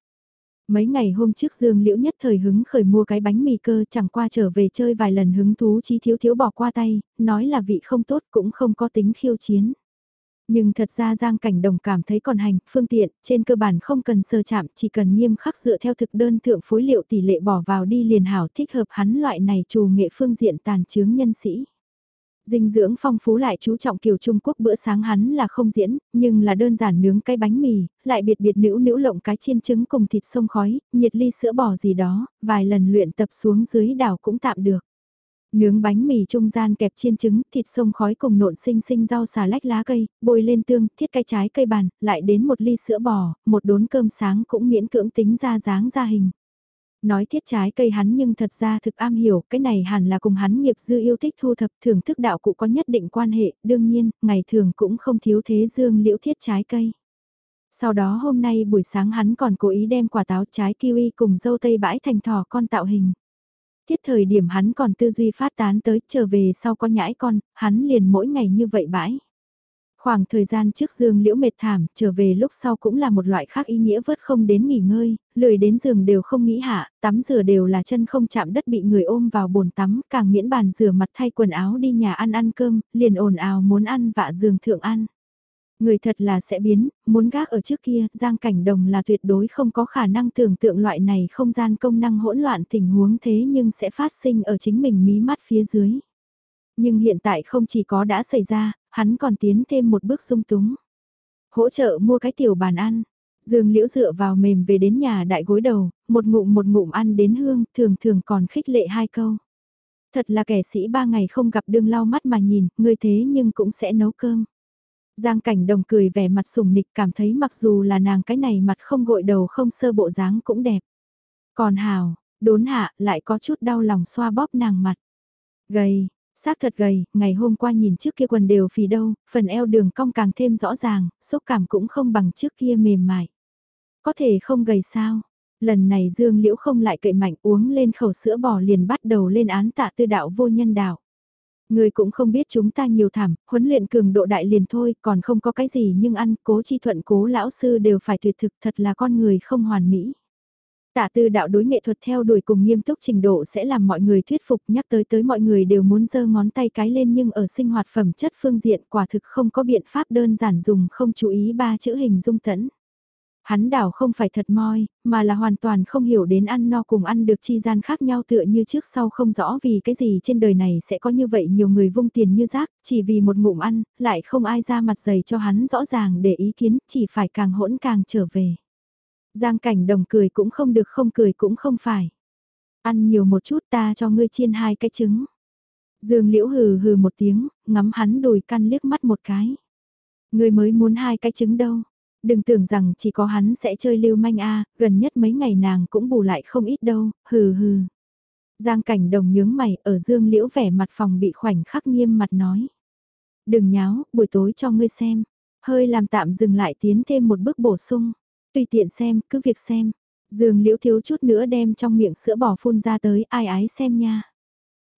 Mấy ngày hôm trước Dương Liễu nhất thời hứng khởi mua cái bánh mì cơ chẳng qua trở về chơi vài lần hứng thú chi thiếu thiếu bỏ qua tay, nói là vị không tốt cũng không có tính khiêu chiến. Nhưng thật ra Giang Cảnh Đồng cảm thấy còn hành, phương tiện, trên cơ bản không cần sơ chạm, chỉ cần nghiêm khắc dựa theo thực đơn thượng phối liệu tỷ lệ bỏ vào đi liền hảo thích hợp hắn loại này trù nghệ phương diện tàn chướng nhân sĩ. Dinh dưỡng phong phú lại chú trọng kiểu Trung Quốc bữa sáng hắn là không diễn, nhưng là đơn giản nướng cái bánh mì, lại biệt biệt nữ nữ lộng cái chiên trứng cùng thịt sông khói, nhiệt ly sữa bò gì đó, vài lần luyện tập xuống dưới đảo cũng tạm được. Nướng bánh mì trung gian kẹp chiên trứng, thịt sông khói cùng nộn xinh xinh rau xà lách lá cây, bôi lên tương, thiết cái trái cây bàn, lại đến một ly sữa bò, một đốn cơm sáng cũng miễn cưỡng tính ra dáng ra hình. Nói thiết trái cây hắn nhưng thật ra thực am hiểu, cái này hẳn là cùng hắn nghiệp dư yêu thích thu thập thưởng thức đạo cụ có nhất định quan hệ, đương nhiên, ngày thường cũng không thiếu thế dương liễu thiết trái cây. Sau đó hôm nay buổi sáng hắn còn cố ý đem quả táo trái kiwi cùng dâu tây bãi thành thỏ con tạo hình. Thiết thời điểm hắn còn tư duy phát tán tới trở về sau có nhãi con, hắn liền mỗi ngày như vậy bãi. Khoảng thời gian trước Dương Liễu mệt thảm, trở về lúc sau cũng là một loại khác ý nghĩa vớt không đến nghỉ ngơi, lười đến giường đều không nghĩ hạ, tắm rửa đều là chân không chạm đất bị người ôm vào bồn tắm, càng miễn bàn rửa mặt thay quần áo đi nhà ăn ăn cơm, liền ồn ào muốn ăn vạ giường thượng ăn. Người thật là sẽ biến, muốn gác ở trước kia, Giang Cảnh Đồng là tuyệt đối không có khả năng tưởng tượng loại này không gian công năng hỗn loạn tình huống thế nhưng sẽ phát sinh ở chính mình mí mắt phía dưới. Nhưng hiện tại không chỉ có đã xảy ra, hắn còn tiến thêm một bước sung túng. Hỗ trợ mua cái tiểu bàn ăn. Dương Liễu dựa vào mềm về đến nhà đại gối đầu, một ngụm một ngụm ăn đến hương, thường thường còn khích lệ hai câu. Thật là kẻ sĩ ba ngày không gặp đương lau mắt mà nhìn, người thế nhưng cũng sẽ nấu cơm. Giang cảnh đồng cười vẻ mặt sùng nịch cảm thấy mặc dù là nàng cái này mặt không gội đầu không sơ bộ dáng cũng đẹp. Còn hào, đốn hạ lại có chút đau lòng xoa bóp nàng mặt. Gầy, Xác thật gầy, ngày hôm qua nhìn trước kia quần đều phì đâu, phần eo đường cong càng thêm rõ ràng, xúc cảm cũng không bằng trước kia mềm mại. Có thể không gầy sao? Lần này Dương Liễu không lại cậy mạnh uống lên khẩu sữa bò liền bắt đầu lên án tạ tư đạo vô nhân đạo. Người cũng không biết chúng ta nhiều thảm, huấn luyện cường độ đại liền thôi, còn không có cái gì nhưng ăn, cố chi thuận cố lão sư đều phải tuyệt thực thật là con người không hoàn mỹ. Tạ tư đạo đối nghệ thuật theo đuổi cùng nghiêm túc trình độ sẽ làm mọi người thuyết phục nhắc tới tới mọi người đều muốn giơ ngón tay cái lên nhưng ở sinh hoạt phẩm chất phương diện quả thực không có biện pháp đơn giản dùng không chú ý ba chữ hình dung tẫn. Hắn đảo không phải thật moi, mà là hoàn toàn không hiểu đến ăn no cùng ăn được chi gian khác nhau tựa như trước sau không rõ vì cái gì trên đời này sẽ có như vậy nhiều người vung tiền như rác, chỉ vì một ngụm ăn, lại không ai ra mặt dày cho hắn rõ ràng để ý kiến, chỉ phải càng hỗn càng trở về. Giang cảnh đồng cười cũng không được không cười cũng không phải. Ăn nhiều một chút ta cho ngươi chiên hai cái trứng. Dương liễu hừ hừ một tiếng, ngắm hắn đùi căn liếc mắt một cái. Ngươi mới muốn hai cái trứng đâu. Đừng tưởng rằng chỉ có hắn sẽ chơi lưu manh a gần nhất mấy ngày nàng cũng bù lại không ít đâu, hừ hừ. Giang cảnh đồng nhướng mày ở dương liễu vẻ mặt phòng bị khoảnh khắc nghiêm mặt nói. Đừng nháo, buổi tối cho ngươi xem. Hơi làm tạm dừng lại tiến thêm một bước bổ sung. Tùy tiện xem, cứ việc xem. Dương liễu thiếu chút nữa đem trong miệng sữa bò phun ra tới ai ái xem nha.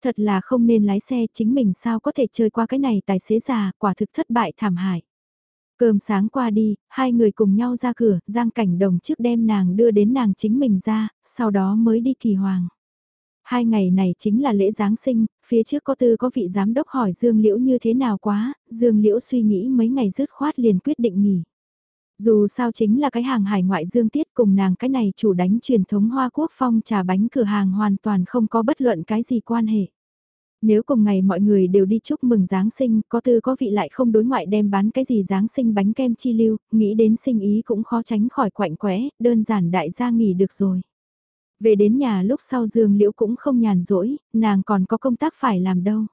Thật là không nên lái xe chính mình sao có thể chơi qua cái này tài xế già, quả thực thất bại thảm hại. Cơm sáng qua đi, hai người cùng nhau ra cửa, Giang Cảnh Đồng trước đem nàng đưa đến nàng chính mình ra, sau đó mới đi kỳ hoàng. Hai ngày này chính là lễ Giáng sinh, phía trước có tư có vị giám đốc hỏi Dương Liễu như thế nào quá, Dương Liễu suy nghĩ mấy ngày dứt khoát liền quyết định nghỉ. Dù sao chính là cái hàng hải ngoại dương tiết cùng nàng cái này chủ đánh truyền thống Hoa Quốc phong trà bánh cửa hàng hoàn toàn không có bất luận cái gì quan hệ. Nếu cùng ngày mọi người đều đi chúc mừng Giáng sinh, có tư có vị lại không đối ngoại đem bán cái gì Giáng sinh bánh kem chi lưu, nghĩ đến sinh ý cũng khó tránh khỏi quạnh quẽ, đơn giản đại gia nghỉ được rồi. Về đến nhà lúc sau Dương Liễu cũng không nhàn rỗi, nàng còn có công tác phải làm đâu.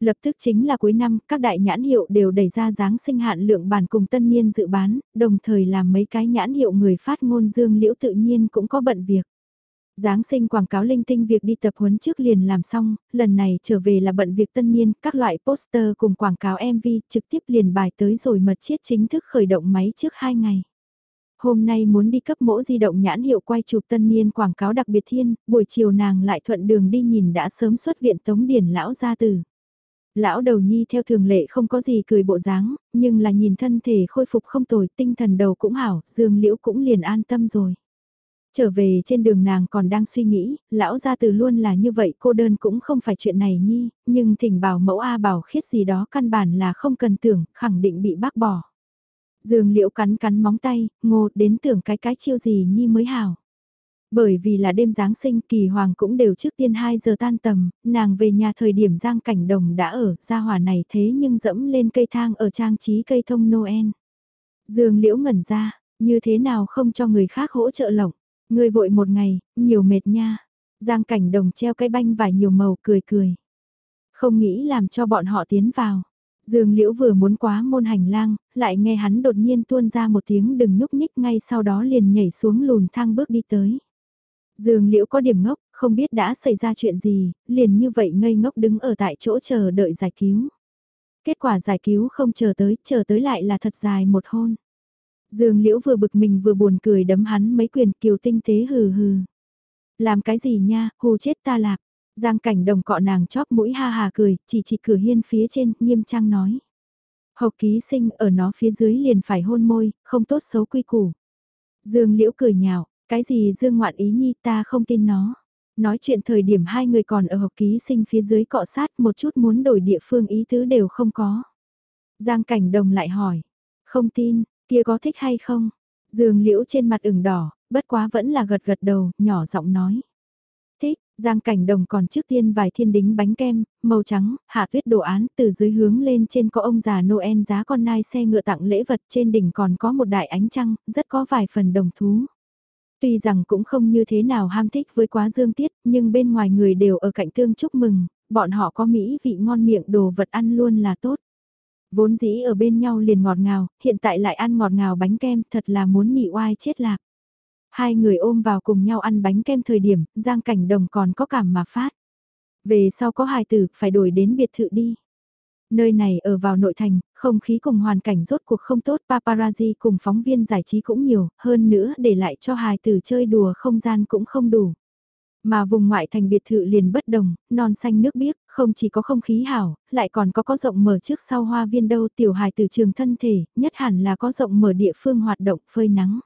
Lập tức chính là cuối năm, các đại nhãn hiệu đều đẩy ra dáng sinh hạn lượng bản cùng tân niên dự bán, đồng thời làm mấy cái nhãn hiệu người phát ngôn dương liễu tự nhiên cũng có bận việc. Giáng sinh quảng cáo linh tinh việc đi tập huấn trước liền làm xong, lần này trở về là bận việc tân niên, các loại poster cùng quảng cáo MV trực tiếp liền bài tới rồi mật chiết chính thức khởi động máy trước 2 ngày. Hôm nay muốn đi cấp mẫu di động nhãn hiệu quay chụp tân niên quảng cáo đặc biệt thiên, buổi chiều nàng lại thuận đường đi nhìn đã sớm xuất viện tống điển lão gia tử. Lão đầu nhi theo thường lệ không có gì cười bộ dáng, nhưng là nhìn thân thể khôi phục không tồi, tinh thần đầu cũng hảo, dương liễu cũng liền an tâm rồi. Trở về trên đường nàng còn đang suy nghĩ, lão gia từ luôn là như vậy cô đơn cũng không phải chuyện này nhi, nhưng thỉnh bảo mẫu A bảo khiết gì đó căn bản là không cần tưởng, khẳng định bị bác bỏ. Dương liễu cắn cắn móng tay, ngô đến tưởng cái cái chiêu gì nhi mới hảo. Bởi vì là đêm Giáng sinh kỳ hoàng cũng đều trước tiên 2 giờ tan tầm, nàng về nhà thời điểm giang cảnh đồng đã ở, gia hỏa này thế nhưng dẫm lên cây thang ở trang trí cây thông Noel. Dương liễu ngẩn ra, như thế nào không cho người khác hỗ trợ lộng, người vội một ngày, nhiều mệt nha. Giang cảnh đồng treo cái banh vải nhiều màu cười cười. Không nghĩ làm cho bọn họ tiến vào. Dương Liễu vừa muốn quá môn hành lang, lại nghe hắn đột nhiên tuôn ra một tiếng đừng nhúc nhích ngay sau đó liền nhảy xuống lùn thang bước đi tới. Dương Liễu có điểm ngốc, không biết đã xảy ra chuyện gì, liền như vậy ngây ngốc đứng ở tại chỗ chờ đợi giải cứu. Kết quả giải cứu không chờ tới, chờ tới lại là thật dài một hôn. Dương Liễu vừa bực mình vừa buồn cười đấm hắn mấy quyền kiều tinh tế hừ hừ. Làm cái gì nha, hù chết ta lạc. Giang cảnh đồng cọ nàng chóp mũi ha hà cười, chỉ chỉ cửa hiên phía trên, nghiêm trang nói. Hậu ký sinh ở nó phía dưới liền phải hôn môi, không tốt xấu quy củ. Dương Liễu cười nhạo, cái gì Dương ngoạn ý nhi ta không tin nó. Nói chuyện thời điểm hai người còn ở học ký sinh phía dưới cọ sát một chút muốn đổi địa phương ý tứ đều không có. Giang cảnh đồng lại hỏi, không tin, kia có thích hay không? Dương liễu trên mặt ửng đỏ, bất quá vẫn là gật gật đầu, nhỏ giọng nói. Thích, Giang cảnh đồng còn trước tiên vài thiên đính bánh kem, màu trắng, hạ tuyết đồ án từ dưới hướng lên trên có ông già Noel giá con nai xe ngựa tặng lễ vật trên đỉnh còn có một đại ánh trăng, rất có vài phần đồng thú. Tuy rằng cũng không như thế nào ham thích với quá dương tiết, nhưng bên ngoài người đều ở cạnh tương chúc mừng, bọn họ có mỹ vị ngon miệng đồ vật ăn luôn là tốt. Vốn dĩ ở bên nhau liền ngọt ngào, hiện tại lại ăn ngọt ngào bánh kem thật là muốn nị oai chết lạc. Hai người ôm vào cùng nhau ăn bánh kem thời điểm, giang cảnh đồng còn có cảm mà phát. Về sau có hài tử, phải đổi đến biệt thự đi. Nơi này ở vào nội thành, không khí cùng hoàn cảnh rốt cuộc không tốt, paparazzi cùng phóng viên giải trí cũng nhiều, hơn nữa để lại cho hài tử chơi đùa không gian cũng không đủ. Mà vùng ngoại thành biệt thự liền bất đồng, non xanh nước biếc, không chỉ có không khí hảo, lại còn có có rộng mở trước sau hoa viên đâu tiểu hài tử trường thân thể, nhất hẳn là có rộng mở địa phương hoạt động phơi nắng.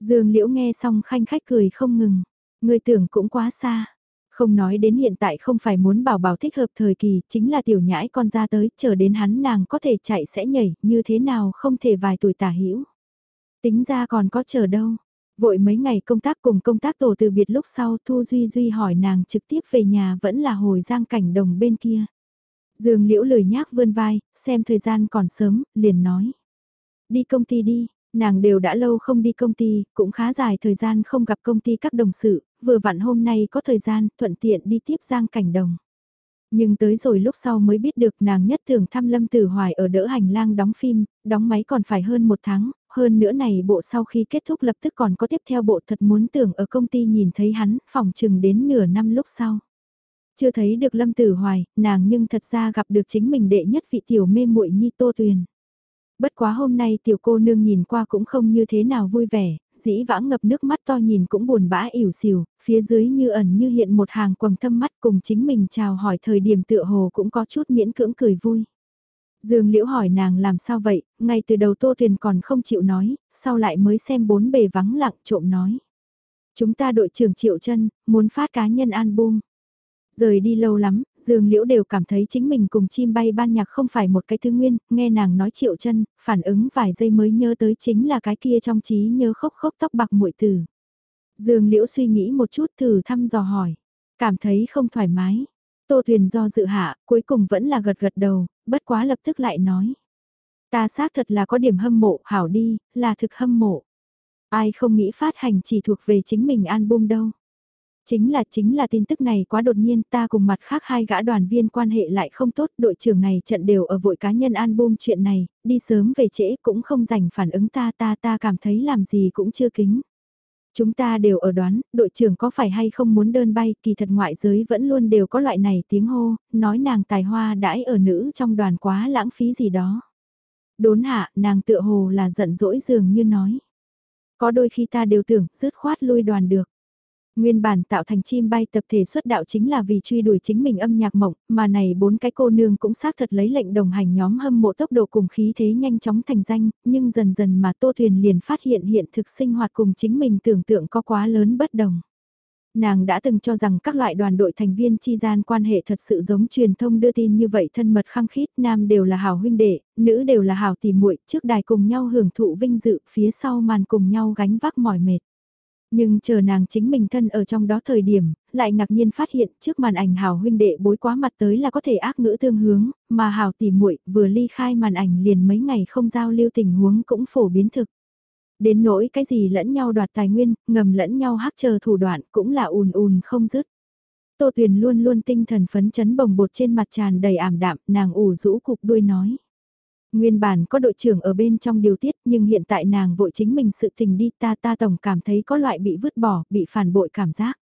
Dương Liễu nghe xong khanh khách cười không ngừng, người tưởng cũng quá xa. Không nói đến hiện tại không phải muốn bảo bảo thích hợp thời kỳ, chính là tiểu nhãi con ra tới, chờ đến hắn nàng có thể chạy sẽ nhảy, như thế nào không thể vài tuổi tả hữu Tính ra còn có chờ đâu. Vội mấy ngày công tác cùng công tác tổ từ biệt lúc sau Thu Duy Duy hỏi nàng trực tiếp về nhà vẫn là hồi giang cảnh đồng bên kia. Dương Liễu lười nhác vươn vai, xem thời gian còn sớm, liền nói. Đi công ty đi, nàng đều đã lâu không đi công ty, cũng khá dài thời gian không gặp công ty các đồng sự, vừa vặn hôm nay có thời gian, thuận tiện đi tiếp Giang Cảnh Đồng. Nhưng tới rồi lúc sau mới biết được nàng nhất thường thăm Lâm Tử Hoài ở đỡ hành lang đóng phim, đóng máy còn phải hơn một tháng, hơn nữa này bộ sau khi kết thúc lập tức còn có tiếp theo bộ thật muốn tưởng ở công ty nhìn thấy hắn, phòng chừng đến nửa năm lúc sau. Chưa thấy được Lâm Tử Hoài, nàng nhưng thật ra gặp được chính mình đệ nhất vị tiểu mê muội nhi Tô Tuyền. Bất quá hôm nay tiểu cô nương nhìn qua cũng không như thế nào vui vẻ, dĩ vãng ngập nước mắt to nhìn cũng buồn bã ỉu xìu, phía dưới như ẩn như hiện một hàng quầng thâm mắt cùng chính mình chào hỏi thời điểm tựa hồ cũng có chút miễn cưỡng cười vui. Dương Liễu hỏi nàng làm sao vậy, ngay từ đầu Tô Thuyền còn không chịu nói, sau lại mới xem bốn bề vắng lặng trộm nói. Chúng ta đội trưởng Triệu chân muốn phát cá nhân album. Rời đi lâu lắm, Dương Liễu đều cảm thấy chính mình cùng chim bay ban nhạc không phải một cái thứ nguyên, nghe nàng nói triệu chân, phản ứng vài giây mới nhớ tới chính là cái kia trong trí nhớ khốc khốc tóc bạc muội tử. Dương Liễu suy nghĩ một chút thử thăm dò hỏi, cảm thấy không thoải mái. Tô Thuyền do dự hạ, cuối cùng vẫn là gật gật đầu, bất quá lập tức lại nói. Ta xác thật là có điểm hâm mộ, hảo đi, là thực hâm mộ. Ai không nghĩ phát hành chỉ thuộc về chính mình album đâu. Chính là chính là tin tức này quá đột nhiên ta cùng mặt khác hai gã đoàn viên quan hệ lại không tốt, đội trưởng này trận đều ở vội cá nhân album chuyện này, đi sớm về trễ cũng không dành phản ứng ta ta ta cảm thấy làm gì cũng chưa kính. Chúng ta đều ở đoán, đội trưởng có phải hay không muốn đơn bay, kỳ thật ngoại giới vẫn luôn đều có loại này tiếng hô, nói nàng tài hoa đãi ở nữ trong đoàn quá lãng phí gì đó. Đốn hạ, nàng tựa hồ là giận dỗi dường như nói. Có đôi khi ta đều tưởng, dứt khoát lui đoàn được. Nguyên bản tạo thành chim bay tập thể xuất đạo chính là vì truy đuổi chính mình âm nhạc mộng, mà này bốn cái cô nương cũng xác thật lấy lệnh đồng hành nhóm hâm mộ tốc độ cùng khí thế nhanh chóng thành danh, nhưng dần dần mà Tô Thuyền liền phát hiện hiện thực sinh hoạt cùng chính mình tưởng tượng có quá lớn bất đồng. Nàng đã từng cho rằng các loại đoàn đội thành viên chi gian quan hệ thật sự giống truyền thông đưa tin như vậy thân mật khăng khít, nam đều là hảo huynh đệ, nữ đều là hảo tỷ muội, trước đài cùng nhau hưởng thụ vinh dự, phía sau màn cùng nhau gánh vác mỏi mệt. Nhưng chờ nàng chính mình thân ở trong đó thời điểm, lại ngạc nhiên phát hiện trước màn ảnh hảo huynh đệ bối quá mặt tới là có thể ác ngữ tương hướng, mà hảo tỉ muội vừa ly khai màn ảnh liền mấy ngày không giao lưu tình huống cũng phổ biến thực. Đến nỗi cái gì lẫn nhau đoạt tài nguyên, ngầm lẫn nhau hắc chờ thủ đoạn cũng là ùn ùn không dứt. Tô Tuyền luôn luôn tinh thần phấn chấn bồng bột trên mặt tràn đầy ảm đạm, nàng ủ rũ cục đuôi nói. Nguyên bản có đội trưởng ở bên trong điều tiết nhưng hiện tại nàng vội chính mình sự tình đi ta ta tổng cảm thấy có loại bị vứt bỏ, bị phản bội cảm giác.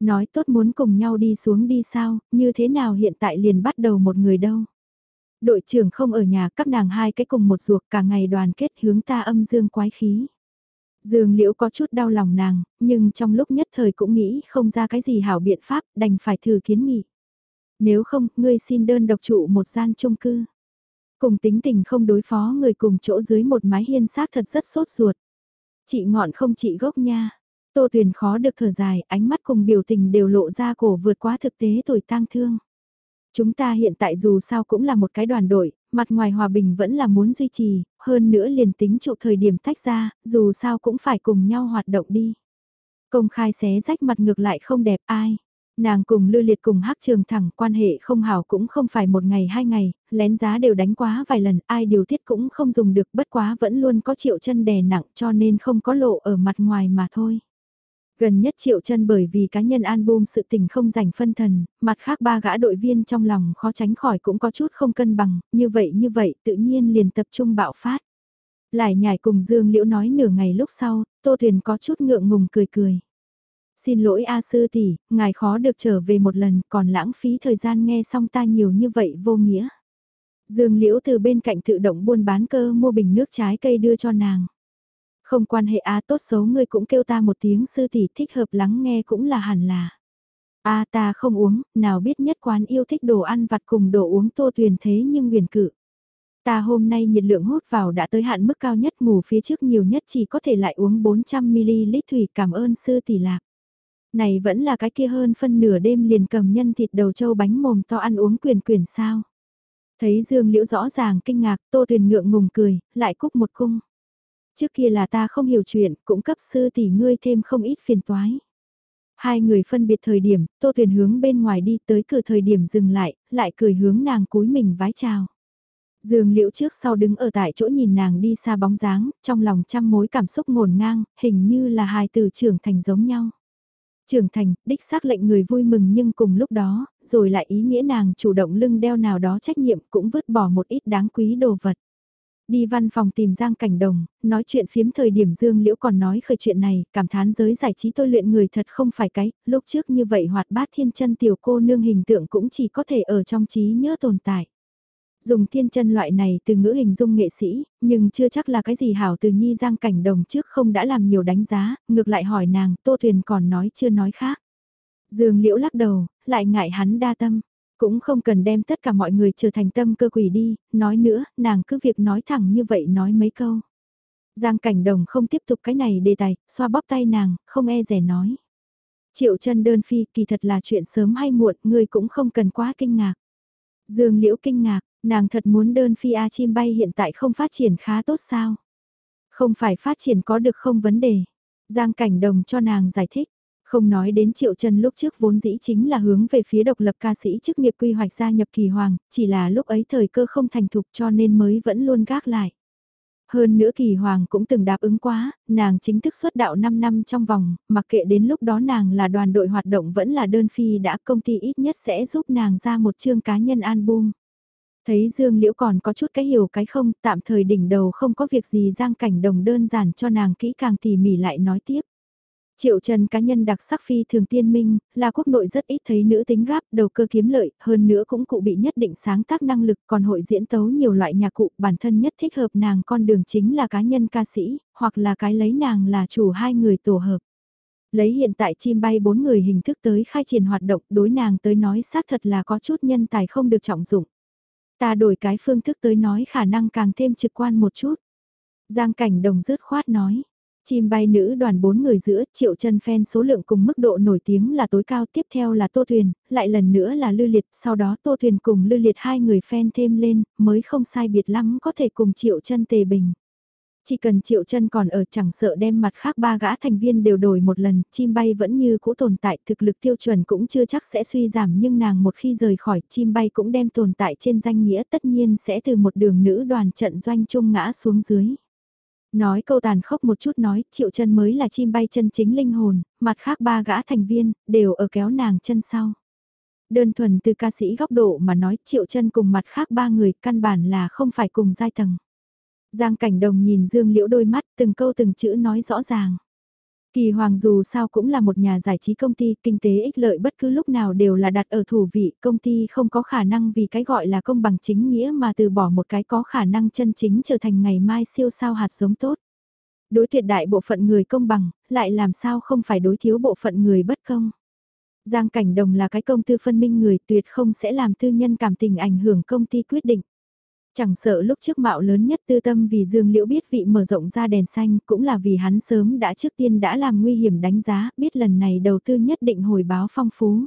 Nói tốt muốn cùng nhau đi xuống đi sao, như thế nào hiện tại liền bắt đầu một người đâu. Đội trưởng không ở nhà các nàng hai cái cùng một ruột cả ngày đoàn kết hướng ta âm dương quái khí. Dương liễu có chút đau lòng nàng, nhưng trong lúc nhất thời cũng nghĩ không ra cái gì hảo biện pháp, đành phải thử kiến nghị. Nếu không, ngươi xin đơn độc trụ một gian chung cư. Cùng tính tình không đối phó người cùng chỗ dưới một mái hiên xác thật rất sốt ruột. Chị ngọn không chị gốc nha. Tô Tuyền khó được thở dài, ánh mắt cùng biểu tình đều lộ ra cổ vượt quá thực tế tuổi tang thương. Chúng ta hiện tại dù sao cũng là một cái đoàn đội, mặt ngoài hòa bình vẫn là muốn duy trì, hơn nữa liền tính trụ thời điểm tách ra, dù sao cũng phải cùng nhau hoạt động đi. Công khai xé rách mặt ngược lại không đẹp ai. Nàng cùng lưu Liệt cùng Hắc Trường thẳng quan hệ không hảo cũng không phải một ngày hai ngày, lén giá đều đánh quá vài lần, ai điều tiết cũng không dùng được bất quá vẫn luôn có triệu chân đè nặng cho nên không có lộ ở mặt ngoài mà thôi. Gần nhất triệu chân bởi vì cá nhân album sự tình không dành phân thần, mặt khác ba gã đội viên trong lòng khó tránh khỏi cũng có chút không cân bằng, như vậy như vậy tự nhiên liền tập trung bạo phát. Lại nhảy cùng Dương Liễu nói nửa ngày lúc sau, Tô Thuyền có chút ngượng ngùng cười cười. Xin lỗi A Sư tỷ, ngài khó được trở về một lần, còn lãng phí thời gian nghe xong ta nhiều như vậy vô nghĩa. Dương Liễu từ bên cạnh tự động buôn bán cơ mua bình nước trái cây đưa cho nàng. Không quan hệ A tốt xấu ngươi cũng kêu ta một tiếng sư tỷ thích hợp lắng nghe cũng là hẳn là. A ta không uống, nào biết nhất quán yêu thích đồ ăn vặt cùng đồ uống tô tuyền thế nhưng huyền cự. Ta hôm nay nhiệt lượng hút vào đã tới hạn mức cao nhất ngủ phía trước nhiều nhất chỉ có thể lại uống 400ml thủy cảm ơn sư tỷ lạc. Này vẫn là cái kia hơn phân nửa đêm liền cầm nhân thịt đầu trâu bánh mồm to ăn uống quyền quyền sao. Thấy Dương Liễu rõ ràng kinh ngạc, Tô Tuyền ngượng ngùng cười, lại cúc một cung. Trước kia là ta không hiểu chuyện, cũng cấp sư tỷ ngươi thêm không ít phiền toái. Hai người phân biệt thời điểm, Tô Tuyền hướng bên ngoài đi tới cửa thời điểm dừng lại, lại cười hướng nàng cúi mình vái chào. Dương liễu trước sau đứng ở tại chỗ nhìn nàng đi xa bóng dáng, trong lòng trăm mối cảm xúc ngổn ngang, hình như là hai từ trưởng thành giống nhau. Trưởng thành, đích xác lệnh người vui mừng nhưng cùng lúc đó, rồi lại ý nghĩa nàng chủ động lưng đeo nào đó trách nhiệm cũng vứt bỏ một ít đáng quý đồ vật. Đi văn phòng tìm Giang Cảnh Đồng, nói chuyện phiếm thời điểm Dương Liễu còn nói khởi chuyện này, cảm thán giới giải trí tôi luyện người thật không phải cái, lúc trước như vậy hoạt bát thiên chân tiểu cô nương hình tượng cũng chỉ có thể ở trong trí nhớ tồn tại. Dùng thiên chân loại này từ ngữ hình dung nghệ sĩ, nhưng chưa chắc là cái gì hảo từ nhi Giang Cảnh Đồng trước không đã làm nhiều đánh giá, ngược lại hỏi nàng, Tô thuyền còn nói chưa nói khác. Dương Liễu lắc đầu, lại ngại hắn đa tâm. Cũng không cần đem tất cả mọi người trở thành tâm cơ quỷ đi, nói nữa, nàng cứ việc nói thẳng như vậy nói mấy câu. Giang cảnh đồng không tiếp tục cái này đề tài, xoa bóp tay nàng, không e rẻ nói. Triệu chân đơn phi kỳ thật là chuyện sớm hay muộn, ngươi cũng không cần quá kinh ngạc. Dương liễu kinh ngạc, nàng thật muốn đơn phi A chim bay hiện tại không phát triển khá tốt sao? Không phải phát triển có được không vấn đề. Giang cảnh đồng cho nàng giải thích. Không nói đến Triệu Trần lúc trước vốn dĩ chính là hướng về phía độc lập ca sĩ chức nghiệp quy hoạch gia nhập kỳ hoàng, chỉ là lúc ấy thời cơ không thành thục cho nên mới vẫn luôn gác lại. Hơn nữa kỳ hoàng cũng từng đáp ứng quá, nàng chính thức xuất đạo 5 năm trong vòng, mặc kệ đến lúc đó nàng là đoàn đội hoạt động vẫn là đơn phi đã công ty ít nhất sẽ giúp nàng ra một chương cá nhân album. Thấy Dương Liễu còn có chút cái hiểu cái không, tạm thời đỉnh đầu không có việc gì giang cảnh đồng đơn giản cho nàng kỹ càng tỉ mỉ lại nói tiếp. Triệu Trần cá nhân đặc sắc phi thường tiên minh, là quốc nội rất ít thấy nữ tính rap đầu cơ kiếm lợi, hơn nữa cũng cụ bị nhất định sáng tác năng lực còn hội diễn tấu nhiều loại nhạc cụ bản thân nhất thích hợp nàng con đường chính là cá nhân ca sĩ, hoặc là cái lấy nàng là chủ hai người tổ hợp. Lấy hiện tại chim bay bốn người hình thức tới khai triển hoạt động đối nàng tới nói xác thật là có chút nhân tài không được trọng dụng. Ta đổi cái phương thức tới nói khả năng càng thêm trực quan một chút. Giang cảnh đồng rứt khoát nói. Chim bay nữ đoàn bốn người giữa, triệu chân fan số lượng cùng mức độ nổi tiếng là tối cao, tiếp theo là Tô Thuyền, lại lần nữa là Lư Liệt, sau đó Tô Thuyền cùng Lư Liệt hai người fan thêm lên, mới không sai biệt lắm có thể cùng triệu chân tề bình. Chỉ cần triệu chân còn ở chẳng sợ đem mặt khác ba gã thành viên đều đổi một lần, chim bay vẫn như cũ tồn tại, thực lực tiêu chuẩn cũng chưa chắc sẽ suy giảm nhưng nàng một khi rời khỏi chim bay cũng đem tồn tại trên danh nghĩa tất nhiên sẽ từ một đường nữ đoàn trận doanh chung ngã xuống dưới. Nói câu tàn khốc một chút nói, triệu chân mới là chim bay chân chính linh hồn, mặt khác ba gã thành viên, đều ở kéo nàng chân sau. Đơn thuần từ ca sĩ góc độ mà nói triệu chân cùng mặt khác ba người căn bản là không phải cùng giai tầng. Giang cảnh đồng nhìn Dương Liễu đôi mắt từng câu từng chữ nói rõ ràng. Kỳ Hoàng dù sao cũng là một nhà giải trí công ty, kinh tế ích lợi bất cứ lúc nào đều là đặt ở thủ vị, công ty không có khả năng vì cái gọi là công bằng chính nghĩa mà từ bỏ một cái có khả năng chân chính trở thành ngày mai siêu sao hạt giống tốt. Đối tuyệt đại bộ phận người công bằng, lại làm sao không phải đối thiếu bộ phận người bất công. Giang Cảnh Đồng là cái công tư phân minh người tuyệt không sẽ làm tư nhân cảm tình ảnh hưởng công ty quyết định. Chẳng sợ lúc trước mạo lớn nhất tư tâm vì Dương Liễu biết vị mở rộng ra đèn xanh cũng là vì hắn sớm đã trước tiên đã làm nguy hiểm đánh giá, biết lần này đầu tư nhất định hồi báo phong phú.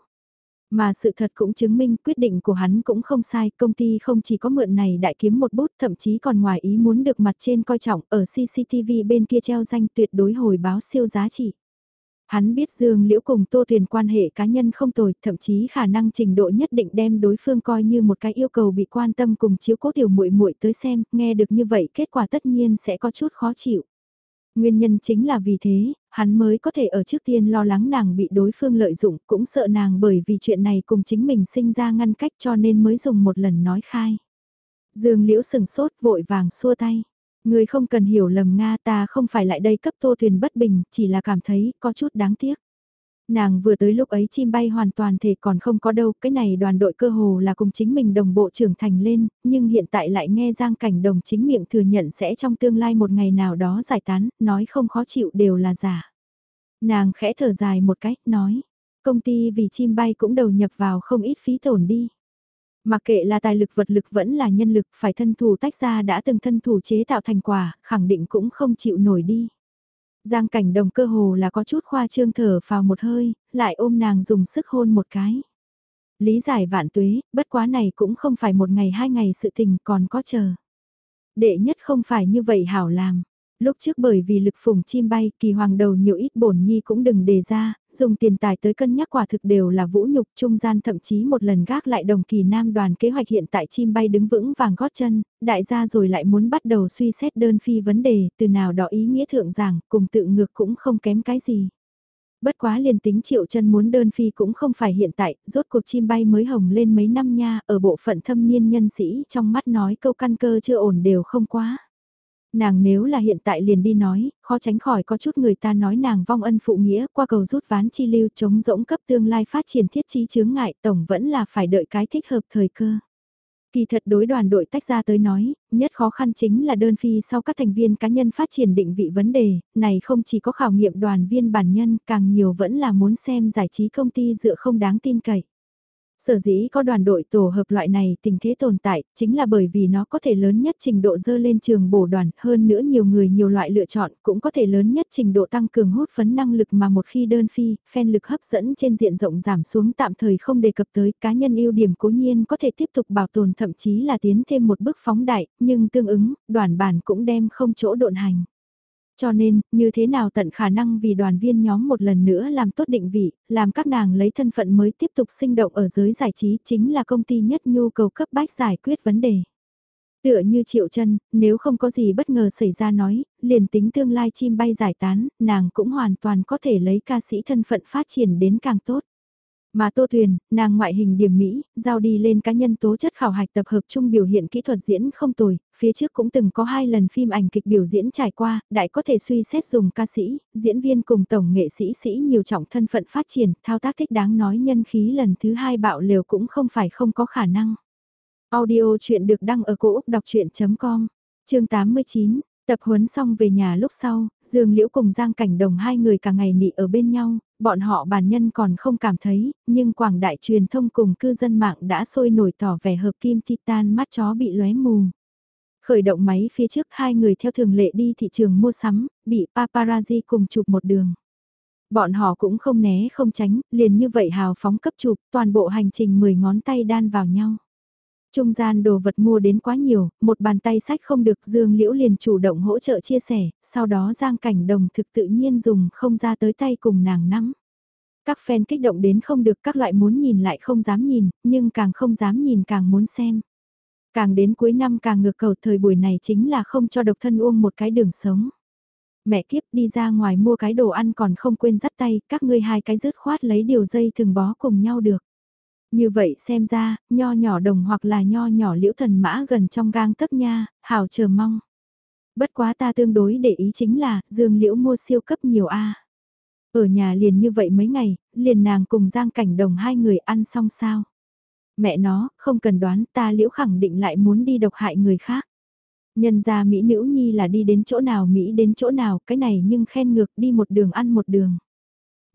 Mà sự thật cũng chứng minh quyết định của hắn cũng không sai, công ty không chỉ có mượn này đại kiếm một bút thậm chí còn ngoài ý muốn được mặt trên coi trọng ở CCTV bên kia treo danh tuyệt đối hồi báo siêu giá trị. Hắn biết Dương Liễu cùng Tô Tuyền quan hệ cá nhân không tồi, thậm chí khả năng trình độ nhất định đem đối phương coi như một cái yêu cầu bị quan tâm cùng chiếu cố tiểu muội muội tới xem, nghe được như vậy kết quả tất nhiên sẽ có chút khó chịu. Nguyên nhân chính là vì thế, hắn mới có thể ở trước tiên lo lắng nàng bị đối phương lợi dụng, cũng sợ nàng bởi vì chuyện này cùng chính mình sinh ra ngăn cách cho nên mới dùng một lần nói khai. Dương Liễu sừng sốt vội vàng xua tay. Người không cần hiểu lầm Nga ta không phải lại đây cấp tô thuyền bất bình, chỉ là cảm thấy có chút đáng tiếc. Nàng vừa tới lúc ấy chim bay hoàn toàn thể còn không có đâu, cái này đoàn đội cơ hồ là cùng chính mình đồng bộ trưởng thành lên, nhưng hiện tại lại nghe Giang Cảnh Đồng chính miệng thừa nhận sẽ trong tương lai một ngày nào đó giải tán, nói không khó chịu đều là giả. Nàng khẽ thở dài một cách, nói, công ty vì chim bay cũng đầu nhập vào không ít phí tổn đi. Mặc kệ là tài lực vật lực vẫn là nhân lực phải thân thủ tách ra đã từng thân thủ chế tạo thành quả, khẳng định cũng không chịu nổi đi. Giang cảnh đồng cơ hồ là có chút khoa trương thở vào một hơi, lại ôm nàng dùng sức hôn một cái. Lý giải vạn tuế, bất quá này cũng không phải một ngày hai ngày sự tình còn có chờ. Đệ nhất không phải như vậy hảo làm. Lúc trước bởi vì lực phủng chim bay, kỳ hoàng đầu nhiều ít bổn nhi cũng đừng đề ra, dùng tiền tài tới cân nhắc quả thực đều là vũ nhục trung gian thậm chí một lần gác lại đồng kỳ nam đoàn kế hoạch hiện tại chim bay đứng vững vàng gót chân, đại gia rồi lại muốn bắt đầu suy xét đơn phi vấn đề, từ nào đó ý nghĩa thượng giảng, cùng tự ngược cũng không kém cái gì. Bất quá liền tính triệu chân muốn đơn phi cũng không phải hiện tại, rốt cuộc chim bay mới hồng lên mấy năm nha, ở bộ phận thâm niên nhân sĩ trong mắt nói câu căn cơ chưa ổn đều không quá nàng nếu là hiện tại liền đi nói, khó tránh khỏi có chút người ta nói nàng vong ân phụ nghĩa qua cầu rút ván chi lưu chống rỗng cấp tương lai phát triển thiết trí chướng ngại tổng vẫn là phải đợi cái thích hợp thời cơ. Kỳ thật đối đoàn đội tách ra tới nói, nhất khó khăn chính là đơn phi sau các thành viên cá nhân phát triển định vị vấn đề, này không chỉ có khảo nghiệm đoàn viên bản nhân, càng nhiều vẫn là muốn xem giải trí công ty dựa không đáng tin cậy. Sở dĩ có đoàn đội tổ hợp loại này tình thế tồn tại, chính là bởi vì nó có thể lớn nhất trình độ dơ lên trường bổ đoàn, hơn nữa nhiều người nhiều loại lựa chọn, cũng có thể lớn nhất trình độ tăng cường hút phấn năng lực mà một khi đơn phi, phen lực hấp dẫn trên diện rộng giảm xuống tạm thời không đề cập tới cá nhân ưu điểm cố nhiên có thể tiếp tục bảo tồn thậm chí là tiến thêm một bước phóng đại, nhưng tương ứng, đoàn bản cũng đem không chỗ độn hành. Cho nên, như thế nào tận khả năng vì đoàn viên nhóm một lần nữa làm tốt định vị, làm các nàng lấy thân phận mới tiếp tục sinh động ở giới giải trí chính là công ty nhất nhu cầu cấp bách giải quyết vấn đề. Tựa như triệu chân, nếu không có gì bất ngờ xảy ra nói, liền tính tương lai chim bay giải tán, nàng cũng hoàn toàn có thể lấy ca sĩ thân phận phát triển đến càng tốt. Mà Tô Thuyền, nàng ngoại hình điểm mỹ, giao đi lên cá nhân tố chất khảo hạch tập hợp chung biểu hiện kỹ thuật diễn không tồi, phía trước cũng từng có hai lần phim ảnh kịch biểu diễn trải qua, đại có thể suy xét dùng ca sĩ, diễn viên cùng tổng nghệ sĩ sĩ nhiều trọng thân phận phát triển, thao tác thích đáng nói nhân khí lần thứ hai bạo liều cũng không phải không có khả năng. Audio chuyện được đăng ở cổ Úc đọc chuyện.com, chương 89 Tập huấn xong về nhà lúc sau, Dương Liễu cùng Giang Cảnh Đồng hai người cả ngày nị ở bên nhau, bọn họ bản nhân còn không cảm thấy, nhưng quảng đại truyền thông cùng cư dân mạng đã sôi nổi tỏ vẻ hợp kim titan mắt chó bị lóe mù. Khởi động máy phía trước hai người theo thường lệ đi thị trường mua sắm, bị paparazzi cùng chụp một đường. Bọn họ cũng không né không tránh, liền như vậy hào phóng cấp chụp, toàn bộ hành trình 10 ngón tay đan vào nhau. Trung gian đồ vật mua đến quá nhiều, một bàn tay sách không được Dương Liễu liền chủ động hỗ trợ chia sẻ, sau đó Giang Cảnh Đồng thực tự nhiên dùng không ra tới tay cùng nàng nắm. Các fan kích động đến không được các loại muốn nhìn lại không dám nhìn, nhưng càng không dám nhìn càng muốn xem. Càng đến cuối năm càng ngược cầu thời buổi này chính là không cho độc thân uông một cái đường sống. Mẹ kiếp đi ra ngoài mua cái đồ ăn còn không quên dắt tay, các ngươi hai cái rứt khoát lấy điều dây thường bó cùng nhau được. Như vậy xem ra, nho nhỏ đồng hoặc là nho nhỏ liễu thần mã gần trong gang tấc nha, hào chờ mong. Bất quá ta tương đối để ý chính là, dương liễu mua siêu cấp nhiều A. Ở nhà liền như vậy mấy ngày, liền nàng cùng Giang Cảnh Đồng hai người ăn xong sao. Mẹ nó, không cần đoán ta liễu khẳng định lại muốn đi độc hại người khác. Nhân ra Mỹ nữ nhi là đi đến chỗ nào Mỹ đến chỗ nào, cái này nhưng khen ngược đi một đường ăn một đường.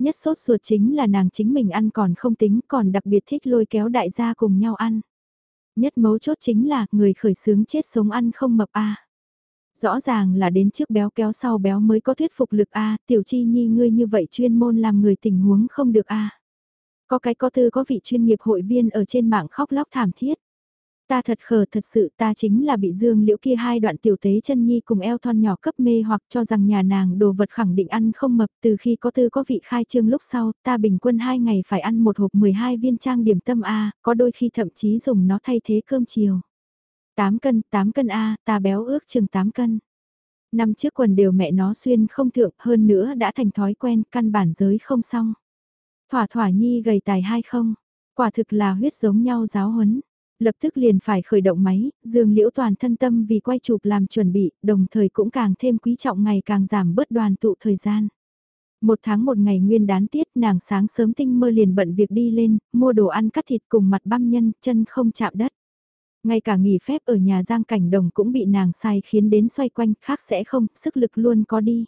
Nhất sốt ruột chính là nàng chính mình ăn còn không tính, còn đặc biệt thích lôi kéo đại gia cùng nhau ăn. Nhất mấu chốt chính là, người khởi sướng chết sống ăn không mập a Rõ ràng là đến trước béo kéo sau béo mới có thuyết phục lực a, tiểu chi nhi ngươi như vậy chuyên môn làm người tình huống không được a Có cái có tư có vị chuyên nghiệp hội viên ở trên mạng khóc lóc thảm thiết. Ta thật khờ thật sự ta chính là bị dương liễu kia hai đoạn tiểu tế chân nhi cùng eo thon nhỏ cấp mê hoặc cho rằng nhà nàng đồ vật khẳng định ăn không mập từ khi có tư có vị khai trương lúc sau ta bình quân hai ngày phải ăn một hộp 12 viên trang điểm tâm A, có đôi khi thậm chí dùng nó thay thế cơm chiều. 8 cân, 8 cân A, ta béo ước chừng 8 cân. Năm chiếc quần đều mẹ nó xuyên không thượng hơn nữa đã thành thói quen căn bản giới không xong. Thỏa thỏa nhi gầy tài hay không? Quả thực là huyết giống nhau giáo huấn lập tức liền phải khởi động máy, Dương Liễu toàn thân tâm vì quay chụp làm chuẩn bị, đồng thời cũng càng thêm quý trọng ngày càng giảm bớt đoàn tụ thời gian. Một tháng một ngày nguyên đán tiết nàng sáng sớm tinh mơ liền bận việc đi lên, mua đồ ăn cắt thịt cùng mặt băm nhân, chân không chạm đất. Ngay cả nghỉ phép ở nhà giang cảnh đồng cũng bị nàng sai khiến đến xoay quanh, khác sẽ không, sức lực luôn có đi.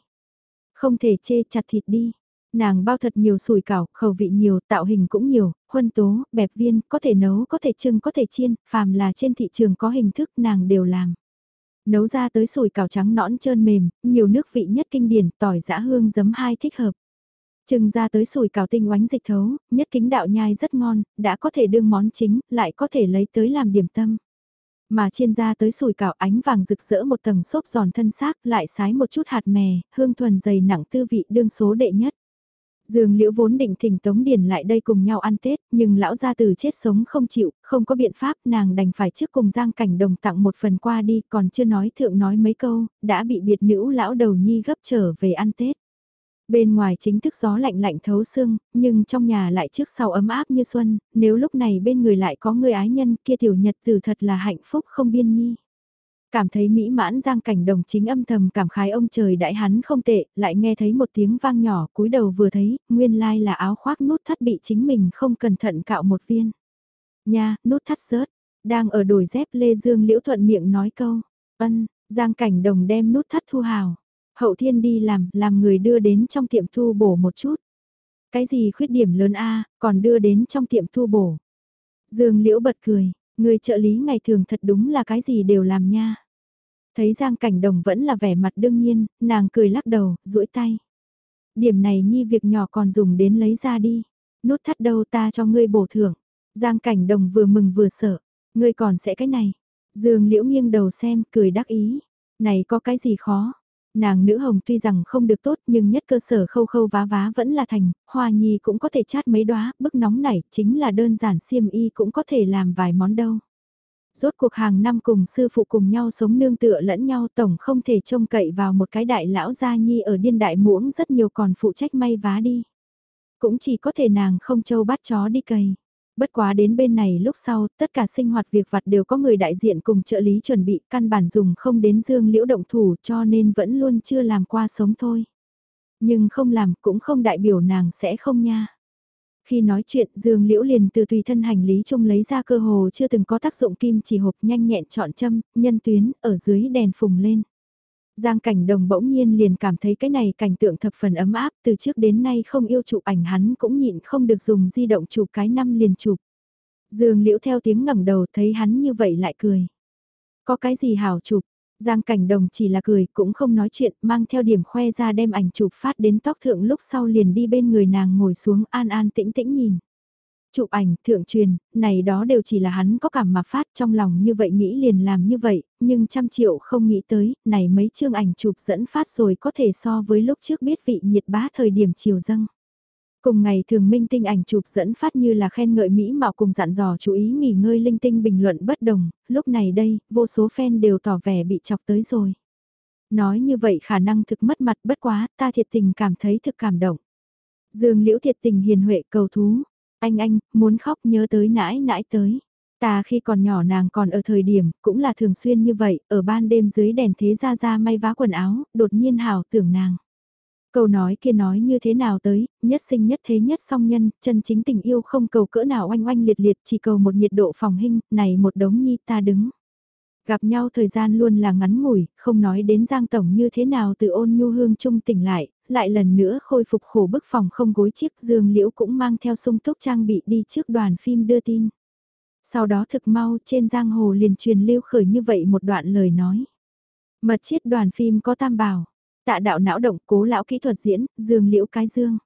Không thể chê chặt thịt đi. Nàng bao thật nhiều sủi cảo, khẩu vị nhiều, tạo hình cũng nhiều, huân tố, bẹp viên, có thể nấu, có thể trưng, có thể chiên, phàm là trên thị trường có hình thức nàng đều làm. Nấu ra tới sủi cảo trắng nõn trơn mềm, nhiều nước vị nhất kinh điển, tỏi giã hương giấm hai thích hợp. Trưng ra tới sủi cảo tinh oánh dịch thấu, nhất kính đạo nhai rất ngon, đã có thể đương món chính, lại có thể lấy tới làm điểm tâm. Mà chiên ra tới sủi cảo ánh vàng rực rỡ một tầng xốp giòn thân xác, lại sái một chút hạt mè, hương thuần dày nặng tư vị đương số đệ nhất. Dương Liễu vốn định thỉnh Tống Điền lại đây cùng nhau ăn Tết, nhưng lão gia tử chết sống không chịu, không có biện pháp nàng đành phải trước cùng Giang Cảnh Đồng tặng một phần qua đi, còn chưa nói thượng nói mấy câu, đã bị biệt nữ lão đầu nhi gấp trở về ăn Tết. Bên ngoài chính thức gió lạnh lạnh thấu xương, nhưng trong nhà lại trước sau ấm áp như xuân, nếu lúc này bên người lại có người ái nhân kia tiểu nhật tử thật là hạnh phúc không biên nhi. Cảm thấy mỹ mãn giang cảnh đồng chính âm thầm cảm khái ông trời đại hắn không tệ, lại nghe thấy một tiếng vang nhỏ cúi đầu vừa thấy, nguyên lai là áo khoác nút thắt bị chính mình không cẩn thận cạo một viên. Nha, nút thắt rớt, đang ở đồi dép Lê Dương Liễu thuận miệng nói câu, ân, giang cảnh đồng đem nút thắt thu hào. Hậu thiên đi làm, làm người đưa đến trong tiệm thu bổ một chút. Cái gì khuyết điểm lớn a còn đưa đến trong tiệm thu bổ. Dương Liễu bật cười, người trợ lý ngày thường thật đúng là cái gì đều làm nha. Thấy Giang Cảnh Đồng vẫn là vẻ mặt đương nhiên, nàng cười lắc đầu, duỗi tay. Điểm này nhi việc nhỏ còn dùng đến lấy ra đi. Nút thắt đâu ta cho ngươi bổ thưởng. Giang Cảnh Đồng vừa mừng vừa sợ. Ngươi còn sẽ cái này. Dương Liễu nghiêng đầu xem, cười đắc ý. Này có cái gì khó. Nàng nữ hồng tuy rằng không được tốt nhưng nhất cơ sở khâu khâu vá vá vẫn là thành, hoa nhi cũng có thể chát mấy đóa, bức nóng này chính là đơn giản xiêm y cũng có thể làm vài món đâu. Rốt cuộc hàng năm cùng sư phụ cùng nhau sống nương tựa lẫn nhau tổng không thể trông cậy vào một cái đại lão gia nhi ở điên đại muỗng rất nhiều còn phụ trách may vá đi. Cũng chỉ có thể nàng không châu bắt chó đi cày. Bất quá đến bên này lúc sau, tất cả sinh hoạt việc vặt đều có người đại diện cùng trợ lý chuẩn bị căn bản dùng không đến dương liễu động thủ cho nên vẫn luôn chưa làm qua sống thôi. Nhưng không làm cũng không đại biểu nàng sẽ không nha. Khi nói chuyện Dương Liễu liền từ tùy thân hành lý trông lấy ra cơ hồ chưa từng có tác dụng kim chỉ hộp nhanh nhẹn chọn châm, nhân tuyến, ở dưới đèn phùng lên. Giang cảnh đồng bỗng nhiên liền cảm thấy cái này cảnh tượng thập phần ấm áp từ trước đến nay không yêu chụp ảnh hắn cũng nhịn không được dùng di động chụp cái năm liền chụp. Dương liễu theo tiếng ngẩng đầu thấy hắn như vậy lại cười. Có cái gì hảo chụp, Giang cảnh đồng chỉ là cười cũng không nói chuyện mang theo điểm khoe ra đem ảnh chụp phát đến tóc thượng lúc sau liền đi bên người nàng ngồi xuống an an tĩnh tĩnh nhìn. Chụp ảnh, thượng truyền, này đó đều chỉ là hắn có cảm mà phát trong lòng như vậy nghĩ liền làm như vậy, nhưng trăm triệu không nghĩ tới, này mấy chương ảnh chụp dẫn phát rồi có thể so với lúc trước biết vị nhiệt bá thời điểm chiều dâng. Cùng ngày thường minh tinh ảnh chụp dẫn phát như là khen ngợi Mỹ mạo cùng dặn dò chú ý nghỉ ngơi linh tinh bình luận bất đồng, lúc này đây, vô số fan đều tỏ vẻ bị chọc tới rồi. Nói như vậy khả năng thực mất mặt bất quá, ta thiệt tình cảm thấy thực cảm động. Dương liễu thiệt tình hiền huệ cầu thú, anh anh, muốn khóc nhớ tới nãi nãi tới. Ta khi còn nhỏ nàng còn ở thời điểm, cũng là thường xuyên như vậy, ở ban đêm dưới đèn thế ra ra may vá quần áo, đột nhiên hào tưởng nàng. Câu nói kia nói như thế nào tới, nhất sinh nhất thế nhất song nhân, chân chính tình yêu không cầu cỡ nào oanh oanh liệt liệt, chỉ cầu một nhiệt độ phòng hình, này một đống nhi ta đứng. Gặp nhau thời gian luôn là ngắn ngủi, không nói đến Giang Tổng như thế nào từ ôn nhu hương trung tỉnh lại, lại lần nữa khôi phục khổ bức phòng không gối chiếc dương liễu cũng mang theo sung túc trang bị đi trước đoàn phim đưa tin. Sau đó thực mau trên giang hồ liền truyền lưu khởi như vậy một đoạn lời nói. Mật chiết đoàn phim có tam bảo, tạ đạo não động cố lão kỹ thuật diễn, dương liễu cái dương.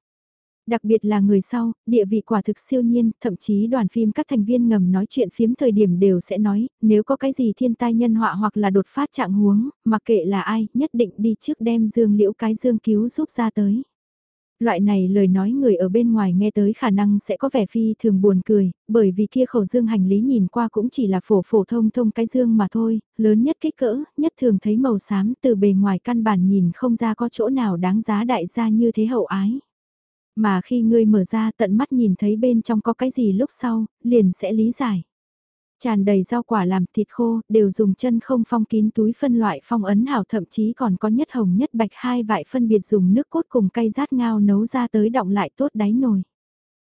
Đặc biệt là người sau, địa vị quả thực siêu nhiên, thậm chí đoàn phim các thành viên ngầm nói chuyện phiếm thời điểm đều sẽ nói, nếu có cái gì thiên tai nhân họa hoặc là đột phát trạng huống, mặc kệ là ai, nhất định đi trước đem dương liễu cái dương cứu giúp ra tới. Loại này lời nói người ở bên ngoài nghe tới khả năng sẽ có vẻ phi thường buồn cười, bởi vì kia khẩu dương hành lý nhìn qua cũng chỉ là phổ phổ thông thông cái dương mà thôi, lớn nhất kích cỡ, nhất thường thấy màu xám từ bề ngoài căn bản nhìn không ra có chỗ nào đáng giá đại gia như thế hậu ái. Mà khi ngươi mở ra tận mắt nhìn thấy bên trong có cái gì lúc sau, liền sẽ lý giải. Tràn đầy rau quả làm thịt khô, đều dùng chân không phong kín túi phân loại phong ấn hảo thậm chí còn có nhất hồng nhất bạch hai vại phân biệt dùng nước cốt cùng cây rát ngao nấu ra tới động lại tốt đáy nồi.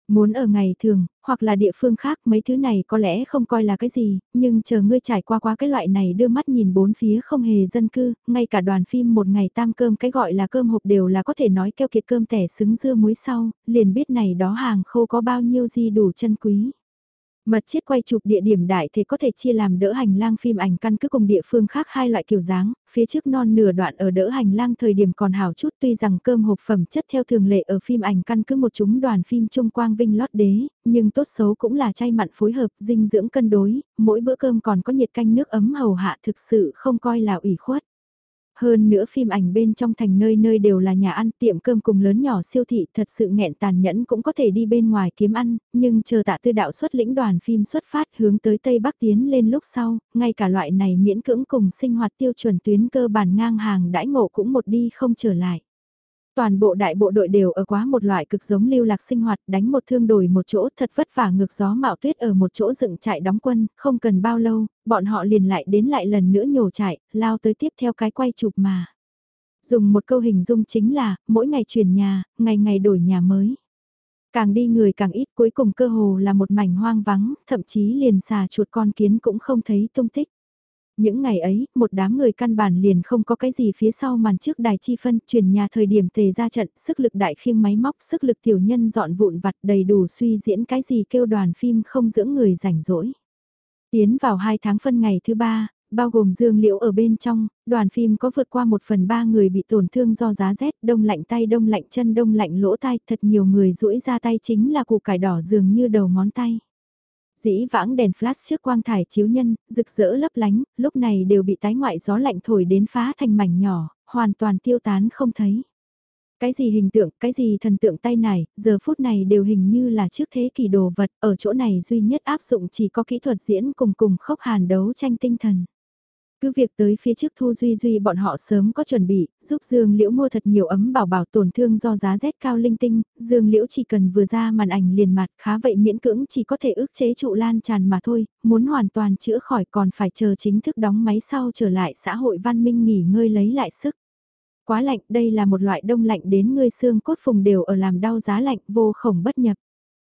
Muốn ở ngày thường, hoặc là địa phương khác mấy thứ này có lẽ không coi là cái gì, nhưng chờ ngươi trải qua qua cái loại này đưa mắt nhìn bốn phía không hề dân cư, ngay cả đoàn phim một ngày tam cơm cái gọi là cơm hộp đều là có thể nói keo kiệt cơm tẻ xứng dưa muối sau, liền biết này đó hàng khô có bao nhiêu gì đủ chân quý. Mật chiết quay chụp địa điểm đại thể có thể chia làm đỡ hành lang phim ảnh căn cứ cùng địa phương khác hai loại kiểu dáng, phía trước non nửa đoạn ở đỡ hành lang thời điểm còn hảo chút tuy rằng cơm hộp phẩm chất theo thường lệ ở phim ảnh căn cứ một chúng đoàn phim trung quang vinh lót đế, nhưng tốt xấu cũng là chay mặn phối hợp, dinh dưỡng cân đối, mỗi bữa cơm còn có nhiệt canh nước ấm hầu hạ thực sự không coi là ủy khuất. Hơn nữa phim ảnh bên trong thành nơi nơi đều là nhà ăn tiệm cơm cùng lớn nhỏ siêu thị thật sự nghẹn tàn nhẫn cũng có thể đi bên ngoài kiếm ăn, nhưng chờ tạ tư đạo xuất lĩnh đoàn phim xuất phát hướng tới Tây Bắc tiến lên lúc sau, ngay cả loại này miễn cưỡng cùng sinh hoạt tiêu chuẩn tuyến cơ bản ngang hàng đãi ngộ cũng một đi không trở lại. Toàn bộ đại bộ đội đều ở quá một loại cực giống lưu lạc sinh hoạt đánh một thương đổi một chỗ thật vất vả ngược gió mạo tuyết ở một chỗ dựng trại đóng quân, không cần bao lâu, bọn họ liền lại đến lại lần nữa nhổ trại, lao tới tiếp theo cái quay chụp mà. Dùng một câu hình dung chính là, mỗi ngày chuyển nhà, ngày ngày đổi nhà mới. Càng đi người càng ít cuối cùng cơ hồ là một mảnh hoang vắng, thậm chí liền xà chuột con kiến cũng không thấy tung tích. Những ngày ấy, một đám người căn bản liền không có cái gì phía sau màn trước đài chi phân, truyền nhà thời điểm tề ra trận, sức lực đại khiêng máy móc, sức lực tiểu nhân dọn vụn vặt đầy đủ suy diễn cái gì kêu đoàn phim không dưỡng người rảnh rỗi. Tiến vào hai tháng phân ngày thứ ba, bao gồm dương liễu ở bên trong, đoàn phim có vượt qua một phần ba người bị tổn thương do giá rét, đông lạnh tay đông lạnh chân đông lạnh lỗ tai, thật nhiều người rũi ra tay chính là củ cải đỏ dường như đầu ngón tay. Dĩ vãng đèn flash trước quang thải chiếu nhân, rực rỡ lấp lánh, lúc này đều bị tái ngoại gió lạnh thổi đến phá thành mảnh nhỏ, hoàn toàn tiêu tán không thấy. Cái gì hình tượng, cái gì thần tượng tay này, giờ phút này đều hình như là trước thế kỷ đồ vật, ở chỗ này duy nhất áp dụng chỉ có kỹ thuật diễn cùng cùng khốc hàn đấu tranh tinh thần. Cứ việc tới phía trước Thu Duy Duy bọn họ sớm có chuẩn bị, giúp Dương Liễu mua thật nhiều ấm bảo bảo tổn thương do giá rét cao linh tinh, Dương Liễu chỉ cần vừa ra màn ảnh liền mặt khá vậy miễn cưỡng chỉ có thể ức chế trụ lan tràn mà thôi, muốn hoàn toàn chữa khỏi còn phải chờ chính thức đóng máy sau trở lại xã hội văn minh nghỉ ngơi lấy lại sức. Quá lạnh đây là một loại đông lạnh đến người xương cốt phùng đều ở làm đau giá lạnh vô khổng bất nhập.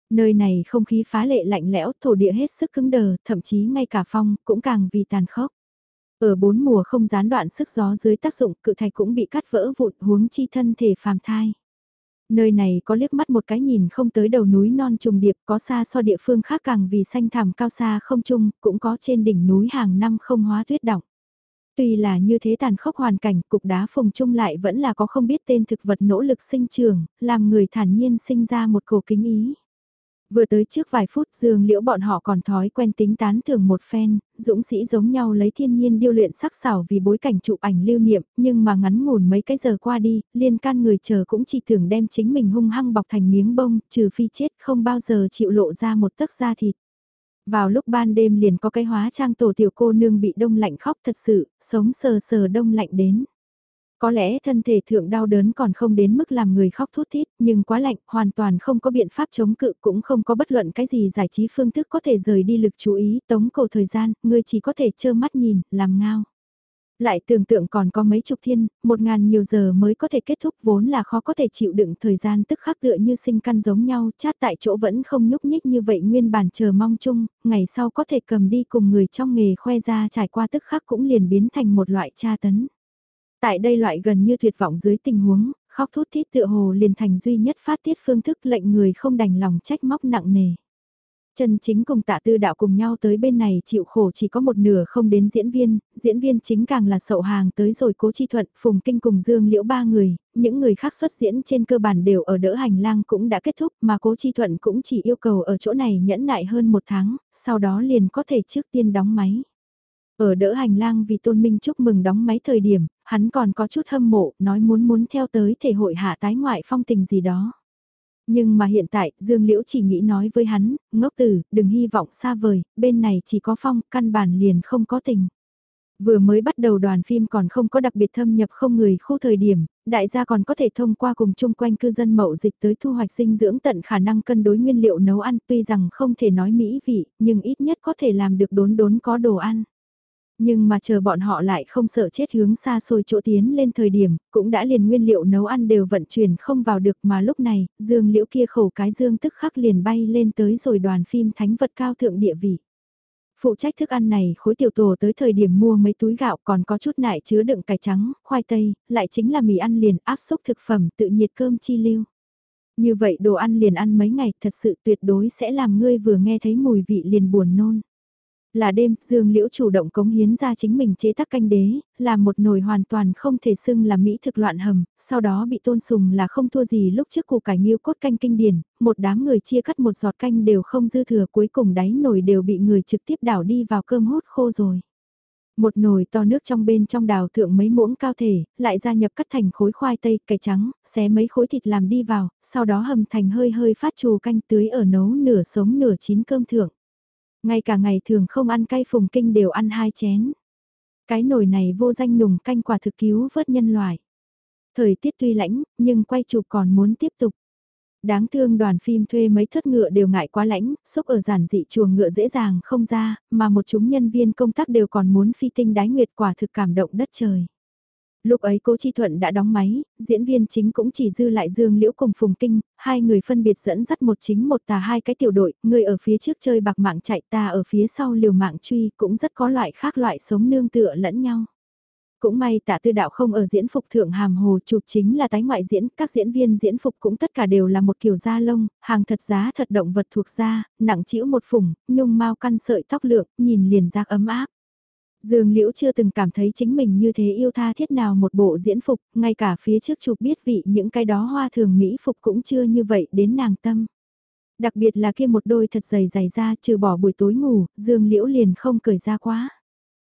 Nơi này không khí phá lệ lạnh lẽo, thổ địa hết sức cứng đờ, thậm chí ngay cả phong cũng càng vì tàn khốc. Ở bốn mùa không gián đoạn sức gió dưới tác dụng cự thạch cũng bị cắt vỡ vụn huống chi thân thể phàm thai. Nơi này có liếc mắt một cái nhìn không tới đầu núi non trùng điệp có xa so địa phương khác càng vì xanh thảm cao xa không chung, cũng có trên đỉnh núi hàng năm không hóa tuyết động. Tuy là như thế tàn khốc hoàn cảnh, cục đá phồng chung lại vẫn là có không biết tên thực vật nỗ lực sinh trưởng, làm người thản nhiên sinh ra một cổ kính ý. Vừa tới trước vài phút dương liễu bọn họ còn thói quen tính tán thường một phen, dũng sĩ giống nhau lấy thiên nhiên điêu luyện sắc xảo vì bối cảnh chụp ảnh lưu niệm, nhưng mà ngắn ngủn mấy cái giờ qua đi, liên can người chờ cũng chỉ thường đem chính mình hung hăng bọc thành miếng bông, trừ phi chết không bao giờ chịu lộ ra một tấc da thịt. Vào lúc ban đêm liền có cái hóa trang tổ tiểu cô nương bị đông lạnh khóc thật sự, sống sờ sờ đông lạnh đến. Có lẽ thân thể thượng đau đớn còn không đến mức làm người khóc thút thít, nhưng quá lạnh, hoàn toàn không có biện pháp chống cự, cũng không có bất luận cái gì giải trí phương thức có thể rời đi lực chú ý, tống cầu thời gian, người chỉ có thể trơ mắt nhìn, làm ngao. Lại tưởng tượng còn có mấy chục thiên, một ngàn nhiều giờ mới có thể kết thúc vốn là khó có thể chịu đựng thời gian tức khắc tựa như sinh căn giống nhau, chát tại chỗ vẫn không nhúc nhích như vậy nguyên bản chờ mong chung, ngày sau có thể cầm đi cùng người trong nghề khoe ra trải qua tức khắc cũng liền biến thành một loại tra tấn. Tại đây loại gần như tuyệt vọng dưới tình huống, khóc thút thít tựa hồ liền thành duy nhất phát tiết phương thức lệnh người không đành lòng trách móc nặng nề. Trần chính cùng tạ tư đạo cùng nhau tới bên này chịu khổ chỉ có một nửa không đến diễn viên, diễn viên chính càng là sậu hàng tới rồi cố chi thuận, phùng kinh cùng dương liễu ba người, những người khác xuất diễn trên cơ bản đều ở đỡ hành lang cũng đã kết thúc mà cố chi thuận cũng chỉ yêu cầu ở chỗ này nhẫn nại hơn một tháng, sau đó liền có thể trước tiên đóng máy. Ở đỡ hành lang vì tôn minh chúc mừng đóng máy thời điểm, hắn còn có chút hâm mộ, nói muốn muốn theo tới thể hội hạ tái ngoại phong tình gì đó. Nhưng mà hiện tại, Dương Liễu chỉ nghĩ nói với hắn, ngốc tử, đừng hy vọng xa vời, bên này chỉ có phong, căn bản liền không có tình. Vừa mới bắt đầu đoàn phim còn không có đặc biệt thâm nhập không người khu thời điểm, đại gia còn có thể thông qua cùng chung quanh cư dân mậu dịch tới thu hoạch dinh dưỡng tận khả năng cân đối nguyên liệu nấu ăn tuy rằng không thể nói mỹ vị, nhưng ít nhất có thể làm được đốn đốn có đồ ăn. Nhưng mà chờ bọn họ lại không sợ chết hướng xa xôi chỗ tiến lên thời điểm, cũng đã liền nguyên liệu nấu ăn đều vận chuyển không vào được mà lúc này, dương liễu kia khẩu cái dương tức khắc liền bay lên tới rồi đoàn phim thánh vật cao thượng địa vị. Phụ trách thức ăn này khối tiểu tổ tới thời điểm mua mấy túi gạo còn có chút nại chứa đựng cải trắng, khoai tây, lại chính là mì ăn liền áp xúc thực phẩm tự nhiệt cơm chi lưu. Như vậy đồ ăn liền ăn mấy ngày thật sự tuyệt đối sẽ làm ngươi vừa nghe thấy mùi vị liền buồn nôn. Là đêm, Dương Liễu chủ động cống hiến ra chính mình chế tác canh đế, là một nồi hoàn toàn không thể xưng là mỹ thực loạn hầm, sau đó bị tôn sùng là không thua gì lúc trước củ cải nghiêu cốt canh kinh điển, một đám người chia cắt một giọt canh đều không dư thừa cuối cùng đáy nồi đều bị người trực tiếp đảo đi vào cơm hốt khô rồi. Một nồi to nước trong bên trong đào thượng mấy muỗng cao thể, lại gia nhập cắt thành khối khoai tây, cải trắng, xé mấy khối thịt làm đi vào, sau đó hầm thành hơi hơi phát trù canh tưới ở nấu nửa sống nửa chín cơm thượng. Ngay cả ngày thường không ăn cay phùng kinh đều ăn hai chén. Cái nồi này vô danh nùng canh quả thực cứu vớt nhân loại. Thời tiết tuy lãnh, nhưng quay chụp còn muốn tiếp tục. Đáng thương đoàn phim thuê mấy thất ngựa đều ngại quá lãnh, xúc ở giản dị chuồng ngựa dễ dàng không ra, mà một chúng nhân viên công tác đều còn muốn phi tinh đái nguyệt quả thực cảm động đất trời. Lúc ấy Cố Chi Thuận đã đóng máy, diễn viên chính cũng chỉ dư lại Dương Liễu cùng Phùng Kinh, hai người phân biệt dẫn dắt một chính một tà hai cái tiểu đội, người ở phía trước chơi bạc mạng chạy ta ở phía sau liều mạng truy cũng rất có loại khác loại sống nương tựa lẫn nhau. Cũng may tạ tư đạo không ở diễn phục thượng hàm hồ chụp chính là tái ngoại diễn, các diễn viên diễn phục cũng tất cả đều là một kiểu da lông, hàng thật giá thật động vật thuộc da, nặng chĩu một phủng, nhung mau căn sợi tóc lượng, nhìn liền giác ấm áp. Dương Liễu chưa từng cảm thấy chính mình như thế yêu tha thiết nào một bộ diễn phục, ngay cả phía trước chụp biết vị những cái đó hoa thường Mỹ phục cũng chưa như vậy đến nàng tâm. Đặc biệt là kia một đôi thật dày dày ra trừ bỏ buổi tối ngủ, Dương Liễu liền không cởi ra quá.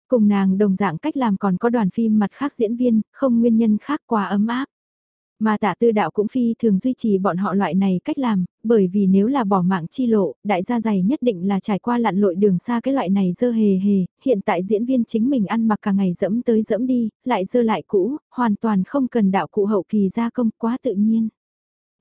Cùng nàng đồng dạng cách làm còn có đoàn phim mặt khác diễn viên, không nguyên nhân khác quá ấm áp. Mà tạ tư đạo cũng phi thường duy trì bọn họ loại này cách làm, bởi vì nếu là bỏ mạng chi lộ, đại gia dày nhất định là trải qua lặn lội đường xa cái loại này dơ hề hề, hiện tại diễn viên chính mình ăn mặc cả ngày dẫm tới dẫm đi, lại dơ lại cũ, hoàn toàn không cần đạo cụ hậu kỳ gia công quá tự nhiên.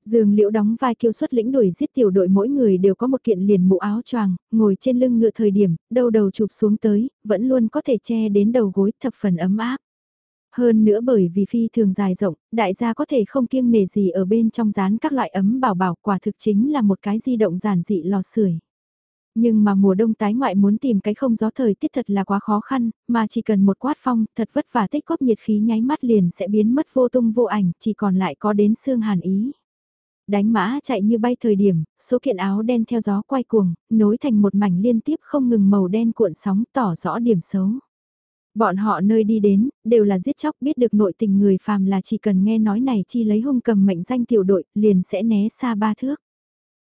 Dương Liễu đóng vai kiêu xuất lĩnh đuổi giết tiểu đội mỗi người đều có một kiện liền mũ áo choàng, ngồi trên lưng ngựa thời điểm, đầu đầu chụp xuống tới, vẫn luôn có thể che đến đầu gối thập phần ấm áp. Hơn nữa bởi vì phi thường dài rộng, đại gia có thể không kiêng nề gì ở bên trong dán các loại ấm bảo bảo quả thực chính là một cái di động giản dị lò sưởi. Nhưng mà mùa đông tái ngoại muốn tìm cái không gió thời tiết thật là quá khó khăn, mà chỉ cần một quát phong, thật vất vả tích góp nhiệt khí nháy mắt liền sẽ biến mất vô tung vô ảnh, chỉ còn lại có đến xương hàn ý. Đánh mã chạy như bay thời điểm, số kiện áo đen theo gió quay cuồng, nối thành một mảnh liên tiếp không ngừng màu đen cuộn sóng tỏ rõ điểm xấu. Bọn họ nơi đi đến, đều là giết chóc biết được nội tình người phàm là chỉ cần nghe nói này chi lấy hung cầm mệnh danh tiểu đội, liền sẽ né xa ba thước.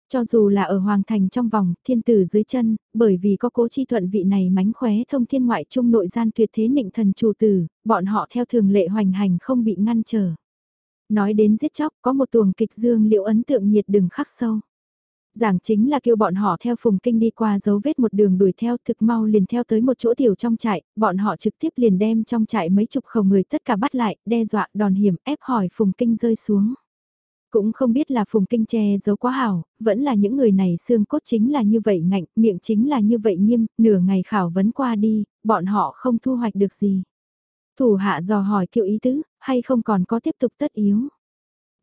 Cho dù là ở Hoàng Thành trong vòng, thiên tử dưới chân, bởi vì có cố chi thuận vị này mánh khóe thông thiên ngoại trung nội gian tuyệt thế nịnh thần chủ tử, bọn họ theo thường lệ hoành hành không bị ngăn trở. Nói đến giết chóc có một tuồng kịch dương liệu ấn tượng nhiệt đừng khắc sâu. Giảng chính là kêu bọn họ theo phùng kinh đi qua dấu vết một đường đuổi theo thực mau liền theo tới một chỗ tiểu trong trại, bọn họ trực tiếp liền đem trong trại mấy chục khẩu người tất cả bắt lại, đe dọa đòn hiểm ép hỏi phùng kinh rơi xuống. Cũng không biết là phùng kinh che giấu quá hảo, vẫn là những người này xương cốt chính là như vậy ngạnh, miệng chính là như vậy nghiêm, nửa ngày khảo vấn qua đi, bọn họ không thu hoạch được gì. Thủ hạ dò hỏi kiệu ý tứ, hay không còn có tiếp tục tất yếu.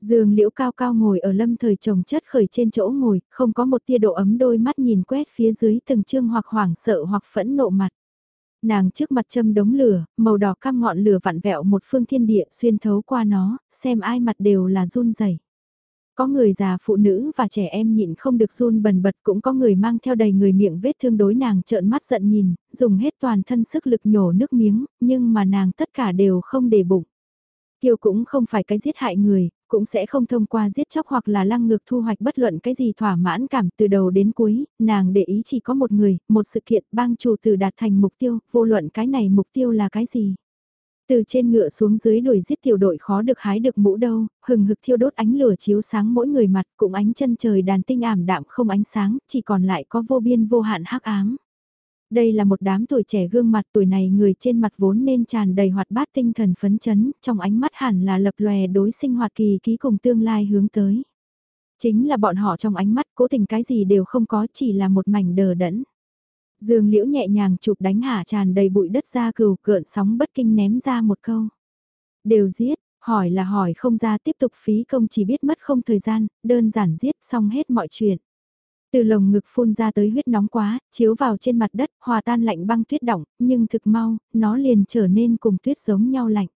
Dương liễu cao cao ngồi ở lâm thời trồng chất khởi trên chỗ ngồi, không có một tia độ ấm đôi mắt nhìn quét phía dưới từng chương hoặc hoảng sợ hoặc phẫn nộ mặt. Nàng trước mặt châm đống lửa, màu đỏ cam ngọn lửa vặn vẹo một phương thiên địa xuyên thấu qua nó, xem ai mặt đều là run rẩy. Có người già phụ nữ và trẻ em nhịn không được run bần bật cũng có người mang theo đầy người miệng vết thương đối nàng trợn mắt giận nhìn, dùng hết toàn thân sức lực nhổ nước miếng, nhưng mà nàng tất cả đều không để bụng. Kiều cũng không phải cái giết hại người, cũng sẽ không thông qua giết chóc hoặc là lăng ngược thu hoạch bất luận cái gì thỏa mãn cảm từ đầu đến cuối, nàng để ý chỉ có một người, một sự kiện bang chủ từ đạt thành mục tiêu, vô luận cái này mục tiêu là cái gì. Từ trên ngựa xuống dưới đuổi giết tiểu đội khó được hái được mũ đâu, hừng hực thiêu đốt ánh lửa chiếu sáng mỗi người mặt, cũng ánh chân trời đàn tinh ảm đạm không ánh sáng, chỉ còn lại có vô biên vô hạn hắc ám. Đây là một đám tuổi trẻ gương mặt tuổi này người trên mặt vốn nên tràn đầy hoạt bát tinh thần phấn chấn, trong ánh mắt hẳn là lập lòe đối sinh hoạt kỳ ký cùng tương lai hướng tới. Chính là bọn họ trong ánh mắt cố tình cái gì đều không có chỉ là một mảnh đờ đẫn. Dương liễu nhẹ nhàng chụp đánh hạ tràn đầy bụi đất ra cừu cợn sóng bất kinh ném ra một câu. Đều giết, hỏi là hỏi không ra tiếp tục phí công chỉ biết mất không thời gian, đơn giản giết xong hết mọi chuyện. Từ lồng ngực phun ra tới huyết nóng quá, chiếu vào trên mặt đất, hòa tan lạnh băng tuyết động, nhưng thực mau, nó liền trở nên cùng tuyết giống nhau lạnh.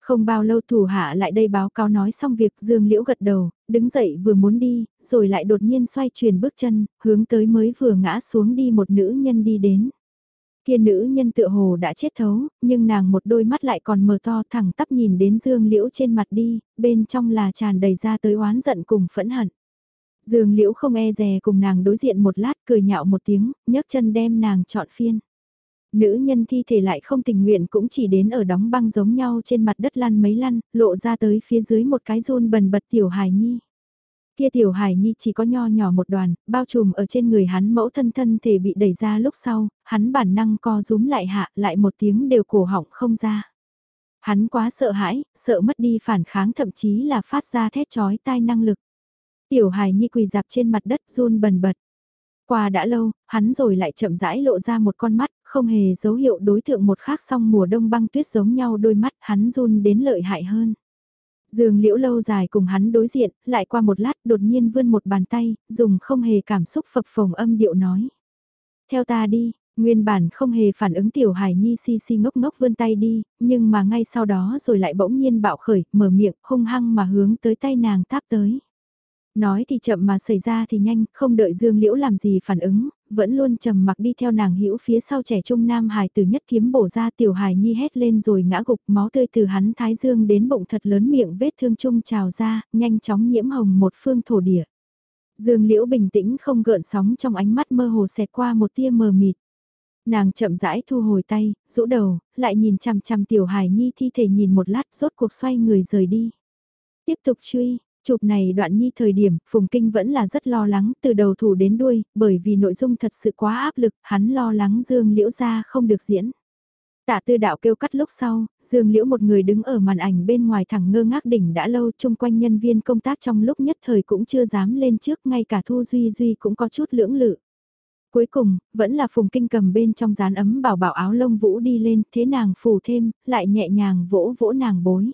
Không bao lâu thủ hạ lại đây báo cáo nói xong việc Dương Liễu gật đầu, đứng dậy vừa muốn đi, rồi lại đột nhiên xoay chuyển bước chân, hướng tới mới vừa ngã xuống đi một nữ nhân đi đến. Kia nữ nhân tựa hồ đã chết thấu, nhưng nàng một đôi mắt lại còn mờ to thẳng tắp nhìn đến Dương Liễu trên mặt đi, bên trong là tràn đầy ra tới oán giận cùng phẫn hận. Dương Liễu không e dè cùng nàng đối diện một lát cười nhạo một tiếng, nhấc chân đem nàng chọn phiên. Nữ nhân thi thể lại không tình nguyện cũng chỉ đến ở đóng băng giống nhau trên mặt đất lăn mấy lăn, lộ ra tới phía dưới một cái run bần bật tiểu hài nhi. Kia tiểu hài nhi chỉ có nho nhỏ một đoàn, bao trùm ở trên người hắn mẫu thân thân thể bị đẩy ra lúc sau, hắn bản năng co rúm lại hạ lại một tiếng đều cổ họng không ra. Hắn quá sợ hãi, sợ mất đi phản kháng thậm chí là phát ra thét chói tai năng lực. Tiểu hài nhi quỳ dạp trên mặt đất run bần bật. Qua đã lâu, hắn rồi lại chậm rãi lộ ra một con mắt, không hề dấu hiệu đối tượng một khác song mùa đông băng tuyết giống nhau đôi mắt hắn run đến lợi hại hơn. Dương liễu lâu dài cùng hắn đối diện, lại qua một lát đột nhiên vươn một bàn tay, dùng không hề cảm xúc phập phồng âm điệu nói. Theo ta đi, nguyên bản không hề phản ứng tiểu hải nhi si si ngốc ngốc vươn tay đi, nhưng mà ngay sau đó rồi lại bỗng nhiên bạo khởi, mở miệng hung hăng mà hướng tới tay nàng táp tới. Nói thì chậm mà xảy ra thì nhanh, không đợi Dương Liễu làm gì phản ứng, vẫn luôn trầm mặc đi theo nàng hữu phía sau trẻ trung nam hài từ nhất kiếm bổ ra tiểu hài nhi hét lên rồi ngã gục máu tươi từ hắn thái dương đến bụng thật lớn miệng vết thương trung trào ra, nhanh chóng nhiễm hồng một phương thổ địa. Dương Liễu bình tĩnh không gợn sóng trong ánh mắt mơ hồ xẹt qua một tia mờ mịt. Nàng chậm rãi thu hồi tay, rũ đầu, lại nhìn chằm chằm tiểu hài nhi thi thể nhìn một lát rốt cuộc xoay người rời đi. Tiếp tục truy, Chụp này đoạn nhi thời điểm, Phùng Kinh vẫn là rất lo lắng từ đầu thủ đến đuôi, bởi vì nội dung thật sự quá áp lực, hắn lo lắng Dương Liễu ra không được diễn. Tạ tư đạo kêu cắt lúc sau, Dương Liễu một người đứng ở màn ảnh bên ngoài thẳng ngơ ngác đỉnh đã lâu chung quanh nhân viên công tác trong lúc nhất thời cũng chưa dám lên trước ngay cả Thu Duy Duy cũng có chút lưỡng lự. Cuối cùng, vẫn là Phùng Kinh cầm bên trong dán ấm bảo bảo áo lông vũ đi lên, thế nàng phủ thêm, lại nhẹ nhàng vỗ vỗ nàng bối.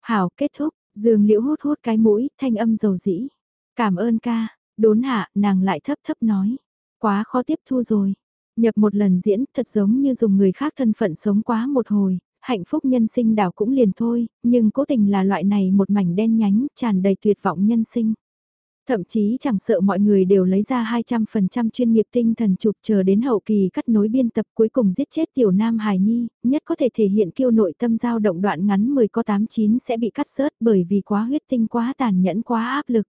Hảo kết thúc, Dương Liễu hốt hốt cái mũi, thanh âm dầu dĩ. Cảm ơn ca, đốn hạ, nàng lại thấp thấp nói. Quá khó tiếp thu rồi. Nhập một lần diễn thật giống như dùng người khác thân phận sống quá một hồi, hạnh phúc nhân sinh đảo cũng liền thôi, nhưng cố tình là loại này một mảnh đen nhánh, tràn đầy tuyệt vọng nhân sinh. Thậm chí chẳng sợ mọi người đều lấy ra 200% chuyên nghiệp tinh thần chụp chờ đến hậu kỳ cắt nối biên tập cuối cùng giết chết tiểu nam hài nhi, nhất có thể thể hiện kiêu nội tâm giao động đoạn ngắn 10 có 89 sẽ bị cắt rớt bởi vì quá huyết tinh quá tàn nhẫn quá áp lực.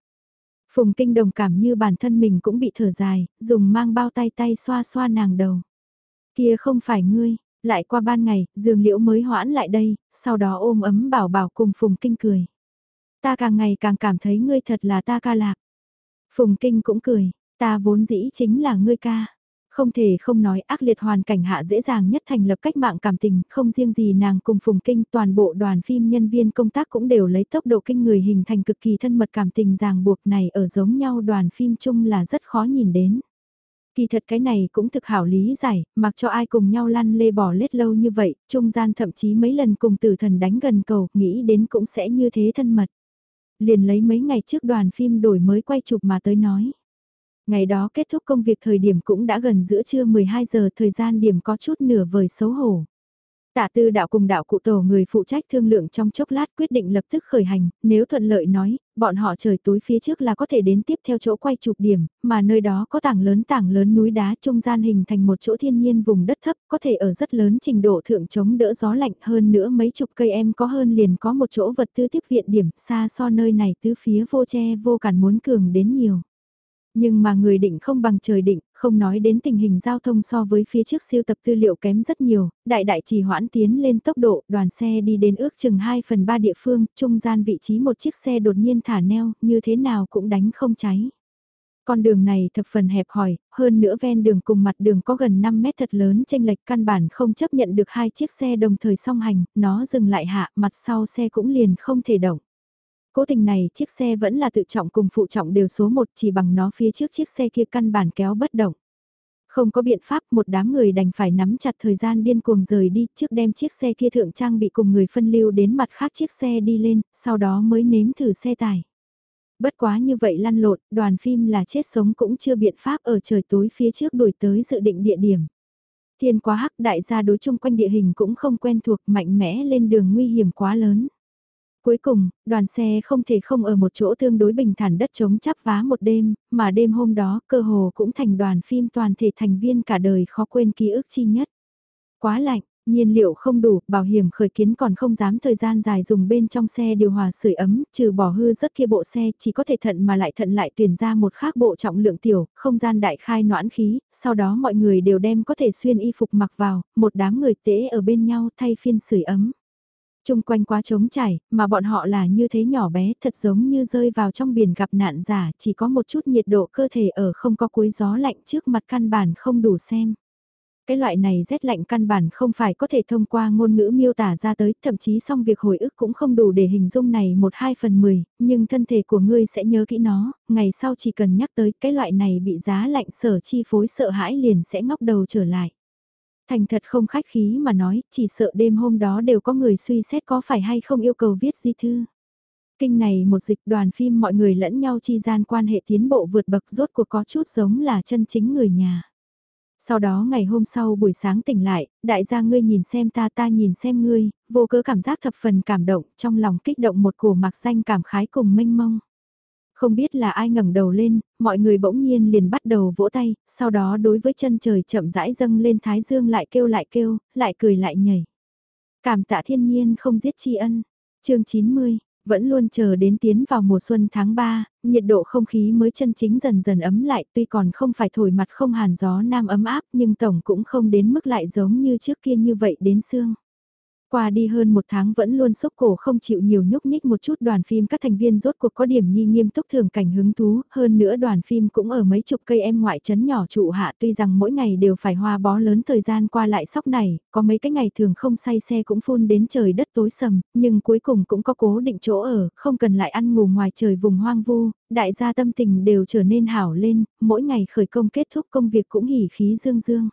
Phùng kinh đồng cảm như bản thân mình cũng bị thở dài, dùng mang bao tay tay xoa xoa nàng đầu. Kia không phải ngươi, lại qua ban ngày, dương liễu mới hoãn lại đây, sau đó ôm ấm bảo bảo cùng Phùng kinh cười. Ta càng ngày càng cảm thấy ngươi thật là ta ca lạc. Phùng Kinh cũng cười, ta vốn dĩ chính là ngươi ca. Không thể không nói ác liệt hoàn cảnh hạ dễ dàng nhất thành lập cách mạng cảm tình, không riêng gì nàng cùng Phùng Kinh toàn bộ đoàn phim nhân viên công tác cũng đều lấy tốc độ kinh người hình thành cực kỳ thân mật cảm tình ràng buộc này ở giống nhau đoàn phim chung là rất khó nhìn đến. Kỳ thật cái này cũng thực hảo lý giải, mặc cho ai cùng nhau lăn lê bỏ lết lâu như vậy, trung gian thậm chí mấy lần cùng tử thần đánh gần cầu, nghĩ đến cũng sẽ như thế thân mật liền lấy mấy ngày trước đoàn phim đổi mới quay chụp mà tới nói. Ngày đó kết thúc công việc thời điểm cũng đã gần giữa trưa 12 giờ thời gian điểm có chút nửa vời xấu hổ. Tạ tư đạo cùng đạo cụ tổ người phụ trách thương lượng trong chốc lát quyết định lập tức khởi hành, nếu thuận lợi nói, bọn họ trời tối phía trước là có thể đến tiếp theo chỗ quay chụp điểm, mà nơi đó có tảng lớn tảng lớn núi đá trung gian hình thành một chỗ thiên nhiên vùng đất thấp, có thể ở rất lớn trình độ thượng chống đỡ gió lạnh hơn nữa mấy chục cây em có hơn liền có một chỗ vật tư tiếp viện điểm xa so nơi này tứ phía vô che vô cản muốn cường đến nhiều. Nhưng mà người định không bằng trời định, không nói đến tình hình giao thông so với phía trước siêu tập tư liệu kém rất nhiều, đại đại chỉ hoãn tiến lên tốc độ, đoàn xe đi đến ước chừng 2 phần 3 địa phương, trung gian vị trí một chiếc xe đột nhiên thả neo, như thế nào cũng đánh không cháy. Con đường này thập phần hẹp hòi, hơn nữa ven đường cùng mặt đường có gần 5 mét thật lớn tranh lệch căn bản không chấp nhận được hai chiếc xe đồng thời song hành, nó dừng lại hạ, mặt sau xe cũng liền không thể động. Cố tình này chiếc xe vẫn là tự trọng cùng phụ trọng đều số 1 chỉ bằng nó phía trước chiếc xe kia căn bản kéo bất động. Không có biện pháp một đám người đành phải nắm chặt thời gian điên cuồng rời đi trước đem chiếc xe kia thượng trang bị cùng người phân lưu đến mặt khác chiếc xe đi lên, sau đó mới nếm thử xe tải. Bất quá như vậy lăn lộn, đoàn phim là chết sống cũng chưa biện pháp ở trời tối phía trước đuổi tới dự định địa điểm. Thiên quá hắc đại gia đối chung quanh địa hình cũng không quen thuộc mạnh mẽ lên đường nguy hiểm quá lớn. Cuối cùng, đoàn xe không thể không ở một chỗ tương đối bình thản đất chống chắp vá một đêm, mà đêm hôm đó cơ hồ cũng thành đoàn phim toàn thể thành viên cả đời khó quên ký ức chi nhất. Quá lạnh, nhiên liệu không đủ, bảo hiểm khởi kiến còn không dám thời gian dài dùng bên trong xe điều hòa sưởi ấm, trừ bỏ hư rất kia bộ xe chỉ có thể thận mà lại thận lại tuyển ra một khác bộ trọng lượng tiểu, không gian đại khai noãn khí, sau đó mọi người đều đem có thể xuyên y phục mặc vào, một đám người tễ ở bên nhau thay phiên sưởi ấm. Trung quanh quá trống trải, mà bọn họ là như thế nhỏ bé thật giống như rơi vào trong biển gặp nạn giả chỉ có một chút nhiệt độ cơ thể ở không có cuối gió lạnh trước mặt căn bản không đủ xem. Cái loại này rét lạnh căn bản không phải có thể thông qua ngôn ngữ miêu tả ra tới, thậm chí song việc hồi ức cũng không đủ để hình dung này một hai phần mười, nhưng thân thể của ngươi sẽ nhớ kỹ nó, ngày sau chỉ cần nhắc tới cái loại này bị giá lạnh sở chi phối sợ hãi liền sẽ ngóc đầu trở lại. Thành thật không khách khí mà nói, chỉ sợ đêm hôm đó đều có người suy xét có phải hay không yêu cầu viết di thư. Kinh này một dịch đoàn phim mọi người lẫn nhau chi gian quan hệ tiến bộ vượt bậc rốt cuộc có chút giống là chân chính người nhà. Sau đó ngày hôm sau buổi sáng tỉnh lại, đại gia ngươi nhìn xem ta ta nhìn xem ngươi, vô cớ cảm giác thập phần cảm động, trong lòng kích động một cổ mặc xanh cảm khái cùng mênh mông. Không biết là ai ngẩng đầu lên, mọi người bỗng nhiên liền bắt đầu vỗ tay, sau đó đối với chân trời chậm rãi dâng lên thái dương lại kêu lại kêu, lại cười lại nhảy. Cảm tạ thiên nhiên không giết tri ân. chương 90, vẫn luôn chờ đến tiến vào mùa xuân tháng 3, nhiệt độ không khí mới chân chính dần dần ấm lại tuy còn không phải thổi mặt không hàn gió nam ấm áp nhưng tổng cũng không đến mức lại giống như trước kia như vậy đến xương. Qua đi hơn một tháng vẫn luôn sốc cổ không chịu nhiều nhúc nhích một chút đoàn phim các thành viên rốt cuộc có điểm nhi nghiêm túc thường cảnh hứng thú, hơn nữa đoàn phim cũng ở mấy chục cây em ngoại trấn nhỏ trụ hạ tuy rằng mỗi ngày đều phải hoa bó lớn thời gian qua lại sóc này, có mấy cái ngày thường không say xe cũng phun đến trời đất tối sầm, nhưng cuối cùng cũng có cố định chỗ ở, không cần lại ăn ngủ ngoài trời vùng hoang vu, đại gia tâm tình đều trở nên hảo lên, mỗi ngày khởi công kết thúc công việc cũng hỉ khí dương dương.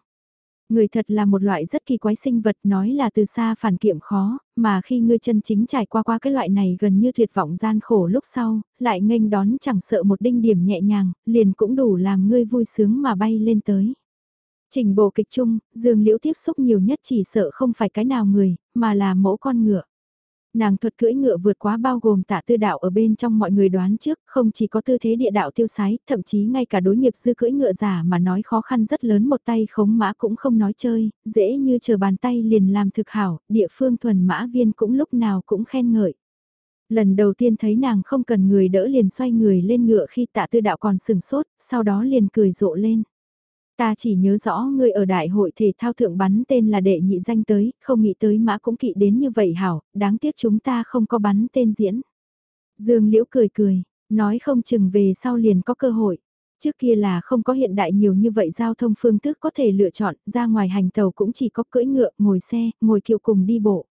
Người thật là một loại rất kỳ quái sinh vật nói là từ xa phản kiệm khó, mà khi ngươi chân chính trải qua qua cái loại này gần như tuyệt vọng gian khổ lúc sau, lại nghênh đón chẳng sợ một đinh điểm nhẹ nhàng, liền cũng đủ làm ngươi vui sướng mà bay lên tới. Trình bộ kịch chung, Dương Liễu tiếp xúc nhiều nhất chỉ sợ không phải cái nào người, mà là mẫu con ngựa. Nàng thuật cưỡi ngựa vượt quá bao gồm tạ tư đạo ở bên trong mọi người đoán trước, không chỉ có tư thế địa đạo tiêu sái, thậm chí ngay cả đối nghiệp dư cưỡi ngựa giả mà nói khó khăn rất lớn một tay khống mã cũng không nói chơi, dễ như chờ bàn tay liền làm thực hảo, địa phương thuần mã viên cũng lúc nào cũng khen ngợi. Lần đầu tiên thấy nàng không cần người đỡ liền xoay người lên ngựa khi tạ tư đạo còn sừng sốt, sau đó liền cười rộ lên. Ta chỉ nhớ rõ người ở đại hội thể thao thượng bắn tên là đệ nhị danh tới, không nghĩ tới mã cũng kỵ đến như vậy hảo, đáng tiếc chúng ta không có bắn tên diễn. Dương Liễu cười cười, nói không chừng về sau liền có cơ hội. Trước kia là không có hiện đại nhiều như vậy giao thông phương thức có thể lựa chọn, ra ngoài hành tàu cũng chỉ có cưỡi ngựa, ngồi xe, ngồi kiệu cùng đi bộ.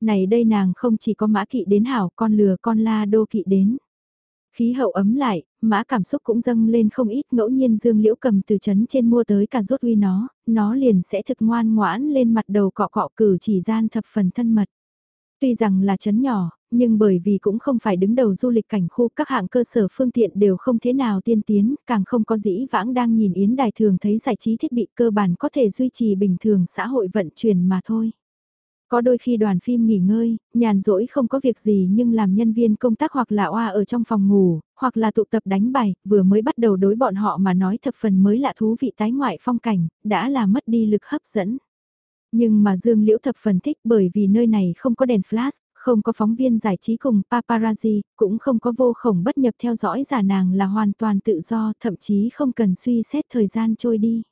Này đây nàng không chỉ có mã kỵ đến hảo, con lừa con la đô kỵ đến. Khí hậu ấm lại, mã cảm xúc cũng dâng lên không ít ngẫu nhiên dương liễu cầm từ chấn trên mua tới cả rốt uy nó, nó liền sẽ thực ngoan ngoãn lên mặt đầu cọ cọ cử chỉ gian thập phần thân mật. Tuy rằng là chấn nhỏ, nhưng bởi vì cũng không phải đứng đầu du lịch cảnh khu các hạng cơ sở phương tiện đều không thế nào tiên tiến, càng không có dĩ vãng đang nhìn yến đài thường thấy giải trí thiết bị cơ bản có thể duy trì bình thường xã hội vận chuyển mà thôi. Có đôi khi đoàn phim nghỉ ngơi, nhàn rỗi không có việc gì nhưng làm nhân viên công tác hoặc là oa ở trong phòng ngủ, hoặc là tụ tập đánh bài, vừa mới bắt đầu đối bọn họ mà nói thập phần mới lạ thú vị tái ngoại phong cảnh, đã là mất đi lực hấp dẫn. Nhưng mà Dương Liễu thập phần thích bởi vì nơi này không có đèn flash, không có phóng viên giải trí cùng paparazzi, cũng không có vô khổng bất nhập theo dõi giả nàng là hoàn toàn tự do, thậm chí không cần suy xét thời gian trôi đi.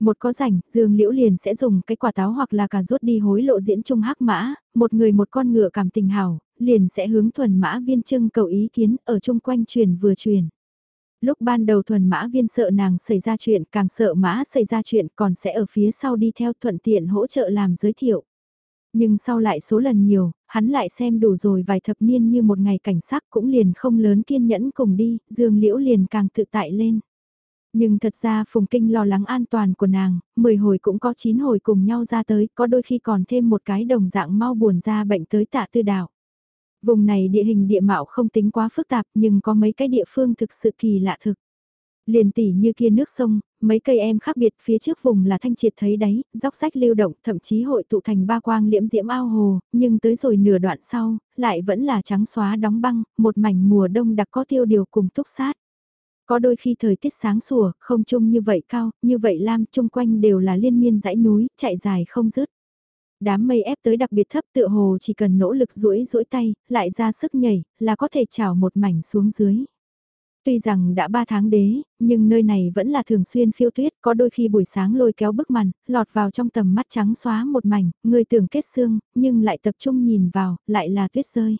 Một có rảnh, Dương Liễu liền sẽ dùng cái quả táo hoặc là cà rốt đi hối lộ diễn trung hắc mã, một người một con ngựa cảm tình hảo, liền sẽ hướng thuần mã viên trưng cầu ý kiến ở chung quanh truyền vừa truyền. Lúc ban đầu thuần mã viên sợ nàng xảy ra chuyện, càng sợ mã xảy ra chuyện còn sẽ ở phía sau đi theo thuận tiện hỗ trợ làm giới thiệu. Nhưng sau lại số lần nhiều, hắn lại xem đủ rồi vài thập niên như một ngày cảnh sát cũng liền không lớn kiên nhẫn cùng đi, Dương Liễu liền càng tự tại lên. Nhưng thật ra Phùng Kinh lo lắng an toàn của nàng, 10 hồi cũng có 9 hồi cùng nhau ra tới, có đôi khi còn thêm một cái đồng dạng mau buồn ra bệnh tới tạ tư đạo. Vùng này địa hình địa mạo không tính quá phức tạp nhưng có mấy cái địa phương thực sự kỳ lạ thực. Liền tỉ như kia nước sông, mấy cây em khác biệt phía trước vùng là thanh triệt thấy đáy, dốc sách lưu động, thậm chí hội tụ thành ba quang liễm diễm ao hồ, nhưng tới rồi nửa đoạn sau, lại vẫn là trắng xóa đóng băng, một mảnh mùa đông đặc có tiêu điều cùng túc sát. Có đôi khi thời tiết sáng sủa, không trung như vậy cao, như vậy lam, chung quanh đều là liên miên dãy núi, chạy dài không dứt. Đám mây ép tới đặc biệt thấp tựa hồ chỉ cần nỗ lực duỗi duỗi tay, lại ra sức nhảy, là có thể chảo một mảnh xuống dưới. Tuy rằng đã 3 tháng đế, nhưng nơi này vẫn là thường xuyên phiêu tuyết, có đôi khi buổi sáng lôi kéo bức màn, lọt vào trong tầm mắt trắng xóa một mảnh, người tưởng kết xương, nhưng lại tập trung nhìn vào, lại là tuyết rơi.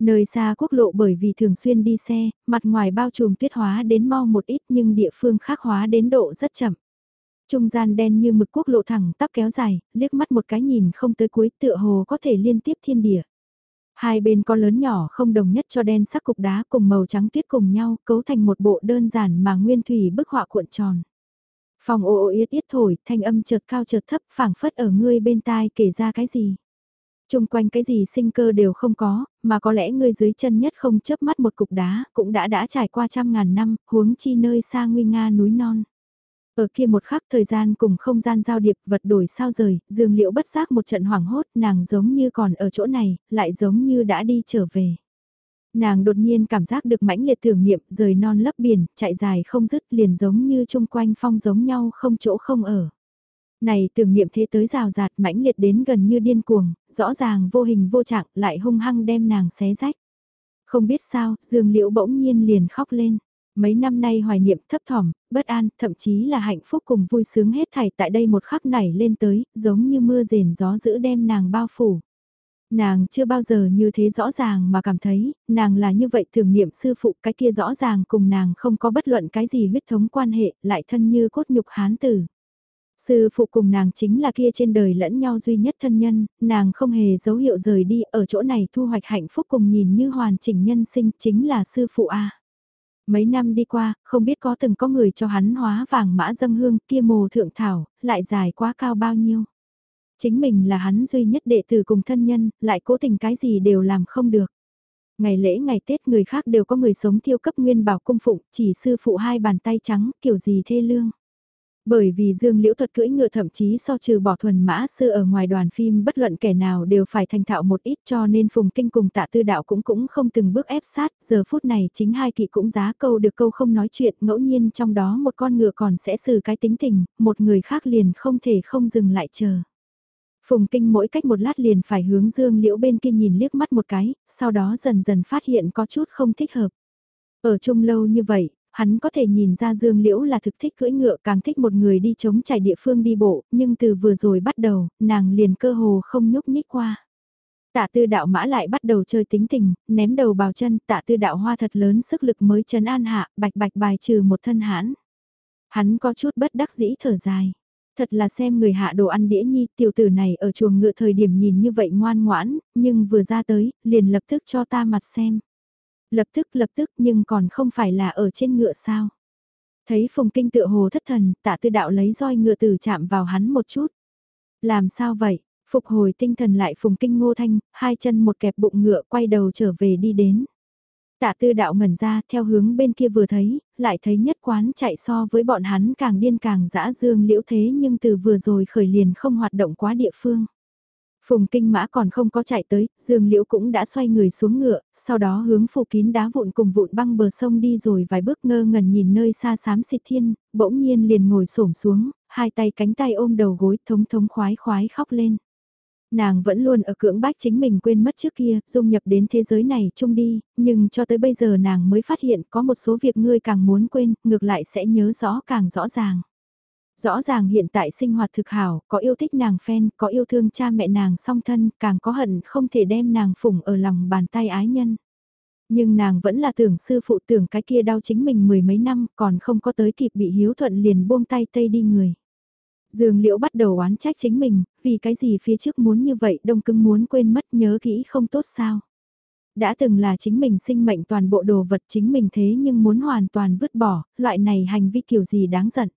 Nơi xa quốc lộ bởi vì thường xuyên đi xe, mặt ngoài bao trùm tuyết hóa đến mau một ít nhưng địa phương khác hóa đến độ rất chậm. Trung gian đen như mực quốc lộ thẳng tắp kéo dài, liếc mắt một cái nhìn không tới cuối tựa hồ có thể liên tiếp thiên địa. Hai bên có lớn nhỏ không đồng nhất cho đen sắc cục đá cùng màu trắng tuyết cùng nhau cấu thành một bộ đơn giản mà nguyên thủy bức họa cuộn tròn. Phòng ô ô yết yết thổi, thanh âm chợt cao chợt thấp phảng phất ở ngươi bên tai kể ra cái gì. Trung quanh cái gì sinh cơ đều không có, mà có lẽ ngươi dưới chân nhất không chớp mắt một cục đá, cũng đã đã trải qua trăm ngàn năm, huống chi nơi xa nguy nga núi non. Ở kia một khắc thời gian cùng không gian giao điệp vật đổi sao rời, dương liễu bất giác một trận hoảng hốt, nàng giống như còn ở chỗ này, lại giống như đã đi trở về. Nàng đột nhiên cảm giác được mãnh liệt tưởng niệm rời non lấp biển, chạy dài không dứt liền giống như chung quanh phong giống nhau không chỗ không ở. Này tưởng niệm thế tới rào rạt mãnh liệt đến gần như điên cuồng, rõ ràng vô hình vô trạng lại hung hăng đem nàng xé rách. Không biết sao, Dương Liễu bỗng nhiên liền khóc lên. Mấy năm nay hoài niệm thấp thỏm, bất an, thậm chí là hạnh phúc cùng vui sướng hết thảy tại đây một khắc này lên tới, giống như mưa rền gió giữ đem nàng bao phủ. Nàng chưa bao giờ như thế rõ ràng mà cảm thấy, nàng là như vậy thường niệm sư phụ cái kia rõ ràng cùng nàng không có bất luận cái gì huyết thống quan hệ, lại thân như cốt nhục hán tử. Sư phụ cùng nàng chính là kia trên đời lẫn nhau duy nhất thân nhân, nàng không hề dấu hiệu rời đi ở chỗ này thu hoạch hạnh phúc cùng nhìn như hoàn chỉnh nhân sinh chính là sư phụ A. Mấy năm đi qua, không biết có từng có người cho hắn hóa vàng mã dâng hương kia mồ thượng thảo, lại dài quá cao bao nhiêu. Chính mình là hắn duy nhất đệ tử cùng thân nhân, lại cố tình cái gì đều làm không được. Ngày lễ ngày Tết người khác đều có người sống thiêu cấp nguyên bảo cung phụng, chỉ sư phụ hai bàn tay trắng, kiểu gì thê lương. Bởi vì Dương Liễu thuật cưỡi ngựa thậm chí so trừ bỏ thuần mã sư ở ngoài đoàn phim bất luận kẻ nào đều phải thành thạo một ít cho nên Phùng Kinh cùng tạ tư đạo cũng cũng không từng bước ép sát, giờ phút này chính hai kỵ cũng giá câu được câu không nói chuyện, ngẫu nhiên trong đó một con ngựa còn sẽ xử cái tính tình, một người khác liền không thể không dừng lại chờ. Phùng Kinh mỗi cách một lát liền phải hướng Dương Liễu bên kia nhìn liếc mắt một cái, sau đó dần dần phát hiện có chút không thích hợp. Ở chung lâu như vậy, hắn có thể nhìn ra Dương Liễu là thực thích cưỡi ngựa càng thích một người đi chống trải địa phương đi bộ, nhưng từ vừa rồi bắt đầu, nàng liền cơ hồ không nhúc nhích qua. Tạ tư đạo mã lại bắt đầu chơi tính tình, ném đầu bào chân, tạ tư đạo hoa thật lớn sức lực mới chấn an hạ, bạch bạch bài trừ một thân hãn. Hắn có chút bất đắc dĩ thở dài. Thật là xem người hạ đồ ăn đĩa nhi, tiểu tử này ở chuồng ngựa thời điểm nhìn như vậy ngoan ngoãn, nhưng vừa ra tới, liền lập tức cho ta mặt xem. Lập tức lập tức nhưng còn không phải là ở trên ngựa sao. Thấy phùng kinh tựa hồ thất thần, tạ tư đạo lấy roi ngựa từ chạm vào hắn một chút. Làm sao vậy? Phục hồi tinh thần lại phùng kinh ngô thanh, hai chân một kẹp bụng ngựa quay đầu trở về đi đến. Tạ tư đạo ngẩn ra theo hướng bên kia vừa thấy, lại thấy nhất quán chạy so với bọn hắn càng điên càng dã dương liễu thế nhưng từ vừa rồi khởi liền không hoạt động quá địa phương. Phùng kinh mã còn không có chạy tới, dương liễu cũng đã xoay người xuống ngựa, sau đó hướng phủ kín đá vụn cùng vụn băng bờ sông đi rồi vài bước ngơ ngẩn nhìn nơi xa xám xịt thiên, bỗng nhiên liền ngồi xổm xuống, hai tay cánh tay ôm đầu gối thống thống khoái khoái khóc lên. Nàng vẫn luôn ở cưỡng bách chính mình quên mất trước kia, dung nhập đến thế giới này chung đi, nhưng cho tới bây giờ nàng mới phát hiện có một số việc ngươi càng muốn quên, ngược lại sẽ nhớ rõ càng rõ ràng. Rõ ràng hiện tại sinh hoạt thực hảo, có yêu thích nàng phen, có yêu thương cha mẹ nàng song thân, càng có hận không thể đem nàng phủng ở lòng bàn tay ái nhân. Nhưng nàng vẫn là tưởng sư phụ tưởng cái kia đau chính mình mười mấy năm, còn không có tới kịp bị hiếu thuận liền buông tay tây đi người. Dương Liễu bắt đầu oán trách chính mình, vì cái gì phía trước muốn như vậy đông cứng muốn quên mất nhớ kỹ không tốt sao. Đã từng là chính mình sinh mệnh toàn bộ đồ vật chính mình thế nhưng muốn hoàn toàn vứt bỏ, loại này hành vi kiểu gì đáng giận.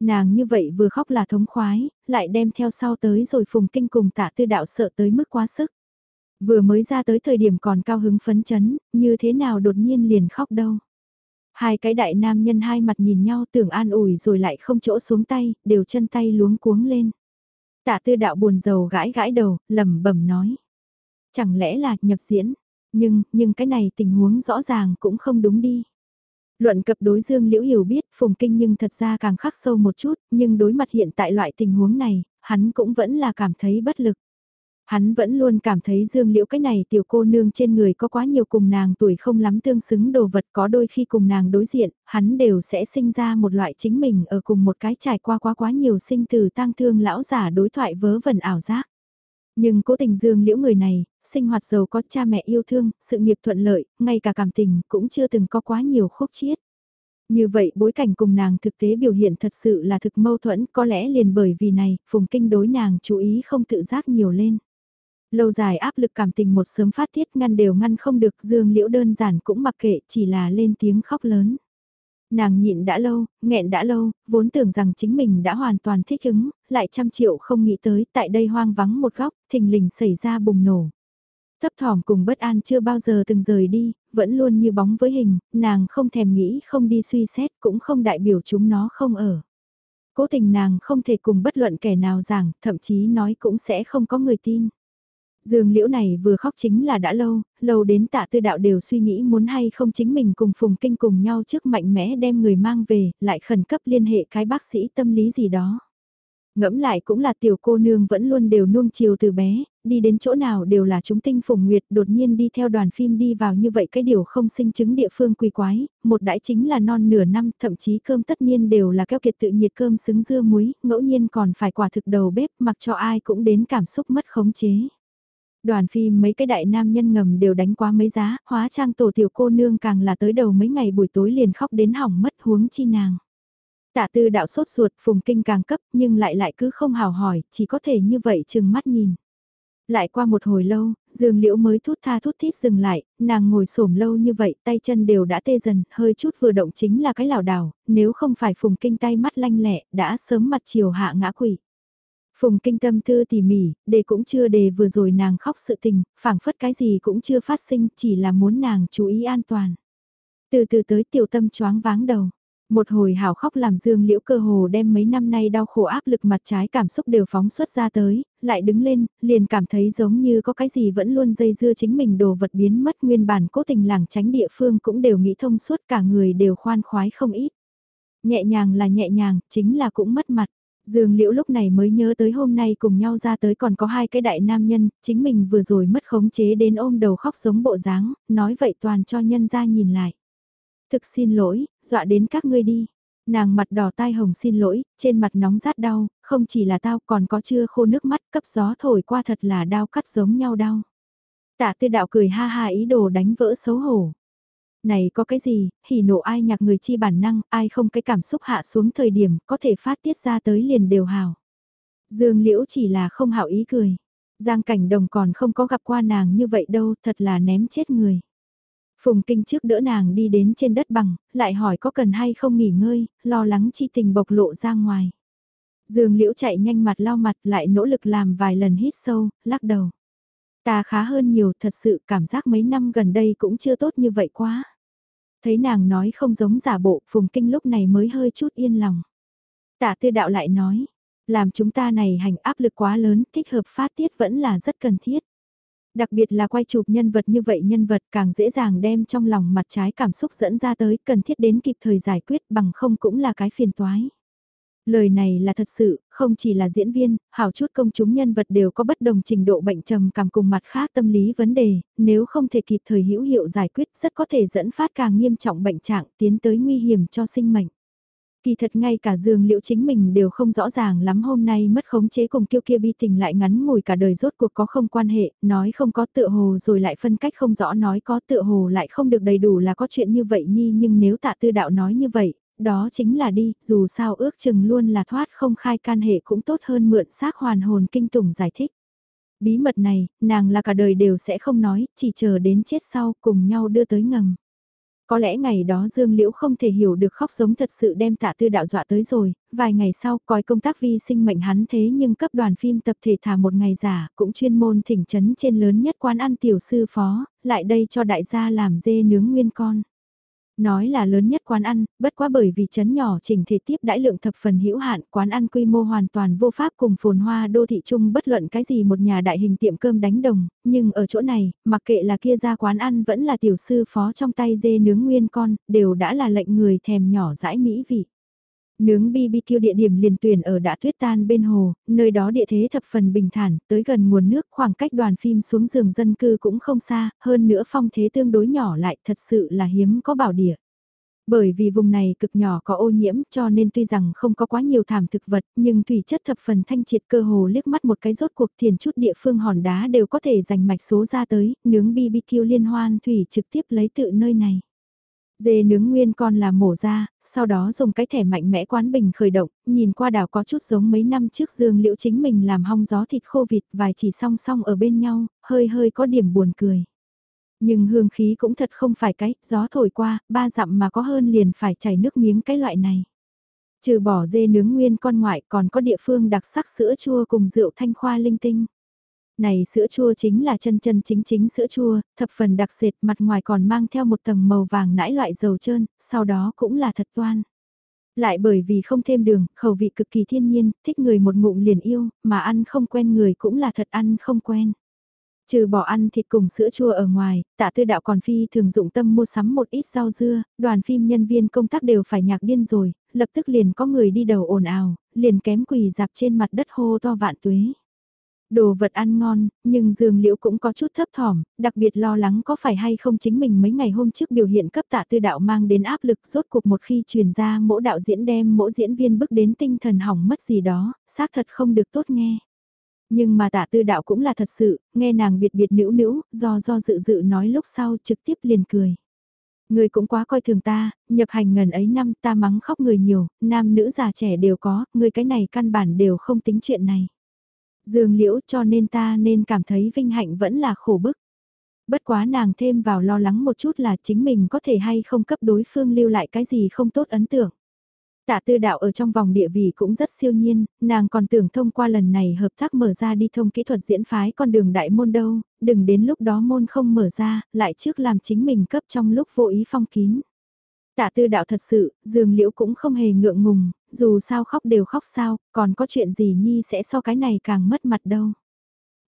Nàng như vậy vừa khóc là thống khoái, lại đem theo sau tới rồi phùng kinh cùng tạ tư đạo sợ tới mức quá sức. Vừa mới ra tới thời điểm còn cao hứng phấn chấn, như thế nào đột nhiên liền khóc đâu. Hai cái đại nam nhân hai mặt nhìn nhau tưởng an ủi rồi lại không chỗ xuống tay, đều chân tay luống cuống lên. Tạ tư đạo buồn rầu gãi gãi đầu, lẩm bẩm nói. Chẳng lẽ là nhập diễn, nhưng, nhưng cái này tình huống rõ ràng cũng không đúng đi. Luận cập đối Dương Liễu hiểu biết Phùng Kinh nhưng thật ra càng khắc sâu một chút, nhưng đối mặt hiện tại loại tình huống này, hắn cũng vẫn là cảm thấy bất lực. Hắn vẫn luôn cảm thấy Dương Liễu cái này tiểu cô nương trên người có quá nhiều cùng nàng tuổi không lắm tương xứng đồ vật có đôi khi cùng nàng đối diện, hắn đều sẽ sinh ra một loại chính mình ở cùng một cái trải qua quá quá nhiều sinh từ tang thương lão giả đối thoại vớ vẩn ảo giác. Nhưng cố tình Dương Liễu người này, sinh hoạt giàu có cha mẹ yêu thương, sự nghiệp thuận lợi, ngay cả cảm tình cũng chưa từng có quá nhiều khúc chiết. Như vậy bối cảnh cùng nàng thực tế biểu hiện thật sự là thực mâu thuẫn có lẽ liền bởi vì này, phùng kinh đối nàng chú ý không tự giác nhiều lên. Lâu dài áp lực cảm tình một sớm phát tiết ngăn đều ngăn không được dương liễu đơn giản cũng mặc kệ chỉ là lên tiếng khóc lớn. Nàng nhịn đã lâu, nghẹn đã lâu, vốn tưởng rằng chính mình đã hoàn toàn thích ứng, lại trăm triệu không nghĩ tới tại đây hoang vắng một góc, thình lình xảy ra bùng nổ. Thấp thỏm cùng bất an chưa bao giờ từng rời đi, vẫn luôn như bóng với hình, nàng không thèm nghĩ không đi suy xét cũng không đại biểu chúng nó không ở. Cố tình nàng không thể cùng bất luận kẻ nào giảng, thậm chí nói cũng sẽ không có người tin. Dương liễu này vừa khóc chính là đã lâu, lâu đến tạ tư đạo đều suy nghĩ muốn hay không chính mình cùng phùng kinh cùng nhau trước mạnh mẽ đem người mang về, lại khẩn cấp liên hệ cái bác sĩ tâm lý gì đó. Ngẫm lại cũng là tiểu cô nương vẫn luôn đều nuông chiều từ bé, đi đến chỗ nào đều là chúng tinh phùng nguyệt đột nhiên đi theo đoàn phim đi vào như vậy cái điều không sinh chứng địa phương quỳ quái, một đãi chính là non nửa năm, thậm chí cơm tất niên đều là keo kiệt tự nhiệt cơm xứng dưa muối, ngẫu nhiên còn phải quả thực đầu bếp mặc cho ai cũng đến cảm xúc mất khống chế. Đoàn phim mấy cái đại nam nhân ngầm đều đánh quá mấy giá, hóa trang tổ tiểu cô nương càng là tới đầu mấy ngày buổi tối liền khóc đến hỏng mất huống chi nàng. Tạ tư đạo sốt ruột phùng kinh càng cấp nhưng lại lại cứ không hào hỏi, chỉ có thể như vậy chừng mắt nhìn. Lại qua một hồi lâu, Dương Liễu mới thút tha thút thít dừng lại, nàng ngồi xổm lâu như vậy, tay chân đều đã tê dần, hơi chút vừa động chính là cái lảo đảo, nếu không phải Phùng Kinh tay mắt lanh lẹ, đã sớm mặt chiều hạ ngã quỷ. Phùng Kinh tâm tư tỉ mỉ, đề cũng chưa đề vừa rồi nàng khóc sự tình, phảng phất cái gì cũng chưa phát sinh, chỉ là muốn nàng chú ý an toàn. Từ từ tới tiểu tâm choáng váng đầu. Một hồi hào khóc làm dương liễu cơ hồ đem mấy năm nay đau khổ áp lực mặt trái cảm xúc đều phóng xuất ra tới, lại đứng lên, liền cảm thấy giống như có cái gì vẫn luôn dây dưa chính mình đồ vật biến mất nguyên bản cố tình làng tránh địa phương cũng đều nghĩ thông suốt cả người đều khoan khoái không ít. Nhẹ nhàng là nhẹ nhàng, chính là cũng mất mặt. Dương Liễu lúc này mới nhớ tới hôm nay cùng nhau ra tới còn có hai cái đại nam nhân, chính mình vừa rồi mất khống chế đến ôm đầu khóc giống bộ dáng, nói vậy toàn cho nhân ra nhìn lại. Thực xin lỗi, dọa đến các ngươi đi. Nàng mặt đỏ tai hồng xin lỗi, trên mặt nóng rát đau, không chỉ là tao còn có chưa khô nước mắt cấp gió thổi qua thật là đau cắt giống nhau đau. Tạ tư đạo cười ha ha ý đồ đánh vỡ xấu hổ. Này có cái gì, hỉ nộ ai nhạc người chi bản năng, ai không cái cảm xúc hạ xuống thời điểm có thể phát tiết ra tới liền đều hào. Dương liễu chỉ là không hảo ý cười. Giang cảnh đồng còn không có gặp qua nàng như vậy đâu, thật là ném chết người. Phùng Kinh trước đỡ nàng đi đến trên đất bằng, lại hỏi có cần hay không nghỉ ngơi, lo lắng chi tình bộc lộ ra ngoài. Dương Liễu chạy nhanh mặt lau mặt lại nỗ lực làm vài lần hít sâu, lắc đầu. Ta khá hơn nhiều, thật sự cảm giác mấy năm gần đây cũng chưa tốt như vậy quá. Thấy nàng nói không giống giả bộ, Phùng Kinh lúc này mới hơi chút yên lòng. Tạ tư đạo lại nói, làm chúng ta này hành áp lực quá lớn, thích hợp phát tiết vẫn là rất cần thiết. Đặc biệt là quay chụp nhân vật như vậy nhân vật càng dễ dàng đem trong lòng mặt trái cảm xúc dẫn ra tới cần thiết đến kịp thời giải quyết bằng không cũng là cái phiền toái. Lời này là thật sự, không chỉ là diễn viên, hảo chút công chúng nhân vật đều có bất đồng trình độ bệnh trầm cảm cùng mặt khác tâm lý vấn đề, nếu không thể kịp thời hữu hiệu giải quyết rất có thể dẫn phát càng nghiêm trọng bệnh trạng tiến tới nguy hiểm cho sinh mệnh. Kỳ thật ngay cả dương liệu chính mình đều không rõ ràng lắm hôm nay mất khống chế cùng kiêu kia bi tình lại ngắn ngủi cả đời rốt cuộc có không quan hệ, nói không có tựa hồ rồi lại phân cách không rõ nói có tựa hồ lại không được đầy đủ là có chuyện như vậy nhi nhưng nếu tạ tư đạo nói như vậy, đó chính là đi, dù sao ước chừng luôn là thoát không khai can hệ cũng tốt hơn mượn xác hoàn hồn kinh tủng giải thích. Bí mật này, nàng là cả đời đều sẽ không nói, chỉ chờ đến chết sau cùng nhau đưa tới ngầm. Có lẽ ngày đó Dương Liễu không thể hiểu được khóc giống thật sự đem tạ tư đạo dọa tới rồi, vài ngày sau coi công tác vi sinh mệnh hắn thế nhưng cấp đoàn phim tập thể thả một ngày giả, cũng chuyên môn thỉnh chấn trên lớn nhất quán ăn tiểu sư phó, lại đây cho đại gia làm dê nướng nguyên con. Nói là lớn nhất quán ăn, bất quá bởi vì chấn nhỏ chỉnh thể tiếp đãi lượng thập phần hữu hạn, quán ăn quy mô hoàn toàn vô pháp cùng phồn hoa đô thị chung bất luận cái gì một nhà đại hình tiệm cơm đánh đồng, nhưng ở chỗ này, mặc kệ là kia ra quán ăn vẫn là tiểu sư phó trong tay dê nướng nguyên con, đều đã là lệnh người thèm nhỏ dãi mỹ vị. Nướng BBQ địa điểm liền tuyển ở đã tuyết tan bên hồ, nơi đó địa thế thập phần bình thản, tới gần nguồn nước khoảng cách đoàn phim xuống giường dân cư cũng không xa, hơn nữa phong thế tương đối nhỏ lại thật sự là hiếm có bảo địa. Bởi vì vùng này cực nhỏ có ô nhiễm cho nên tuy rằng không có quá nhiều thảm thực vật nhưng thủy chất thập phần thanh triệt cơ hồ liếc mắt một cái rốt cuộc thiền chút địa phương hòn đá đều có thể dành mạch số ra tới, nướng BBQ liên hoan thủy trực tiếp lấy tự nơi này. Dê nướng nguyên con là mổ ra, sau đó dùng cái thẻ mạnh mẽ quán bình khởi động, nhìn qua đảo có chút giống mấy năm trước dương liễu chính mình làm hong gió thịt khô vịt vài chỉ song song ở bên nhau, hơi hơi có điểm buồn cười. Nhưng hương khí cũng thật không phải cái, gió thổi qua, ba dặm mà có hơn liền phải chảy nước miếng cái loại này. Trừ bỏ dê nướng nguyên con ngoại còn có địa phương đặc sắc sữa chua cùng rượu thanh khoa linh tinh. Này sữa chua chính là chân chân chính chính sữa chua, thập phần đặc sệt mặt ngoài còn mang theo một tầng màu vàng nãi loại dầu trơn, sau đó cũng là thật toan. Lại bởi vì không thêm đường, khẩu vị cực kỳ thiên nhiên, thích người một ngụm liền yêu, mà ăn không quen người cũng là thật ăn không quen. Trừ bỏ ăn thịt cùng sữa chua ở ngoài, tạ tư đạo còn phi thường dụng tâm mua sắm một ít rau dưa, đoàn phim nhân viên công tác đều phải nhạc điên rồi, lập tức liền có người đi đầu ồn ào, liền kém quỳ dạp trên mặt đất hô to vạn tuế. Đồ vật ăn ngon, nhưng Dương Liễu cũng có chút thấp thỏm, đặc biệt lo lắng có phải hay không chính mình mấy ngày hôm trước biểu hiện cấp tạ tư đạo mang đến áp lực rốt cuộc một khi truyền ra mỗi đạo diễn đem mỗi diễn viên bước đến tinh thần hỏng mất gì đó, xác thật không được tốt nghe. Nhưng mà tạ tư đạo cũng là thật sự, nghe nàng biệt biệt nữ nữ, do do dự dự nói lúc sau trực tiếp liền cười. Người cũng quá coi thường ta, nhập hành ngần ấy năm ta mắng khóc người nhiều, nam nữ già trẻ đều có, người cái này căn bản đều không tính chuyện này. Dương Liễu cho nên ta nên cảm thấy vinh hạnh vẫn là khổ bức. Bất quá nàng thêm vào lo lắng một chút là chính mình có thể hay không cấp đối phương lưu lại cái gì không tốt ấn tượng. Tạ tư đạo ở trong vòng địa vị cũng rất siêu nhiên, nàng còn tưởng thông qua lần này hợp tác mở ra đi thông kỹ thuật diễn phái con đường đại môn đâu, đừng đến lúc đó môn không mở ra, lại trước làm chính mình cấp trong lúc vô ý phong kín. Tạ tư đạo thật sự, dương liễu cũng không hề ngượng ngùng, dù sao khóc đều khóc sao, còn có chuyện gì nhi sẽ so cái này càng mất mặt đâu.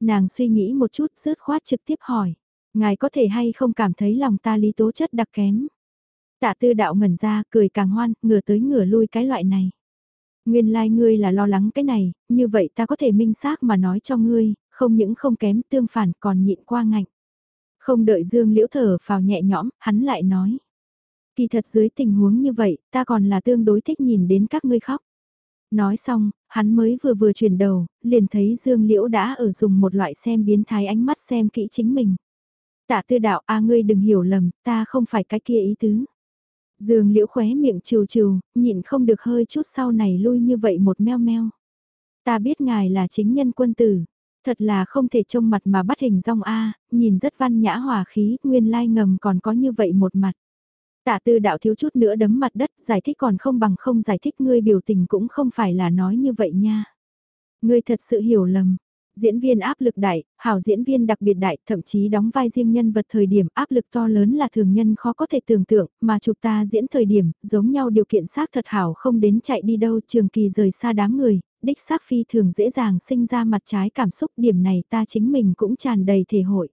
Nàng suy nghĩ một chút rớt khoát trực tiếp hỏi, ngài có thể hay không cảm thấy lòng ta lý tố chất đặc kém. Tạ tư đạo ngẩn ra, cười càng hoan, ngửa tới ngửa lui cái loại này. Nguyên lai like ngươi là lo lắng cái này, như vậy ta có thể minh xác mà nói cho ngươi, không những không kém tương phản còn nhịn qua ngạnh. Không đợi Dương Liễu thở vào nhẹ nhõm, hắn lại nói. Kỳ thật dưới tình huống như vậy, ta còn là tương đối thích nhìn đến các ngươi khóc. Nói xong, hắn mới vừa vừa chuyển đầu, liền thấy Dương Liễu đã ở dùng một loại xem biến thái ánh mắt xem kỹ chính mình. Tạ tư đạo a ngươi đừng hiểu lầm, ta không phải cái kia ý tứ. Dương liễu khóe miệng trừ trừ, nhịn không được hơi chút sau này lui như vậy một meo meo. Ta biết ngài là chính nhân quân tử, thật là không thể trông mặt mà bắt hình rong A, nhìn rất văn nhã hòa khí, nguyên lai ngầm còn có như vậy một mặt. Tạ tư đạo thiếu chút nữa đấm mặt đất, giải thích còn không bằng không giải thích ngươi biểu tình cũng không phải là nói như vậy nha. Ngươi thật sự hiểu lầm, Diễn viên áp lực đại, hảo diễn viên đặc biệt đại, thậm chí đóng vai riêng nhân vật thời điểm áp lực to lớn là thường nhân khó có thể tưởng tượng, mà chụp ta diễn thời điểm, giống nhau điều kiện xác thật hảo không đến chạy đi đâu trường kỳ rời xa đám người, đích xác phi thường dễ dàng sinh ra mặt trái cảm xúc điểm này ta chính mình cũng tràn đầy thể hội.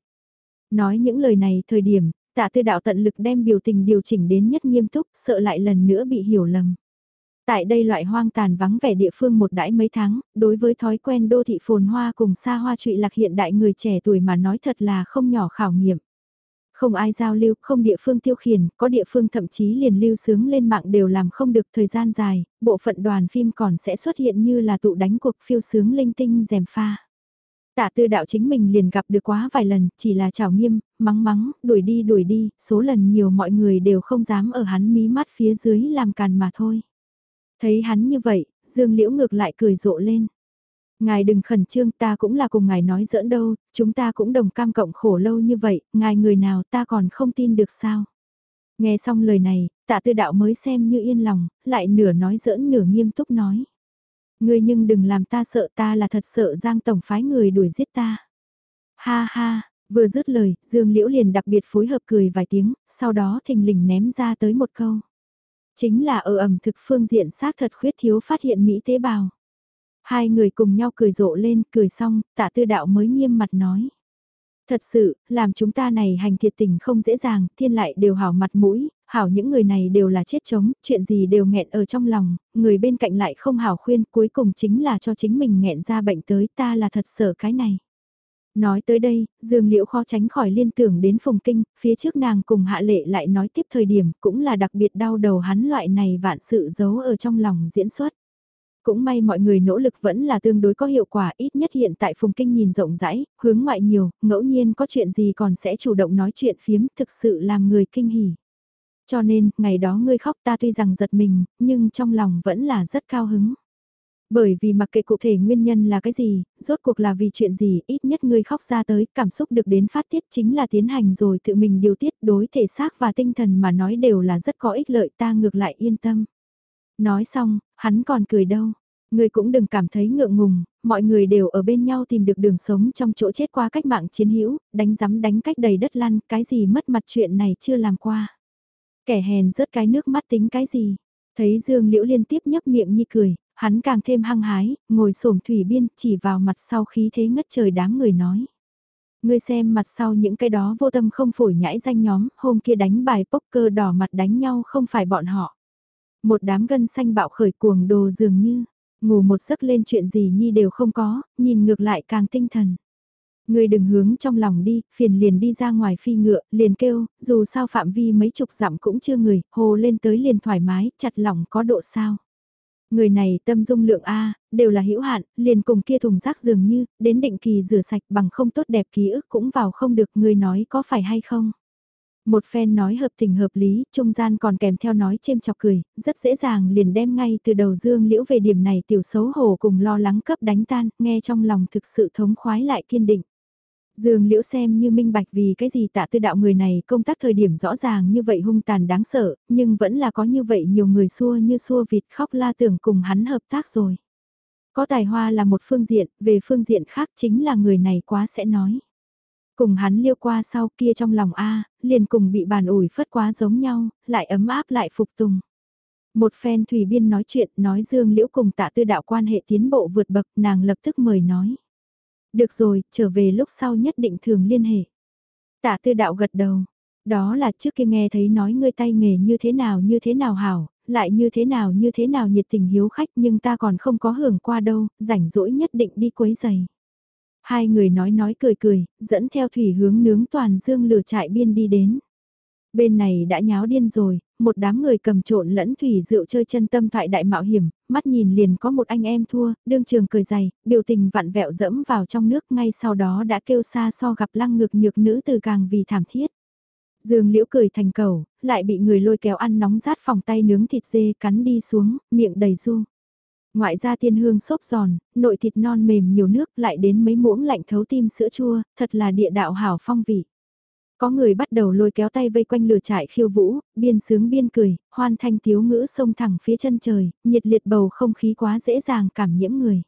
Nói những lời này thời điểm, tạ tư đạo tận lực đem biểu tình điều chỉnh đến nhất nghiêm túc, sợ lại lần nữa bị hiểu lầm. Tại đây loại hoang tàn vắng vẻ địa phương một đãi mấy tháng, đối với thói quen đô thị phồn hoa cùng xa hoa trụy lạc hiện đại người trẻ tuổi mà nói thật là không nhỏ khảo nghiệm. Không ai giao lưu, không địa phương tiêu khiển, có địa phương thậm chí liền lưu sướng lên mạng đều làm không được thời gian dài, bộ phận đoàn phim còn sẽ xuất hiện như là tụ đánh cuộc phiêu sướng linh tinh dèm pha. Tạ tư đạo chính mình liền gặp được quá vài lần, chỉ là chào nghiêm, mắng mắng, đuổi đi đuổi đi, số lần nhiều mọi người đều không dám ở hắn mí mắt phía dưới làm càn mà thôi. Thấy hắn như vậy, Dương Liễu ngược lại cười rộ lên. Ngài đừng khẩn trương ta cũng là cùng ngài nói giỡn đâu, chúng ta cũng đồng cam cộng khổ lâu như vậy, ngài người nào ta còn không tin được sao. Nghe xong lời này, tạ tư đạo mới xem như yên lòng, lại nửa nói giỡn nửa nghiêm túc nói. Ngươi nhưng đừng làm ta sợ ta là thật sợ giang tổng phái người đuổi giết ta. Ha ha, vừa dứt lời, Dương Liễu liền đặc biệt phối hợp cười vài tiếng, sau đó thình lình ném ra tới một câu. Chính là ở ẩm thực phương diện xác thật khuyết thiếu phát hiện Mỹ tế bào. Hai người cùng nhau cười rộ lên, cười xong, tạ tư đạo mới nghiêm mặt nói. Thật sự, làm chúng ta này hành thiệt tình không dễ dàng, thiên lại đều hảo mặt mũi, hảo những người này đều là chết chống, chuyện gì đều nghẹn ở trong lòng, người bên cạnh lại không hảo khuyên, cuối cùng chính là cho chính mình nghẹn ra bệnh tới ta là thật sợ cái này. Nói tới đây, Dương Liễu khó tránh khỏi liên tưởng đến Phùng Kinh, phía trước nàng cùng Hạ Lệ lại nói tiếp thời điểm cũng là đặc biệt đau đầu hắn loại này vạn sự giấu ở trong lòng diễn xuất. Cũng may mọi người nỗ lực vẫn là tương đối có hiệu quả ít nhất hiện tại Phùng Kinh nhìn rộng rãi, hướng ngoại nhiều, ngẫu nhiên có chuyện gì còn sẽ chủ động nói chuyện phiếm thực sự làm người kinh hỉ. Cho nên, ngày đó ngươi khóc ta tuy rằng giật mình, nhưng trong lòng vẫn là rất cao hứng. Bởi vì mặc kệ cụ thể nguyên nhân là cái gì, rốt cuộc là vì chuyện gì, ít nhất ngươi khóc ra tới, cảm xúc được đến phát tiết chính là tiến hành rồi tự mình điều tiết đối thể xác và tinh thần mà nói đều là rất có ích lợi ta ngược lại yên tâm. Nói xong, hắn còn cười đâu. người cũng đừng cảm thấy ngượng ngùng, mọi người đều ở bên nhau tìm được đường sống trong chỗ chết qua cách mạng chiến hữu, đánh rắm đánh cách đầy đất lăn, cái gì mất mặt chuyện này chưa làm qua. Kẻ hèn rớt cái nước mắt tính cái gì. Thấy Dương Liễu liên tiếp nhấp miệng như cười, hắn càng thêm hăng hái, ngồi xổm thủy biên, chỉ vào mặt sau khí thế ngất trời đám người nói. Ngươi xem mặt sau những cái đó vô tâm không phổi nhãi danh nhóm, hôm kia đánh bài poker đỏ mặt đánh nhau không phải bọn họ. Một đám gân xanh bạo khởi cuồng đồ dường như, ngủ một giấc lên chuyện gì nhi đều không có, nhìn ngược lại càng tinh thần. người đừng hướng trong lòng đi, phiền liền đi ra ngoài phi ngựa, liền kêu, dù sao phạm vi mấy chục dặm cũng chưa người, hồ lên tới liền thoải mái, chặt lòng có độ sao. Người này tâm dung lượng A, đều là hữu hạn, liền cùng kia thùng rác dường như, đến định kỳ rửa sạch bằng không tốt đẹp ký ức cũng vào không được người nói có phải hay không. Một phen nói hợp tình hợp lý, trung gian còn kèm theo nói chêm chọc cười, rất dễ dàng liền đem ngay từ đầu dương liễu về điểm này tiểu xấu hổ cùng lo lắng cấp đánh tan, nghe trong lòng thực sự thống khoái lại kiên định. Dương liễu xem như minh bạch vì cái gì tạ tư đạo người này công tác thời điểm rõ ràng như vậy hung tàn đáng sợ, nhưng vẫn là có như vậy nhiều người xua như xua vịt khóc la tưởng cùng hắn hợp tác rồi. Có tài hoa là một phương diện, về phương diện khác chính là người này quá sẽ nói. Cùng hắn liêu qua sau kia trong lòng A, liền cùng bị bàn ủi phất quá giống nhau, lại ấm áp lại phục tùng. Một phen Thủy Biên nói chuyện, nói Dương Liễu cùng tạ tư đạo quan hệ tiến bộ vượt bậc, nàng lập tức mời nói. Được rồi, trở về lúc sau nhất định thường liên hệ. Tạ tư đạo gật đầu, đó là trước kia nghe thấy nói ngươi tay nghề như thế nào như thế nào hảo, lại như thế nào như thế nào nhiệt tình hiếu khách nhưng ta còn không có hưởng qua đâu, rảnh rỗi nhất định đi quấy giày. Hai người nói nói cười cười, dẫn theo thủy hướng nướng toàn dương lửa trại biên đi đến. Bên này đã nháo điên rồi, một đám người cầm trộn lẫn thủy rượu chơi chân tâm thoại đại mạo hiểm, mắt nhìn liền có một anh em thua, đương trường cười dày, biểu tình vặn vẹo dẫm vào trong nước ngay sau đó đã kêu xa so gặp lăng ngược nhược nữ từ càng vì thảm thiết. Dương liễu cười thành cầu, lại bị người lôi kéo ăn nóng rát phòng tay nướng thịt dê cắn đi xuống, miệng đầy ru. Ngoại ra tiên hương xốp giòn, nội thịt non mềm nhiều nước lại đến mấy muỗng lạnh thấu tim sữa chua, thật là địa đạo hảo phong vị. Có người bắt đầu lôi kéo tay vây quanh lửa trại khiêu vũ, biên sướng biên cười, hoan thanh tiếu ngữ sông thẳng phía chân trời, nhiệt liệt bầu không khí quá dễ dàng cảm nhiễm người.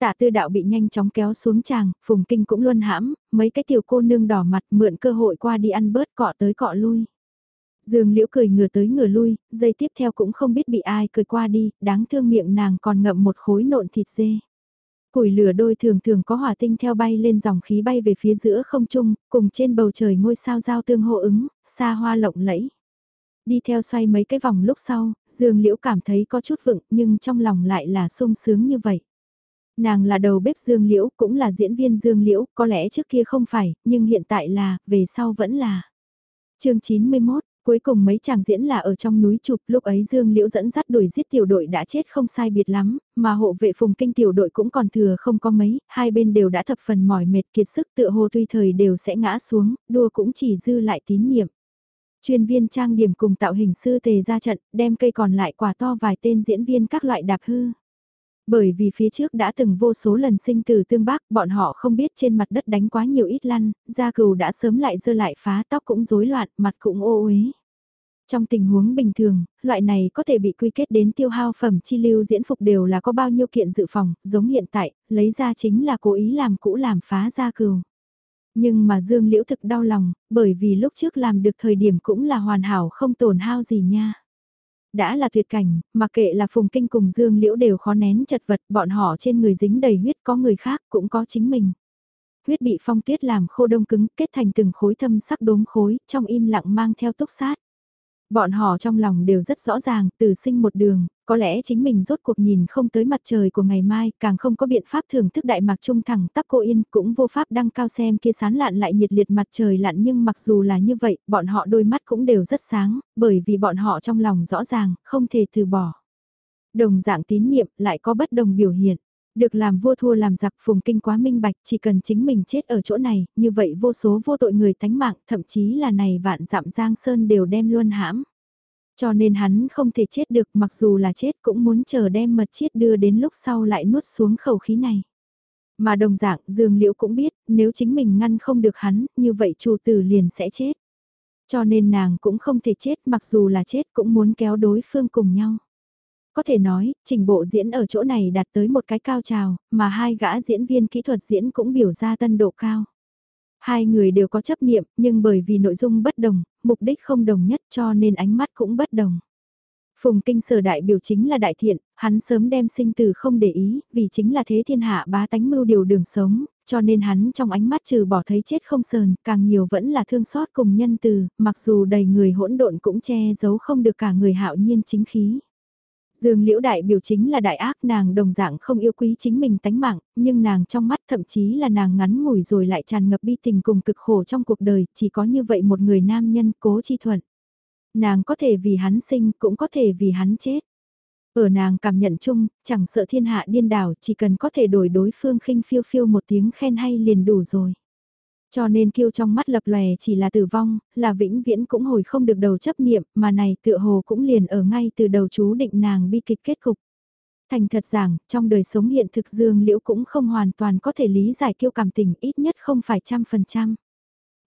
Tạ tư đạo bị nhanh chóng kéo xuống tràng, phùng kinh cũng luôn hãm, mấy cái tiểu cô nương đỏ mặt mượn cơ hội qua đi ăn bớt cọ tới cọ lui. Dương liễu cười ngửa tới ngửa lui, dây tiếp theo cũng không biết bị ai cười qua đi, đáng thương miệng nàng còn ngậm một khối nộn thịt dê. Củi lửa đôi thường thường có hỏa tinh theo bay lên dòng khí bay về phía giữa không trung, cùng trên bầu trời ngôi sao giao tương hô ứng, xa hoa lộng lẫy. Đi theo xoay mấy cái vòng lúc sau, Dương Liễu cảm thấy có chút vựng nhưng trong lòng lại là sung sướng như vậy. Nàng là đầu bếp Dương Liễu, cũng là diễn viên Dương Liễu, có lẽ trước kia không phải, nhưng hiện tại là, về sau vẫn là. chương 91, Cuối cùng mấy chàng diễn là ở trong núi chụp, lúc ấy Dương Liễu dẫn dắt đuổi giết tiểu đội đã chết không sai biệt lắm, mà hộ vệ phùng kinh tiểu đội cũng còn thừa không có mấy, hai bên đều đã thập phần mỏi mệt kiệt sức tựa hồ tuy thời đều sẽ ngã xuống, đua cũng chỉ dư lại tín nhiệm. Chuyên viên trang điểm cùng tạo hình sư tề ra trận, đem cây còn lại quả to vài tên diễn viên các loại đạp hư. Bởi vì phía trước đã từng vô số lần sinh tử tương bác, bọn họ không biết trên mặt đất đánh quá nhiều ít lăn, da cừu đã sớm lại dơ lại phá tóc cũng rối loạn, mặt cũng ô uế. Trong tình huống bình thường, loại này có thể bị quy kết đến tiêu hao phẩm chi lưu diễn phục đều là có bao nhiêu kiện dự phòng, giống hiện tại, lấy ra chính là cố ý làm cũ làm phá ra cừu. Nhưng mà Dương Liễu thực đau lòng, bởi vì lúc trước làm được thời điểm cũng là hoàn hảo không tổn hao gì nha. Đã là tuyệt cảnh, mà kệ là Phùng Kinh cùng Dương Liễu đều khó nén chật vật, bọn họ trên người dính đầy huyết có người khác cũng có chính mình. Huyết bị phong tuyết làm khô đông cứng, kết thành từng khối thâm sắc đốm khối, trong im lặng mang theo túc sát. Bọn họ trong lòng đều rất rõ ràng, từ sinh một đường, có lẽ chính mình rốt cuộc nhìn không tới mặt trời của ngày mai, càng không có biện pháp thưởng thức đại mạc trung thẳng tắp cô yên, cũng vô pháp đăng cao xem kia sán lạn lại nhiệt liệt mặt trời lặn nhưng mặc dù là như vậy, bọn họ đôi mắt cũng đều rất sáng, bởi vì bọn họ trong lòng rõ ràng, không thể từ bỏ. Đồng dạng tín niệm lại có bất đồng biểu hiện. Được làm vua thua làm giặc phùng kinh quá minh bạch chỉ cần chính mình chết ở chỗ này, như vậy vô số vô tội người tánh mạng, thậm chí là này vạn dặm giang sơn đều đem luôn hãm. Cho nên hắn không thể chết được mặc dù là chết cũng muốn chờ đem mật chiết đưa đến lúc sau lại nuốt xuống khẩu khí này. Mà đồng dạng Dương Liễu cũng biết nếu chính mình ngăn không được hắn như vậy chủ tử liền sẽ chết. Cho nên nàng cũng không thể chết mặc dù là chết cũng muốn kéo đối phương cùng nhau. Có thể nói, trình bộ diễn ở chỗ này đạt tới một cái cao trào, mà hai gã diễn viên kỹ thuật diễn cũng biểu ra tân độ cao. Hai người đều có chấp niệm, nhưng bởi vì nội dung bất đồng, mục đích không đồng nhất cho nên ánh mắt cũng bất đồng. Phùng kinh sở đại biểu chính là đại thiện, hắn sớm đem sinh tử không để ý, vì chính là thế thiên hạ bá tánh mưu điều đường sống, cho nên hắn trong ánh mắt trừ bỏ thấy chết không sờn, càng nhiều vẫn là thương xót cùng nhân từ, mặc dù đầy người hỗn độn cũng che giấu không được cả người hạo nhiên chính khí. Dương Liễu đại biểu chính là đại ác nàng đồng dạng không yêu quý chính mình tánh mạng, nhưng nàng trong mắt thậm chí là nàng ngắn ngủi rồi lại tràn ngập bi tình cùng cực khổ trong cuộc đời, chỉ có như vậy một người nam nhân cố chi thuận. Nàng có thể vì hắn sinh cũng có thể vì hắn chết. Ở nàng cảm nhận chung, chẳng sợ thiên hạ điên đảo chỉ cần có thể đổi đối phương khinh phiêu phiêu một tiếng khen hay liền đủ rồi. Cho nên kiêu trong mắt lập lòe chỉ là tử vong, là vĩnh viễn cũng hồi không được đầu chấp niệm, mà này tựa hồ cũng liền ở ngay từ đầu chú định nàng bi kịch kết cục. Thành thật rằng, trong đời sống hiện thực Dương Liễu cũng không hoàn toàn có thể lý giải kiêu cảm tình ít nhất không phải trăm phần trăm.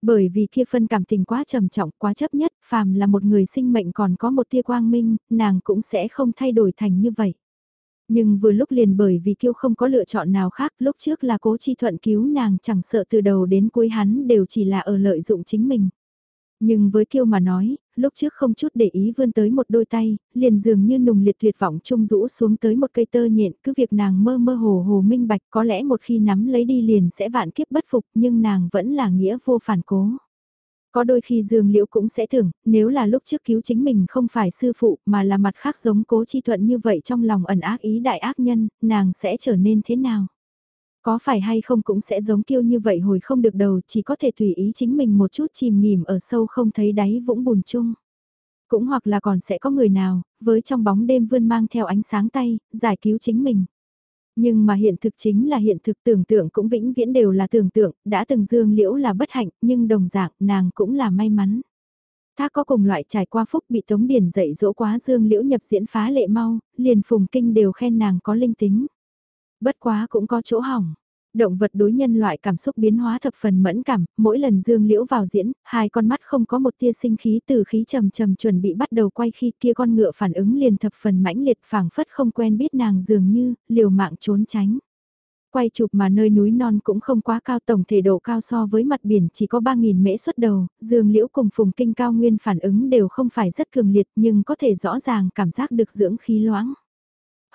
Bởi vì kia phân cảm tình quá trầm trọng, quá chấp nhất, phàm là một người sinh mệnh còn có một tia quang minh, nàng cũng sẽ không thay đổi thành như vậy. Nhưng vừa lúc liền bởi vì kiêu không có lựa chọn nào khác, lúc trước là cố chi thuận cứu nàng chẳng sợ từ đầu đến cuối hắn đều chỉ là ở lợi dụng chính mình. Nhưng với kiêu mà nói, lúc trước không chút để ý vươn tới một đôi tay, liền dường như nùng liệt tuyệt vọng trung rũ xuống tới một cây tơ nhện, cứ việc nàng mơ mơ hồ hồ minh bạch có lẽ một khi nắm lấy đi liền sẽ vạn kiếp bất phục nhưng nàng vẫn là nghĩa vô phản cố. Có đôi khi Dương Liễu cũng sẽ tưởng, nếu là lúc trước cứu chính mình không phải sư phụ mà là mặt khác giống cố chi thuận như vậy trong lòng ẩn ác ý đại ác nhân, nàng sẽ trở nên thế nào? Có phải hay không cũng sẽ giống kiêu như vậy hồi không được đầu chỉ có thể tùy ý chính mình một chút chìm nghỉm ở sâu không thấy đáy vũng bùn chung. Cũng hoặc là còn sẽ có người nào, với trong bóng đêm vươn mang theo ánh sáng tay, giải cứu chính mình. Nhưng mà hiện thực chính là hiện thực tưởng tượng cũng vĩnh viễn đều là tưởng tượng, đã từng dương liễu là bất hạnh, nhưng đồng dạng nàng cũng là may mắn. Thác có cùng loại trải qua phúc bị Tống Điển dạy dỗ quá dương liễu nhập diễn phá lệ mau, liền phùng kinh đều khen nàng có linh tính. Bất quá cũng có chỗ hỏng. Động vật đối nhân loại cảm xúc biến hóa thập phần mẫn cảm, mỗi lần dương liễu vào diễn, hai con mắt không có một tia sinh khí từ khí trầm trầm chuẩn bị bắt đầu quay khi kia con ngựa phản ứng liền thập phần mãnh liệt phảng phất không quen biết nàng dường như, liều mạng trốn tránh. Quay chụp mà nơi núi non cũng không quá cao tổng thể độ cao so với mặt biển chỉ có 3.000 mễ xuất đầu, dương liễu cùng phùng kinh cao nguyên phản ứng đều không phải rất cường liệt nhưng có thể rõ ràng cảm giác được dưỡng khí loãng.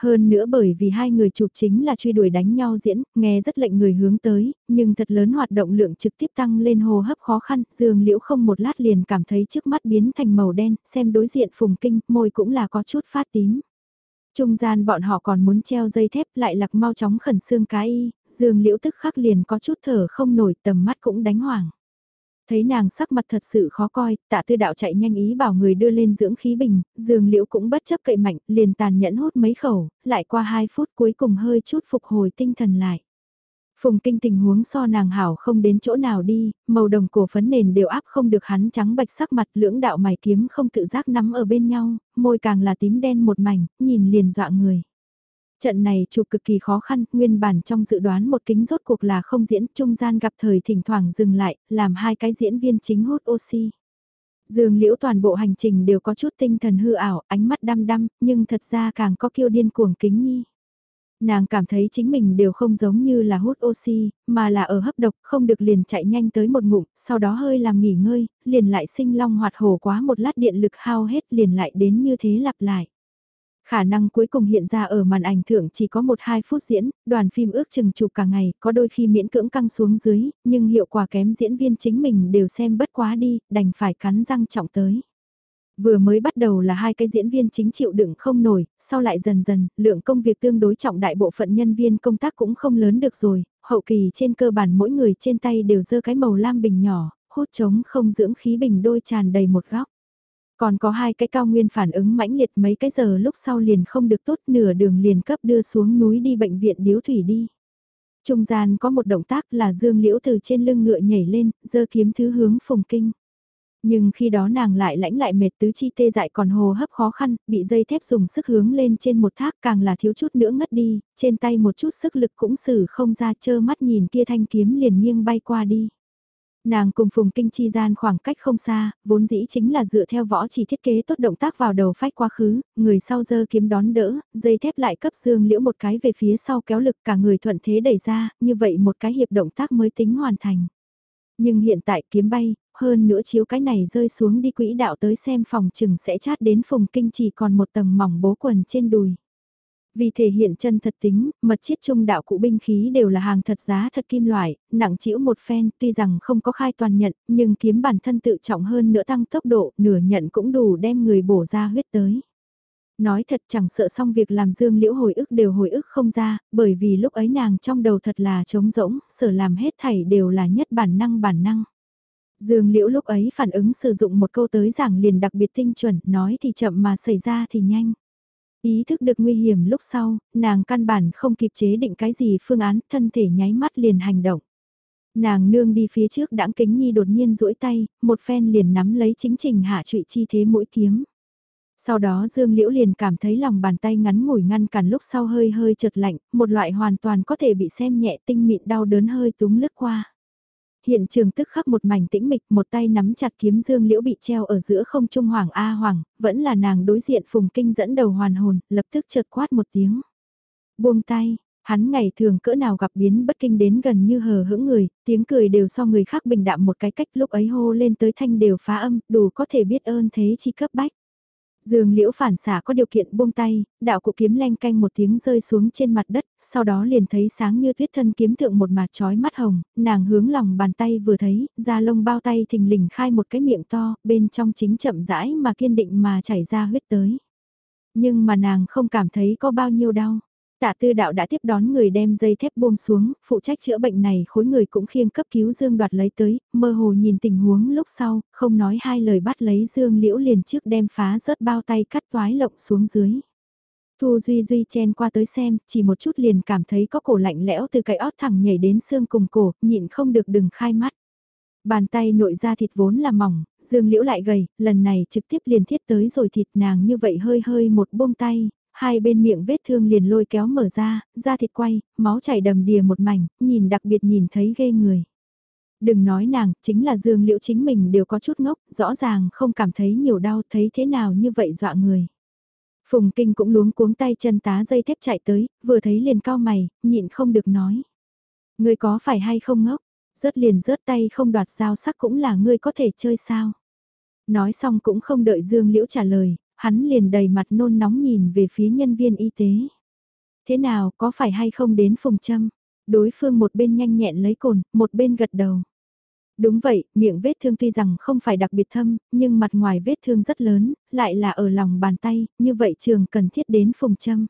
Hơn nữa bởi vì hai người chụp chính là truy đuổi đánh nhau diễn, nghe rất lệnh người hướng tới, nhưng thật lớn hoạt động lượng trực tiếp tăng lên hô hấp khó khăn, dương liễu không một lát liền cảm thấy trước mắt biến thành màu đen, xem đối diện phùng kinh, môi cũng là có chút phát tím. Trung gian bọn họ còn muốn treo dây thép lại lạc mau chóng khẩn xương cái y, dương liễu tức khắc liền có chút thở không nổi tầm mắt cũng đánh hoảng. Thấy nàng sắc mặt thật sự khó coi, tạ tư đạo chạy nhanh ý bảo người đưa lên dưỡng khí bình, dường liễu cũng bất chấp cậy mạnh, liền tàn nhẫn hút mấy khẩu, lại qua 2 phút cuối cùng hơi chút phục hồi tinh thần lại. Phùng kinh tình huống so nàng hảo không đến chỗ nào đi, màu đồng cổ phấn nền đều áp không được hắn trắng bạch sắc mặt lưỡng đạo mày kiếm không tự giác nắm ở bên nhau, môi càng là tím đen một mảnh, nhìn liền dọa người. Trận này chụp cực kỳ khó khăn, nguyên bản trong dự đoán một kính rốt cuộc là không diễn, trung gian gặp thời thỉnh thoảng dừng lại, làm hai cái diễn viên chính hút oxy. Dương liễu toàn bộ hành trình đều có chút tinh thần hư ảo, ánh mắt đăm đăm, nhưng thật ra càng có kiêu điên cuồng kính nhi. Nàng cảm thấy chính mình đều không giống như là hút oxy, mà là ở hấp độc, không được liền chạy nhanh tới một ngụm, sau đó hơi làm nghỉ ngơi, liền lại sinh long hoạt hổ quá một lát điện lực hao hết liền lại đến như thế lặp lại. Khả năng cuối cùng hiện ra ở màn ảnh thượng chỉ có 1-2 phút diễn, đoàn phim ước chừng chụp cả ngày, có đôi khi miễn cưỡng căng xuống dưới, nhưng hiệu quả kém diễn viên chính mình đều xem bất quá đi, đành phải cắn răng trọng tới. Vừa mới bắt đầu là hai cái diễn viên chính chịu đựng không nổi, sau lại dần dần, lượng công việc tương đối trọng đại bộ phận nhân viên công tác cũng không lớn được rồi, hậu kỳ trên cơ bản mỗi người trên tay đều dơ cái màu lam bình nhỏ, hút trống không dưỡng khí bình đôi tràn đầy một góc. Còn có hai cái cao nguyên phản ứng mãnh liệt mấy cái giờ lúc sau liền không được tốt nửa đường liền cấp đưa xuống núi đi bệnh viện điếu thủy đi. Trung gian có một động tác là Dương Liễu từ trên lưng ngựa nhảy lên, giơ kiếm thứ hướng phùng kinh. Nhưng khi đó nàng lại lãnh lại mệt tứ chi tê dại còn hồ hấp khó khăn, bị dây thép dùng sức hướng lên trên một thác càng là thiếu chút nữa ngất đi, trên tay một chút sức lực cũng xử không ra chơ mắt nhìn kia thanh kiếm liền nghiêng bay qua đi. Nàng cùng Phùng Kinh chi gian khoảng cách không xa, vốn dĩ chính là dựa theo võ chỉ thiết kế tốt động tác vào đầu phách quá khứ, người sau giơ kiếm đón đỡ, dây thép lại cấp dương liễu một cái về phía sau kéo lực cả người thuận thế đẩy ra, như vậy một cái hiệp động tác mới tính hoàn thành. Nhưng hiện tại kiếm bay, hơn nữa chiếu cái này rơi xuống đi quỹ đạo tới xem phòng chừng sẽ chát đến Phùng Kinh chỉ còn một tầng mỏng bố quần trên đùi. Vì thể hiện chân thật tính, mật chiết trung đạo cụ binh khí đều là hàng thật giá thật kim loại, nặng chịu một phen, tuy rằng không có khai toàn nhận, nhưng kiếm bản thân tự trọng hơn nữa tăng tốc độ, nửa nhận cũng đủ đem người bổ ra huyết tới. Nói thật chẳng sợ xong việc làm dương liễu hồi ức đều hồi ức không ra, bởi vì lúc ấy nàng trong đầu thật là trống rỗng, sở làm hết thảy đều là nhất bản năng bản năng. Dương liễu lúc ấy phản ứng sử dụng một câu tới giảng liền đặc biệt tinh chuẩn, nói thì chậm mà xảy ra thì nhanh. Ý thức được nguy hiểm lúc sau, nàng căn bản không kịp chế định cái gì phương án, thân thể nháy mắt liền hành động. Nàng nương đi phía trước đãng kính nhi đột nhiên duỗi tay, một phen liền nắm lấy chính trình hạ trụy chi thế mũi kiếm. Sau đó Dương Liễu liền cảm thấy lòng bàn tay ngắn ngủi ngăn cản lúc sau hơi hơi chợt lạnh, một loại hoàn toàn có thể bị xem nhẹ tinh mịn đau đớn hơi túng lướt qua. Hiện trường tức khắc một mảnh tĩnh mịch, một tay nắm chặt kiếm Dương Liễu bị treo ở giữa không trung hoàng A hoàng, vẫn là nàng đối diện phùng kinh dẫn đầu hoàn hồn, lập tức chợt quát một tiếng. Buông tay, Hắn ngày thường cỡ nào gặp biến bất kinh đến gần như hờ hững người, tiếng cười đều so người khác bình đạm một cái cách lúc ấy hô lên tới thanh đều phá âm, đủ có thể biết ơn thế chi cấp bách. Dương liễu phản xả có điều kiện buông tay, đạo cụ kiếm len canh một tiếng rơi xuống trên mặt đất, sau đó liền thấy sáng như tuyết thân kiếm thượng một mặt trói mắt hồng, nàng hướng lòng bàn tay vừa thấy, da lông bao tay thình lình khai một cái miệng to, bên trong chính chậm rãi mà kiên định mà chảy ra huyết tới. Nhưng mà nàng không cảm thấy có bao nhiêu đau. Tạ tư đạo đã tiếp đón người đem dây thép buông xuống, phụ trách chữa bệnh này khối người cũng khiêng cấp cứu Dương đoạt lấy tới, mơ hồ nhìn tình huống lúc sau, không nói hai lời bắt lấy Dương liễu liền trước đem phá rớt bao tay cắt toái lộng xuống dưới. Thu Duy Duy chen qua tới xem, chỉ một chút liền cảm thấy có cổ lạnh lẽo từ cái ót thẳng nhảy đến xương cùng cổ, nhịn không được đừng khai mắt. Bàn tay nội ra thịt vốn là mỏng, dương liễu lại gầy, lần này trực tiếp liền thiết tới rồi thịt nàng như vậy hơi hơi một buông tay, hai bên miệng vết thương liền lôi kéo mở ra, da thịt quay, máu chảy đầm đìa một mảnh, nhìn đặc biệt nhìn thấy ghê người. Đừng nói nàng, chính là Dương Liễu chính mình đều có chút ngốc, rõ ràng không cảm thấy nhiều đau, thấy thế nào như vậy dọa người. Phùng Kinh cũng luống cuống tay chân tá dây thép chạy tới, vừa thấy liền cao mày, nhịn không được nói. Ngươi có phải hay không ngốc, rớt liền rớt tay không đoạt dao sắc cũng là ngươi có thể chơi sao. Nói xong cũng không đợi Dương Liễu trả lời, hắn liền đầy mặt nôn nóng nhìn về phía nhân viên y tế. Thế nào, có phải hay không đến phùng châm? Đối phương một bên nhanh nhẹn lấy cồn, một bên gật đầu. Đúng vậy, miệng vết thương tuy rằng không phải đặc biệt thâm, nhưng mặt ngoài vết thương rất lớn, lại là ở lòng bàn tay, như vậy trường cần thiết đến phùng châm.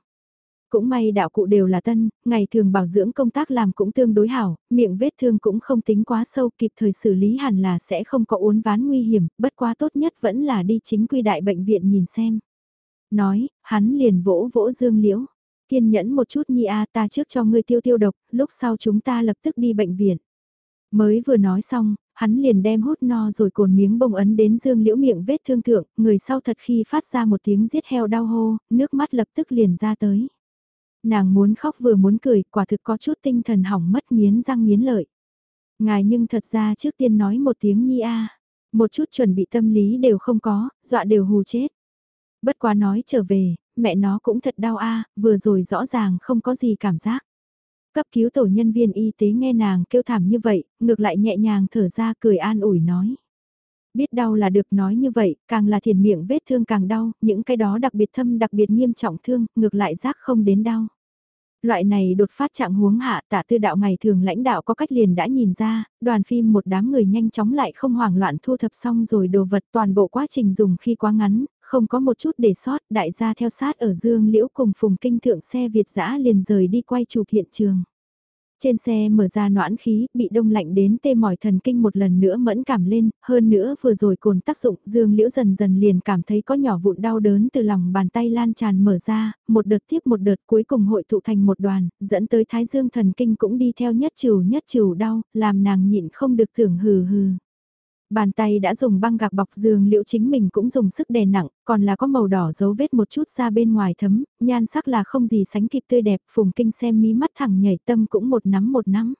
Cũng may đạo cụ đều là tân, ngày thường bảo dưỡng công tác làm cũng tương đối hảo, miệng vết thương cũng không tính quá sâu kịp thời xử lý hẳn là sẽ không có uốn ván nguy hiểm, bất quá tốt nhất vẫn là đi chính quy đại bệnh viện nhìn xem. Nói, hắn liền vỗ vỗ dương liễu, kiên nhẫn một chút nhi a ta trước cho ngươi tiêu tiêu độc, lúc sau chúng ta lập tức đi bệnh viện. Mới vừa nói xong, hắn liền đem hút no rồi cồn miếng bông ấn đến dương liễu miệng vết thương thượng, người sau thật khi phát ra một tiếng giết heo đau hô, nước mắt lập tức liền ra tới. Nàng muốn khóc vừa muốn cười, quả thực có chút tinh thần hỏng mất miến răng miến lợi. Ngài nhưng thật ra trước tiên nói một tiếng nhi a một chút chuẩn bị tâm lý đều không có, dọa đều hù chết. Bất quá nói trở về, mẹ nó cũng thật đau a vừa rồi rõ ràng không có gì cảm giác. Cấp cứu tổ nhân viên y tế nghe nàng kêu thảm như vậy, ngược lại nhẹ nhàng thở ra cười an ủi nói. Biết đau là được nói như vậy, càng là thiền miệng vết thương càng đau, những cái đó đặc biệt thâm đặc biệt nghiêm trọng thương, ngược lại giác không đến đau. Loại này đột phát trạng huống hạ tạ tư đạo ngày thường lãnh đạo có cách liền đã nhìn ra, đoàn phim một đám người nhanh chóng lại không hoảng loạn thu thập xong rồi đồ vật toàn bộ quá trình dùng khi quá ngắn, không có một chút để sót, đại gia theo sát ở dương liễu cùng phùng kinh thượng xe Việt dã liền rời đi quay chụp hiện trường. Trên xe mở ra noãn khí, bị đông lạnh đến tê mỏi thần kinh một lần nữa mẫn cảm lên, hơn nữa vừa rồi cồn tác dụng, dương liễu dần dần liền cảm thấy có nhỏ vụn đau đớn từ lòng bàn tay lan tràn mở ra, một đợt tiếp một đợt cuối cùng hội tụ thành một đoàn, dẫn tới thái dương thần kinh cũng đi theo nhất trừ nhất trừ đau, làm nàng nhịn không được tưởng hừ hừ. Bàn tay đã dùng băng gạc bọc giường liệu chính mình cũng dùng sức đè nặng, còn là có màu đỏ dấu vết một chút ra bên ngoài thấm, nhan sắc là không gì sánh kịp tươi đẹp, phùng kinh xem mí mắt thẳng nhảy tâm cũng một nắm một nắm.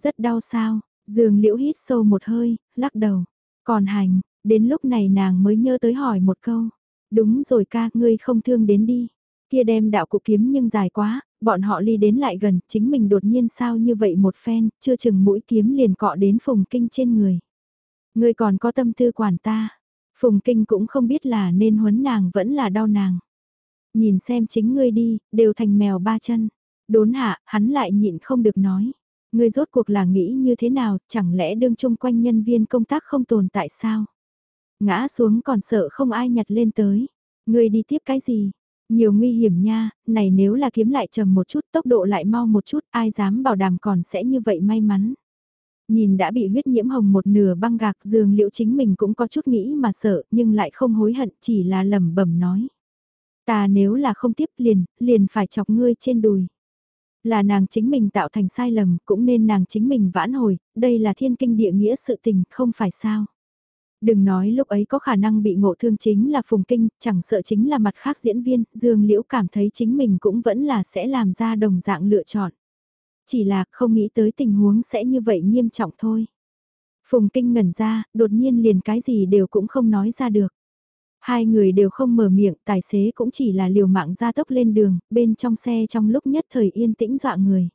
Rất đau sao, giường liễu hít sâu một hơi, lắc đầu. Còn hành, đến lúc này nàng mới nhớ tới hỏi một câu. Đúng rồi ca, ngươi không thương đến đi. Kia đem đạo cụ kiếm nhưng dài quá, bọn họ ly đến lại gần, chính mình đột nhiên sao như vậy một phen, chưa chừng mũi kiếm liền cọ đến phùng kinh trên người. Ngươi còn có tâm tư quản ta. Phùng Kinh cũng không biết là nên huấn nàng vẫn là đau nàng. Nhìn xem chính ngươi đi, đều thành mèo ba chân. Đốn hạ, hắn lại nhịn không được nói. Ngươi rốt cuộc là nghĩ như thế nào, chẳng lẽ đương chung quanh nhân viên công tác không tồn tại sao? Ngã xuống còn sợ không ai nhặt lên tới. Ngươi đi tiếp cái gì? Nhiều nguy hiểm nha, này nếu là kiếm lại trầm một chút tốc độ lại mau một chút ai dám bảo đảm còn sẽ như vậy may mắn. Nhìn đã bị huyết nhiễm hồng một nửa băng gạc dường liệu chính mình cũng có chút nghĩ mà sợ nhưng lại không hối hận chỉ là lẩm bẩm nói. Ta nếu là không tiếp liền, liền phải chọc ngươi trên đùi. Là nàng chính mình tạo thành sai lầm, cũng nên nàng chính mình vãn hồi, đây là thiên kinh địa nghĩa sự tình, không phải sao. Đừng nói lúc ấy có khả năng bị ngộ thương chính là phùng kinh, chẳng sợ chính là mặt khác diễn viên, Dương Liễu cảm thấy chính mình cũng vẫn là sẽ làm ra đồng dạng lựa chọn. Chỉ là không nghĩ tới tình huống sẽ như vậy nghiêm trọng thôi. Phùng kinh ngẩn ra, đột nhiên liền cái gì đều cũng không nói ra được. Hai người đều không mở miệng, tài xế cũng chỉ là liều mạng ra tốc lên đường, bên trong xe trong lúc nhất thời yên tĩnh dọa người.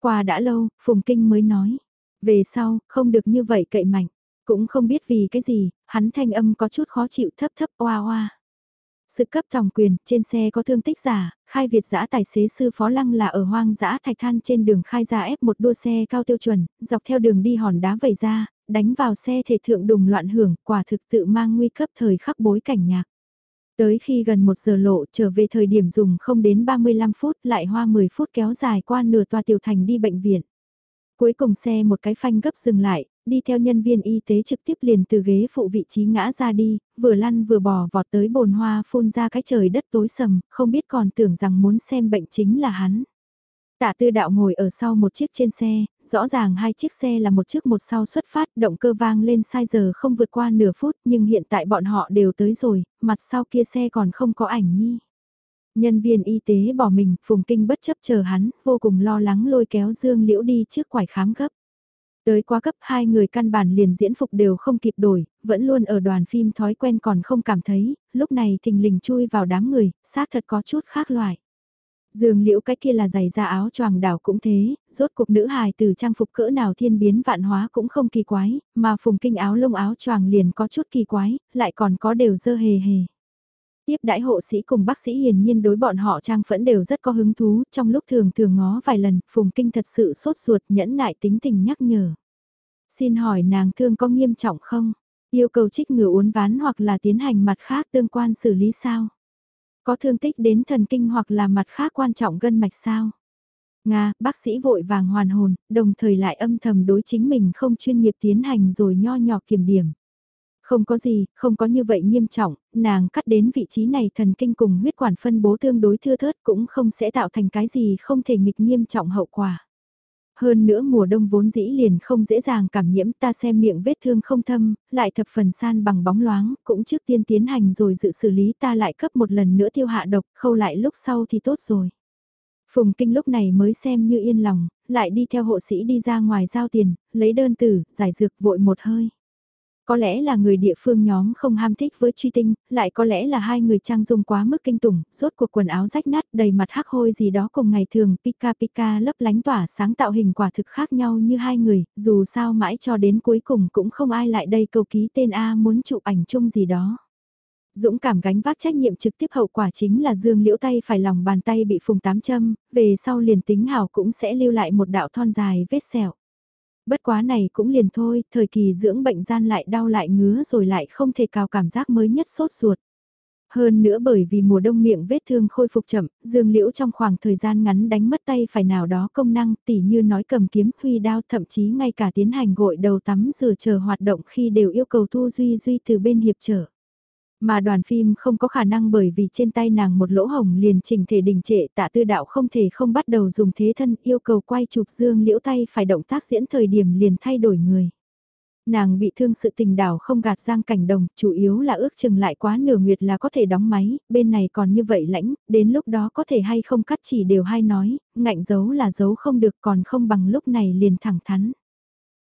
Qua đã lâu, Phùng Kinh mới nói. Về sau, không được như vậy cậy mạnh. Cũng không biết vì cái gì, hắn thanh âm có chút khó chịu thấp thấp oa oa. Sự cấp thòng quyền, trên xe có thương tích giả, khai Việt giã tài xế sư phó lăng là ở hoang dã thạch than trên đường khai ra ép một đua xe cao tiêu chuẩn, dọc theo đường đi hòn đá vẩy ra, đánh vào xe thể thượng đùng loạn hưởng, quả thực tự mang nguy cấp thời khắc bối cảnh nhạc. Tới khi gần một giờ lộ trở về thời điểm dùng không đến 35 phút lại hoa 10 phút kéo dài qua nửa tòa tiểu thành đi bệnh viện. Cuối cùng xe một cái phanh gấp dừng lại, đi theo nhân viên y tế trực tiếp liền từ ghế phụ vị trí ngã ra đi, vừa lăn vừa bò vọt tới bồn hoa phun ra cái trời đất tối sầm, không biết còn tưởng rằng muốn xem bệnh chính là hắn. Tạ tư đạo ngồi ở sau một chiếc trên xe, rõ ràng hai chiếc xe là một chiếc một sau xuất phát, động cơ vang lên sai giờ không vượt qua nửa phút nhưng hiện tại bọn họ đều tới rồi, mặt sau kia xe còn không có ảnh nhi. Nhân viên y tế bỏ mình, Phùng Kinh bất chấp chờ hắn, vô cùng lo lắng lôi kéo Dương Liễu đi trước quải khám gấp. Tới quá cấp hai người căn bản liền diễn phục đều không kịp đổi, vẫn luôn ở đoàn phim thói quen còn không cảm thấy, lúc này thình lình chui vào đám người, xác thật có chút khác loại. Dương liễu cái kia là giày da áo choàng đảo cũng thế, rốt cuộc nữ hài từ trang phục cỡ nào thiên biến vạn hóa cũng không kỳ quái, mà phùng kinh áo lông áo choàng liền có chút kỳ quái, lại còn có đều dơ hề hề. Tiếp đãi hộ sĩ cùng bác sĩ hiền nhiên đối bọn họ trang phẫn đều rất có hứng thú, trong lúc thường thường ngó vài lần, phùng kinh thật sự sốt ruột nhẫn nại tính tình nhắc nhở. Xin hỏi nàng thương có nghiêm trọng không? Yêu cầu trích ngừa uốn ván hoặc là tiến hành mặt khác tương quan xử lý sao? Có thương tích đến thần kinh hoặc là mặt khác quan trọng gân mạch sao? Nga, bác sĩ vội vàng hoàn hồn, đồng thời lại âm thầm đối chính mình không chuyên nghiệp tiến hành rồi nho nhỏ kiểm điểm. Không có gì, không có như vậy nghiêm trọng, nàng cắt đến vị trí này thần kinh cùng huyết quản phân bố tương đối thưa thớt cũng không sẽ tạo thành cái gì không thể nghịch nghiêm trọng hậu quả. Hơn nữa mùa đông vốn dĩ liền không dễ dàng cảm nhiễm ta xem miệng vết thương không thâm, lại thập phần san bằng bóng loáng, cũng trước tiên tiến hành rồi dự xử lý ta lại cấp một lần nữa tiêu hạ độc, khâu lại lúc sau thì tốt rồi. Phùng Kinh lúc này mới xem như yên lòng, lại đi theo hộ sĩ đi ra ngoài giao tiền, lấy đơn tử, giải dược vội một hơi. Có lẽ là người địa phương nhóm không ham thích với truy tinh, lại có lẽ là hai người trang dung quá mức kinh tủng, rốt cuộc quần áo rách nát đầy mặt hắc hôi gì đó cùng ngày thường pika pika lấp lánh tỏa sáng tạo hình quả thực khác nhau như hai người, dù sao mãi cho đến cuối cùng cũng không ai lại đây cầu ký tên A muốn chụp ảnh chung gì đó. Dũng cảm gánh vác trách nhiệm trực tiếp hậu quả chính là dương liễu tay phải lòng bàn tay bị phùng tám châm, về sau liền tính hảo cũng sẽ lưu lại một đạo thon dài vết sẹo. Bất quá này cũng liền thôi, thời kỳ dưỡng bệnh gian lại đau lại ngứa rồi lại không thể cào cảm giác mới nhất sốt ruột. Hơn nữa bởi vì mùa đông miệng vết thương khôi phục chậm, dương liễu trong khoảng thời gian ngắn đánh mất tay phải nào đó công năng tỉ như nói cầm kiếm huy đao thậm chí ngay cả tiến hành gội đầu tắm rửa chờ hoạt động khi đều yêu cầu thu duy duy từ bên hiệp trở. Mà đoàn phim không có khả năng bởi vì trên tay nàng một lỗ hồng liền chỉnh thể đình trệ tạ tư đạo không thể không bắt đầu dùng thế thân yêu cầu quay chụp dương liễu tay phải động tác diễn thời điểm liền thay đổi người. Nàng bị thương sự tình đảo không gạt giang cảnh đồng, chủ yếu là ước chừng lại quá nửa nguyệt là có thể đóng máy, bên này còn như vậy lãnh, đến lúc đó có thể hay không cắt chỉ đều hay nói, ngạnh giấu là giấu không được còn không bằng lúc này liền thẳng thắn.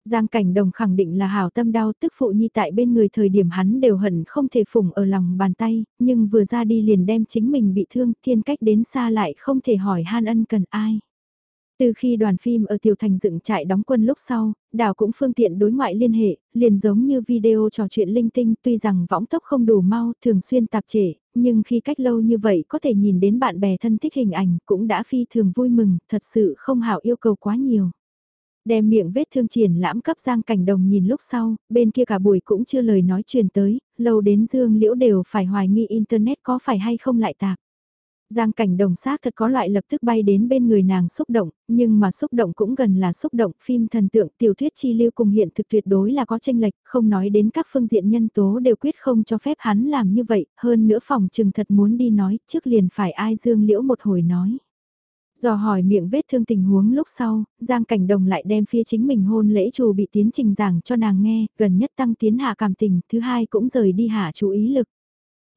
Giang cảnh đồng khẳng định là hảo tâm đau tức phụ nhi tại bên người thời điểm hắn đều hận không thể phủng ở lòng bàn tay, nhưng vừa ra đi liền đem chính mình bị thương, thiên cách đến xa lại không thể hỏi han ân cần ai. Từ khi đoàn phim ở Tiểu Thành dựng trại đóng quân lúc sau, đảo cũng phương tiện đối ngoại liên hệ, liền giống như video trò chuyện linh tinh tuy rằng võng tốc không đủ mau, thường xuyên tạp trễ, nhưng khi cách lâu như vậy có thể nhìn đến bạn bè thân thích hình ảnh cũng đã phi thường vui mừng, thật sự không hảo yêu cầu quá nhiều. Đem miệng vết thương triển lãm cấp Giang Cảnh Đồng nhìn lúc sau, bên kia cả buổi cũng chưa lời nói truyền tới, lâu đến Dương Liễu đều phải hoài nghi Internet có phải hay không lại tạp. Giang cảnh đồng xác thật có loại lập tức bay đến bên người nàng xúc động, nhưng mà xúc động cũng gần là xúc động phim thần tượng tiểu thuyết chi lưu cùng hiện thực tuyệt đối là có tranh lệch, không nói đến các phương diện nhân tố đều quyết không cho phép hắn làm như vậy, hơn nữa phòng trừng thật muốn đi nói, trước liền phải ai dương liễu một hồi nói. Do hỏi miệng vết thương tình huống lúc sau, Giang Cảnh Đồng lại đem phía chính mình hôn lễ trù bị tiến trình giảng cho nàng nghe, gần nhất tăng tiến hạ cảm tình, thứ hai cũng rời đi hạ chú ý lực.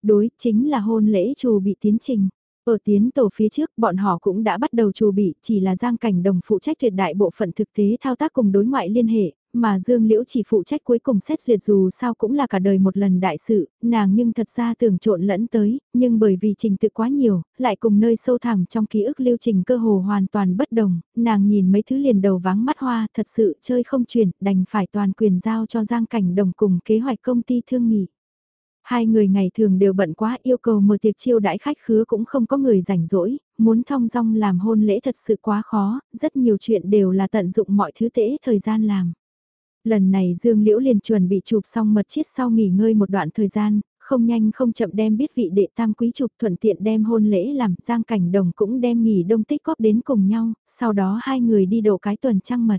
Đối chính là hôn lễ trù bị tiến trình. Ở tiến tổ phía trước bọn họ cũng đã bắt đầu trù bị, chỉ là Giang Cảnh Đồng phụ trách tuyệt đại bộ phận thực tế thao tác cùng đối ngoại liên hệ, mà Dương Liễu chỉ phụ trách cuối cùng xét duyệt dù sao cũng là cả đời một lần đại sự, nàng nhưng thật ra tưởng trộn lẫn tới, nhưng bởi vì trình tự quá nhiều, lại cùng nơi sâu thẳm trong ký ức lưu trình cơ hồ hoàn toàn bất đồng, nàng nhìn mấy thứ liền đầu vắng mắt hoa thật sự chơi không chuyển, đành phải toàn quyền giao cho Giang Cảnh Đồng cùng kế hoạch công ty thương nghị Hai người ngày thường đều bận quá yêu cầu mở tiệc chiêu đãi khách khứa cũng không có người rảnh rỗi, muốn thong dong làm hôn lễ thật sự quá khó, rất nhiều chuyện đều là tận dụng mọi thứ tễ thời gian làm. Lần này Dương Liễu liền chuẩn bị chụp xong mật chiết sau nghỉ ngơi một đoạn thời gian, không nhanh không chậm đem biết vị đệ tam quý chụp thuận tiện đem hôn lễ làm, Giang Cảnh Đồng cũng đem nghỉ đông tích góp đến cùng nhau, sau đó hai người đi độ cái tuần trăng mật.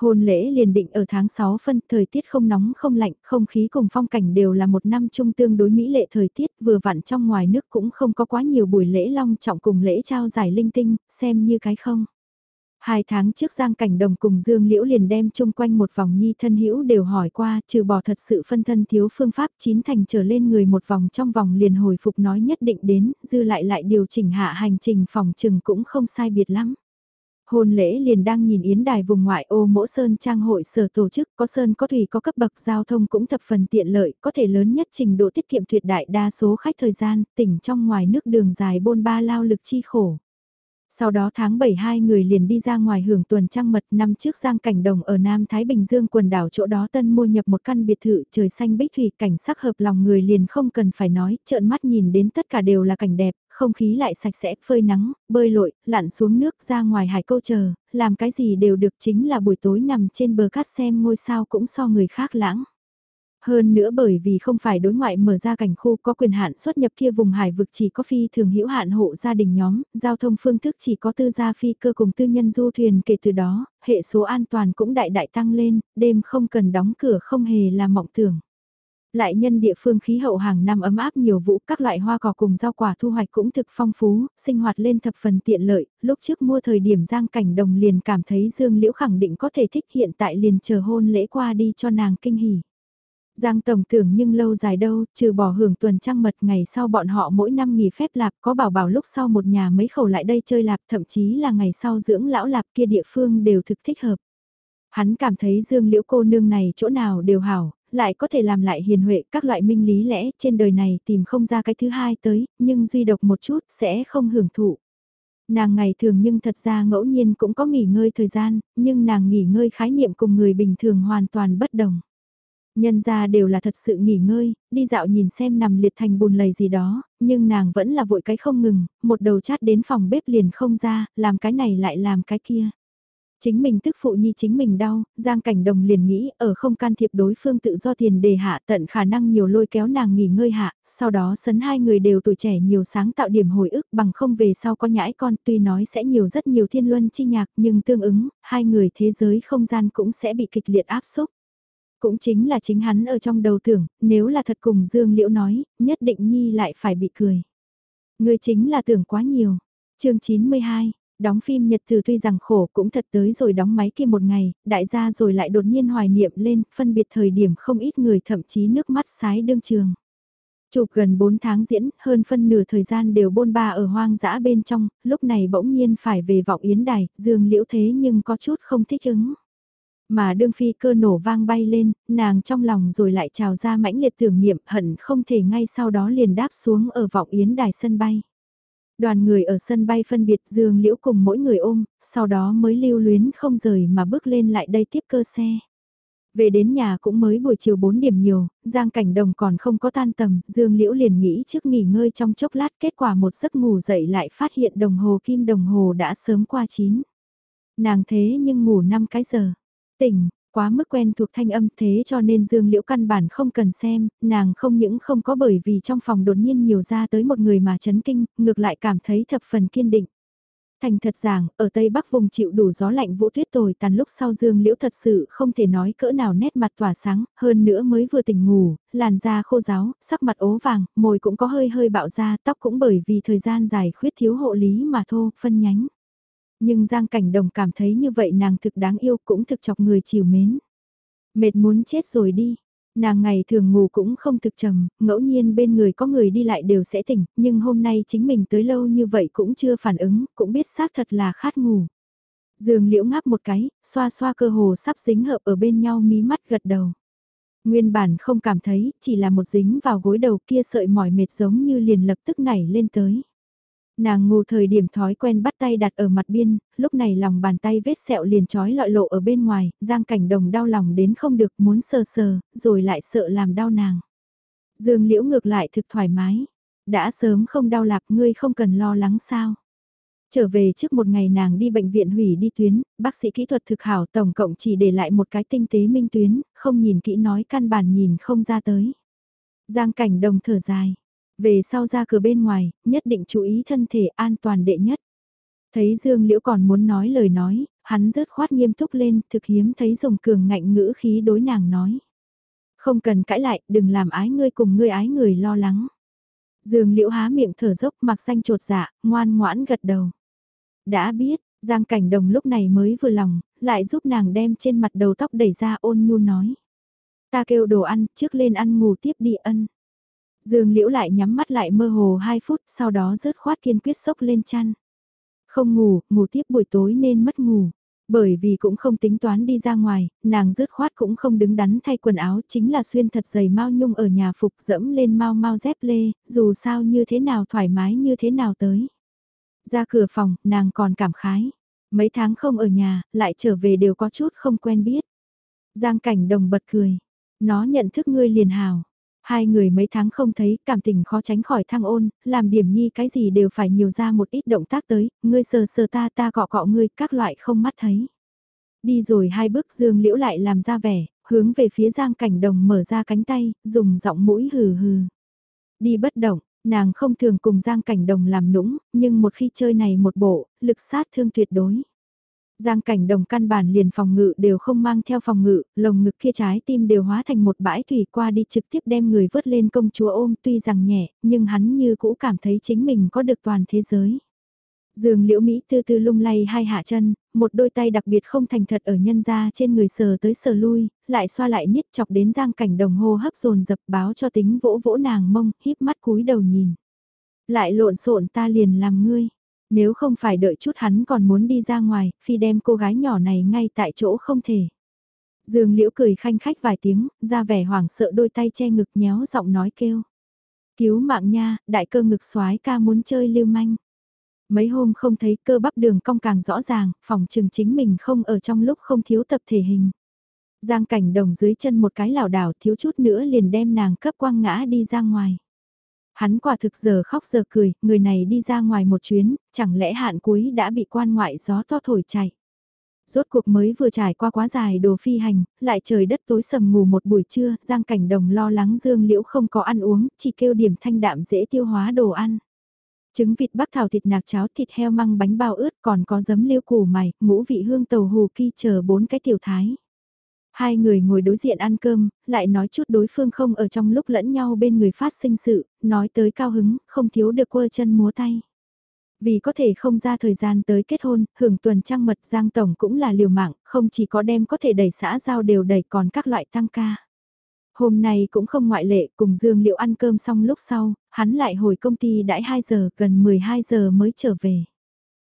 Hôn lễ liền định ở tháng 6 phân, thời tiết không nóng không lạnh, không khí cùng phong cảnh đều là một năm chung tương đối mỹ lệ thời tiết vừa vặn trong ngoài nước cũng không có quá nhiều buổi lễ long trọng cùng lễ trao giải linh tinh, xem như cái không. Hai tháng trước Giang Cảnh Đồng cùng Dương Liễu liền đem chung quanh một vòng nhi thân hữu đều hỏi qua, trừ bỏ thật sự phân thân thiếu phương pháp chín thành trở lên người một vòng trong vòng liền hồi phục nói nhất định đến, dư lại lại điều chỉnh hạ hành trình phòng trừng cũng không sai biệt lắm. Hôn lễ liền đang nhìn yến đài vùng ngoại ô mỗ sơn trang hội sở tổ chức, có sơn có thủy có cấp bậc giao thông cũng thập phần tiện lợi, có thể lớn nhất trình độ tiết kiệm tuyệt đại đa số khách thời gian, tỉnh trong ngoài nước đường dài bôn ba lao lực chi khổ. Sau đó tháng 7 hai người liền đi ra ngoài hưởng tuần trăng mật năm trước Giang Cảnh Đồng ở Nam Thái Bình Dương quần đảo chỗ đó tân mua nhập một căn biệt thự trời xanh bích thủy cảnh sắc hợp lòng người liền không cần phải nói, trợn mắt nhìn đến tất cả đều là cảnh đẹp, không khí lại sạch sẽ, phơi nắng, bơi lội, lặn xuống nước ra ngoài hải câu chờ, làm cái gì đều được chính là buổi tối nằm trên bờ cát xem ngôi sao cũng so người khác lãng. Hơn nữa bởi vì không phải đối ngoại mở ra cảnh khu có quyền hạn xuất nhập kia vùng hải vực chỉ có phi thường hữu hạn hộ gia đình nhóm, giao thông phương thức chỉ có tư gia phi cơ cùng tư nhân du thuyền kể từ đó, hệ số an toàn cũng đại đại tăng lên, đêm không cần đóng cửa không hề là mộng tưởng. Lại nhân địa phương khí hậu hàng năm ấm áp nhiều vũ, các loại hoa cỏ cùng rau quả thu hoạch cũng thực phong phú, sinh hoạt lên thập phần tiện lợi, lúc trước mua thời điểm giang cảnh đồng liền cảm thấy Dương Liễu khẳng định có thể thích hiện tại liền chờ hôn lễ qua đi cho nàng kinh hỉ. Giang Tổng tưởng nhưng lâu dài đâu, trừ bỏ hưởng tuần trăng mật ngày sau bọn họ mỗi năm nghỉ phép lạp có bảo bảo lúc sau một nhà mấy khẩu lại đây chơi lạp thậm chí là ngày sau dưỡng lão lạp kia địa phương đều thực thích hợp. Hắn cảm thấy dương liễu cô nương này chỗ nào đều hảo, lại có thể làm lại hiền huệ các loại minh lý lẽ trên đời này tìm không ra cái thứ hai tới, nhưng duy độc một chút sẽ không hưởng thụ. Nàng ngày thường nhưng thật ra ngẫu nhiên cũng có nghỉ ngơi thời gian, nhưng nàng nghỉ ngơi khái niệm cùng người bình thường hoàn toàn bất đồng. Nhân ra đều là thật sự nghỉ ngơi, đi dạo nhìn xem nằm liệt thành bùn lầy gì đó, nhưng nàng vẫn là vội cái không ngừng, một đầu chát đến phòng bếp liền không ra, làm cái này lại làm cái kia. Chính mình tức phụ nhi chính mình đau, Giang Cảnh Đồng liền nghĩ ở không can thiệp đối phương tự do tiền đề hạ tận khả năng nhiều lôi kéo nàng nghỉ ngơi hạ, sau đó sấn hai người đều tuổi trẻ nhiều sáng tạo điểm hồi ức bằng không về sau có nhãi con tuy nói sẽ nhiều rất nhiều thiên luân chi nhạc nhưng tương ứng, hai người thế giới không gian cũng sẽ bị kịch liệt áp xúc. Cũng chính là chính hắn ở trong đầu tưởng, nếu là thật cùng Dương Liễu nói, nhất định Nhi lại phải bị cười. Người chính là tưởng quá nhiều. chương 92, đóng phim nhật từ tuy rằng khổ cũng thật tới rồi đóng máy kia một ngày, đại gia rồi lại đột nhiên hoài niệm lên, phân biệt thời điểm không ít người thậm chí nước mắt sái đương trường. Chụp gần 4 tháng diễn, hơn phân nửa thời gian đều bôn ba ở hoang dã bên trong, lúc này bỗng nhiên phải về vọng yến đài, dương liễu thế nhưng có chút không thích ứng. Mà đương phi cơ nổ vang bay lên, nàng trong lòng rồi lại trào ra mãnh liệt tưởng niệm hận không thể ngay sau đó liền đáp xuống ở vọng yến đài sân bay. Đoàn người ở sân bay phân biệt dương liễu cùng mỗi người ôm, sau đó mới lưu luyến không rời mà bước lên lại đây tiếp cơ xe. Về đến nhà cũng mới buổi chiều 4 điểm nhiều, Giang Cảnh Đồng còn không có tan tầm, Dương Liễu liền nghĩ trước nghỉ ngơi trong chốc lát kết quả một giấc ngủ dậy lại phát hiện đồng hồ kim đồng hồ đã sớm qua 9. Nàng thế nhưng ngủ 5 cái giờ. Tỉnh, quá mức quen thuộc thanh âm thế cho nên Dương Liễu căn bản không cần xem, nàng không những không có bởi vì trong phòng đột nhiên nhiều ra tới một người mà chấn kinh, ngược lại cảm thấy thập phần kiên định. Thành thật rằng ở Tây Bắc vùng chịu đủ gió lạnh vũ tuyết tồi tàn lúc sau Dương Liễu thật sự không thể nói cỡ nào nét mặt tỏa sáng, hơn nữa mới vừa tỉnh ngủ, làn da khô ráo, sắc mặt ố vàng, môi cũng có hơi hơi bạo ra, tóc cũng bởi vì thời gian dài khuyết thiếu hộ lý mà thô, phân nhánh. Nhưng Giang Cảnh Đồng cảm thấy như vậy nàng thực đáng yêu cũng thực chọc người chiều mến. Mệt muốn chết rồi đi. Nàng ngày thường ngủ cũng không thực trầm, ngẫu nhiên bên người có người đi lại đều sẽ tỉnh, nhưng hôm nay chính mình tới lâu như vậy cũng chưa phản ứng, cũng biết xác thật là khát ngủ. Dương liễu ngáp một cái, xoa xoa cơ hồ sắp dính hợp ở bên nhau mí mắt gật đầu. Nguyên bản không cảm thấy, chỉ là một dính vào gối đầu kia sợi mỏi mệt giống như liền lập tức nảy lên tới. Nàng ngủ thời điểm thói quen bắt tay đặt ở mặt biên, lúc này lòng bàn tay vết sẹo liền trói lọi lộ ở bên ngoài, giang cảnh đồng đau lòng đến không được muốn sờ sờ, rồi lại sợ làm đau nàng. Dương liễu ngược lại thực thoải mái, đã sớm không đau lạc ngươi không cần lo lắng sao. Trở về trước một ngày nàng đi bệnh viện hủy đi tuyến, bác sĩ kỹ thuật thực hảo tổng cộng chỉ để lại một cái tinh tế minh tuyến, không nhìn kỹ nói căn bản nhìn không ra tới. Giang cảnh đồng thở dài, về sau ra cửa bên ngoài, nhất định chú ý thân thể an toàn đệ nhất. Thấy Dương Liễu còn muốn nói lời nói, hắn rớt khoát nghiêm túc lên, thực hiếm thấy dùng cường ngạnh ngữ khí đối nàng nói. Không cần cãi lại, đừng làm ái ngươi cùng ngươi ái người lo lắng. Dương Liễu há miệng thở dốc mặc xanh trột dạ, ngoan ngoãn gật đầu. Đã biết, Giang Cảnh Đồng lúc này mới vừa lòng, lại giúp nàng đem trên mặt đầu tóc đẩy ra ôn nhu nói. Ta kêu đồ ăn, trước lên ăn ngủ tiếp đi ân. Dương Liễu lại nhắm mắt lại mơ hồ 2 phút, sau đó rớt khoát kiên quyết sốc lên chăn. Không ngủ, ngủ tiếp buổi tối nên mất ngủ. Bởi vì cũng không tính toán đi ra ngoài, nàng rớt khoát cũng không đứng đắn thay quần áo, chính là xuyên thật dày mau nhung ở nhà phục dẫm lên mau mau dép lê, dù sao như thế nào thoải mái như thế nào tới. Ra cửa phòng, nàng còn cảm khái. Mấy tháng không ở nhà, lại trở về đều có chút không quen biết. Giang cảnh đồng bật cười. Nó nhận thức ngươi liền hào. Hai người mấy tháng không thấy, cảm tình khó tránh khỏi thăng ôn, làm điểm nhi cái gì đều phải nhiều ra một ít động tác tới, ngươi sờ sờ ta ta cọ cọ ngươi, các loại không mắt thấy. Đi rồi hai bước dương liễu lại làm ra vẻ, hướng về phía giang cảnh đồng mở ra cánh tay, dùng giọng mũi hừ hừ. Đi bất động, nàng không thường cùng giang cảnh đồng làm nũng, nhưng một khi chơi này một bộ, lực sát thương tuyệt đối. Giang cảnh đồng căn bản liền phòng ngự đều không mang theo phòng ngự, lồng ngực kia trái tim đều hóa thành một bãi thủy qua đi trực tiếp đem người vớt lên công chúa ôm tuy rằng nhẹ, nhưng hắn như cũ cảm thấy chính mình có được toàn thế giới. Dường liễu Mỹ tư tư lung lay hai hạ chân, một đôi tay đặc biệt không thành thật ở nhân ra trên người sờ tới sờ lui, lại xoa lại niết chọc đến giang cảnh đồng hô hấp dồn dập báo cho tính vỗ vỗ nàng mông, híp mắt cúi đầu nhìn. Lại lộn xộn ta liền làm ngươi. Nếu không phải đợi chút hắn còn muốn đi ra ngoài, phi đem cô gái nhỏ này ngay tại chỗ không thể. Dương Liễu cười khanh khách vài tiếng, ra vẻ hoảng sợ đôi tay che ngực nhéo giọng nói kêu. Cứu mạng nha, đại cơ ngực xoái ca muốn chơi lưu manh. Mấy hôm không thấy cơ bắp đường cong càng rõ ràng, phòng trường chính mình không ở trong lúc không thiếu tập thể hình. Giang cảnh đồng dưới chân một cái lảo đảo thiếu chút nữa liền đem nàng cấp quang ngã đi ra ngoài. Hắn quả thực giờ khóc giờ cười, người này đi ra ngoài một chuyến, chẳng lẽ hạn cuối đã bị quan ngoại gió to thổi chạy. Rốt cuộc mới vừa trải qua quá dài đồ phi hành, lại trời đất tối sầm ngủ một buổi trưa, Giang Cảnh Đồng lo lắng Dương Liễu không có ăn uống, chỉ kêu điểm thanh đạm dễ tiêu hóa đồ ăn. Trứng vịt bắc thảo thịt nạc cháo thịt heo măng bánh bao ướt còn có giấm liêu củ mày, ngũ vị hương tàu hù ki chờ bốn cái tiểu thái. Hai người ngồi đối diện ăn cơm, lại nói chút đối phương không ở trong lúc lẫn nhau bên người phát sinh sự, nói tới cao hứng, không thiếu được quơ chân múa tay. Vì có thể không ra thời gian tới kết hôn, hưởng tuần trăng mật Giang Tổng cũng là liều mạng, không chỉ có đem có thể đẩy xã giao đều đẩy còn các loại tăng ca. Hôm nay cũng không ngoại lệ, cùng Dương Liệu ăn cơm xong lúc sau, hắn lại hồi công ty đãi 2 giờ, gần 12 giờ mới trở về.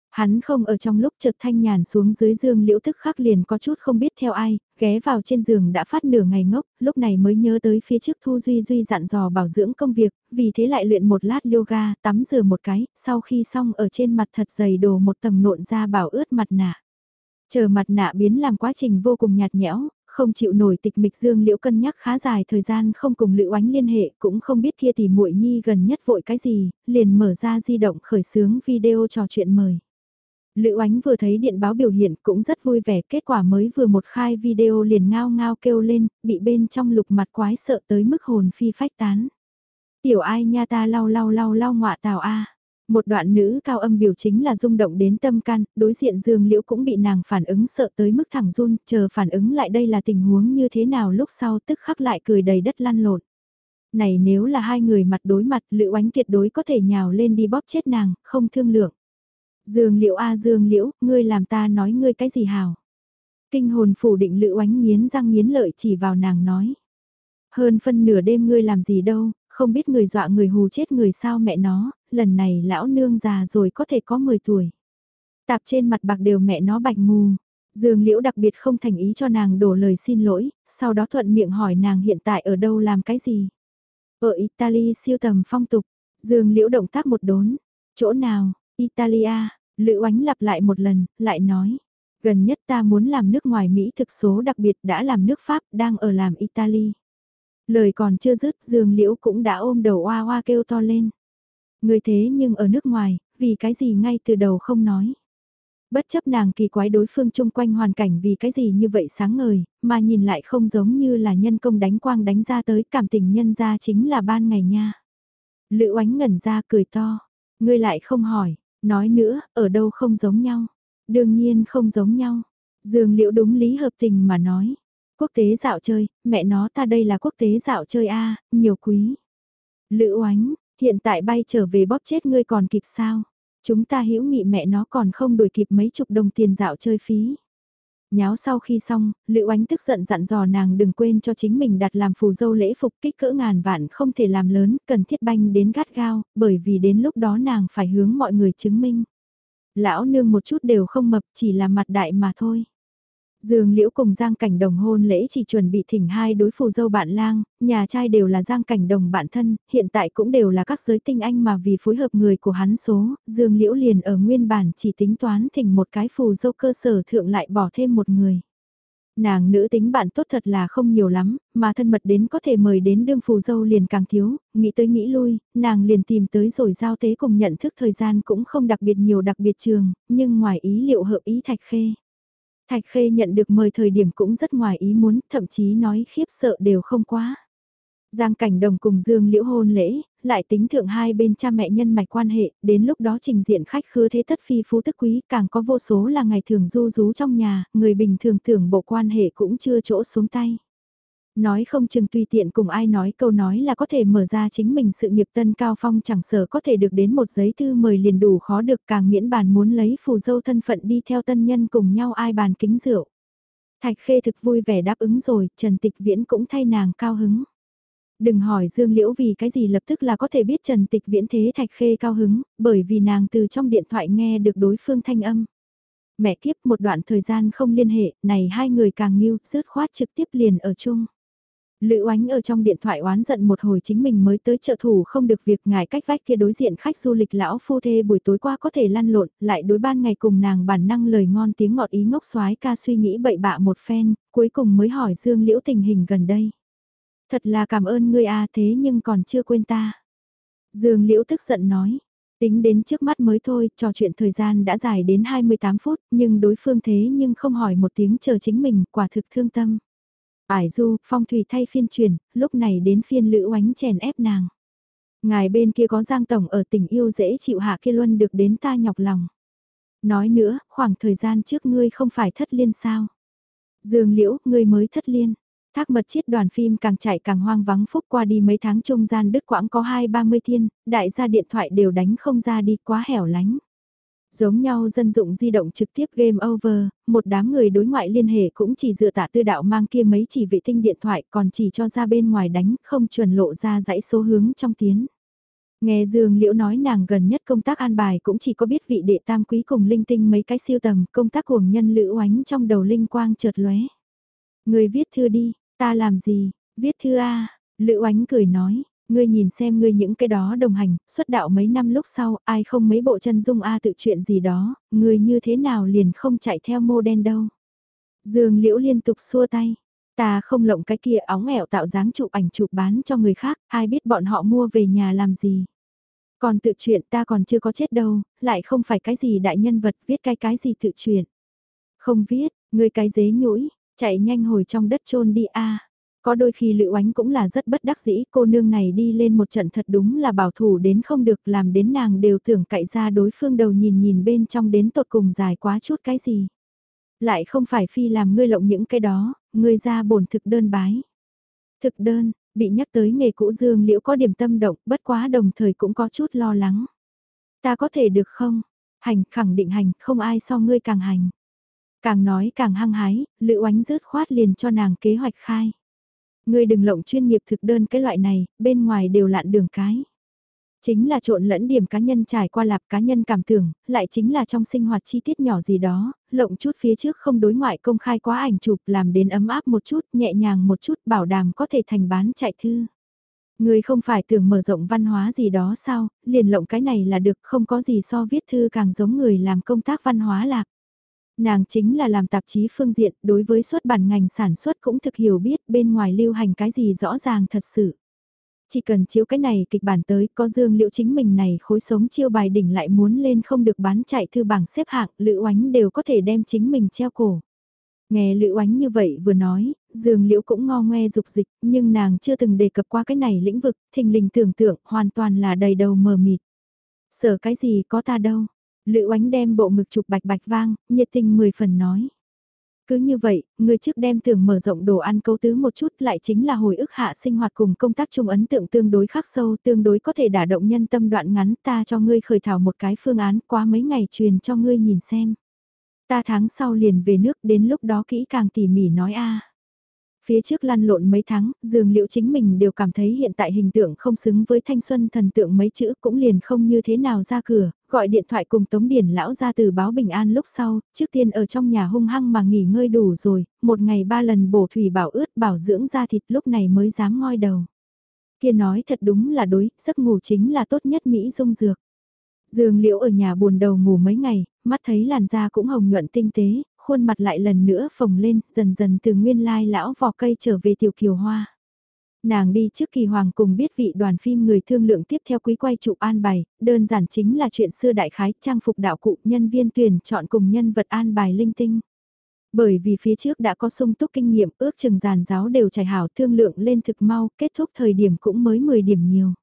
Hắn không ở trong lúc chợt thanh nhàn xuống dưới dương liễu tức khắc liền có chút không biết theo ai, ghé vào trên giường đã phát nửa ngày ngốc, lúc này mới nhớ tới phía trước Thu Duy Duy dặn dò bảo dưỡng công việc, vì thế lại luyện một lát yoga, tắm rửa một cái, sau khi xong ở trên mặt thật dày đồ một tầng nộn ra bảo ướt mặt nạ. Chờ mặt nạ biến làm quá trình vô cùng nhạt nhẽo, không chịu nổi tịch mịch dương liễu cân nhắc khá dài thời gian không cùng lữ oánh liên hệ cũng không biết kia thì muội nhi gần nhất vội cái gì, liền mở ra di động khởi sướng video trò chuyện mời. Lữ Ánh vừa thấy điện báo biểu hiện cũng rất vui vẻ, kết quả mới vừa một khai video liền ngao ngao kêu lên, bị bên trong lục mặt quái sợ tới mức hồn phi phách tán. Tiểu ai nha ta lau lau lau lau ngọa tào a. Một đoạn nữ cao âm biểu chính là rung động đến tâm can, đối diện Dương Liễu cũng bị nàng phản ứng sợ tới mức thẳng run, chờ phản ứng lại đây là tình huống như thế nào lúc sau tức khắc lại cười đầy đất lăn lộn. Này nếu là hai người mặt đối mặt, Lữ Ánh tuyệt đối có thể nhào lên đi bóp chết nàng, không thương lượng. Dương Liễu a Dương Liễu, ngươi làm ta nói ngươi cái gì hảo? Kinh hồn phủ định Lữ Oánh nghiến răng nghiến lợi chỉ vào nàng nói. Hơn phân nửa đêm ngươi làm gì đâu, không biết người dọa người hù chết người sao mẹ nó, lần này lão nương già rồi có thể có 10 tuổi. Tạp trên mặt bạc đều mẹ nó bạch mù. Dương Liễu đặc biệt không thành ý cho nàng đổ lời xin lỗi, sau đó thuận miệng hỏi nàng hiện tại ở đâu làm cái gì. Ở Italy siêu tầm phong tục, Dương Liễu động tác một đốn. Chỗ nào, Italia, Lữ Oánh lặp lại một lần, lại nói. Gần nhất ta muốn làm nước ngoài Mỹ thực số đặc biệt đã làm nước Pháp, đang ở làm Italy. Lời còn chưa dứt Dương Liễu cũng đã ôm đầu oa oa kêu to lên. Người thế nhưng ở nước ngoài, vì cái gì ngay từ đầu không nói. Bất chấp nàng kỳ quái đối phương chung quanh hoàn cảnh vì cái gì như vậy sáng ngời, mà nhìn lại không giống như là nhân công đánh quang đánh ra tới cảm tình nhân ra chính là ban ngày nha. Lữ oánh ngẩn ra cười to, ngươi lại không hỏi, nói nữa, ở đâu không giống nhau. Đương nhiên không giống nhau. Dương liễu đúng lý hợp tình mà nói. Quốc tế dạo chơi, mẹ nó ta đây là quốc tế dạo chơi a nhiều quý. Lữ oánh, hiện tại bay trở về bóp chết ngươi còn kịp sao? Chúng ta hữu nghị mẹ nó còn không đuổi kịp mấy chục đồng tiền dạo chơi phí. Nháo sau khi xong, Liễu Oánh tức giận dặn dò nàng đừng quên cho chính mình đặt làm phù dâu lễ phục kích cỡ ngàn vạn không thể làm lớn, cần thiết banh đến gắt gao, bởi vì đến lúc đó nàng phải hướng mọi người chứng minh. Lão nương một chút đều không mập, chỉ là mặt đại mà thôi. Dương Liễu cùng Giang Cảnh Đồng hôn lễ chỉ chuẩn bị thỉnh hai đối phù dâu bạn lang, nhà trai đều là Giang Cảnh Đồng bạn thân, hiện tại cũng đều là các giới tinh anh mà vì phối hợp người của hắn số, Dương Liễu liền ở nguyên bản chỉ tính toán thỉnh một cái phù dâu cơ sở thượng lại bỏ thêm một người. Nàng nữ tính bạn tốt thật là không nhiều lắm, mà thân mật đến có thể mời đến đương phù dâu liền càng thiếu, nghĩ tới nghĩ lui, nàng liền tìm tới rồi giao tế cùng nhận thức thời gian cũng không đặc biệt nhiều đặc biệt trường, nhưng ngoài ý liệu hợp ý thạch khê. Thạch Khê nhận được mời thời điểm cũng rất ngoài ý muốn, thậm chí nói khiếp sợ đều không quá. Giang Cảnh Đồng cùng Dương Liễu hôn lễ, lại tính thượng hai bên cha mẹ nhân mạch quan hệ, đến lúc đó trình diện khách khứa thế thất phi phú tức quý, càng có vô số là ngày thường du rú trong nhà, người bình thường tưởng bộ quan hệ cũng chưa chỗ xuống tay. Nói không chừng tùy tiện cùng ai nói câu nói là có thể mở ra chính mình sự nghiệp tân cao phong chẳng sở có thể được đến một giấy thư mời liền đủ khó được càng miễn bàn muốn lấy phù dâu thân phận đi theo tân nhân cùng nhau ai bàn kính rượu. Thạch khê thực vui vẻ đáp ứng rồi, Trần Tịch Viễn cũng thay nàng cao hứng. Đừng hỏi Dương Liễu vì cái gì lập tức là có thể biết Trần Tịch Viễn thế Thạch Khê cao hứng, bởi vì nàng từ trong điện thoại nghe được đối phương thanh âm. Mẹ kiếp một đoạn thời gian không liên hệ, này hai người càng nghiêu, rớt khoát trực tiếp liền ở chung. Lữ oánh ở trong điện thoại oán giận một hồi chính mình mới tới trợ thủ không được việc ngài cách vách kia đối diện khách du lịch lão phu thê buổi tối qua có thể lăn lộn, lại đối ban ngày cùng nàng bản năng lời ngon tiếng ngọt ý ngốc xoái ca suy nghĩ bậy bạ một phen, cuối cùng mới hỏi Dương Liễu tình hình gần đây. Thật là cảm ơn ngươi a thế nhưng còn chưa quên ta. Dương Liễu tức giận nói, tính đến trước mắt mới thôi, trò chuyện thời gian đã dài đến 28 phút, nhưng đối phương thế nhưng không hỏi một tiếng chờ chính mình, quả thực thương tâm. Ải du, phong thủy thay phiên truyền, lúc này đến phiên lữ oánh chèn ép nàng. Ngài bên kia có giang tổng ở tình yêu dễ chịu hạ kia luân được đến ta nhọc lòng. Nói nữa, khoảng thời gian trước ngươi không phải thất liên sao. Dương liễu, ngươi mới thất liên. Thác mật chiết đoàn phim càng chạy càng hoang vắng phúc qua đi mấy tháng trung gian đứt quãng có hai ba mươi thiên, đại gia điện thoại đều đánh không ra đi quá hẻo lánh. Giống nhau dân dụng di động trực tiếp game over, một đám người đối ngoại liên hệ cũng chỉ dựa tạ tư đạo mang kia mấy chỉ vệ tinh điện thoại còn chỉ cho ra bên ngoài đánh không chuẩn lộ ra dãy số hướng trong tiến. Nghe Dương Liễu nói nàng gần nhất công tác an bài cũng chỉ có biết vị đệ tam quý cùng linh tinh mấy cái siêu tầm công tác cuồng nhân lữ oánh trong đầu linh quang chợt lóe. Người viết thư đi, ta làm gì, viết thư A, lữ oánh cười nói, Ngươi nhìn xem ngươi những cái đó đồng hành, xuất đạo mấy năm lúc sau, ai không mấy bộ chân dung A tự chuyện gì đó, ngươi như thế nào liền không chạy theo mô đen đâu. Dương Liễu liên tục xua tay. Ta không lộng cái kia óng ẻo tạo dáng chụp ảnh chụp bán cho người khác, ai biết bọn họ mua về nhà làm gì. Còn tự chuyện ta còn chưa có chết đâu, lại không phải cái gì đại nhân vật viết cái cái gì tự chuyện. Không viết, ngươi cái dế nhũi, chạy nhanh hồi trong đất chôn đi a. Có đôi khi Lữ Oánh cũng là rất bất đắc dĩ, cô nương này đi lên một trận thật đúng là bảo thủ đến không được làm đến nàng đều tưởng cậy ra đối phương đầu nhìn nhìn bên trong đến tột cùng dài quá chút cái gì. Lại không phải phi làm ngươi lộng những cái đó, ngươi ra bổn thực đơn bái. Thực đơn, bị nhắc tới nghề cũ dương liễu có điểm tâm động, bất quá đồng thời cũng có chút lo lắng. Ta có thể được không? Hành, khẳng định hành, không ai so ngươi càng hành. Càng nói càng hăng hái, Lữ Oánh rớt khoát liền cho nàng kế hoạch khai. Ngươi đừng lộng chuyên nghiệp thực đơn cái loại này, bên ngoài đều lạn đường cái. Chính là trộn lẫn điểm cá nhân trải qua lạp cá nhân cảm tưởng, lại chính là trong sinh hoạt chi tiết nhỏ gì đó, lộng chút phía trước không đối ngoại công khai quá ảnh chụp làm đến ấm áp một chút, nhẹ nhàng một chút, bảo đảm có thể thành bán chạy thư. Người không phải tưởng mở rộng văn hóa gì đó sao, liền lộng cái này là được không có gì so viết thư càng giống người làm công tác văn hóa lạc. Nàng chính là làm tạp chí phương diện, đối với xuất bản ngành sản xuất cũng thực hiểu biết bên ngoài lưu hành cái gì rõ ràng thật sự. Chỉ cần chiếu cái này kịch bản tới, có dương liệu chính mình này khối sống chiêu bài đỉnh lại muốn lên không được bán chạy thư bảng xếp hạng, lữ oánh đều có thể đem chính mình treo cổ. Nghe Lữ Oánh như vậy vừa nói, dường liễu cũng ngo ngoe dục dịch, nhưng nàng chưa từng đề cập qua cái này lĩnh vực, thình lình tưởng tượng hoàn toàn là đầy đầu mờ mịt. Sợ cái gì có ta đâu. Lữ Oánh đem bộ ngực chụp bạch bạch vang, nhiệt tình mười phần nói. Cứ như vậy, người trước đem tưởng mở rộng đồ ăn cấu tứ một chút lại chính là hồi ức hạ sinh hoạt cùng công tác chung ấn tượng tương đối khắc sâu tương đối có thể đả động nhân tâm đoạn ngắn ta cho ngươi khởi thảo một cái phương án qua mấy ngày truyền cho ngươi nhìn xem. Ta tháng sau liền về nước đến lúc đó kỹ càng tỉ mỉ nói a. Phía trước lăn lộn mấy tháng, dường liệu chính mình đều cảm thấy hiện tại hình tượng không xứng với thanh xuân thần tượng mấy chữ cũng liền không như thế nào ra cửa, gọi điện thoại cùng Tống Điển lão ra từ báo bình an lúc sau, trước tiên ở trong nhà hung hăng mà nghỉ ngơi đủ rồi, một ngày ba lần bổ thủy bảo ướt bảo dưỡng ra thịt lúc này mới dám ngoi đầu. Kia nói thật đúng là đối, giấc ngủ chính là tốt nhất Mỹ dung dược. Dương Liễu ở nhà buồn đầu ngủ mấy ngày, mắt thấy làn da cũng hồng nhuận tinh tế, khuôn mặt lại lần nữa phồng lên, dần dần từ nguyên lai lão vò cây trở về tiểu kiều hoa. Nàng đi trước kỳ hoàng cùng biết vị đoàn phim người thương lượng tiếp theo quý quay chụp an bài, đơn giản chính là chuyện xưa đại khái trang phục đạo cụ nhân viên tuyển chọn cùng nhân vật an bài linh tinh. Bởi vì phía trước đã có sung túc kinh nghiệm ước chừng giàn giáo đều trải hảo thương lượng lên thực mau, kết thúc thời điểm cũng mới 10 điểm nhiều.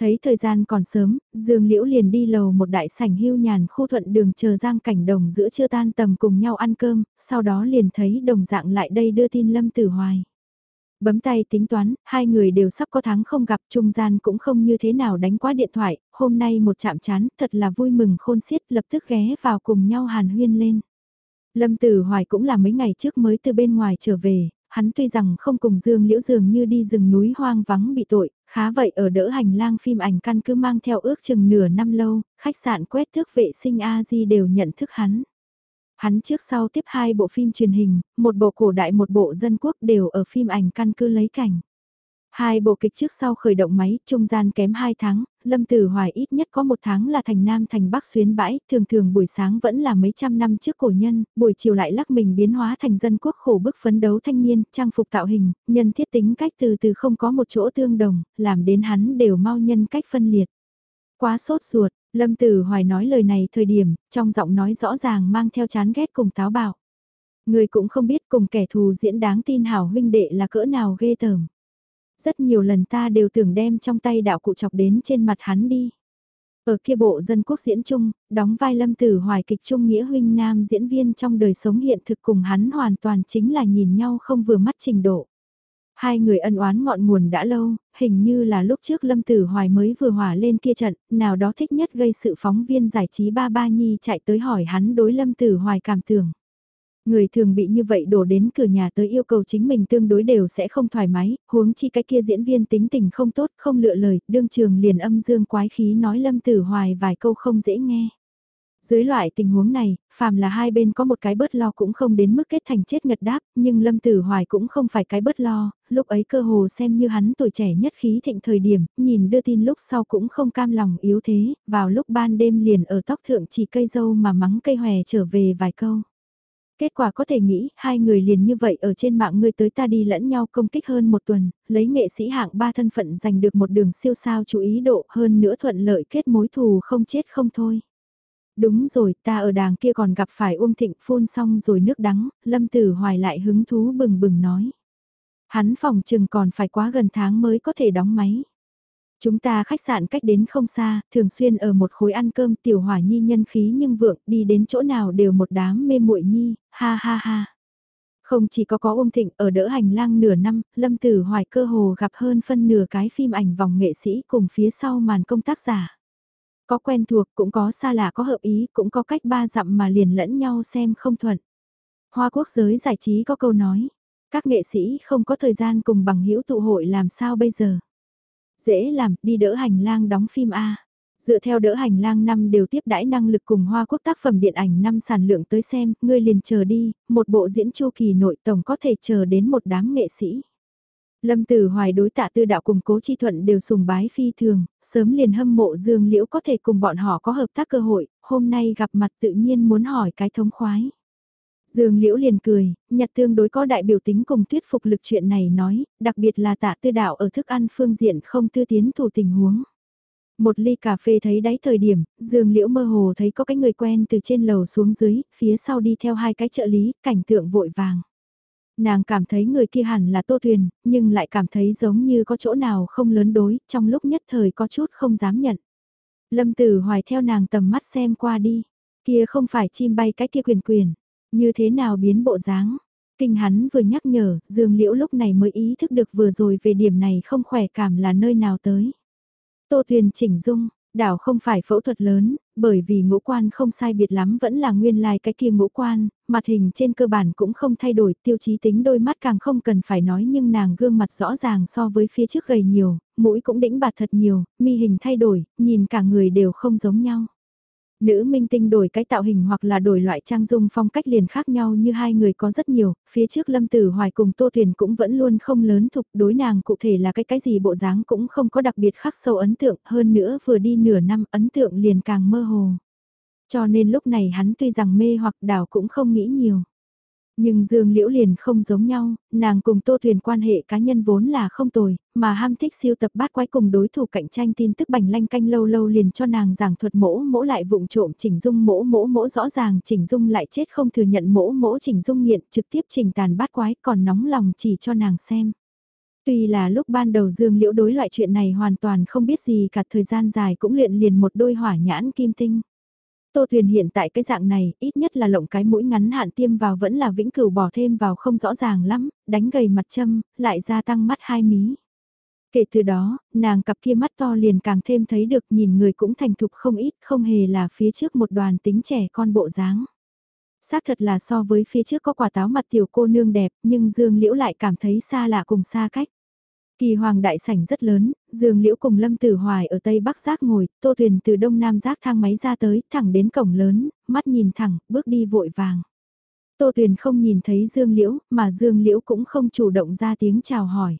Thấy thời gian còn sớm, Dương Liễu liền đi lầu một đại sảnh hưu nhàn khu thuận đường chờ Giang Cảnh Đồng giữa trưa tan tầm cùng nhau ăn cơm, sau đó liền thấy đồng dạng lại đây đưa tin Lâm Tử Hoài. Bấm tay tính toán, hai người đều sắp có tháng không gặp trung gian cũng không như thế nào đánh qua điện thoại, hôm nay một chạm chán, thật là vui mừng khôn xiết lập tức ghé vào cùng nhau hàn huyên lên. Lâm Tử Hoài cũng là mấy ngày trước mới từ bên ngoài trở về, hắn tuy rằng không cùng Dương Liễu dường như đi rừng núi hoang vắng bị tội, khá vậy ở đỡ hành lang phim ảnh căn cứ mang theo ước chừng nửa năm lâu, khách sạn quét thước vệ sinh A-di đều nhận thức hắn. Hắn trước sau tiếp hai bộ phim truyền hình, một bộ cổ đại một bộ dân quốc đều ở phim ảnh căn cứ lấy cảnh. Hai bộ kịch trước sau khởi động máy, trung gian kém 2 tháng, Lâm Tử Hoài ít nhất có một tháng là thành Nam thành Bắc xuyến bãi, thường thường buổi sáng vẫn là mấy trăm năm trước cổ nhân, buổi chiều lại lắc mình biến hóa thành dân quốc khổ bức phấn đấu thanh niên, trang phục tạo hình, nhân thiết tính cách từ từ không có một chỗ tương đồng, làm đến hắn đều mau nhân cách phân liệt. Quá sốt ruột, Lâm Tử Hoài nói lời này thời điểm, trong giọng nói rõ ràng mang theo chán ghét cùng táo bạo. Người cũng không biết cùng kẻ thù diễn đáng tin hảo huynh đệ là cỡ nào ghê tởm. Rất nhiều lần ta đều tưởng đem trong tay đạo cụ chọc đến trên mặt hắn đi. Ở kia bộ dân quốc diễn chung, đóng vai lâm tử hoài kịch trung nghĩa huynh nam diễn viên trong đời sống hiện thực cùng hắn hoàn toàn chính là nhìn nhau không vừa mắt trình độ. Hai người ân oán ngọn nguồn đã lâu, hình như là lúc trước Lâm Tử Hoài mới vừa hỏa lên kia trận, nào đó thích nhất gây sự phóng viên giải trí ba ba nhi chạy tới hỏi hắn đối Lâm Tử Hoài cảm tưởng. Người thường bị như vậy đổ đến cửa nhà tới yêu cầu chính mình tương đối đều sẽ không thoải mái, huống chi cái kia diễn viên tính tình không tốt, không lựa lời, đương trường liền âm dương quái khí nói Lâm Tử Hoài vài câu không dễ nghe. Dưới loại tình huống này, phàm là hai bên có một cái bớt lo cũng không đến mức kết thành chết ngật đáp, nhưng Lâm Tử Hoài cũng không phải cái bớt lo, lúc ấy cơ hồ xem như hắn tuổi trẻ nhất khí thịnh thời điểm, nhìn đưa tin lúc sau cũng không cam lòng yếu thế, vào lúc ban đêm liền ở tóc thượng chỉ cây dâu mà mắng cây hòe trở về vài câu. Kết quả có thể nghĩ, hai người liền như vậy ở trên mạng người tới ta đi lẫn nhau công kích hơn một tuần, lấy nghệ sĩ hạng ba thân phận giành được một đường siêu sao chú ý độ hơn nữa thuận lợi kết mối thù không chết không thôi. Đúng rồi, ta ở đàng kia còn gặp phải Uông Thịnh phun xong rồi nước đắng, Lâm Tử Hoài lại hứng thú bừng bừng nói. Hắn phòng chừng còn phải quá gần tháng mới có thể đóng máy. Chúng ta khách sạn cách đến không xa, thường xuyên ở một khối ăn cơm tiểu hỏa nhi nhân khí nhưng vượng đi đến chỗ nào đều một đám mê muội nhi, ha ha ha. Không chỉ có có ôm thịnh ở đỡ hành lang nửa năm, Lâm Tử Hoài cơ hồ gặp hơn phân nửa cái phim ảnh vòng nghệ sĩ cùng phía sau màn công tác giả. Có quen thuộc, cũng có xa lạ có hợp ý, cũng có cách ba dặm mà liền lẫn nhau xem không thuận. Hoa quốc giới giải trí có câu nói, các nghệ sĩ không có thời gian cùng bằng hữu tụ hội làm sao bây giờ. Dễ làm, đi đỡ hành lang đóng phim A. Dựa theo đỡ hành lang năm đều tiếp đãi năng lực cùng Hoa Quốc tác phẩm điện ảnh năm sản lượng tới xem, ngươi liền chờ đi, một bộ diễn chu kỳ nội tổng có thể chờ đến một đám nghệ sĩ. Lâm Tử Hoài đối tạ tư đạo cùng cố chi thuận đều sùng bái phi thường, sớm liền hâm mộ Dương Liễu có thể cùng bọn họ có hợp tác cơ hội, hôm nay gặp mặt tự nhiên muốn hỏi cái thống khoái. Dương Liễu liền cười, nhặt tương đối có đại biểu tính cùng thuyết phục lực chuyện này nói, đặc biệt là tạ tư đạo ở thức ăn phương diện không tư tiến thủ tình huống. Một ly cà phê thấy đáy thời điểm, Dương Liễu mơ hồ thấy có cái người quen từ trên lầu xuống dưới, phía sau đi theo hai cái trợ lý, cảnh tượng vội vàng. Nàng cảm thấy người kia hẳn là Tô Tuyền, nhưng lại cảm thấy giống như có chỗ nào không lớn đối, trong lúc nhất thời có chút không dám nhận. Lâm Tử Hoài theo nàng tầm mắt xem qua đi, kia không phải chim bay cái kia quyền quyền, như thế nào biến bộ dáng. Kinh hắn vừa nhắc nhở, Dương Liễu lúc này mới ý thức được vừa rồi về điểm này không khỏe cảm là nơi nào tới. Tô Tuyền chỉnh dung, đảo không phải phẫu thuật lớn, bởi vì ngũ quan không sai biệt lắm vẫn là nguyên lai like cái kia ngũ quan, mặt hình trên cơ bản cũng không thay đổi, tiêu chí tính đôi mắt càng không cần phải nói nhưng nàng gương mặt rõ ràng so với phía trước gầy nhiều, mũi cũng đĩnh bạt thật nhiều, mi hình thay đổi, nhìn cả người đều không giống nhau. Nữ minh tinh đổi cái tạo hình hoặc là đổi loại trang dung phong cách liền khác nhau như hai người có rất nhiều, phía trước Lâm Tử Hoài cùng Tô Thuyền cũng vẫn luôn không lớn thục đối nàng cụ thể là cái cái gì bộ dáng cũng không có đặc biệt khắc sâu ấn tượng hơn nữa vừa đi nửa năm ấn tượng liền càng mơ hồ. Cho nên lúc này hắn tuy rằng mê hoặc đảo cũng không nghĩ nhiều. Nhưng Dương Liễu liền không giống nhau, nàng cùng Tô Thuyền quan hệ cá nhân vốn là không tồi, mà ham thích siêu tập bát quái cùng đối thủ cạnh tranh tin tức bành lanh canh lâu lâu liền cho nàng giảng thuật mỗ mỗ lại vụng trộm chỉnh dung mỗ mỗ mỗ rõ ràng chỉnh dung lại chết không thừa nhận mỗ mỗ chỉnh dung nghiện trực tiếp chỉnh tàn bát quái còn nóng lòng chỉ cho nàng xem. Tuy là lúc ban đầu Dương Liễu đối loại chuyện này hoàn toàn không biết gì cả thời gian dài cũng luyện liền một đôi hỏa nhãn kim tinh. Tô Thuyền hiện tại cái dạng này, ít nhất là lộng cái mũi ngắn hạn tiêm vào vẫn là vĩnh cửu bỏ thêm vào không rõ ràng lắm, đánh gầy mặt châm, lại gia tăng mắt hai mí. Kể từ đó, nàng cặp kia mắt to liền càng thêm thấy được nhìn người cũng thành thục không ít, không hề là phía trước một đoàn tính trẻ con bộ dáng. Xác thật là so với phía trước có quả táo mặt tiểu cô nương đẹp, nhưng Dương Liễu lại cảm thấy xa lạ cùng xa cách. Kỳ hoàng đại sảnh rất lớn, Dương Liễu cùng Lâm Tử Hoài ở Tây Bắc Giác ngồi, Tô Thuyền từ Đông Nam Giác thang máy ra tới, thẳng đến cổng lớn, mắt nhìn thẳng, bước đi vội vàng. Tô Thuyền không nhìn thấy Dương Liễu, mà Dương Liễu cũng không chủ động ra tiếng chào hỏi.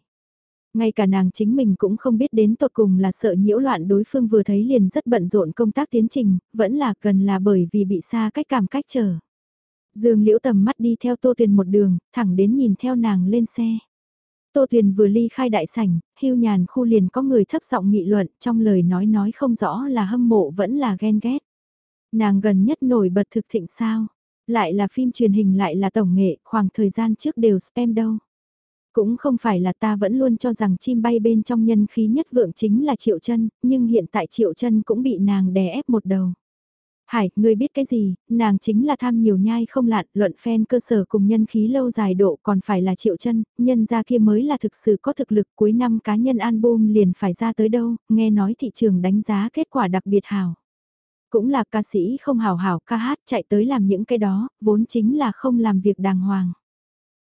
Ngay cả nàng chính mình cũng không biết đến tột cùng là sợ nhiễu loạn đối phương vừa thấy liền rất bận rộn công tác tiến trình, vẫn là gần là bởi vì bị xa cách cảm cách chờ. Dương Liễu tầm mắt đi theo Tô Tuyền một đường, thẳng đến nhìn theo nàng lên xe. Tô Tuyền vừa ly khai đại sảnh, hưu nhàn khu liền có người thấp giọng nghị luận trong lời nói nói không rõ là hâm mộ vẫn là ghen ghét. Nàng gần nhất nổi bật thực thịnh sao, lại là phim truyền hình lại là tổng nghệ, khoảng thời gian trước đều spam đâu. Cũng không phải là ta vẫn luôn cho rằng chim bay bên trong nhân khí nhất vượng chính là Triệu chân nhưng hiện tại Triệu chân cũng bị nàng đè ép một đầu. Hải, ngươi biết cái gì, nàng chính là tham nhiều nhai không lạn, luận phen cơ sở cùng nhân khí lâu dài độ còn phải là triệu chân, nhân ra kia mới là thực sự có thực lực cuối năm cá nhân album liền phải ra tới đâu, nghe nói thị trường đánh giá kết quả đặc biệt hào. Cũng là ca sĩ không hào hảo ca hát chạy tới làm những cái đó, vốn chính là không làm việc đàng hoàng.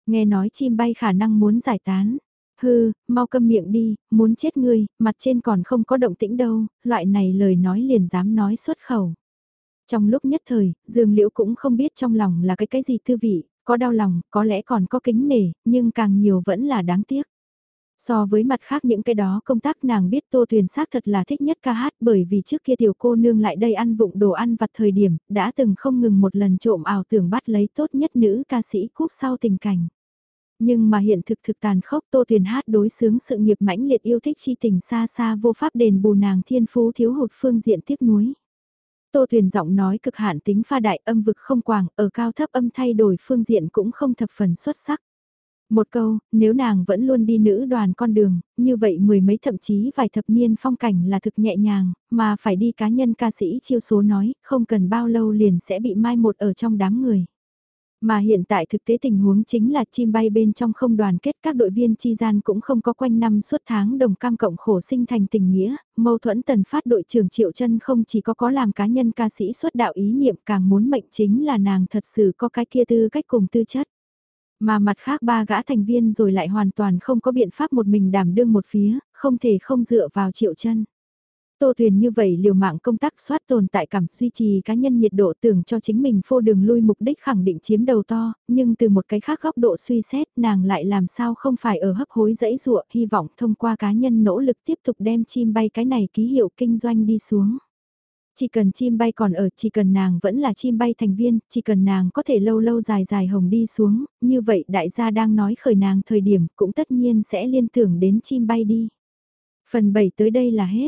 Nghe nói chim bay khả năng muốn giải tán. Hư, mau câm miệng đi, muốn chết ngươi, mặt trên còn không có động tĩnh đâu, loại này lời nói liền dám nói xuất khẩu. Trong lúc nhất thời, Dương Liễu cũng không biết trong lòng là cái cái gì tư vị, có đau lòng, có lẽ còn có kính nể, nhưng càng nhiều vẫn là đáng tiếc. So với mặt khác những cái đó công tác nàng biết Tô Tuyền xác thật là thích nhất ca hát bởi vì trước kia tiểu cô nương lại đây ăn vụng đồ ăn vặt thời điểm, đã từng không ngừng một lần trộm ảo tưởng bắt lấy tốt nhất nữ ca sĩ cúp sau tình cảnh. Nhưng mà hiện thực thực tàn khốc Tô Tuyền hát đối xướng sự nghiệp mãnh liệt yêu thích chi tình xa xa vô pháp đền bù nàng thiên phú thiếu hụt phương diện tiếc nuối. Tô Tuyền giọng nói cực hạn tính pha đại âm vực không quảng, ở cao thấp âm thay đổi phương diện cũng không thập phần xuất sắc. Một câu, nếu nàng vẫn luôn đi nữ đoàn con đường, như vậy mười mấy thậm chí vài thập niên phong cảnh là thực nhẹ nhàng, mà phải đi cá nhân ca sĩ chiêu số nói, không cần bao lâu liền sẽ bị mai một ở trong đám người. Mà hiện tại thực tế tình huống chính là chim bay bên trong không đoàn kết các đội viên chi gian cũng không có quanh năm suốt tháng đồng cam cộng khổ sinh thành tình nghĩa, mâu thuẫn tần phát đội trưởng Triệu chân không chỉ có có làm cá nhân ca sĩ xuất đạo ý niệm càng muốn mệnh chính là nàng thật sự có cái kia tư cách cùng tư chất. Mà mặt khác ba gã thành viên rồi lại hoàn toàn không có biện pháp một mình đảm đương một phía, không thể không dựa vào Triệu chân Tô Thuyền như vậy liều mạng công tác soát tồn tại cảm duy trì cá nhân nhiệt độ tưởng cho chính mình phô đường lui mục đích khẳng định chiếm đầu to, nhưng từ một cái khác góc độ suy xét nàng lại làm sao không phải ở hấp hối dãy dụa hy vọng thông qua cá nhân nỗ lực tiếp tục đem chim bay cái này ký hiệu kinh doanh đi xuống. Chỉ cần chim bay còn ở, chỉ cần nàng vẫn là chim bay thành viên, chỉ cần nàng có thể lâu lâu dài dài hồng đi xuống, như vậy đại gia đang nói khởi nàng thời điểm cũng tất nhiên sẽ liên tưởng đến chim bay đi. Phần 7 tới đây là hết.